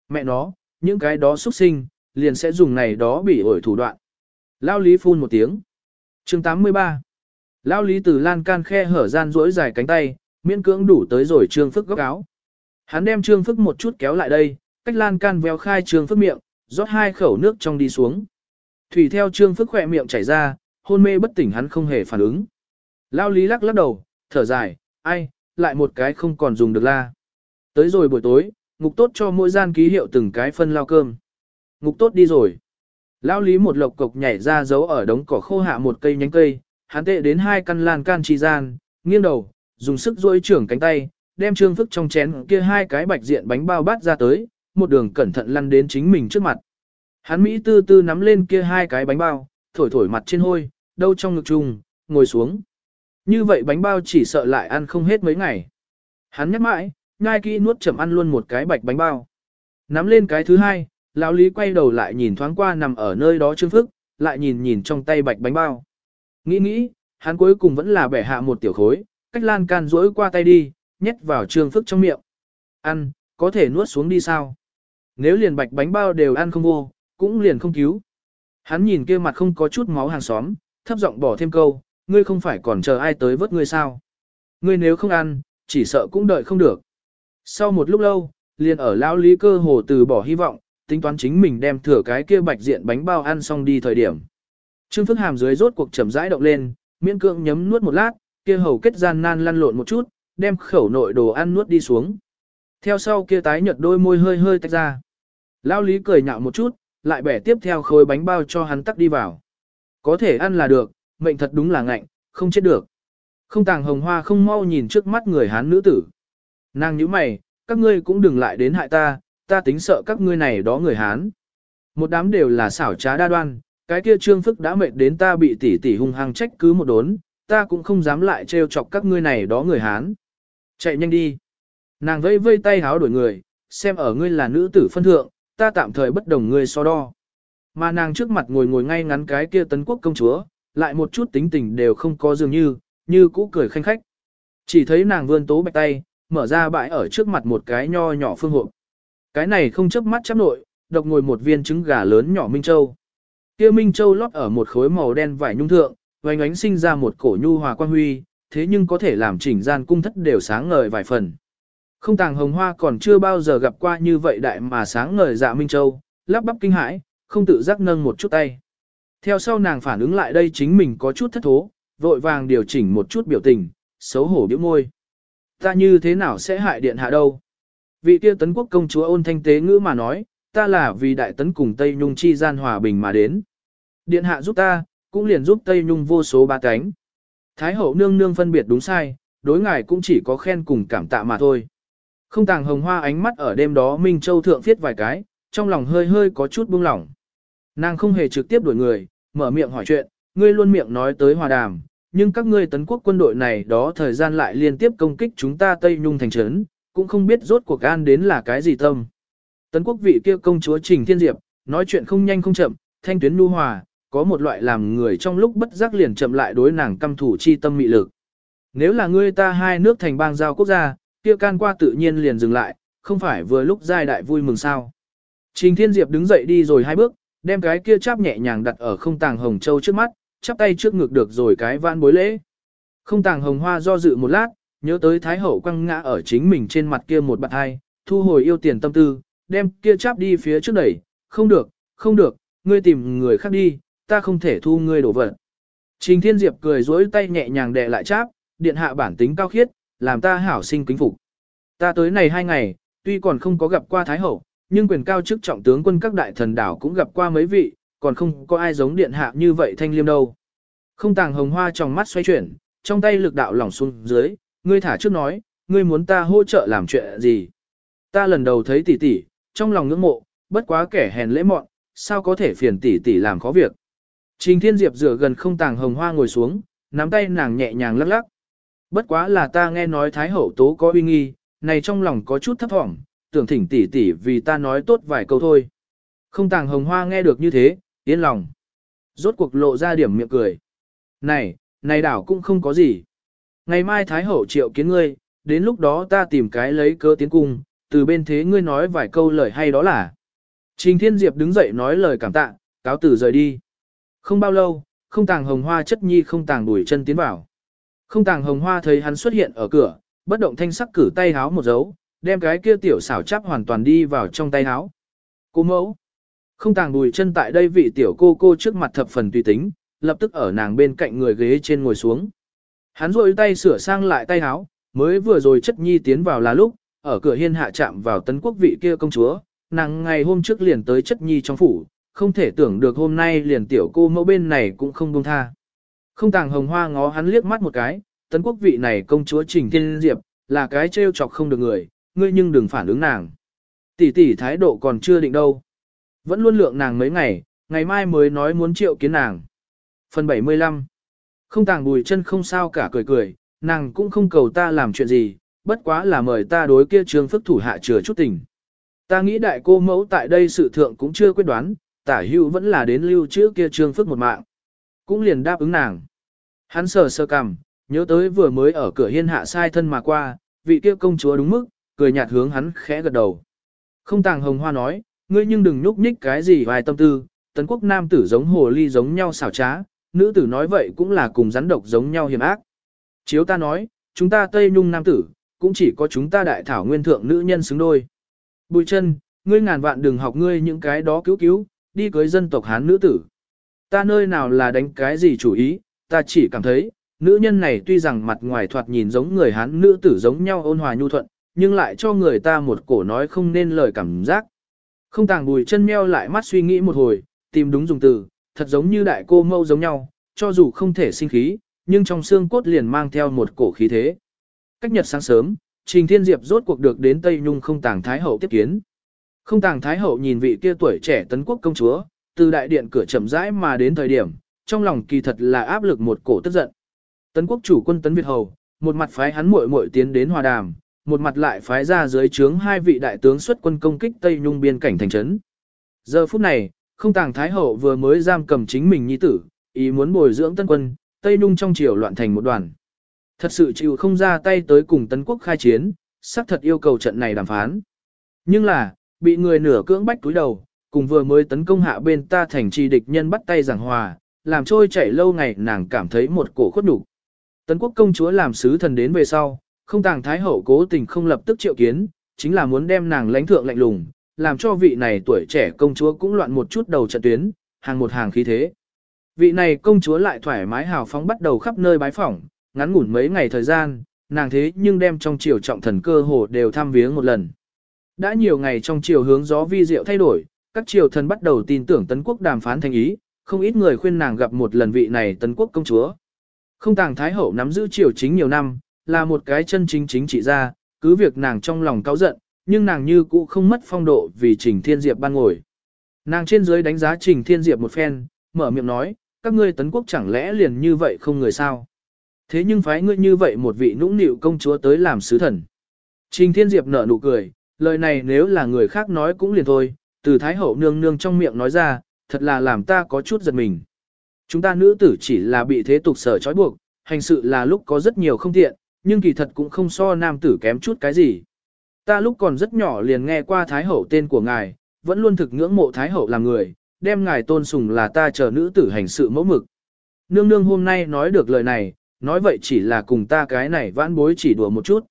Mẹ nó, những cái đó xuất sinh, liền sẽ dùng này đó bị ổi thủ đoạn. Lao lý phun một tiếng. chương 83. Lao lý từ lan can khe hở gian rỗi dài cánh tay, miễn cưỡng đủ tới rồi trương phức góc áo. Hắn đem trương phức một chút kéo lại đây, cách lan can véo khai trương phức miệng, rót hai khẩu nước trong đi xuống. Thủy theo trương phức khỏe miệng chảy ra, hôn mê bất tỉnh hắn không hề phản ứng. Lao lý lắc lắc đầu, thở dài, ai, lại một cái không còn dùng được la. Tới rồi buổi tối, ngục tốt cho mỗi gian ký hiệu từng cái phân lao cơm. Ngục tốt đi rồi. Lao lý một lộc cộc nhảy ra giấu ở đống cỏ khô hạ một cây nhánh cây, hắn tệ đến hai căn lan can chi gian, nghiêng đầu, dùng sức duỗi trưởng cánh tay, đem trương phức trong chén kia hai cái bạch diện bánh bao bát ra tới, một đường cẩn thận lăn đến chính mình trước mặt. Hắn Mỹ tư tư nắm lên kia hai cái bánh bao, thổi thổi mặt trên hôi, đâu trong ngực trùng, ngồi xuống. Như vậy bánh bao chỉ sợ lại ăn không hết mấy ngày. Hắn nhắc mãi, ngai kỹ nuốt chậm ăn luôn một cái bạch bánh bao. Nắm lên cái thứ hai, lão lý quay đầu lại nhìn thoáng qua nằm ở nơi đó trương phức, lại nhìn nhìn trong tay bạch bánh bao. Nghĩ nghĩ, hắn cuối cùng vẫn là bẻ hạ một tiểu khối, cách lan can rỗi qua tay đi, nhét vào trương phức trong miệng. Ăn, có thể nuốt xuống đi sao? Nếu liền bạch bánh bao đều ăn không vô, cũng liền không cứu. Hắn nhìn kia mặt không có chút máu hàng xóm, thấp giọng bỏ thêm câu, ngươi không phải còn chờ ai tới vớt ngươi sao? Ngươi nếu không ăn, chỉ sợ cũng đợi không được. Sau một lúc lâu, liền ở lão lý cơ hồ từ bỏ hy vọng, tính toán chính mình đem thừa cái kia bạch diện bánh bao ăn xong đi thời điểm. Trương Phước Hàm dưới rốt cuộc chậm rãi động lên, miễn cưỡng nhấm nuốt một lát, kia hầu kết gian nan lăn lộn một chút, đem khẩu nội đồ ăn nuốt đi xuống. Theo sau kia tái nhợt đôi môi hơi hơi tách ra. Lão Lý cười nhạo một chút, lại bẻ tiếp theo khối bánh bao cho hắn tắc đi vào. Có thể ăn là được, mệnh thật đúng là ngạnh, không chết được. Không tàng hồng hoa không mau nhìn trước mắt người hán nữ tử. Nàng như mày, các ngươi cũng đừng lại đến hại ta, ta tính sợ các ngươi này đó người hán. Một đám đều là xảo trá đa đoan, cái kia trương phức đã mệt đến ta bị tỷ tỷ hung hăng trách cứ một đốn, ta cũng không dám lại trêu chọc các ngươi này đó người hán. Chạy nhanh đi. Nàng vây vây tay háo đổi người, xem ở ngươi là nữ tử phân thượng, ta tạm thời bất đồng ngươi so đo. Mà nàng trước mặt ngồi ngồi ngay ngắn cái kia tấn quốc công chúa, lại một chút tính tình đều không có dường như, như cũ cười khanh khách. Chỉ thấy nàng vươn tố bạch tay, mở ra bãi ở trước mặt một cái nho nhỏ phương hộp. Cái này không chớp mắt chắp nội, độc ngồi một viên trứng gà lớn nhỏ Minh Châu. Kia Minh Châu lót ở một khối màu đen vải nhung thượng, vành ánh sinh ra một cổ nhu hòa quan huy, thế nhưng có thể làm chỉnh gian cung thất đều sáng ngời vài phần. Không tàng hồng hoa còn chưa bao giờ gặp qua như vậy đại mà sáng ngời dạ Minh Châu, lắp bắp kinh hãi, không tự giác nâng một chút tay. Theo sau nàng phản ứng lại đây chính mình có chút thất thố, vội vàng điều chỉnh một chút biểu tình, xấu hổ biểu môi. Ta như thế nào sẽ hại điện hạ đâu? Vị kia tấn quốc công chúa ôn thanh tế ngữ mà nói, ta là vì đại tấn cùng Tây Nhung chi gian hòa bình mà đến. Điện hạ giúp ta, cũng liền giúp Tây Nhung vô số ba cánh. Thái hậu nương nương phân biệt đúng sai, đối ngài cũng chỉ có khen cùng cảm tạ mà thôi. Không tàng hồng hoa ánh mắt ở đêm đó Minh Châu thượng viết vài cái, trong lòng hơi hơi có chút buông lỏng. Nàng không hề trực tiếp đuổi người, mở miệng hỏi chuyện, ngươi luôn miệng nói tới hòa đàm, nhưng các ngươi tấn quốc quân đội này đó thời gian lại liên tiếp công kích chúng ta Tây Nhung thành trấn, cũng không biết rốt cuộc an đến là cái gì tâm. Tấn quốc vị kia công chúa Trình Thiên Diệp, nói chuyện không nhanh không chậm, thanh tuyến nu hòa, có một loại làm người trong lúc bất giác liền chậm lại đối nàng căm thủ chi tâm mị lực. Nếu là ngươi ta hai nước thành bang giao quốc gia, kia can qua tự nhiên liền dừng lại, không phải vừa lúc giai đại vui mừng sao. Trình Thiên Diệp đứng dậy đi rồi hai bước, đem cái kia cháp nhẹ nhàng đặt ở không tàng hồng châu trước mắt, chắp tay trước ngực được rồi cái vãn bối lễ. Không tàng hồng hoa do dự một lát, nhớ tới Thái Hậu quăng ngã ở chính mình trên mặt kia một bạn hai, thu hồi yêu tiền tâm tư, đem kia cháp đi phía trước đẩy, không được, không được, ngươi tìm người khác đi, ta không thể thu ngươi đổ vật. Trình Thiên Diệp cười dối tay nhẹ nhàng đè lại cháp, điện hạ bản tính cao khiết, làm ta hảo sinh kính phục. Ta tới này hai ngày, tuy còn không có gặp qua Thái Hậu, nhưng quyền cao chức trọng tướng quân các đại thần đảo cũng gặp qua mấy vị, còn không có ai giống điện hạ như vậy thanh liêm đâu. Không tàng hồng hoa trong mắt xoay chuyển, trong tay lực đạo lỏng xuống dưới, ngươi thả trước nói, ngươi muốn ta hỗ trợ làm chuyện gì. Ta lần đầu thấy tỷ tỷ, trong lòng ngưỡng mộ, bất quá kẻ hèn lễ mọn, sao có thể phiền tỷ tỷ làm khó việc. Trình Thiên Diệp rửa gần không tàng hồng hoa ngồi xuống, nắm tay nàng nhẹ nhàng lắc lắc. Bất quá là ta nghe nói Thái Hậu Tố có uy nghi, này trong lòng có chút thấp thỏm, tưởng thỉnh tỷ tỷ vì ta nói tốt vài câu thôi. Không tàng hồng hoa nghe được như thế, yên lòng. Rốt cuộc lộ ra điểm miệng cười. Này, này đảo cũng không có gì. Ngày mai Thái Hậu triệu kiến ngươi, đến lúc đó ta tìm cái lấy cơ tiến cung, từ bên thế ngươi nói vài câu lời hay đó là. Trình Thiên Diệp đứng dậy nói lời cảm tạ, cáo tử rời đi. Không bao lâu, không tàng hồng hoa chất nhi không tàng đuổi chân tiến vào. Không tàng hồng hoa thấy hắn xuất hiện ở cửa, bất động thanh sắc cử tay háo một dấu, đem cái kia tiểu xảo chắp hoàn toàn đi vào trong tay háo. Cô mẫu, không tàng bùi chân tại đây vị tiểu cô cô trước mặt thập phần tùy tính, lập tức ở nàng bên cạnh người ghế trên ngồi xuống. Hắn rôi tay sửa sang lại tay háo, mới vừa rồi chất nhi tiến vào là lúc, ở cửa hiên hạ chạm vào tấn quốc vị kia công chúa, nàng ngày hôm trước liền tới chất nhi trong phủ, không thể tưởng được hôm nay liền tiểu cô mẫu bên này cũng không buông tha. Không tàng hồng hoa ngó hắn liếc mắt một cái, tấn quốc vị này công chúa Trình Thiên Diệp, là cái trêu chọc không được người, ngươi nhưng đừng phản ứng nàng. Tỷ tỷ thái độ còn chưa định đâu. Vẫn luôn lượng nàng mấy ngày, ngày mai mới nói muốn triệu kiến nàng. Phần 75 Không tàng bùi chân không sao cả cười cười, nàng cũng không cầu ta làm chuyện gì, bất quá là mời ta đối kia trương phức thủ hạ chừa chút tình. Ta nghĩ đại cô mẫu tại đây sự thượng cũng chưa quyết đoán, tả hữu vẫn là đến lưu trữ kia trương phức một mạng. Cũng liền đáp ứng nàng. Hắn sờ sơ cằm, nhớ tới vừa mới ở cửa hiên hạ sai thân mà qua, vị kia công chúa đúng mức, cười nhạt hướng hắn khẽ gật đầu. Không tàng hồng hoa nói, ngươi nhưng đừng nhúc nhích cái gì vài tâm tư, tấn quốc nam tử giống hồ ly giống nhau xảo trá, nữ tử nói vậy cũng là cùng rắn độc giống nhau hiểm ác. Chiếu ta nói, chúng ta Tây Nhung nam tử, cũng chỉ có chúng ta đại thảo nguyên thượng nữ nhân xứng đôi. Bùi chân, ngươi ngàn vạn đừng học ngươi những cái đó cứu cứu, đi cưới dân tộc Hán nữ tử. Ta nơi nào là đánh cái gì chủ ý, ta chỉ cảm thấy, nữ nhân này tuy rằng mặt ngoài thoạt nhìn giống người Hán nữ tử giống nhau ôn hòa nhu thuận, nhưng lại cho người ta một cổ nói không nên lời cảm giác. Không tàng bùi chân meo lại mắt suy nghĩ một hồi, tìm đúng dùng từ, thật giống như đại cô mâu giống nhau, cho dù không thể sinh khí, nhưng trong xương cốt liền mang theo một cổ khí thế. Cách nhật sáng sớm, Trình Thiên Diệp rốt cuộc được đến Tây Nhung không tàng Thái Hậu tiếp kiến. Không tàng Thái Hậu nhìn vị kia tuổi trẻ tấn quốc công chúa, từ đại điện cửa chậm rãi mà đến thời điểm, trong lòng kỳ thật là áp lực một cổ tức giận. Tấn quốc chủ quân Tấn Việt Hầu, một mặt phái hắn muội muội tiến đến hòa đàm, một mặt lại phái ra dưới trướng hai vị đại tướng xuất quân công kích Tây Nhung biên cảnh thành trấn. Giờ phút này, không tàng Thái Hậu vừa mới giam cầm chính mình nhi tử, ý muốn bồi dưỡng tân quân, Tây Nhung trong triều loạn thành một đoàn. Thật sự chịu không ra tay tới cùng Tấn Quốc khai chiến, xác thật yêu cầu trận này đàm phán. Nhưng là, bị người nửa cưỡng bách túi đầu, cùng vừa mới tấn công hạ bên ta thành trì địch nhân bắt tay giảng hòa, làm trôi chảy lâu ngày nàng cảm thấy một cổ khuất đủ. Tấn quốc công chúa làm sứ thần đến về sau, không tàng thái hậu cố tình không lập tức triệu kiến, chính là muốn đem nàng lãnh thượng lạnh lùng, làm cho vị này tuổi trẻ công chúa cũng loạn một chút đầu trận tuyến, hàng một hàng khí thế. Vị này công chúa lại thoải mái hào phóng bắt đầu khắp nơi bái phỏng, ngắn ngủn mấy ngày thời gian, nàng thế nhưng đem trong triều trọng thần cơ hồ đều thăm viếng một lần. Đã nhiều ngày trong triều hướng gió vi diệu thay đổi, các triều thần bắt đầu tin tưởng tấn quốc đàm phán thành ý, không ít người khuyên nàng gặp một lần vị này tấn quốc công chúa. Không tàng thái hậu nắm giữ triều chính nhiều năm, là một cái chân chính chính trị ra, cứ việc nàng trong lòng cáu giận, nhưng nàng như cũ không mất phong độ vì Trình Thiên Diệp ban ngồi. Nàng trên dưới đánh giá Trình Thiên Diệp một phen, mở miệng nói, các ngươi tấn quốc chẳng lẽ liền như vậy không người sao? Thế nhưng phái ngươi như vậy một vị nũng nịu công chúa tới làm sứ thần. Trình Thiên Diệp nở nụ cười, lời này nếu là người khác nói cũng liền thôi, từ Thái Hậu nương nương trong miệng nói ra, thật là làm ta có chút giật mình. Chúng ta nữ tử chỉ là bị thế tục sở trói buộc, hành sự là lúc có rất nhiều không tiện, nhưng kỳ thật cũng không so nam tử kém chút cái gì. Ta lúc còn rất nhỏ liền nghe qua Thái Hậu tên của ngài, vẫn luôn thực ngưỡng mộ Thái Hậu là người, đem ngài tôn sùng là ta chờ nữ tử hành sự mẫu mực. Nương nương hôm nay nói được lời này, nói vậy chỉ là cùng ta cái này vãn bối chỉ đùa một chút.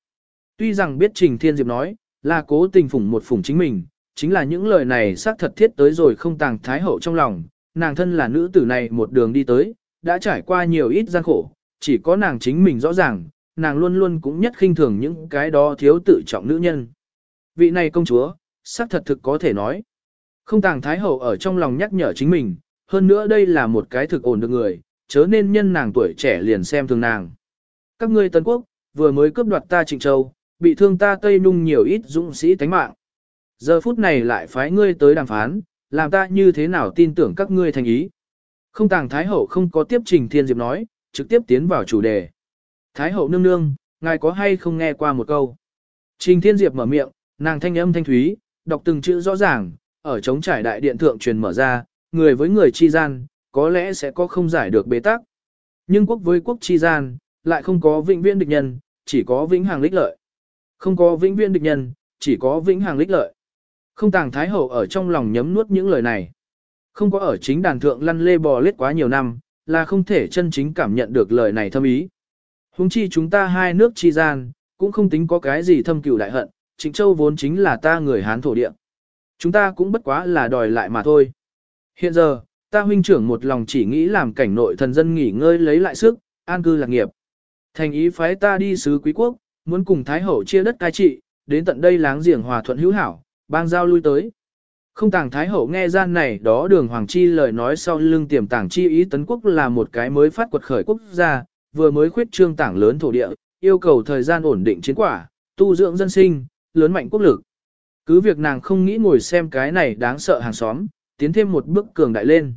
Tuy rằng biết Trình Thiên Diệp nói, là cố tình phủng một phủng chính mình, chính là những lời này xác thật thiết tới rồi không tàng thái hậu trong lòng, nàng thân là nữ tử này một đường đi tới, đã trải qua nhiều ít gian khổ, chỉ có nàng chính mình rõ ràng, nàng luôn luôn cũng nhất khinh thường những cái đó thiếu tự trọng nữ nhân. Vị này công chúa, xác thật thực có thể nói. Không tàng thái hậu ở trong lòng nhắc nhở chính mình, hơn nữa đây là một cái thực ổn được người, chớ nên nhân nàng tuổi trẻ liền xem thường nàng. Các ngươi Tân Quốc, vừa mới cướp đoạt ta Trịnh Châu, bị thương ta Tây Nung nhiều ít dũng sĩ tánh mạng. Giờ phút này lại phái ngươi tới đàm phán, làm ta như thế nào tin tưởng các ngươi thành ý. Không tàng Thái Hậu không có tiếp trình Thiên Diệp nói, trực tiếp tiến vào chủ đề. Thái Hậu nương nương, ngài có hay không nghe qua một câu. Trình Thiên Diệp mở miệng, nàng thanh âm thanh thúy, đọc từng chữ rõ ràng, ở chống trải đại điện thượng truyền mở ra, người với người chi gian, có lẽ sẽ có không giải được bế tắc. Nhưng quốc với quốc chi gian, lại không có vĩnh viễn địch nhân, chỉ có vĩnh hằng lích lợi. Không có vĩnh viễn địch nhân, chỉ có vĩnh hằng lích lợi. Không tàng thái hậu ở trong lòng nhấm nuốt những lời này. Không có ở chính đàn thượng lăn lê bò lết quá nhiều năm, là không thể chân chính cảm nhận được lời này thâm ý. Hùng chi chúng ta hai nước chi gian, cũng không tính có cái gì thâm cửu đại hận, chính châu vốn chính là ta người Hán thổ địa. Chúng ta cũng bất quá là đòi lại mà thôi. Hiện giờ, ta huynh trưởng một lòng chỉ nghĩ làm cảnh nội thần dân nghỉ ngơi lấy lại sức, an cư lạc nghiệp. Thành ý phái ta đi sứ quý quốc, muốn cùng Thái Hậu chia đất cai trị, đến tận đây láng giềng hòa thuận hữu hảo, bang giao lui tới. Không tàng Thái Hậu nghe gian này đó đường Hoàng Chi lời nói sau lưng tiềm tàng chi ý tấn quốc là một cái mới phát quật khởi quốc gia, vừa mới khuyết trương tảng lớn thổ địa, yêu cầu thời gian ổn định chiến quả, tu dưỡng dân sinh, lớn mạnh quốc lực. Cứ việc nàng không nghĩ ngồi xem cái này đáng sợ hàng xóm, tiến thêm một bước cường đại lên.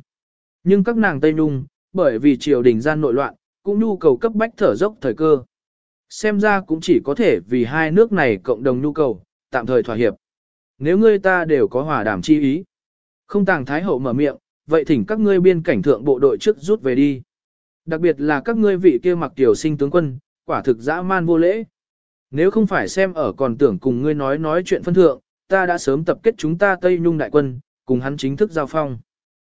Nhưng các nàng Tây Nhung, bởi vì triều đình gian nội loạn, cũng nhu cầu cấp bách thở dốc thời cơ. Xem ra cũng chỉ có thể vì hai nước này cộng đồng nhu cầu, tạm thời thỏa hiệp. Nếu ngươi ta đều có hòa đàm chi ý. Không tàng thái hậu mở miệng, vậy thỉnh các ngươi biên cảnh thượng bộ đội trước rút về đi. Đặc biệt là các ngươi vị kia mặc tiểu sinh tướng quân, quả thực dã man vô lễ. Nếu không phải xem ở còn tưởng cùng ngươi nói nói chuyện phân thượng, ta đã sớm tập kết chúng ta Tây Nhung đại quân, cùng hắn chính thức giao phong.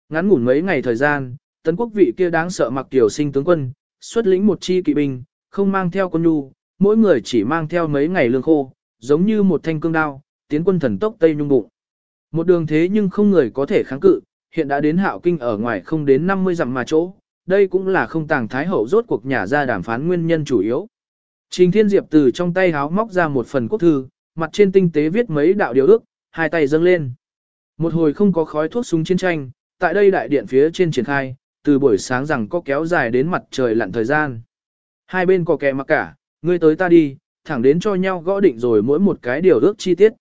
Ngắn ngủn mấy ngày thời gian, tấn quốc vị kia đáng sợ mặc tiểu sinh tướng quân, xuất lĩnh một chi kỵ binh, không mang theo quân nhu, mỗi người chỉ mang theo mấy ngày lương khô, giống như một thanh cương đao, tiến quân thần tốc Tây Nhung bụng. Một đường thế nhưng không người có thể kháng cự, hiện đã đến hạo kinh ở ngoài không đến 50 dặm mà chỗ, đây cũng là không tàng thái hậu rốt cuộc nhà ra đàm phán nguyên nhân chủ yếu. Trình Thiên Diệp từ trong tay háo móc ra một phần quốc thư, mặt trên tinh tế viết mấy đạo điều ước, hai tay dâng lên. Một hồi không có khói thuốc súng chiến tranh, tại đây đại điện phía trên triển khai, từ buổi sáng rằng có kéo dài đến mặt trời lặn thời gian. Hai bên có kẻ mặc cả, ngươi tới ta đi, thẳng đến cho nhau gõ định rồi mỗi một cái điều ước chi tiết.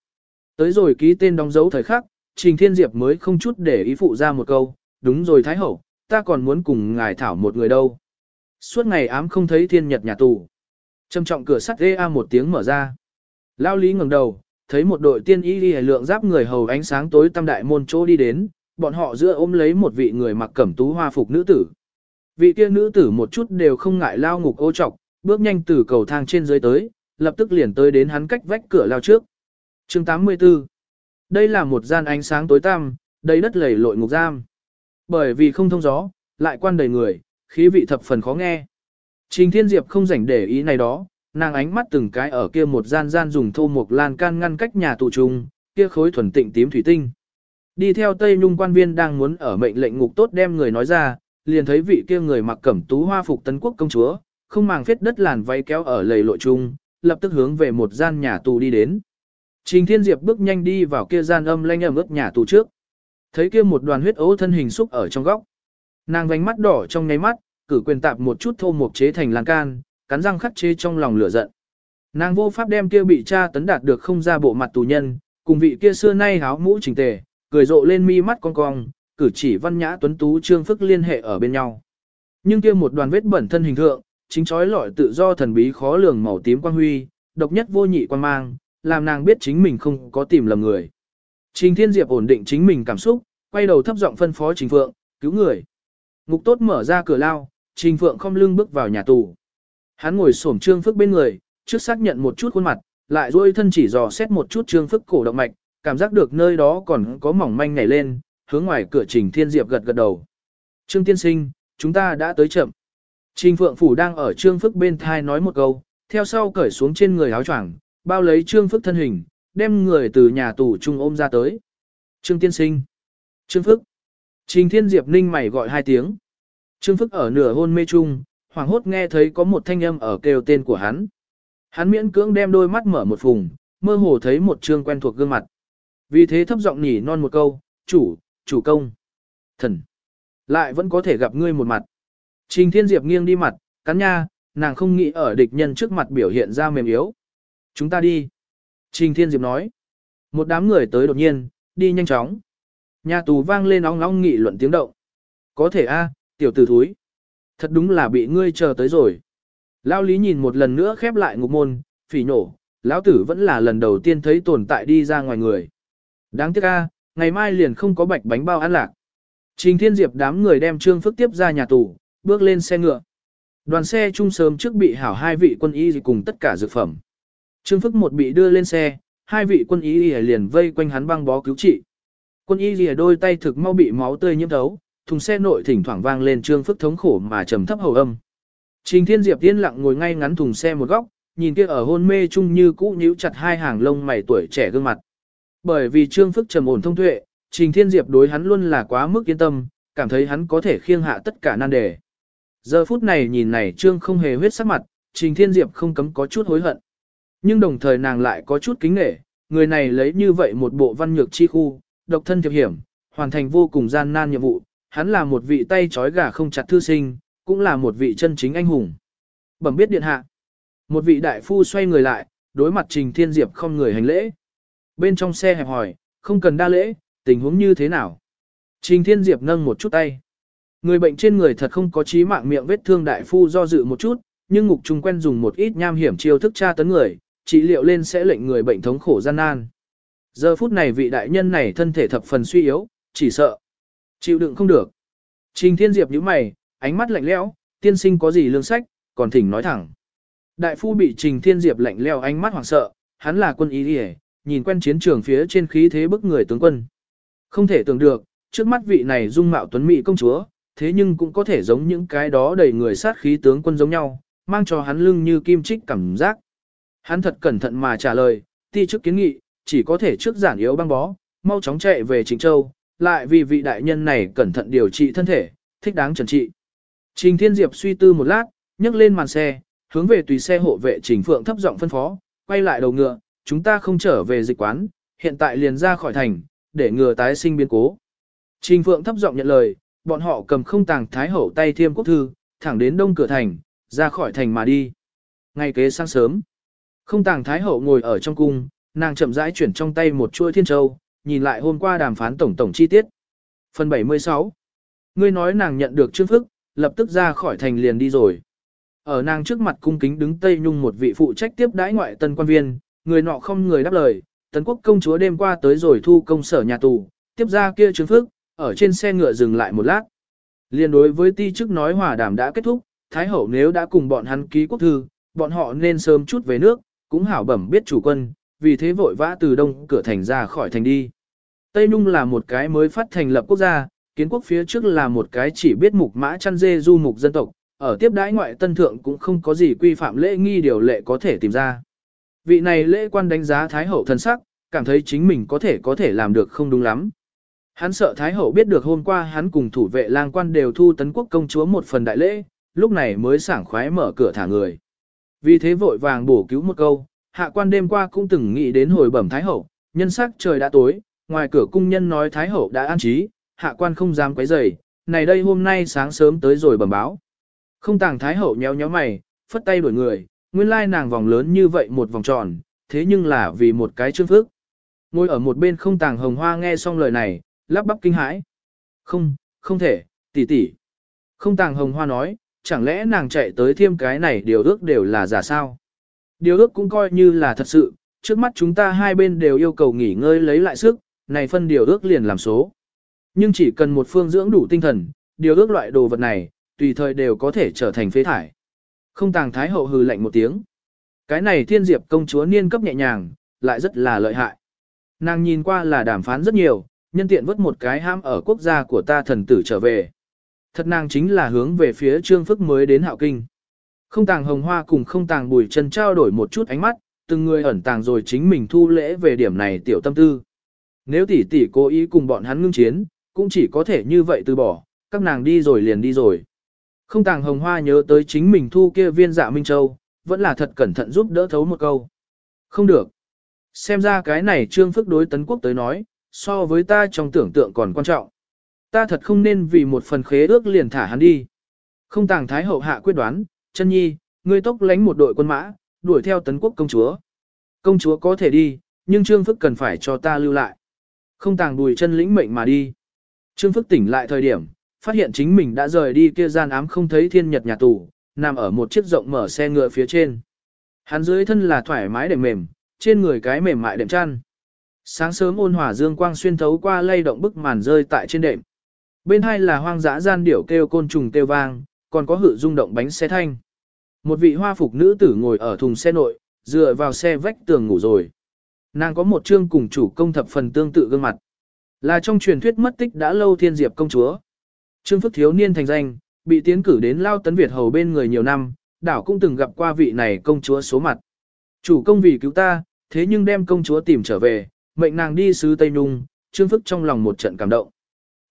Tới rồi ký tên đóng dấu thời khắc, Trình Thiên Diệp mới không chút để ý phụ ra một câu, đúng rồi Thái Hậu, ta còn muốn cùng ngài thảo một người đâu. Suốt ngày ám không thấy thiên nhật nhà tù. Trầm trọng cửa sắt EA một tiếng mở ra. Lao lý ngẩng đầu, thấy một đội tiên y đi lượng giáp người hầu ánh sáng tối tam đại môn chỗ đi đến, bọn họ giữa ôm lấy một vị người mặc cẩm tú hoa phục nữ tử. Vị kia nữ tử một chút đều không ngại lao ngục ô trọc, bước nhanh từ cầu thang trên dưới tới, lập tức liền tới đến hắn cách vách cửa lao trước. chương 84 Đây là một gian ánh sáng tối tăm, đầy đất lầy lội ngục giam. Bởi vì không thông gió, lại quan đầy người, khí vị thập phần khó nghe. Trình Thiên Diệp không rảnh để ý này đó, nàng ánh mắt từng cái ở kia một gian gian dùng thô mục lan can ngăn cách nhà tù trung, kia khối thuần tịnh tím thủy tinh. Đi theo Tây Nhung quan viên đang muốn ở mệnh lệnh ngục tốt đem người nói ra, liền thấy vị kia người mặc cẩm tú hoa phục tấn quốc công chúa, không màng phết đất làn váy kéo ở lầy lội trung, lập tức hướng về một gian nhà tù đi đến. Trình Thiên Diệp bước nhanh đi vào kia gian âm lanh ẩm ướt nhà tù trước. Thấy kia một đoàn huyết ấu thân hình xúc ở trong góc. Nàng vánh mắt đỏ trong nháy mắt, cử quyền tạp một chút thô mục chế thành lan can, cắn răng khắc chế trong lòng lửa giận. Nàng vô pháp đem kia bị cha tấn đạt được không ra bộ mặt tù nhân, cùng vị kia xưa nay háo mũ chỉnh tề, cười rộ lên mi mắt con cong, cử chỉ văn nhã tuấn tú trương phức liên hệ ở bên nhau. Nhưng kia một đoàn vết bẩn thân hình thượng, chính chói lọi tự do thần bí khó lường màu tím quang huy, độc nhất vô nhị quan mang, làm nàng biết chính mình không có tìm lầm người. Trình Thiên Diệp ổn định chính mình cảm xúc, quay đầu thấp giọng phân phó Trình Phượng, cứu người. Ngục tốt mở ra cửa lao, Trình Phượng không lưng bước vào nhà tù. Hắn ngồi xổm Trương Phức bên người, trước xác nhận một chút khuôn mặt, lại duỗi thân chỉ dò xét một chút Trương Phức cổ động mạch, cảm giác được nơi đó còn có mỏng manh nhảy lên, hướng ngoài cửa Trình Thiên Diệp gật gật đầu. Trương Tiên Sinh, chúng ta đã tới chậm. Trình Phượng Phủ đang ở Trương Phức bên thai nói một câu, theo sau cởi xuống trên người áo choàng, bao lấy Trương Phức thân hình, đem người từ nhà tù trung ôm ra tới. Trương Tiên Sinh. Trương Phức. Trình Thiên Diệp ninh mày gọi hai tiếng. Trương Phức ở nửa hôn mê chung, hoảng hốt nghe thấy có một thanh âm ở kêu tên của hắn. Hắn miễn cưỡng đem đôi mắt mở một vùng, mơ hồ thấy một trương quen thuộc gương mặt. Vì thế thấp giọng nhỉ non một câu, chủ, chủ công, thần. Lại vẫn có thể gặp ngươi một mặt. Trình Thiên Diệp nghiêng đi mặt, cắn nha, nàng không nghĩ ở địch nhân trước mặt biểu hiện ra mềm yếu. Chúng ta đi. Trình Thiên Diệp nói. Một đám người tới đột nhiên, đi nhanh chóng. Nhà tù vang lên óng óng nghị luận tiếng động. Có thể a, tiểu tử thúi. Thật đúng là bị ngươi chờ tới rồi. Lao lý nhìn một lần nữa khép lại ngục môn, phỉ nổ, lão tử vẫn là lần đầu tiên thấy tồn tại đi ra ngoài người. Đáng tiếc a, ngày mai liền không có bạch bánh bao ăn lạc. Trình Thiên Diệp đám người đem Trương phước tiếp ra nhà tù, bước lên xe ngựa. Đoàn xe chung sớm trước bị hảo hai vị quân y cùng tất cả dược phẩm. Trương Phức một bị đưa lên xe, hai vị quân y liền vây quanh hắn băng bó cứu trị. Quân y lìa đôi tay thực mau bị máu tươi nhiễm thấu, thùng xe nội thỉnh thoảng vang lên trương phức thống khổ mà trầm thấp hầu âm. Trình Thiên Diệp yên lặng ngồi ngay ngắn thùng xe một góc, nhìn kia ở hôn mê chung như cũ nhíu chặt hai hàng lông mày tuổi trẻ gương mặt. Bởi vì trương phức trầm ổn thông tuệ, Trình Thiên Diệp đối hắn luôn là quá mức yên tâm, cảm thấy hắn có thể khiêng hạ tất cả nan đề. Giờ phút này nhìn này trương không hề huyết sắc mặt, Trình Thiên Diệp không cấm có chút hối hận. Nhưng đồng thời nàng lại có chút kính nể, người này lấy như vậy một bộ văn nhược chi khu, độc thân thiệp hiểm, hoàn thành vô cùng gian nan nhiệm vụ, hắn là một vị tay trói gà không chặt thư sinh, cũng là một vị chân chính anh hùng. Bẩm biết điện hạ. Một vị đại phu xoay người lại, đối mặt Trình Thiên Diệp không người hành lễ. Bên trong xe hẹp hỏi, không cần đa lễ, tình huống như thế nào? Trình Thiên Diệp nâng một chút tay. Người bệnh trên người thật không có chí mạng miệng vết thương đại phu do dự một chút, nhưng ngục trung quen dùng một ít nham hiểm chiêu thức tra tấn người, trị liệu lên sẽ lệnh người bệnh thống khổ gian nan. Giờ phút này vị đại nhân này thân thể thập phần suy yếu, chỉ sợ. Chịu đựng không được. Trình Thiên Diệp nhíu mày, ánh mắt lạnh lẽo, tiên sinh có gì lương sách, còn thỉnh nói thẳng. Đại phu bị Trình Thiên Diệp lạnh lẽo ánh mắt hoảng sợ, hắn là quân ý đi nhìn quen chiến trường phía trên khí thế bức người tướng quân. Không thể tưởng được, trước mắt vị này dung mạo tuấn mỹ công chúa, thế nhưng cũng có thể giống những cái đó đầy người sát khí tướng quân giống nhau, mang cho hắn lưng như kim trích cảm giác. Hắn thật cẩn thận mà trả lời, ti trước kiến nghị, chỉ có thể trước giản yếu băng bó, mau chóng chạy về Trịnh Châu, lại vì vị đại nhân này cẩn thận điều trị thân thể, thích đáng trần trị. Trình Thiên Diệp suy tư một lát, nhấc lên màn xe, hướng về tùy xe hộ vệ Trình Phượng thấp giọng phân phó, quay lại đầu ngựa, chúng ta không trở về dịch quán, hiện tại liền ra khỏi thành, để ngừa tái sinh biến cố. Trình Phượng thấp giọng nhận lời, bọn họ cầm không tàng thái hậu tay thiêm quốc thư, thẳng đến đông cửa thành, ra khỏi thành mà đi. Ngày kế sáng sớm, không tàng thái hậu ngồi ở trong cung, nàng chậm rãi chuyển trong tay một chuôi thiên châu, nhìn lại hôm qua đàm phán tổng tổng chi tiết. Phần 76 Ngươi nói nàng nhận được chương phức, lập tức ra khỏi thành liền đi rồi. Ở nàng trước mặt cung kính đứng Tây Nhung một vị phụ trách tiếp đãi ngoại tân quan viên, người nọ không người đáp lời, tấn quốc công chúa đêm qua tới rồi thu công sở nhà tù, tiếp ra kia chương phức, ở trên xe ngựa dừng lại một lát. Liên đối với ti chức nói hòa đàm đã kết thúc, Thái hậu nếu đã cùng bọn hắn ký quốc thư, bọn họ nên sớm chút về nước, cũng hảo bẩm biết chủ quân, vì thế vội vã từ đông cửa thành ra khỏi thành đi. Tây Nhung là một cái mới phát thành lập quốc gia, kiến quốc phía trước là một cái chỉ biết mục mã chăn dê du mục dân tộc, ở tiếp đãi ngoại tân thượng cũng không có gì quy phạm lễ nghi điều lệ có thể tìm ra. Vị này lễ quan đánh giá Thái hậu thân sắc, cảm thấy chính mình có thể có thể làm được không đúng lắm. Hắn sợ Thái hậu biết được hôm qua hắn cùng thủ vệ lang quan đều thu tấn quốc công chúa một phần đại lễ, lúc này mới sảng khoái mở cửa thả người. Vì thế vội vàng bổ cứu một câu, hạ quan đêm qua cũng từng nghĩ đến hồi bẩm Thái hậu, nhân sắc trời đã tối, ngoài cửa cung nhân nói Thái hậu đã an trí, hạ quan không dám quấy rầy, này đây hôm nay sáng sớm tới rồi bẩm báo. Không tàng Thái hậu nhéo nhéo mày, phất tay đuổi người, nguyên lai nàng vòng lớn như vậy một vòng tròn, thế nhưng là vì một cái chương phước. Ngồi ở một bên không tàng hồng hoa nghe xong lời này, lắp bắp kinh hãi. Không, không thể, tỷ tỷ. Không tàng hồng hoa nói, chẳng lẽ nàng chạy tới thêm cái này điều ước đều là giả sao? Điều ước cũng coi như là thật sự, trước mắt chúng ta hai bên đều yêu cầu nghỉ ngơi lấy lại sức, này phân điều ước liền làm số. Nhưng chỉ cần một phương dưỡng đủ tinh thần, điều ước loại đồ vật này, tùy thời đều có thể trở thành phế thải. Không tàng thái hậu hừ lạnh một tiếng. Cái này thiên diệp công chúa niên cấp nhẹ nhàng, lại rất là lợi hại. Nàng nhìn qua là đàm phán rất nhiều, nhân tiện vứt một cái ham ở quốc gia của ta thần tử trở về. Thật nàng chính là hướng về phía trương phức mới đến hạo kinh. Không tàng hồng hoa cùng không tàng bùi chân trao đổi một chút ánh mắt, từng người ẩn tàng rồi chính mình thu lễ về điểm này tiểu tâm tư. Nếu tỷ tỷ cố ý cùng bọn hắn ngưng chiến, cũng chỉ có thể như vậy từ bỏ, các nàng đi rồi liền đi rồi. Không tàng hồng hoa nhớ tới chính mình thu kia viên dạ Minh Châu, vẫn là thật cẩn thận giúp đỡ thấu một câu. Không được. Xem ra cái này trương phức đối tấn quốc tới nói, so với ta trong tưởng tượng còn quan trọng. Ta thật không nên vì một phần khế ước liền thả hắn đi. Không tàng thái hậu hạ quyết đoán, chân nhi, ngươi tốc lánh một đội quân mã, đuổi theo tấn quốc công chúa. Công chúa có thể đi, nhưng trương phức cần phải cho ta lưu lại. Không tàng đùi chân lĩnh mệnh mà đi. Trương phức tỉnh lại thời điểm, phát hiện chính mình đã rời đi kia gian ám không thấy thiên nhật nhà tù, nằm ở một chiếc rộng mở xe ngựa phía trên. Hắn dưới thân là thoải mái đệm mềm, trên người cái mềm mại đệm chăn. Sáng sớm ôn hòa dương quang xuyên thấu qua lay động bức màn rơi tại trên đệm. Bên hai là hoang dã gian điểu kêu côn trùng kêu vang, còn có hự rung động bánh xe thanh. Một vị hoa phục nữ tử ngồi ở thùng xe nội, dựa vào xe vách tường ngủ rồi. Nàng có một chương cùng chủ công thập phần tương tự gương mặt. Là trong truyền thuyết mất tích đã lâu thiên diệp công chúa. Trương Phước thiếu niên thành danh, bị tiến cử đến Lao Tấn Việt hầu bên người nhiều năm, đảo cũng từng gặp qua vị này công chúa số mặt. Chủ công vì cứu ta, thế nhưng đem công chúa tìm trở về, mệnh nàng đi sứ Tây Nhung, Trương Phước trong lòng một trận cảm động.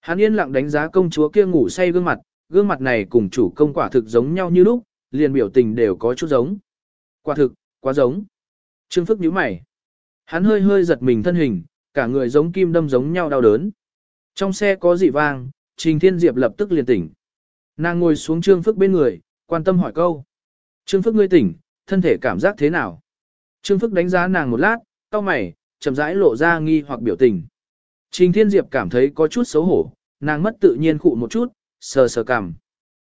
Hắn yên lặng đánh giá công chúa kia ngủ say gương mặt, gương mặt này cùng chủ công quả thực giống nhau như lúc, liền biểu tình đều có chút giống. Quả thực, quá giống. Trương Phức nhíu mày. Hắn hơi hơi giật mình thân hình, cả người giống kim đâm giống nhau đau đớn. Trong xe có dị vang, Trình Thiên Diệp lập tức liền tỉnh. Nàng ngồi xuống Trương Phức bên người, quan tâm hỏi câu. Trương Phức ngươi tỉnh, thân thể cảm giác thế nào? Trương Phức đánh giá nàng một lát, cau mày, chậm rãi lộ ra nghi hoặc biểu tình. Trình Thiên Diệp cảm thấy có chút xấu hổ, nàng mất tự nhiên khụ một chút, sờ sờ cằm.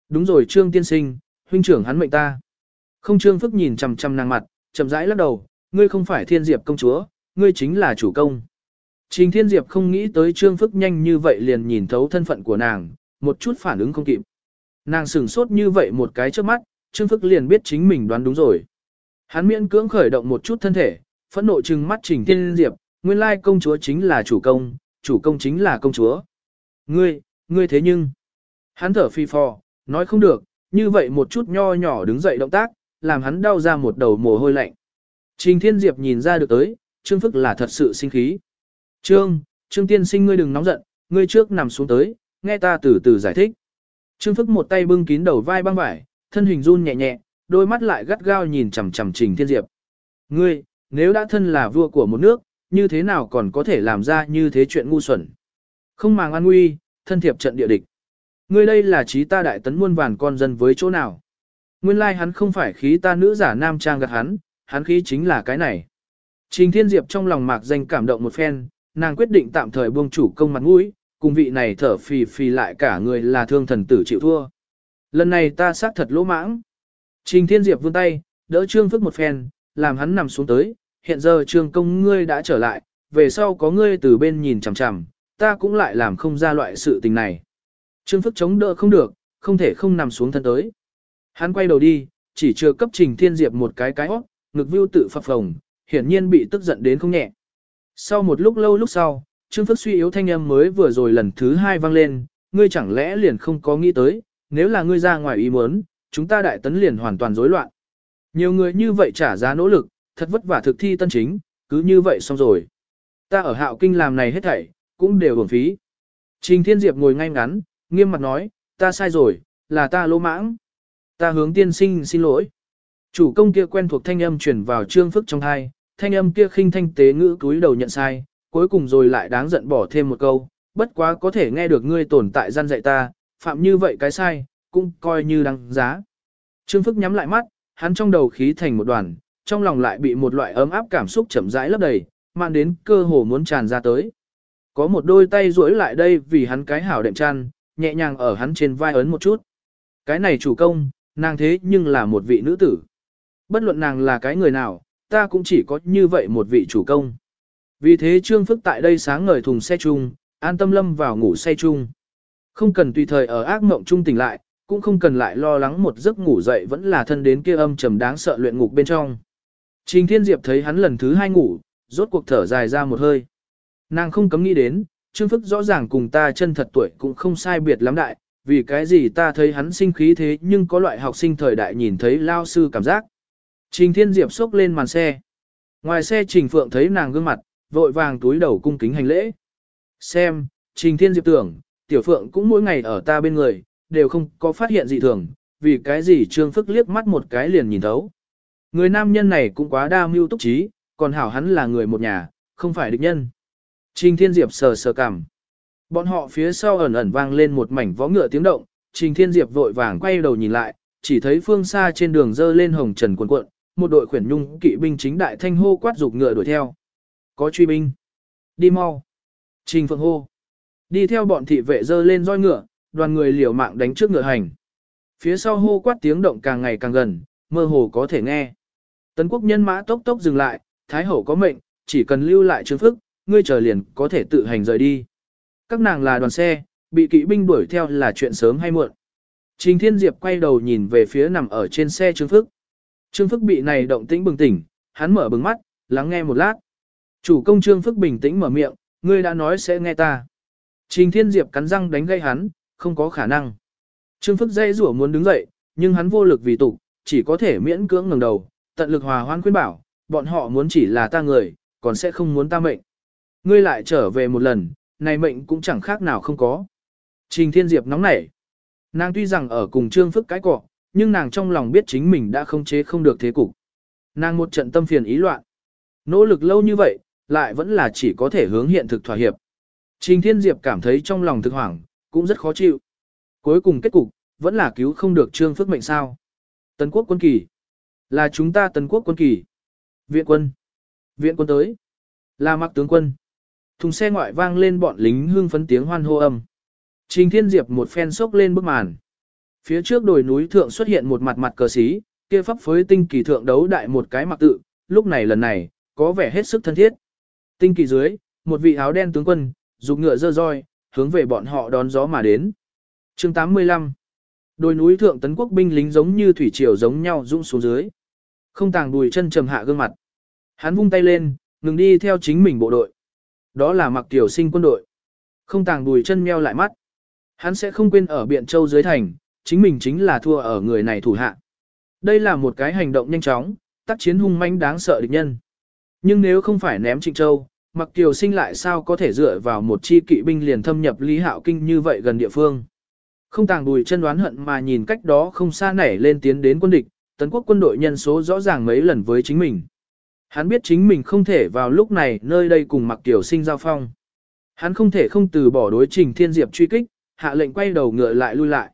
Đúng rồi Trương Tiên Sinh, huynh trưởng hắn mệnh ta. Không Trương Phức nhìn chằm chằm nàng mặt, chậm rãi lắc đầu, ngươi không phải Thiên Diệp công chúa, ngươi chính là chủ công. Trình Thiên Diệp không nghĩ tới Trương Phức nhanh như vậy liền nhìn thấu thân phận của nàng, một chút phản ứng không kịp. Nàng sửng sốt như vậy một cái trước mắt, Trương Phức liền biết chính mình đoán đúng rồi. Hắn miễn cưỡng khởi động một chút thân thể, phẫn nộ trừng mắt Trình Thiên Diệp, nguyên lai công chúa chính là chủ công, chủ công chính là công chúa. Ngươi, ngươi thế nhưng, Hắn thở phi phò, nói không được, như vậy một chút nho nhỏ đứng dậy động tác, làm hắn đau ra một đầu mồ hôi lạnh. Trình Thiên Diệp nhìn ra được tới, Trương Phức là thật sự sinh khí. Trương, Trương Tiên sinh ngươi đừng nóng giận, ngươi trước nằm xuống tới, nghe ta từ từ giải thích. Trương Phức một tay bưng kín đầu vai băng vải, thân hình run nhẹ nhẹ, đôi mắt lại gắt gao nhìn chằm chằm Trình Thiên Diệp. Ngươi, nếu đã thân là vua của một nước, như thế nào còn có thể làm ra như thế chuyện ngu xuẩn. Không màng an nguy, thân thiệp trận địa địch. Ngươi đây là trí ta đại tấn muôn vàn con dân với chỗ nào. Nguyên lai hắn không phải khí ta nữ giả nam trang gạt hắn, hắn khí chính là cái này. Trình Thiên Diệp trong lòng mạc danh cảm động một phen, nàng quyết định tạm thời buông chủ công mặt mũi, cùng vị này thở phì phì lại cả người là thương thần tử chịu thua. Lần này ta xác thật lỗ mãng. Trình Thiên Diệp vươn tay, đỡ Trương Phức một phen, làm hắn nằm xuống tới, hiện giờ Trương công ngươi đã trở lại, về sau có ngươi từ bên nhìn chằm chằm, ta cũng lại làm không ra loại sự tình này. Trương Phức chống đỡ không được, không thể không nằm xuống thân tới. Hắn quay đầu đi, chỉ chưa cấp Trình Thiên Diệp một cái cái hót, ngực view tự phập phồng, hiển nhiên bị tức giận đến không nhẹ. Sau một lúc lâu lúc sau, Trương Phức suy yếu thanh âm mới vừa rồi lần thứ hai vang lên, ngươi chẳng lẽ liền không có nghĩ tới, nếu là ngươi ra ngoài ý muốn, chúng ta đại tấn liền hoàn toàn rối loạn. Nhiều người như vậy trả giá nỗ lực, thật vất vả thực thi tân chính, cứ như vậy xong rồi. Ta ở hạo kinh làm này hết thảy, cũng đều uổng phí. Trình Thiên Diệp ngồi ngay ngắn, nghiêm mặt nói, ta sai rồi, là ta lỗ mãng. Ta hướng tiên sinh xin lỗi. Chủ công kia quen thuộc thanh âm truyền vào trương phức trong hai, thanh âm kia khinh thanh tế ngữ túi đầu nhận sai, cuối cùng rồi lại đáng giận bỏ thêm một câu, bất quá có thể nghe được ngươi tồn tại gian dạy ta, phạm như vậy cái sai, cũng coi như đáng giá. Trương Phức nhắm lại mắt, hắn trong đầu khí thành một đoàn, trong lòng lại bị một loại ấm áp cảm xúc chậm rãi lấp đầy, mang đến cơ hồ muốn tràn ra tới. Có một đôi tay duỗi lại đây vì hắn cái hảo đệm chăn, nhẹ nhàng ở hắn trên vai ấn một chút. Cái này chủ công, nàng thế nhưng là một vị nữ tử. Bất luận nàng là cái người nào, ta cũng chỉ có như vậy một vị chủ công. Vì thế Trương Phức tại đây sáng ngời thùng xe chung, an tâm lâm vào ngủ say chung. Không cần tùy thời ở ác mộng chung tỉnh lại, cũng không cần lại lo lắng một giấc ngủ dậy vẫn là thân đến kia âm trầm đáng sợ luyện ngục bên trong. Trình Thiên Diệp thấy hắn lần thứ hai ngủ, rốt cuộc thở dài ra một hơi. Nàng không cấm nghĩ đến, Trương Phức rõ ràng cùng ta chân thật tuổi cũng không sai biệt lắm đại, vì cái gì ta thấy hắn sinh khí thế nhưng có loại học sinh thời đại nhìn thấy lao sư cảm giác. Trình Thiên Diệp xốc lên màn xe. Ngoài xe Trình Phượng thấy nàng gương mặt, vội vàng túi đầu cung kính hành lễ. Xem, Trình Thiên Diệp tưởng, Tiểu Phượng cũng mỗi ngày ở ta bên người, đều không có phát hiện gì thường, vì cái gì Trương Phức liếc mắt một cái liền nhìn thấu. Người nam nhân này cũng quá đa mưu túc trí, còn hảo hắn là người một nhà, không phải địch nhân. Trình Thiên Diệp sờ sờ cằm. Bọn họ phía sau ẩn ẩn vang lên một mảnh vó ngựa tiếng động, Trình Thiên Diệp vội vàng quay đầu nhìn lại, chỉ thấy phương xa trên đường dơ lên hồng trần cuộn cuộn, một đội khuyển nhung kỵ binh chính đại thanh hô quát dục ngựa đuổi theo. Có truy binh. Đi mau. Trình Phượng hô. Đi theo bọn thị vệ dơ lên roi ngựa, đoàn người liều mạng đánh trước ngựa hành. Phía sau hô quát tiếng động càng ngày càng gần, mơ hồ có thể nghe. Tấn quốc nhân mã tốc tốc dừng lại, Thái hậu có mệnh, chỉ cần lưu lại trương phức, ngươi chờ liền có thể tự hành rời đi. Các nàng là đoàn xe, bị kỵ binh đuổi theo là chuyện sớm hay muộn. Trình Thiên Diệp quay đầu nhìn về phía nằm ở trên xe Trương Phức. Trương Phức bị này động tĩnh bừng tỉnh, hắn mở bừng mắt, lắng nghe một lát. Chủ công Trương Phức bình tĩnh mở miệng, ngươi đã nói sẽ nghe ta. Trình Thiên Diệp cắn răng đánh gây hắn, không có khả năng. Trương Phức dây rủa muốn đứng dậy, nhưng hắn vô lực vì tục, chỉ có thể miễn cưỡng ngẩng đầu, tận lực hòa hoan khuyên bảo, bọn họ muốn chỉ là ta người, còn sẽ không muốn ta mệnh. Ngươi lại trở về một lần, này mệnh cũng chẳng khác nào không có. Trình Thiên Diệp nóng nảy. Nàng tuy rằng ở cùng Trương Phức cái cọ, nhưng nàng trong lòng biết chính mình đã không chế không được thế cục. Nàng một trận tâm phiền ý loạn. Nỗ lực lâu như vậy, lại vẫn là chỉ có thể hướng hiện thực thỏa hiệp. Trình Thiên Diệp cảm thấy trong lòng thực hoảng, cũng rất khó chịu. Cuối cùng kết cục, vẫn là cứu không được Trương Phước mệnh sao. Tấn quốc quân kỳ. Là chúng ta tấn quốc quân kỳ. Viện quân. Viện quân tới. Là mặc tướng quân. Thùng xe ngoại vang lên bọn lính hương phấn tiếng hoan hô âm. Trình Thiên Diệp một phen sốc lên bức màn. Phía trước đồi núi thượng xuất hiện một mặt mặt cờ xí, kia pháp phối tinh kỳ thượng đấu đại một cái mặc tự, lúc này lần này, có vẻ hết sức thân thiết. Tinh kỳ dưới, một vị áo đen tướng quân, dùng ngựa dơ roi, hướng về bọn họ đón gió mà đến. chương 85 Đồi núi thượng tấn quốc binh lính giống như thủy triều giống nhau rung xuống dưới. Không tàng đùi chân trầm hạ gương mặt. Hắn vung tay lên, ngừng đi theo chính mình bộ đội. Đó là mặc tiểu sinh quân đội. Không tàng đùi chân meo lại mắt. Hắn sẽ không quên ở Biện Châu dưới thành, chính mình chính là thua ở người này thủ hạ. Đây là một cái hành động nhanh chóng, tác chiến hung manh đáng sợ địch nhân. Nhưng nếu không phải ném Trịnh Châu, Mặc Kiều Sinh lại sao có thể dựa vào một chi kỵ binh liền thâm nhập Lý Hạo Kinh như vậy gần địa phương. Không tàng đùi chân đoán hận mà nhìn cách đó không xa nảy lên tiến đến quân địch, tấn quốc quân đội nhân số rõ ràng mấy lần với chính mình. Hắn biết chính mình không thể vào lúc này nơi đây cùng Mặc tiểu Sinh giao phong. Hắn không thể không từ bỏ đối trình thiên diệp truy kích, hạ lệnh quay đầu ngựa lại lui lại.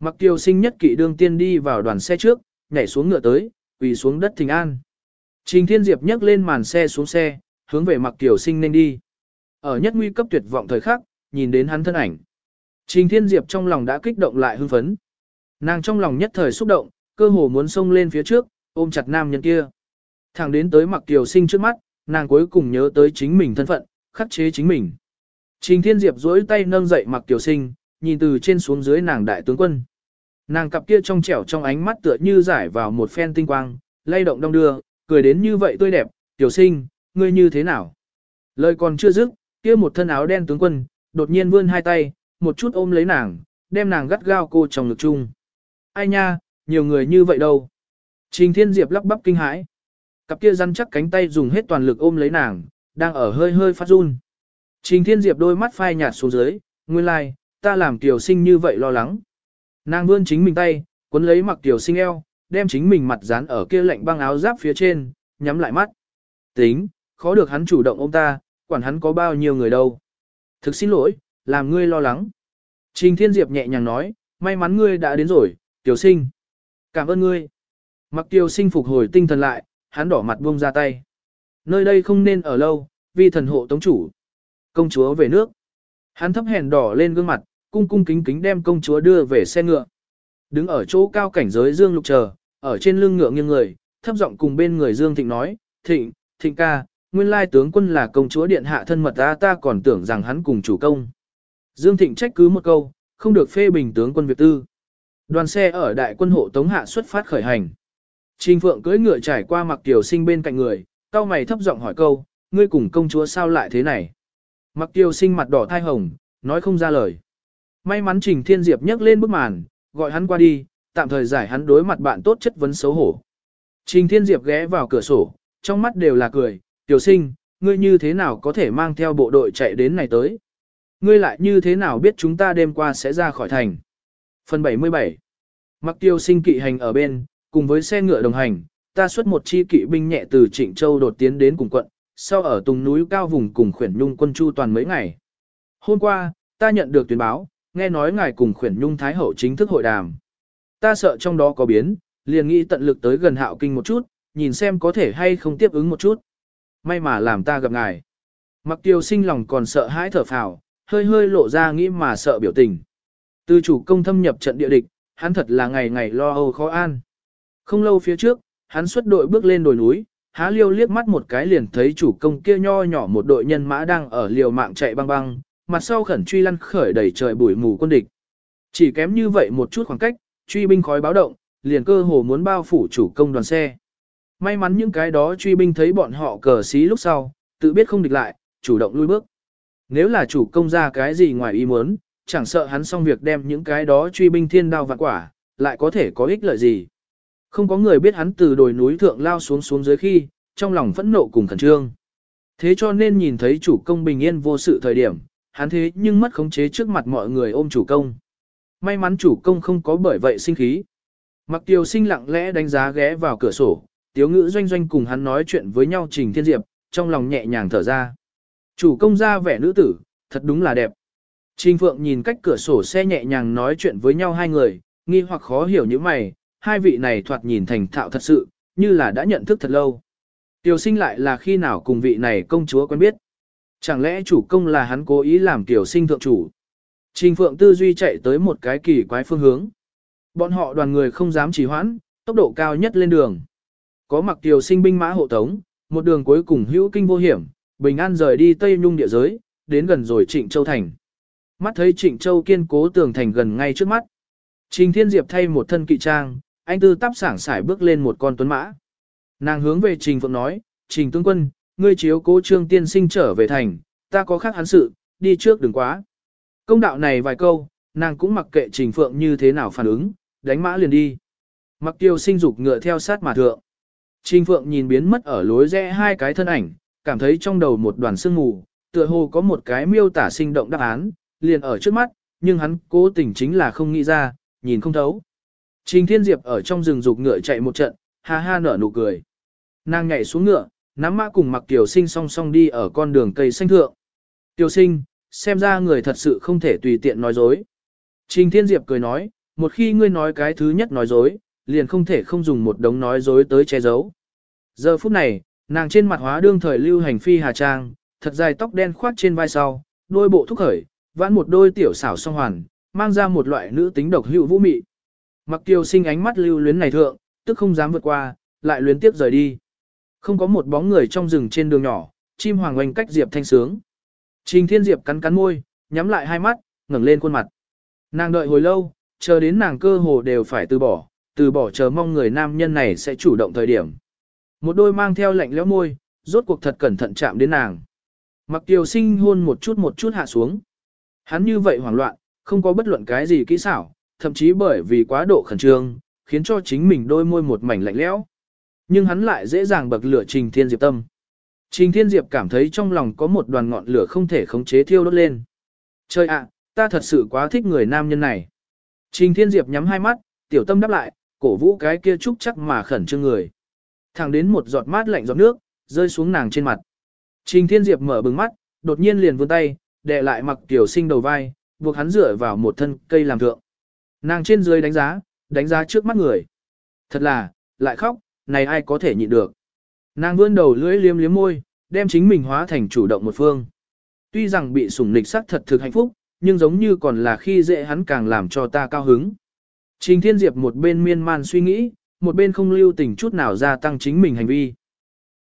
Mặc tiểu Sinh nhất kỵ đương tiên đi vào đoàn xe trước, nhảy xuống ngựa tới, quỳ xuống đất thình an. Trình Thiên Diệp nhấc lên màn xe xuống xe, hướng về Mặc tiểu Sinh nên đi. Ở nhất nguy cấp tuyệt vọng thời khắc, nhìn đến hắn thân ảnh. Trình Thiên Diệp trong lòng đã kích động lại hưng phấn. Nàng trong lòng nhất thời xúc động, cơ hồ muốn xông lên phía trước, ôm chặt nam nhân kia. Thẳng đến tới Mặc Kiều Sinh trước mắt, nàng cuối cùng nhớ tới chính mình thân phận, khắc chế chính mình. Trình Thiên Diệp duỗi tay nâng dậy Mặc Kiều Sinh, nhìn từ trên xuống dưới nàng đại tướng quân. Nàng cặp kia trong trẻo trong ánh mắt tựa như giải vào một phen tinh quang, lay động đong đưa, cười đến như vậy tươi đẹp, tiểu sinh, ngươi như thế nào? Lời còn chưa dứt, kia một thân áo đen tướng quân, đột nhiên vươn hai tay, một chút ôm lấy nàng, đem nàng gắt gao cô trong ngực chung. Ai nha, nhiều người như vậy đâu? Trình Thiên Diệp lắp bắp kinh hãi. Cặp kia rắn chắc cánh tay dùng hết toàn lực ôm lấy nàng, đang ở hơi hơi phát run. Trình Thiên Diệp đôi mắt phai nhạt xuống dưới, nguyên lai, like, ta làm tiểu sinh như vậy lo lắng. Nàng vươn chính mình tay, cuốn lấy mặc tiểu sinh eo, đem chính mình mặt dán ở kia lạnh băng áo giáp phía trên, nhắm lại mắt. Tính, khó được hắn chủ động ôm ta, quản hắn có bao nhiêu người đâu. Thực xin lỗi, làm ngươi lo lắng. Trình Thiên Diệp nhẹ nhàng nói, may mắn ngươi đã đến rồi, tiểu sinh. Cảm ơn ngươi. Mặc Tiêu sinh phục hồi tinh thần lại, hắn đỏ mặt buông ra tay. Nơi đây không nên ở lâu, vì thần hộ tống chủ. Công chúa về nước. Hắn thấp hèn đỏ lên gương mặt, cung cung kính kính đem công chúa đưa về xe ngựa. Đứng ở chỗ cao cảnh giới Dương Lục chờ, ở trên lưng ngựa nghiêng người, thấp giọng cùng bên người Dương Thịnh nói, Thịnh, Thịnh ca, nguyên lai tướng quân là công chúa điện hạ thân mật ta ta còn tưởng rằng hắn cùng chủ công. Dương Thịnh trách cứ một câu, không được phê bình tướng quân việc Tư. Đoàn xe ở đại quân hộ tống hạ xuất phát khởi hành. Trình Phượng cưỡi ngựa trải qua mặc Kiều sinh bên cạnh người, cao mày thấp giọng hỏi câu, ngươi cùng công chúa sao lại thế này? Mặc tiêu sinh mặt đỏ thai hồng, nói không ra lời. May mắn Trình Thiên Diệp nhấc lên bức màn, gọi hắn qua đi, tạm thời giải hắn đối mặt bạn tốt chất vấn xấu hổ. Trình Thiên Diệp ghé vào cửa sổ, trong mắt đều là cười, tiểu sinh, ngươi như thế nào có thể mang theo bộ đội chạy đến này tới? Ngươi lại như thế nào biết chúng ta đêm qua sẽ ra khỏi thành? Phần 77 Mặc tiêu sinh kỵ hành ở bên, cùng với xe ngựa đồng hành, ta xuất một chi kỵ binh nhẹ từ Trịnh Châu đột tiến đến cùng quận, sau ở tùng núi cao vùng cùng khuyển nhung quân chu toàn mấy ngày. Hôm qua, ta nhận được tuyên báo, nghe nói ngài cùng khuyển nhung thái hậu chính thức hội đàm. Ta sợ trong đó có biến, liền nghĩ tận lực tới gần hạo kinh một chút, nhìn xem có thể hay không tiếp ứng một chút. May mà làm ta gặp ngài. Mặc tiêu sinh lòng còn sợ hãi thở phào, hơi hơi lộ ra nghĩ mà sợ biểu tình. Từ chủ công thâm nhập trận địa địch, hắn thật là ngày ngày lo âu khó an. Không lâu phía trước, hắn xuất đội bước lên đồi núi, há liêu liếc mắt một cái liền thấy chủ công kia nho nhỏ một đội nhân mã đang ở liều mạng chạy băng băng, mặt sau khẩn truy lăn khởi đầy trời bụi mù quân địch. Chỉ kém như vậy một chút khoảng cách, truy binh khói báo động, liền cơ hồ muốn bao phủ chủ công đoàn xe. May mắn những cái đó truy binh thấy bọn họ cờ xí lúc sau, tự biết không địch lại, chủ động lui bước. Nếu là chủ công ra cái gì ngoài ý muốn, chẳng sợ hắn xong việc đem những cái đó truy binh thiên đao vạn quả, lại có thể có ích lợi gì. Không có người biết hắn từ đồi núi thượng lao xuống xuống dưới khi, trong lòng phẫn nộ cùng khẩn trương. Thế cho nên nhìn thấy chủ công bình yên vô sự thời điểm, hắn thế nhưng mất khống chế trước mặt mọi người ôm chủ công. May mắn chủ công không có bởi vậy sinh khí. Mặc tiêu sinh lặng lẽ đánh giá ghé vào cửa sổ, tiếu ngữ doanh doanh cùng hắn nói chuyện với nhau trình thiên diệp, trong lòng nhẹ nhàng thở ra. Chủ công ra vẻ nữ tử, thật đúng là đẹp. Trình Phượng nhìn cách cửa sổ xe nhẹ nhàng nói chuyện với nhau hai người, nghi hoặc khó hiểu như mày, hai vị này thoạt nhìn thành thạo thật sự, như là đã nhận thức thật lâu. Tiểu sinh lại là khi nào cùng vị này công chúa quen biết. Chẳng lẽ chủ công là hắn cố ý làm tiểu sinh thượng chủ? Trình Phượng tư duy chạy tới một cái kỳ quái phương hướng. Bọn họ đoàn người không dám trì hoãn, tốc độ cao nhất lên đường. Có mặc tiểu sinh binh mã hộ tống, một đường cuối cùng hữu kinh vô hiểm, bình an rời đi Tây Nhung địa giới, đến gần rồi Trịnh Châu Thành. Mắt thấy Trịnh Châu kiên cố tường thành gần ngay trước mắt. Trình Thiên Diệp thay một thân kỵ trang, anh tư tắp sảng sải bước lên một con tuấn mã. Nàng hướng về Trình Phượng nói, Trình tướng quân, ngươi chiếu cố trương tiên sinh trở về thành, ta có khác hắn sự, đi trước đừng quá. Công đạo này vài câu, nàng cũng mặc kệ Trình Phượng như thế nào phản ứng, đánh mã liền đi. Mặc tiêu sinh dục ngựa theo sát mà thượng. Trình Phượng nhìn biến mất ở lối rẽ hai cái thân ảnh, cảm thấy trong đầu một đoàn sương mù, tựa hồ có một cái miêu tả sinh động đáp án, liền ở trước mắt, nhưng hắn cố tình chính là không nghĩ ra, nhìn không thấu. Trình Thiên Diệp ở trong rừng dục ngựa chạy một trận, ha ha nở nụ cười. Nàng nhảy xuống ngựa, nắm mã cùng mặc tiểu sinh song song đi ở con đường cây xanh thượng. Tiểu sinh, xem ra người thật sự không thể tùy tiện nói dối. Trình Thiên Diệp cười nói, một khi ngươi nói cái thứ nhất nói dối, liền không thể không dùng một đống nói dối tới che giấu. Giờ phút này, nàng trên mặt hóa đương thời lưu hành phi hà trang, thật dài tóc đen khoát trên vai sau, đôi bộ thúc khởi, vãn một đôi tiểu xảo song hoàn, mang ra một loại nữ tính độc hữu vũ mị. Mặc kiều sinh ánh mắt lưu luyến này thượng, tức không dám vượt qua, lại luyến tiếp rời đi. Không có một bóng người trong rừng trên đường nhỏ, chim hoàng oanh cách Diệp thanh sướng. Trình Thiên Diệp cắn cắn môi, nhắm lại hai mắt, ngẩng lên khuôn mặt. Nàng đợi hồi lâu, chờ đến nàng cơ hồ đều phải từ bỏ, từ bỏ chờ mong người nam nhân này sẽ chủ động thời điểm. Một đôi mang theo lạnh lẽo môi, rốt cuộc thật cẩn thận chạm đến nàng. Mặc Kiều Sinh hôn một chút một chút hạ xuống. Hắn như vậy hoảng loạn, không có bất luận cái gì kỹ xảo, thậm chí bởi vì quá độ khẩn trương, khiến cho chính mình đôi môi một mảnh lạnh lẽo. Nhưng hắn lại dễ dàng bậc lửa Trình Thiên Diệp tâm. Trình Thiên Diệp cảm thấy trong lòng có một đoàn ngọn lửa không thể khống chế thiêu đốt lên. Trời ạ, ta thật sự quá thích người nam nhân này. Trình Thiên Diệp nhắm hai mắt, tiểu tâm đáp lại, cổ vũ cái kia trúc chắc mà khẩn trương người. Thẳng đến một giọt mát lạnh giọt nước, rơi xuống nàng trên mặt. Trình Thiên Diệp mở bừng mắt, đột nhiên liền vươn tay, đè lại mặc tiểu sinh đầu vai, buộc hắn dựa vào một thân cây làm thượng. Nàng trên dưới đánh giá, đánh giá trước mắt người. Thật là, lại khóc, này ai có thể nhịn được. Nàng vươn đầu lưỡi liếm liếm môi, đem chính mình hóa thành chủ động một phương. Tuy rằng bị sủng nịch sắc thật thực hạnh phúc, nhưng giống như còn là khi dễ hắn càng làm cho ta cao hứng. Trình Thiên Diệp một bên miên man suy nghĩ, một bên không lưu tình chút nào gia tăng chính mình hành vi.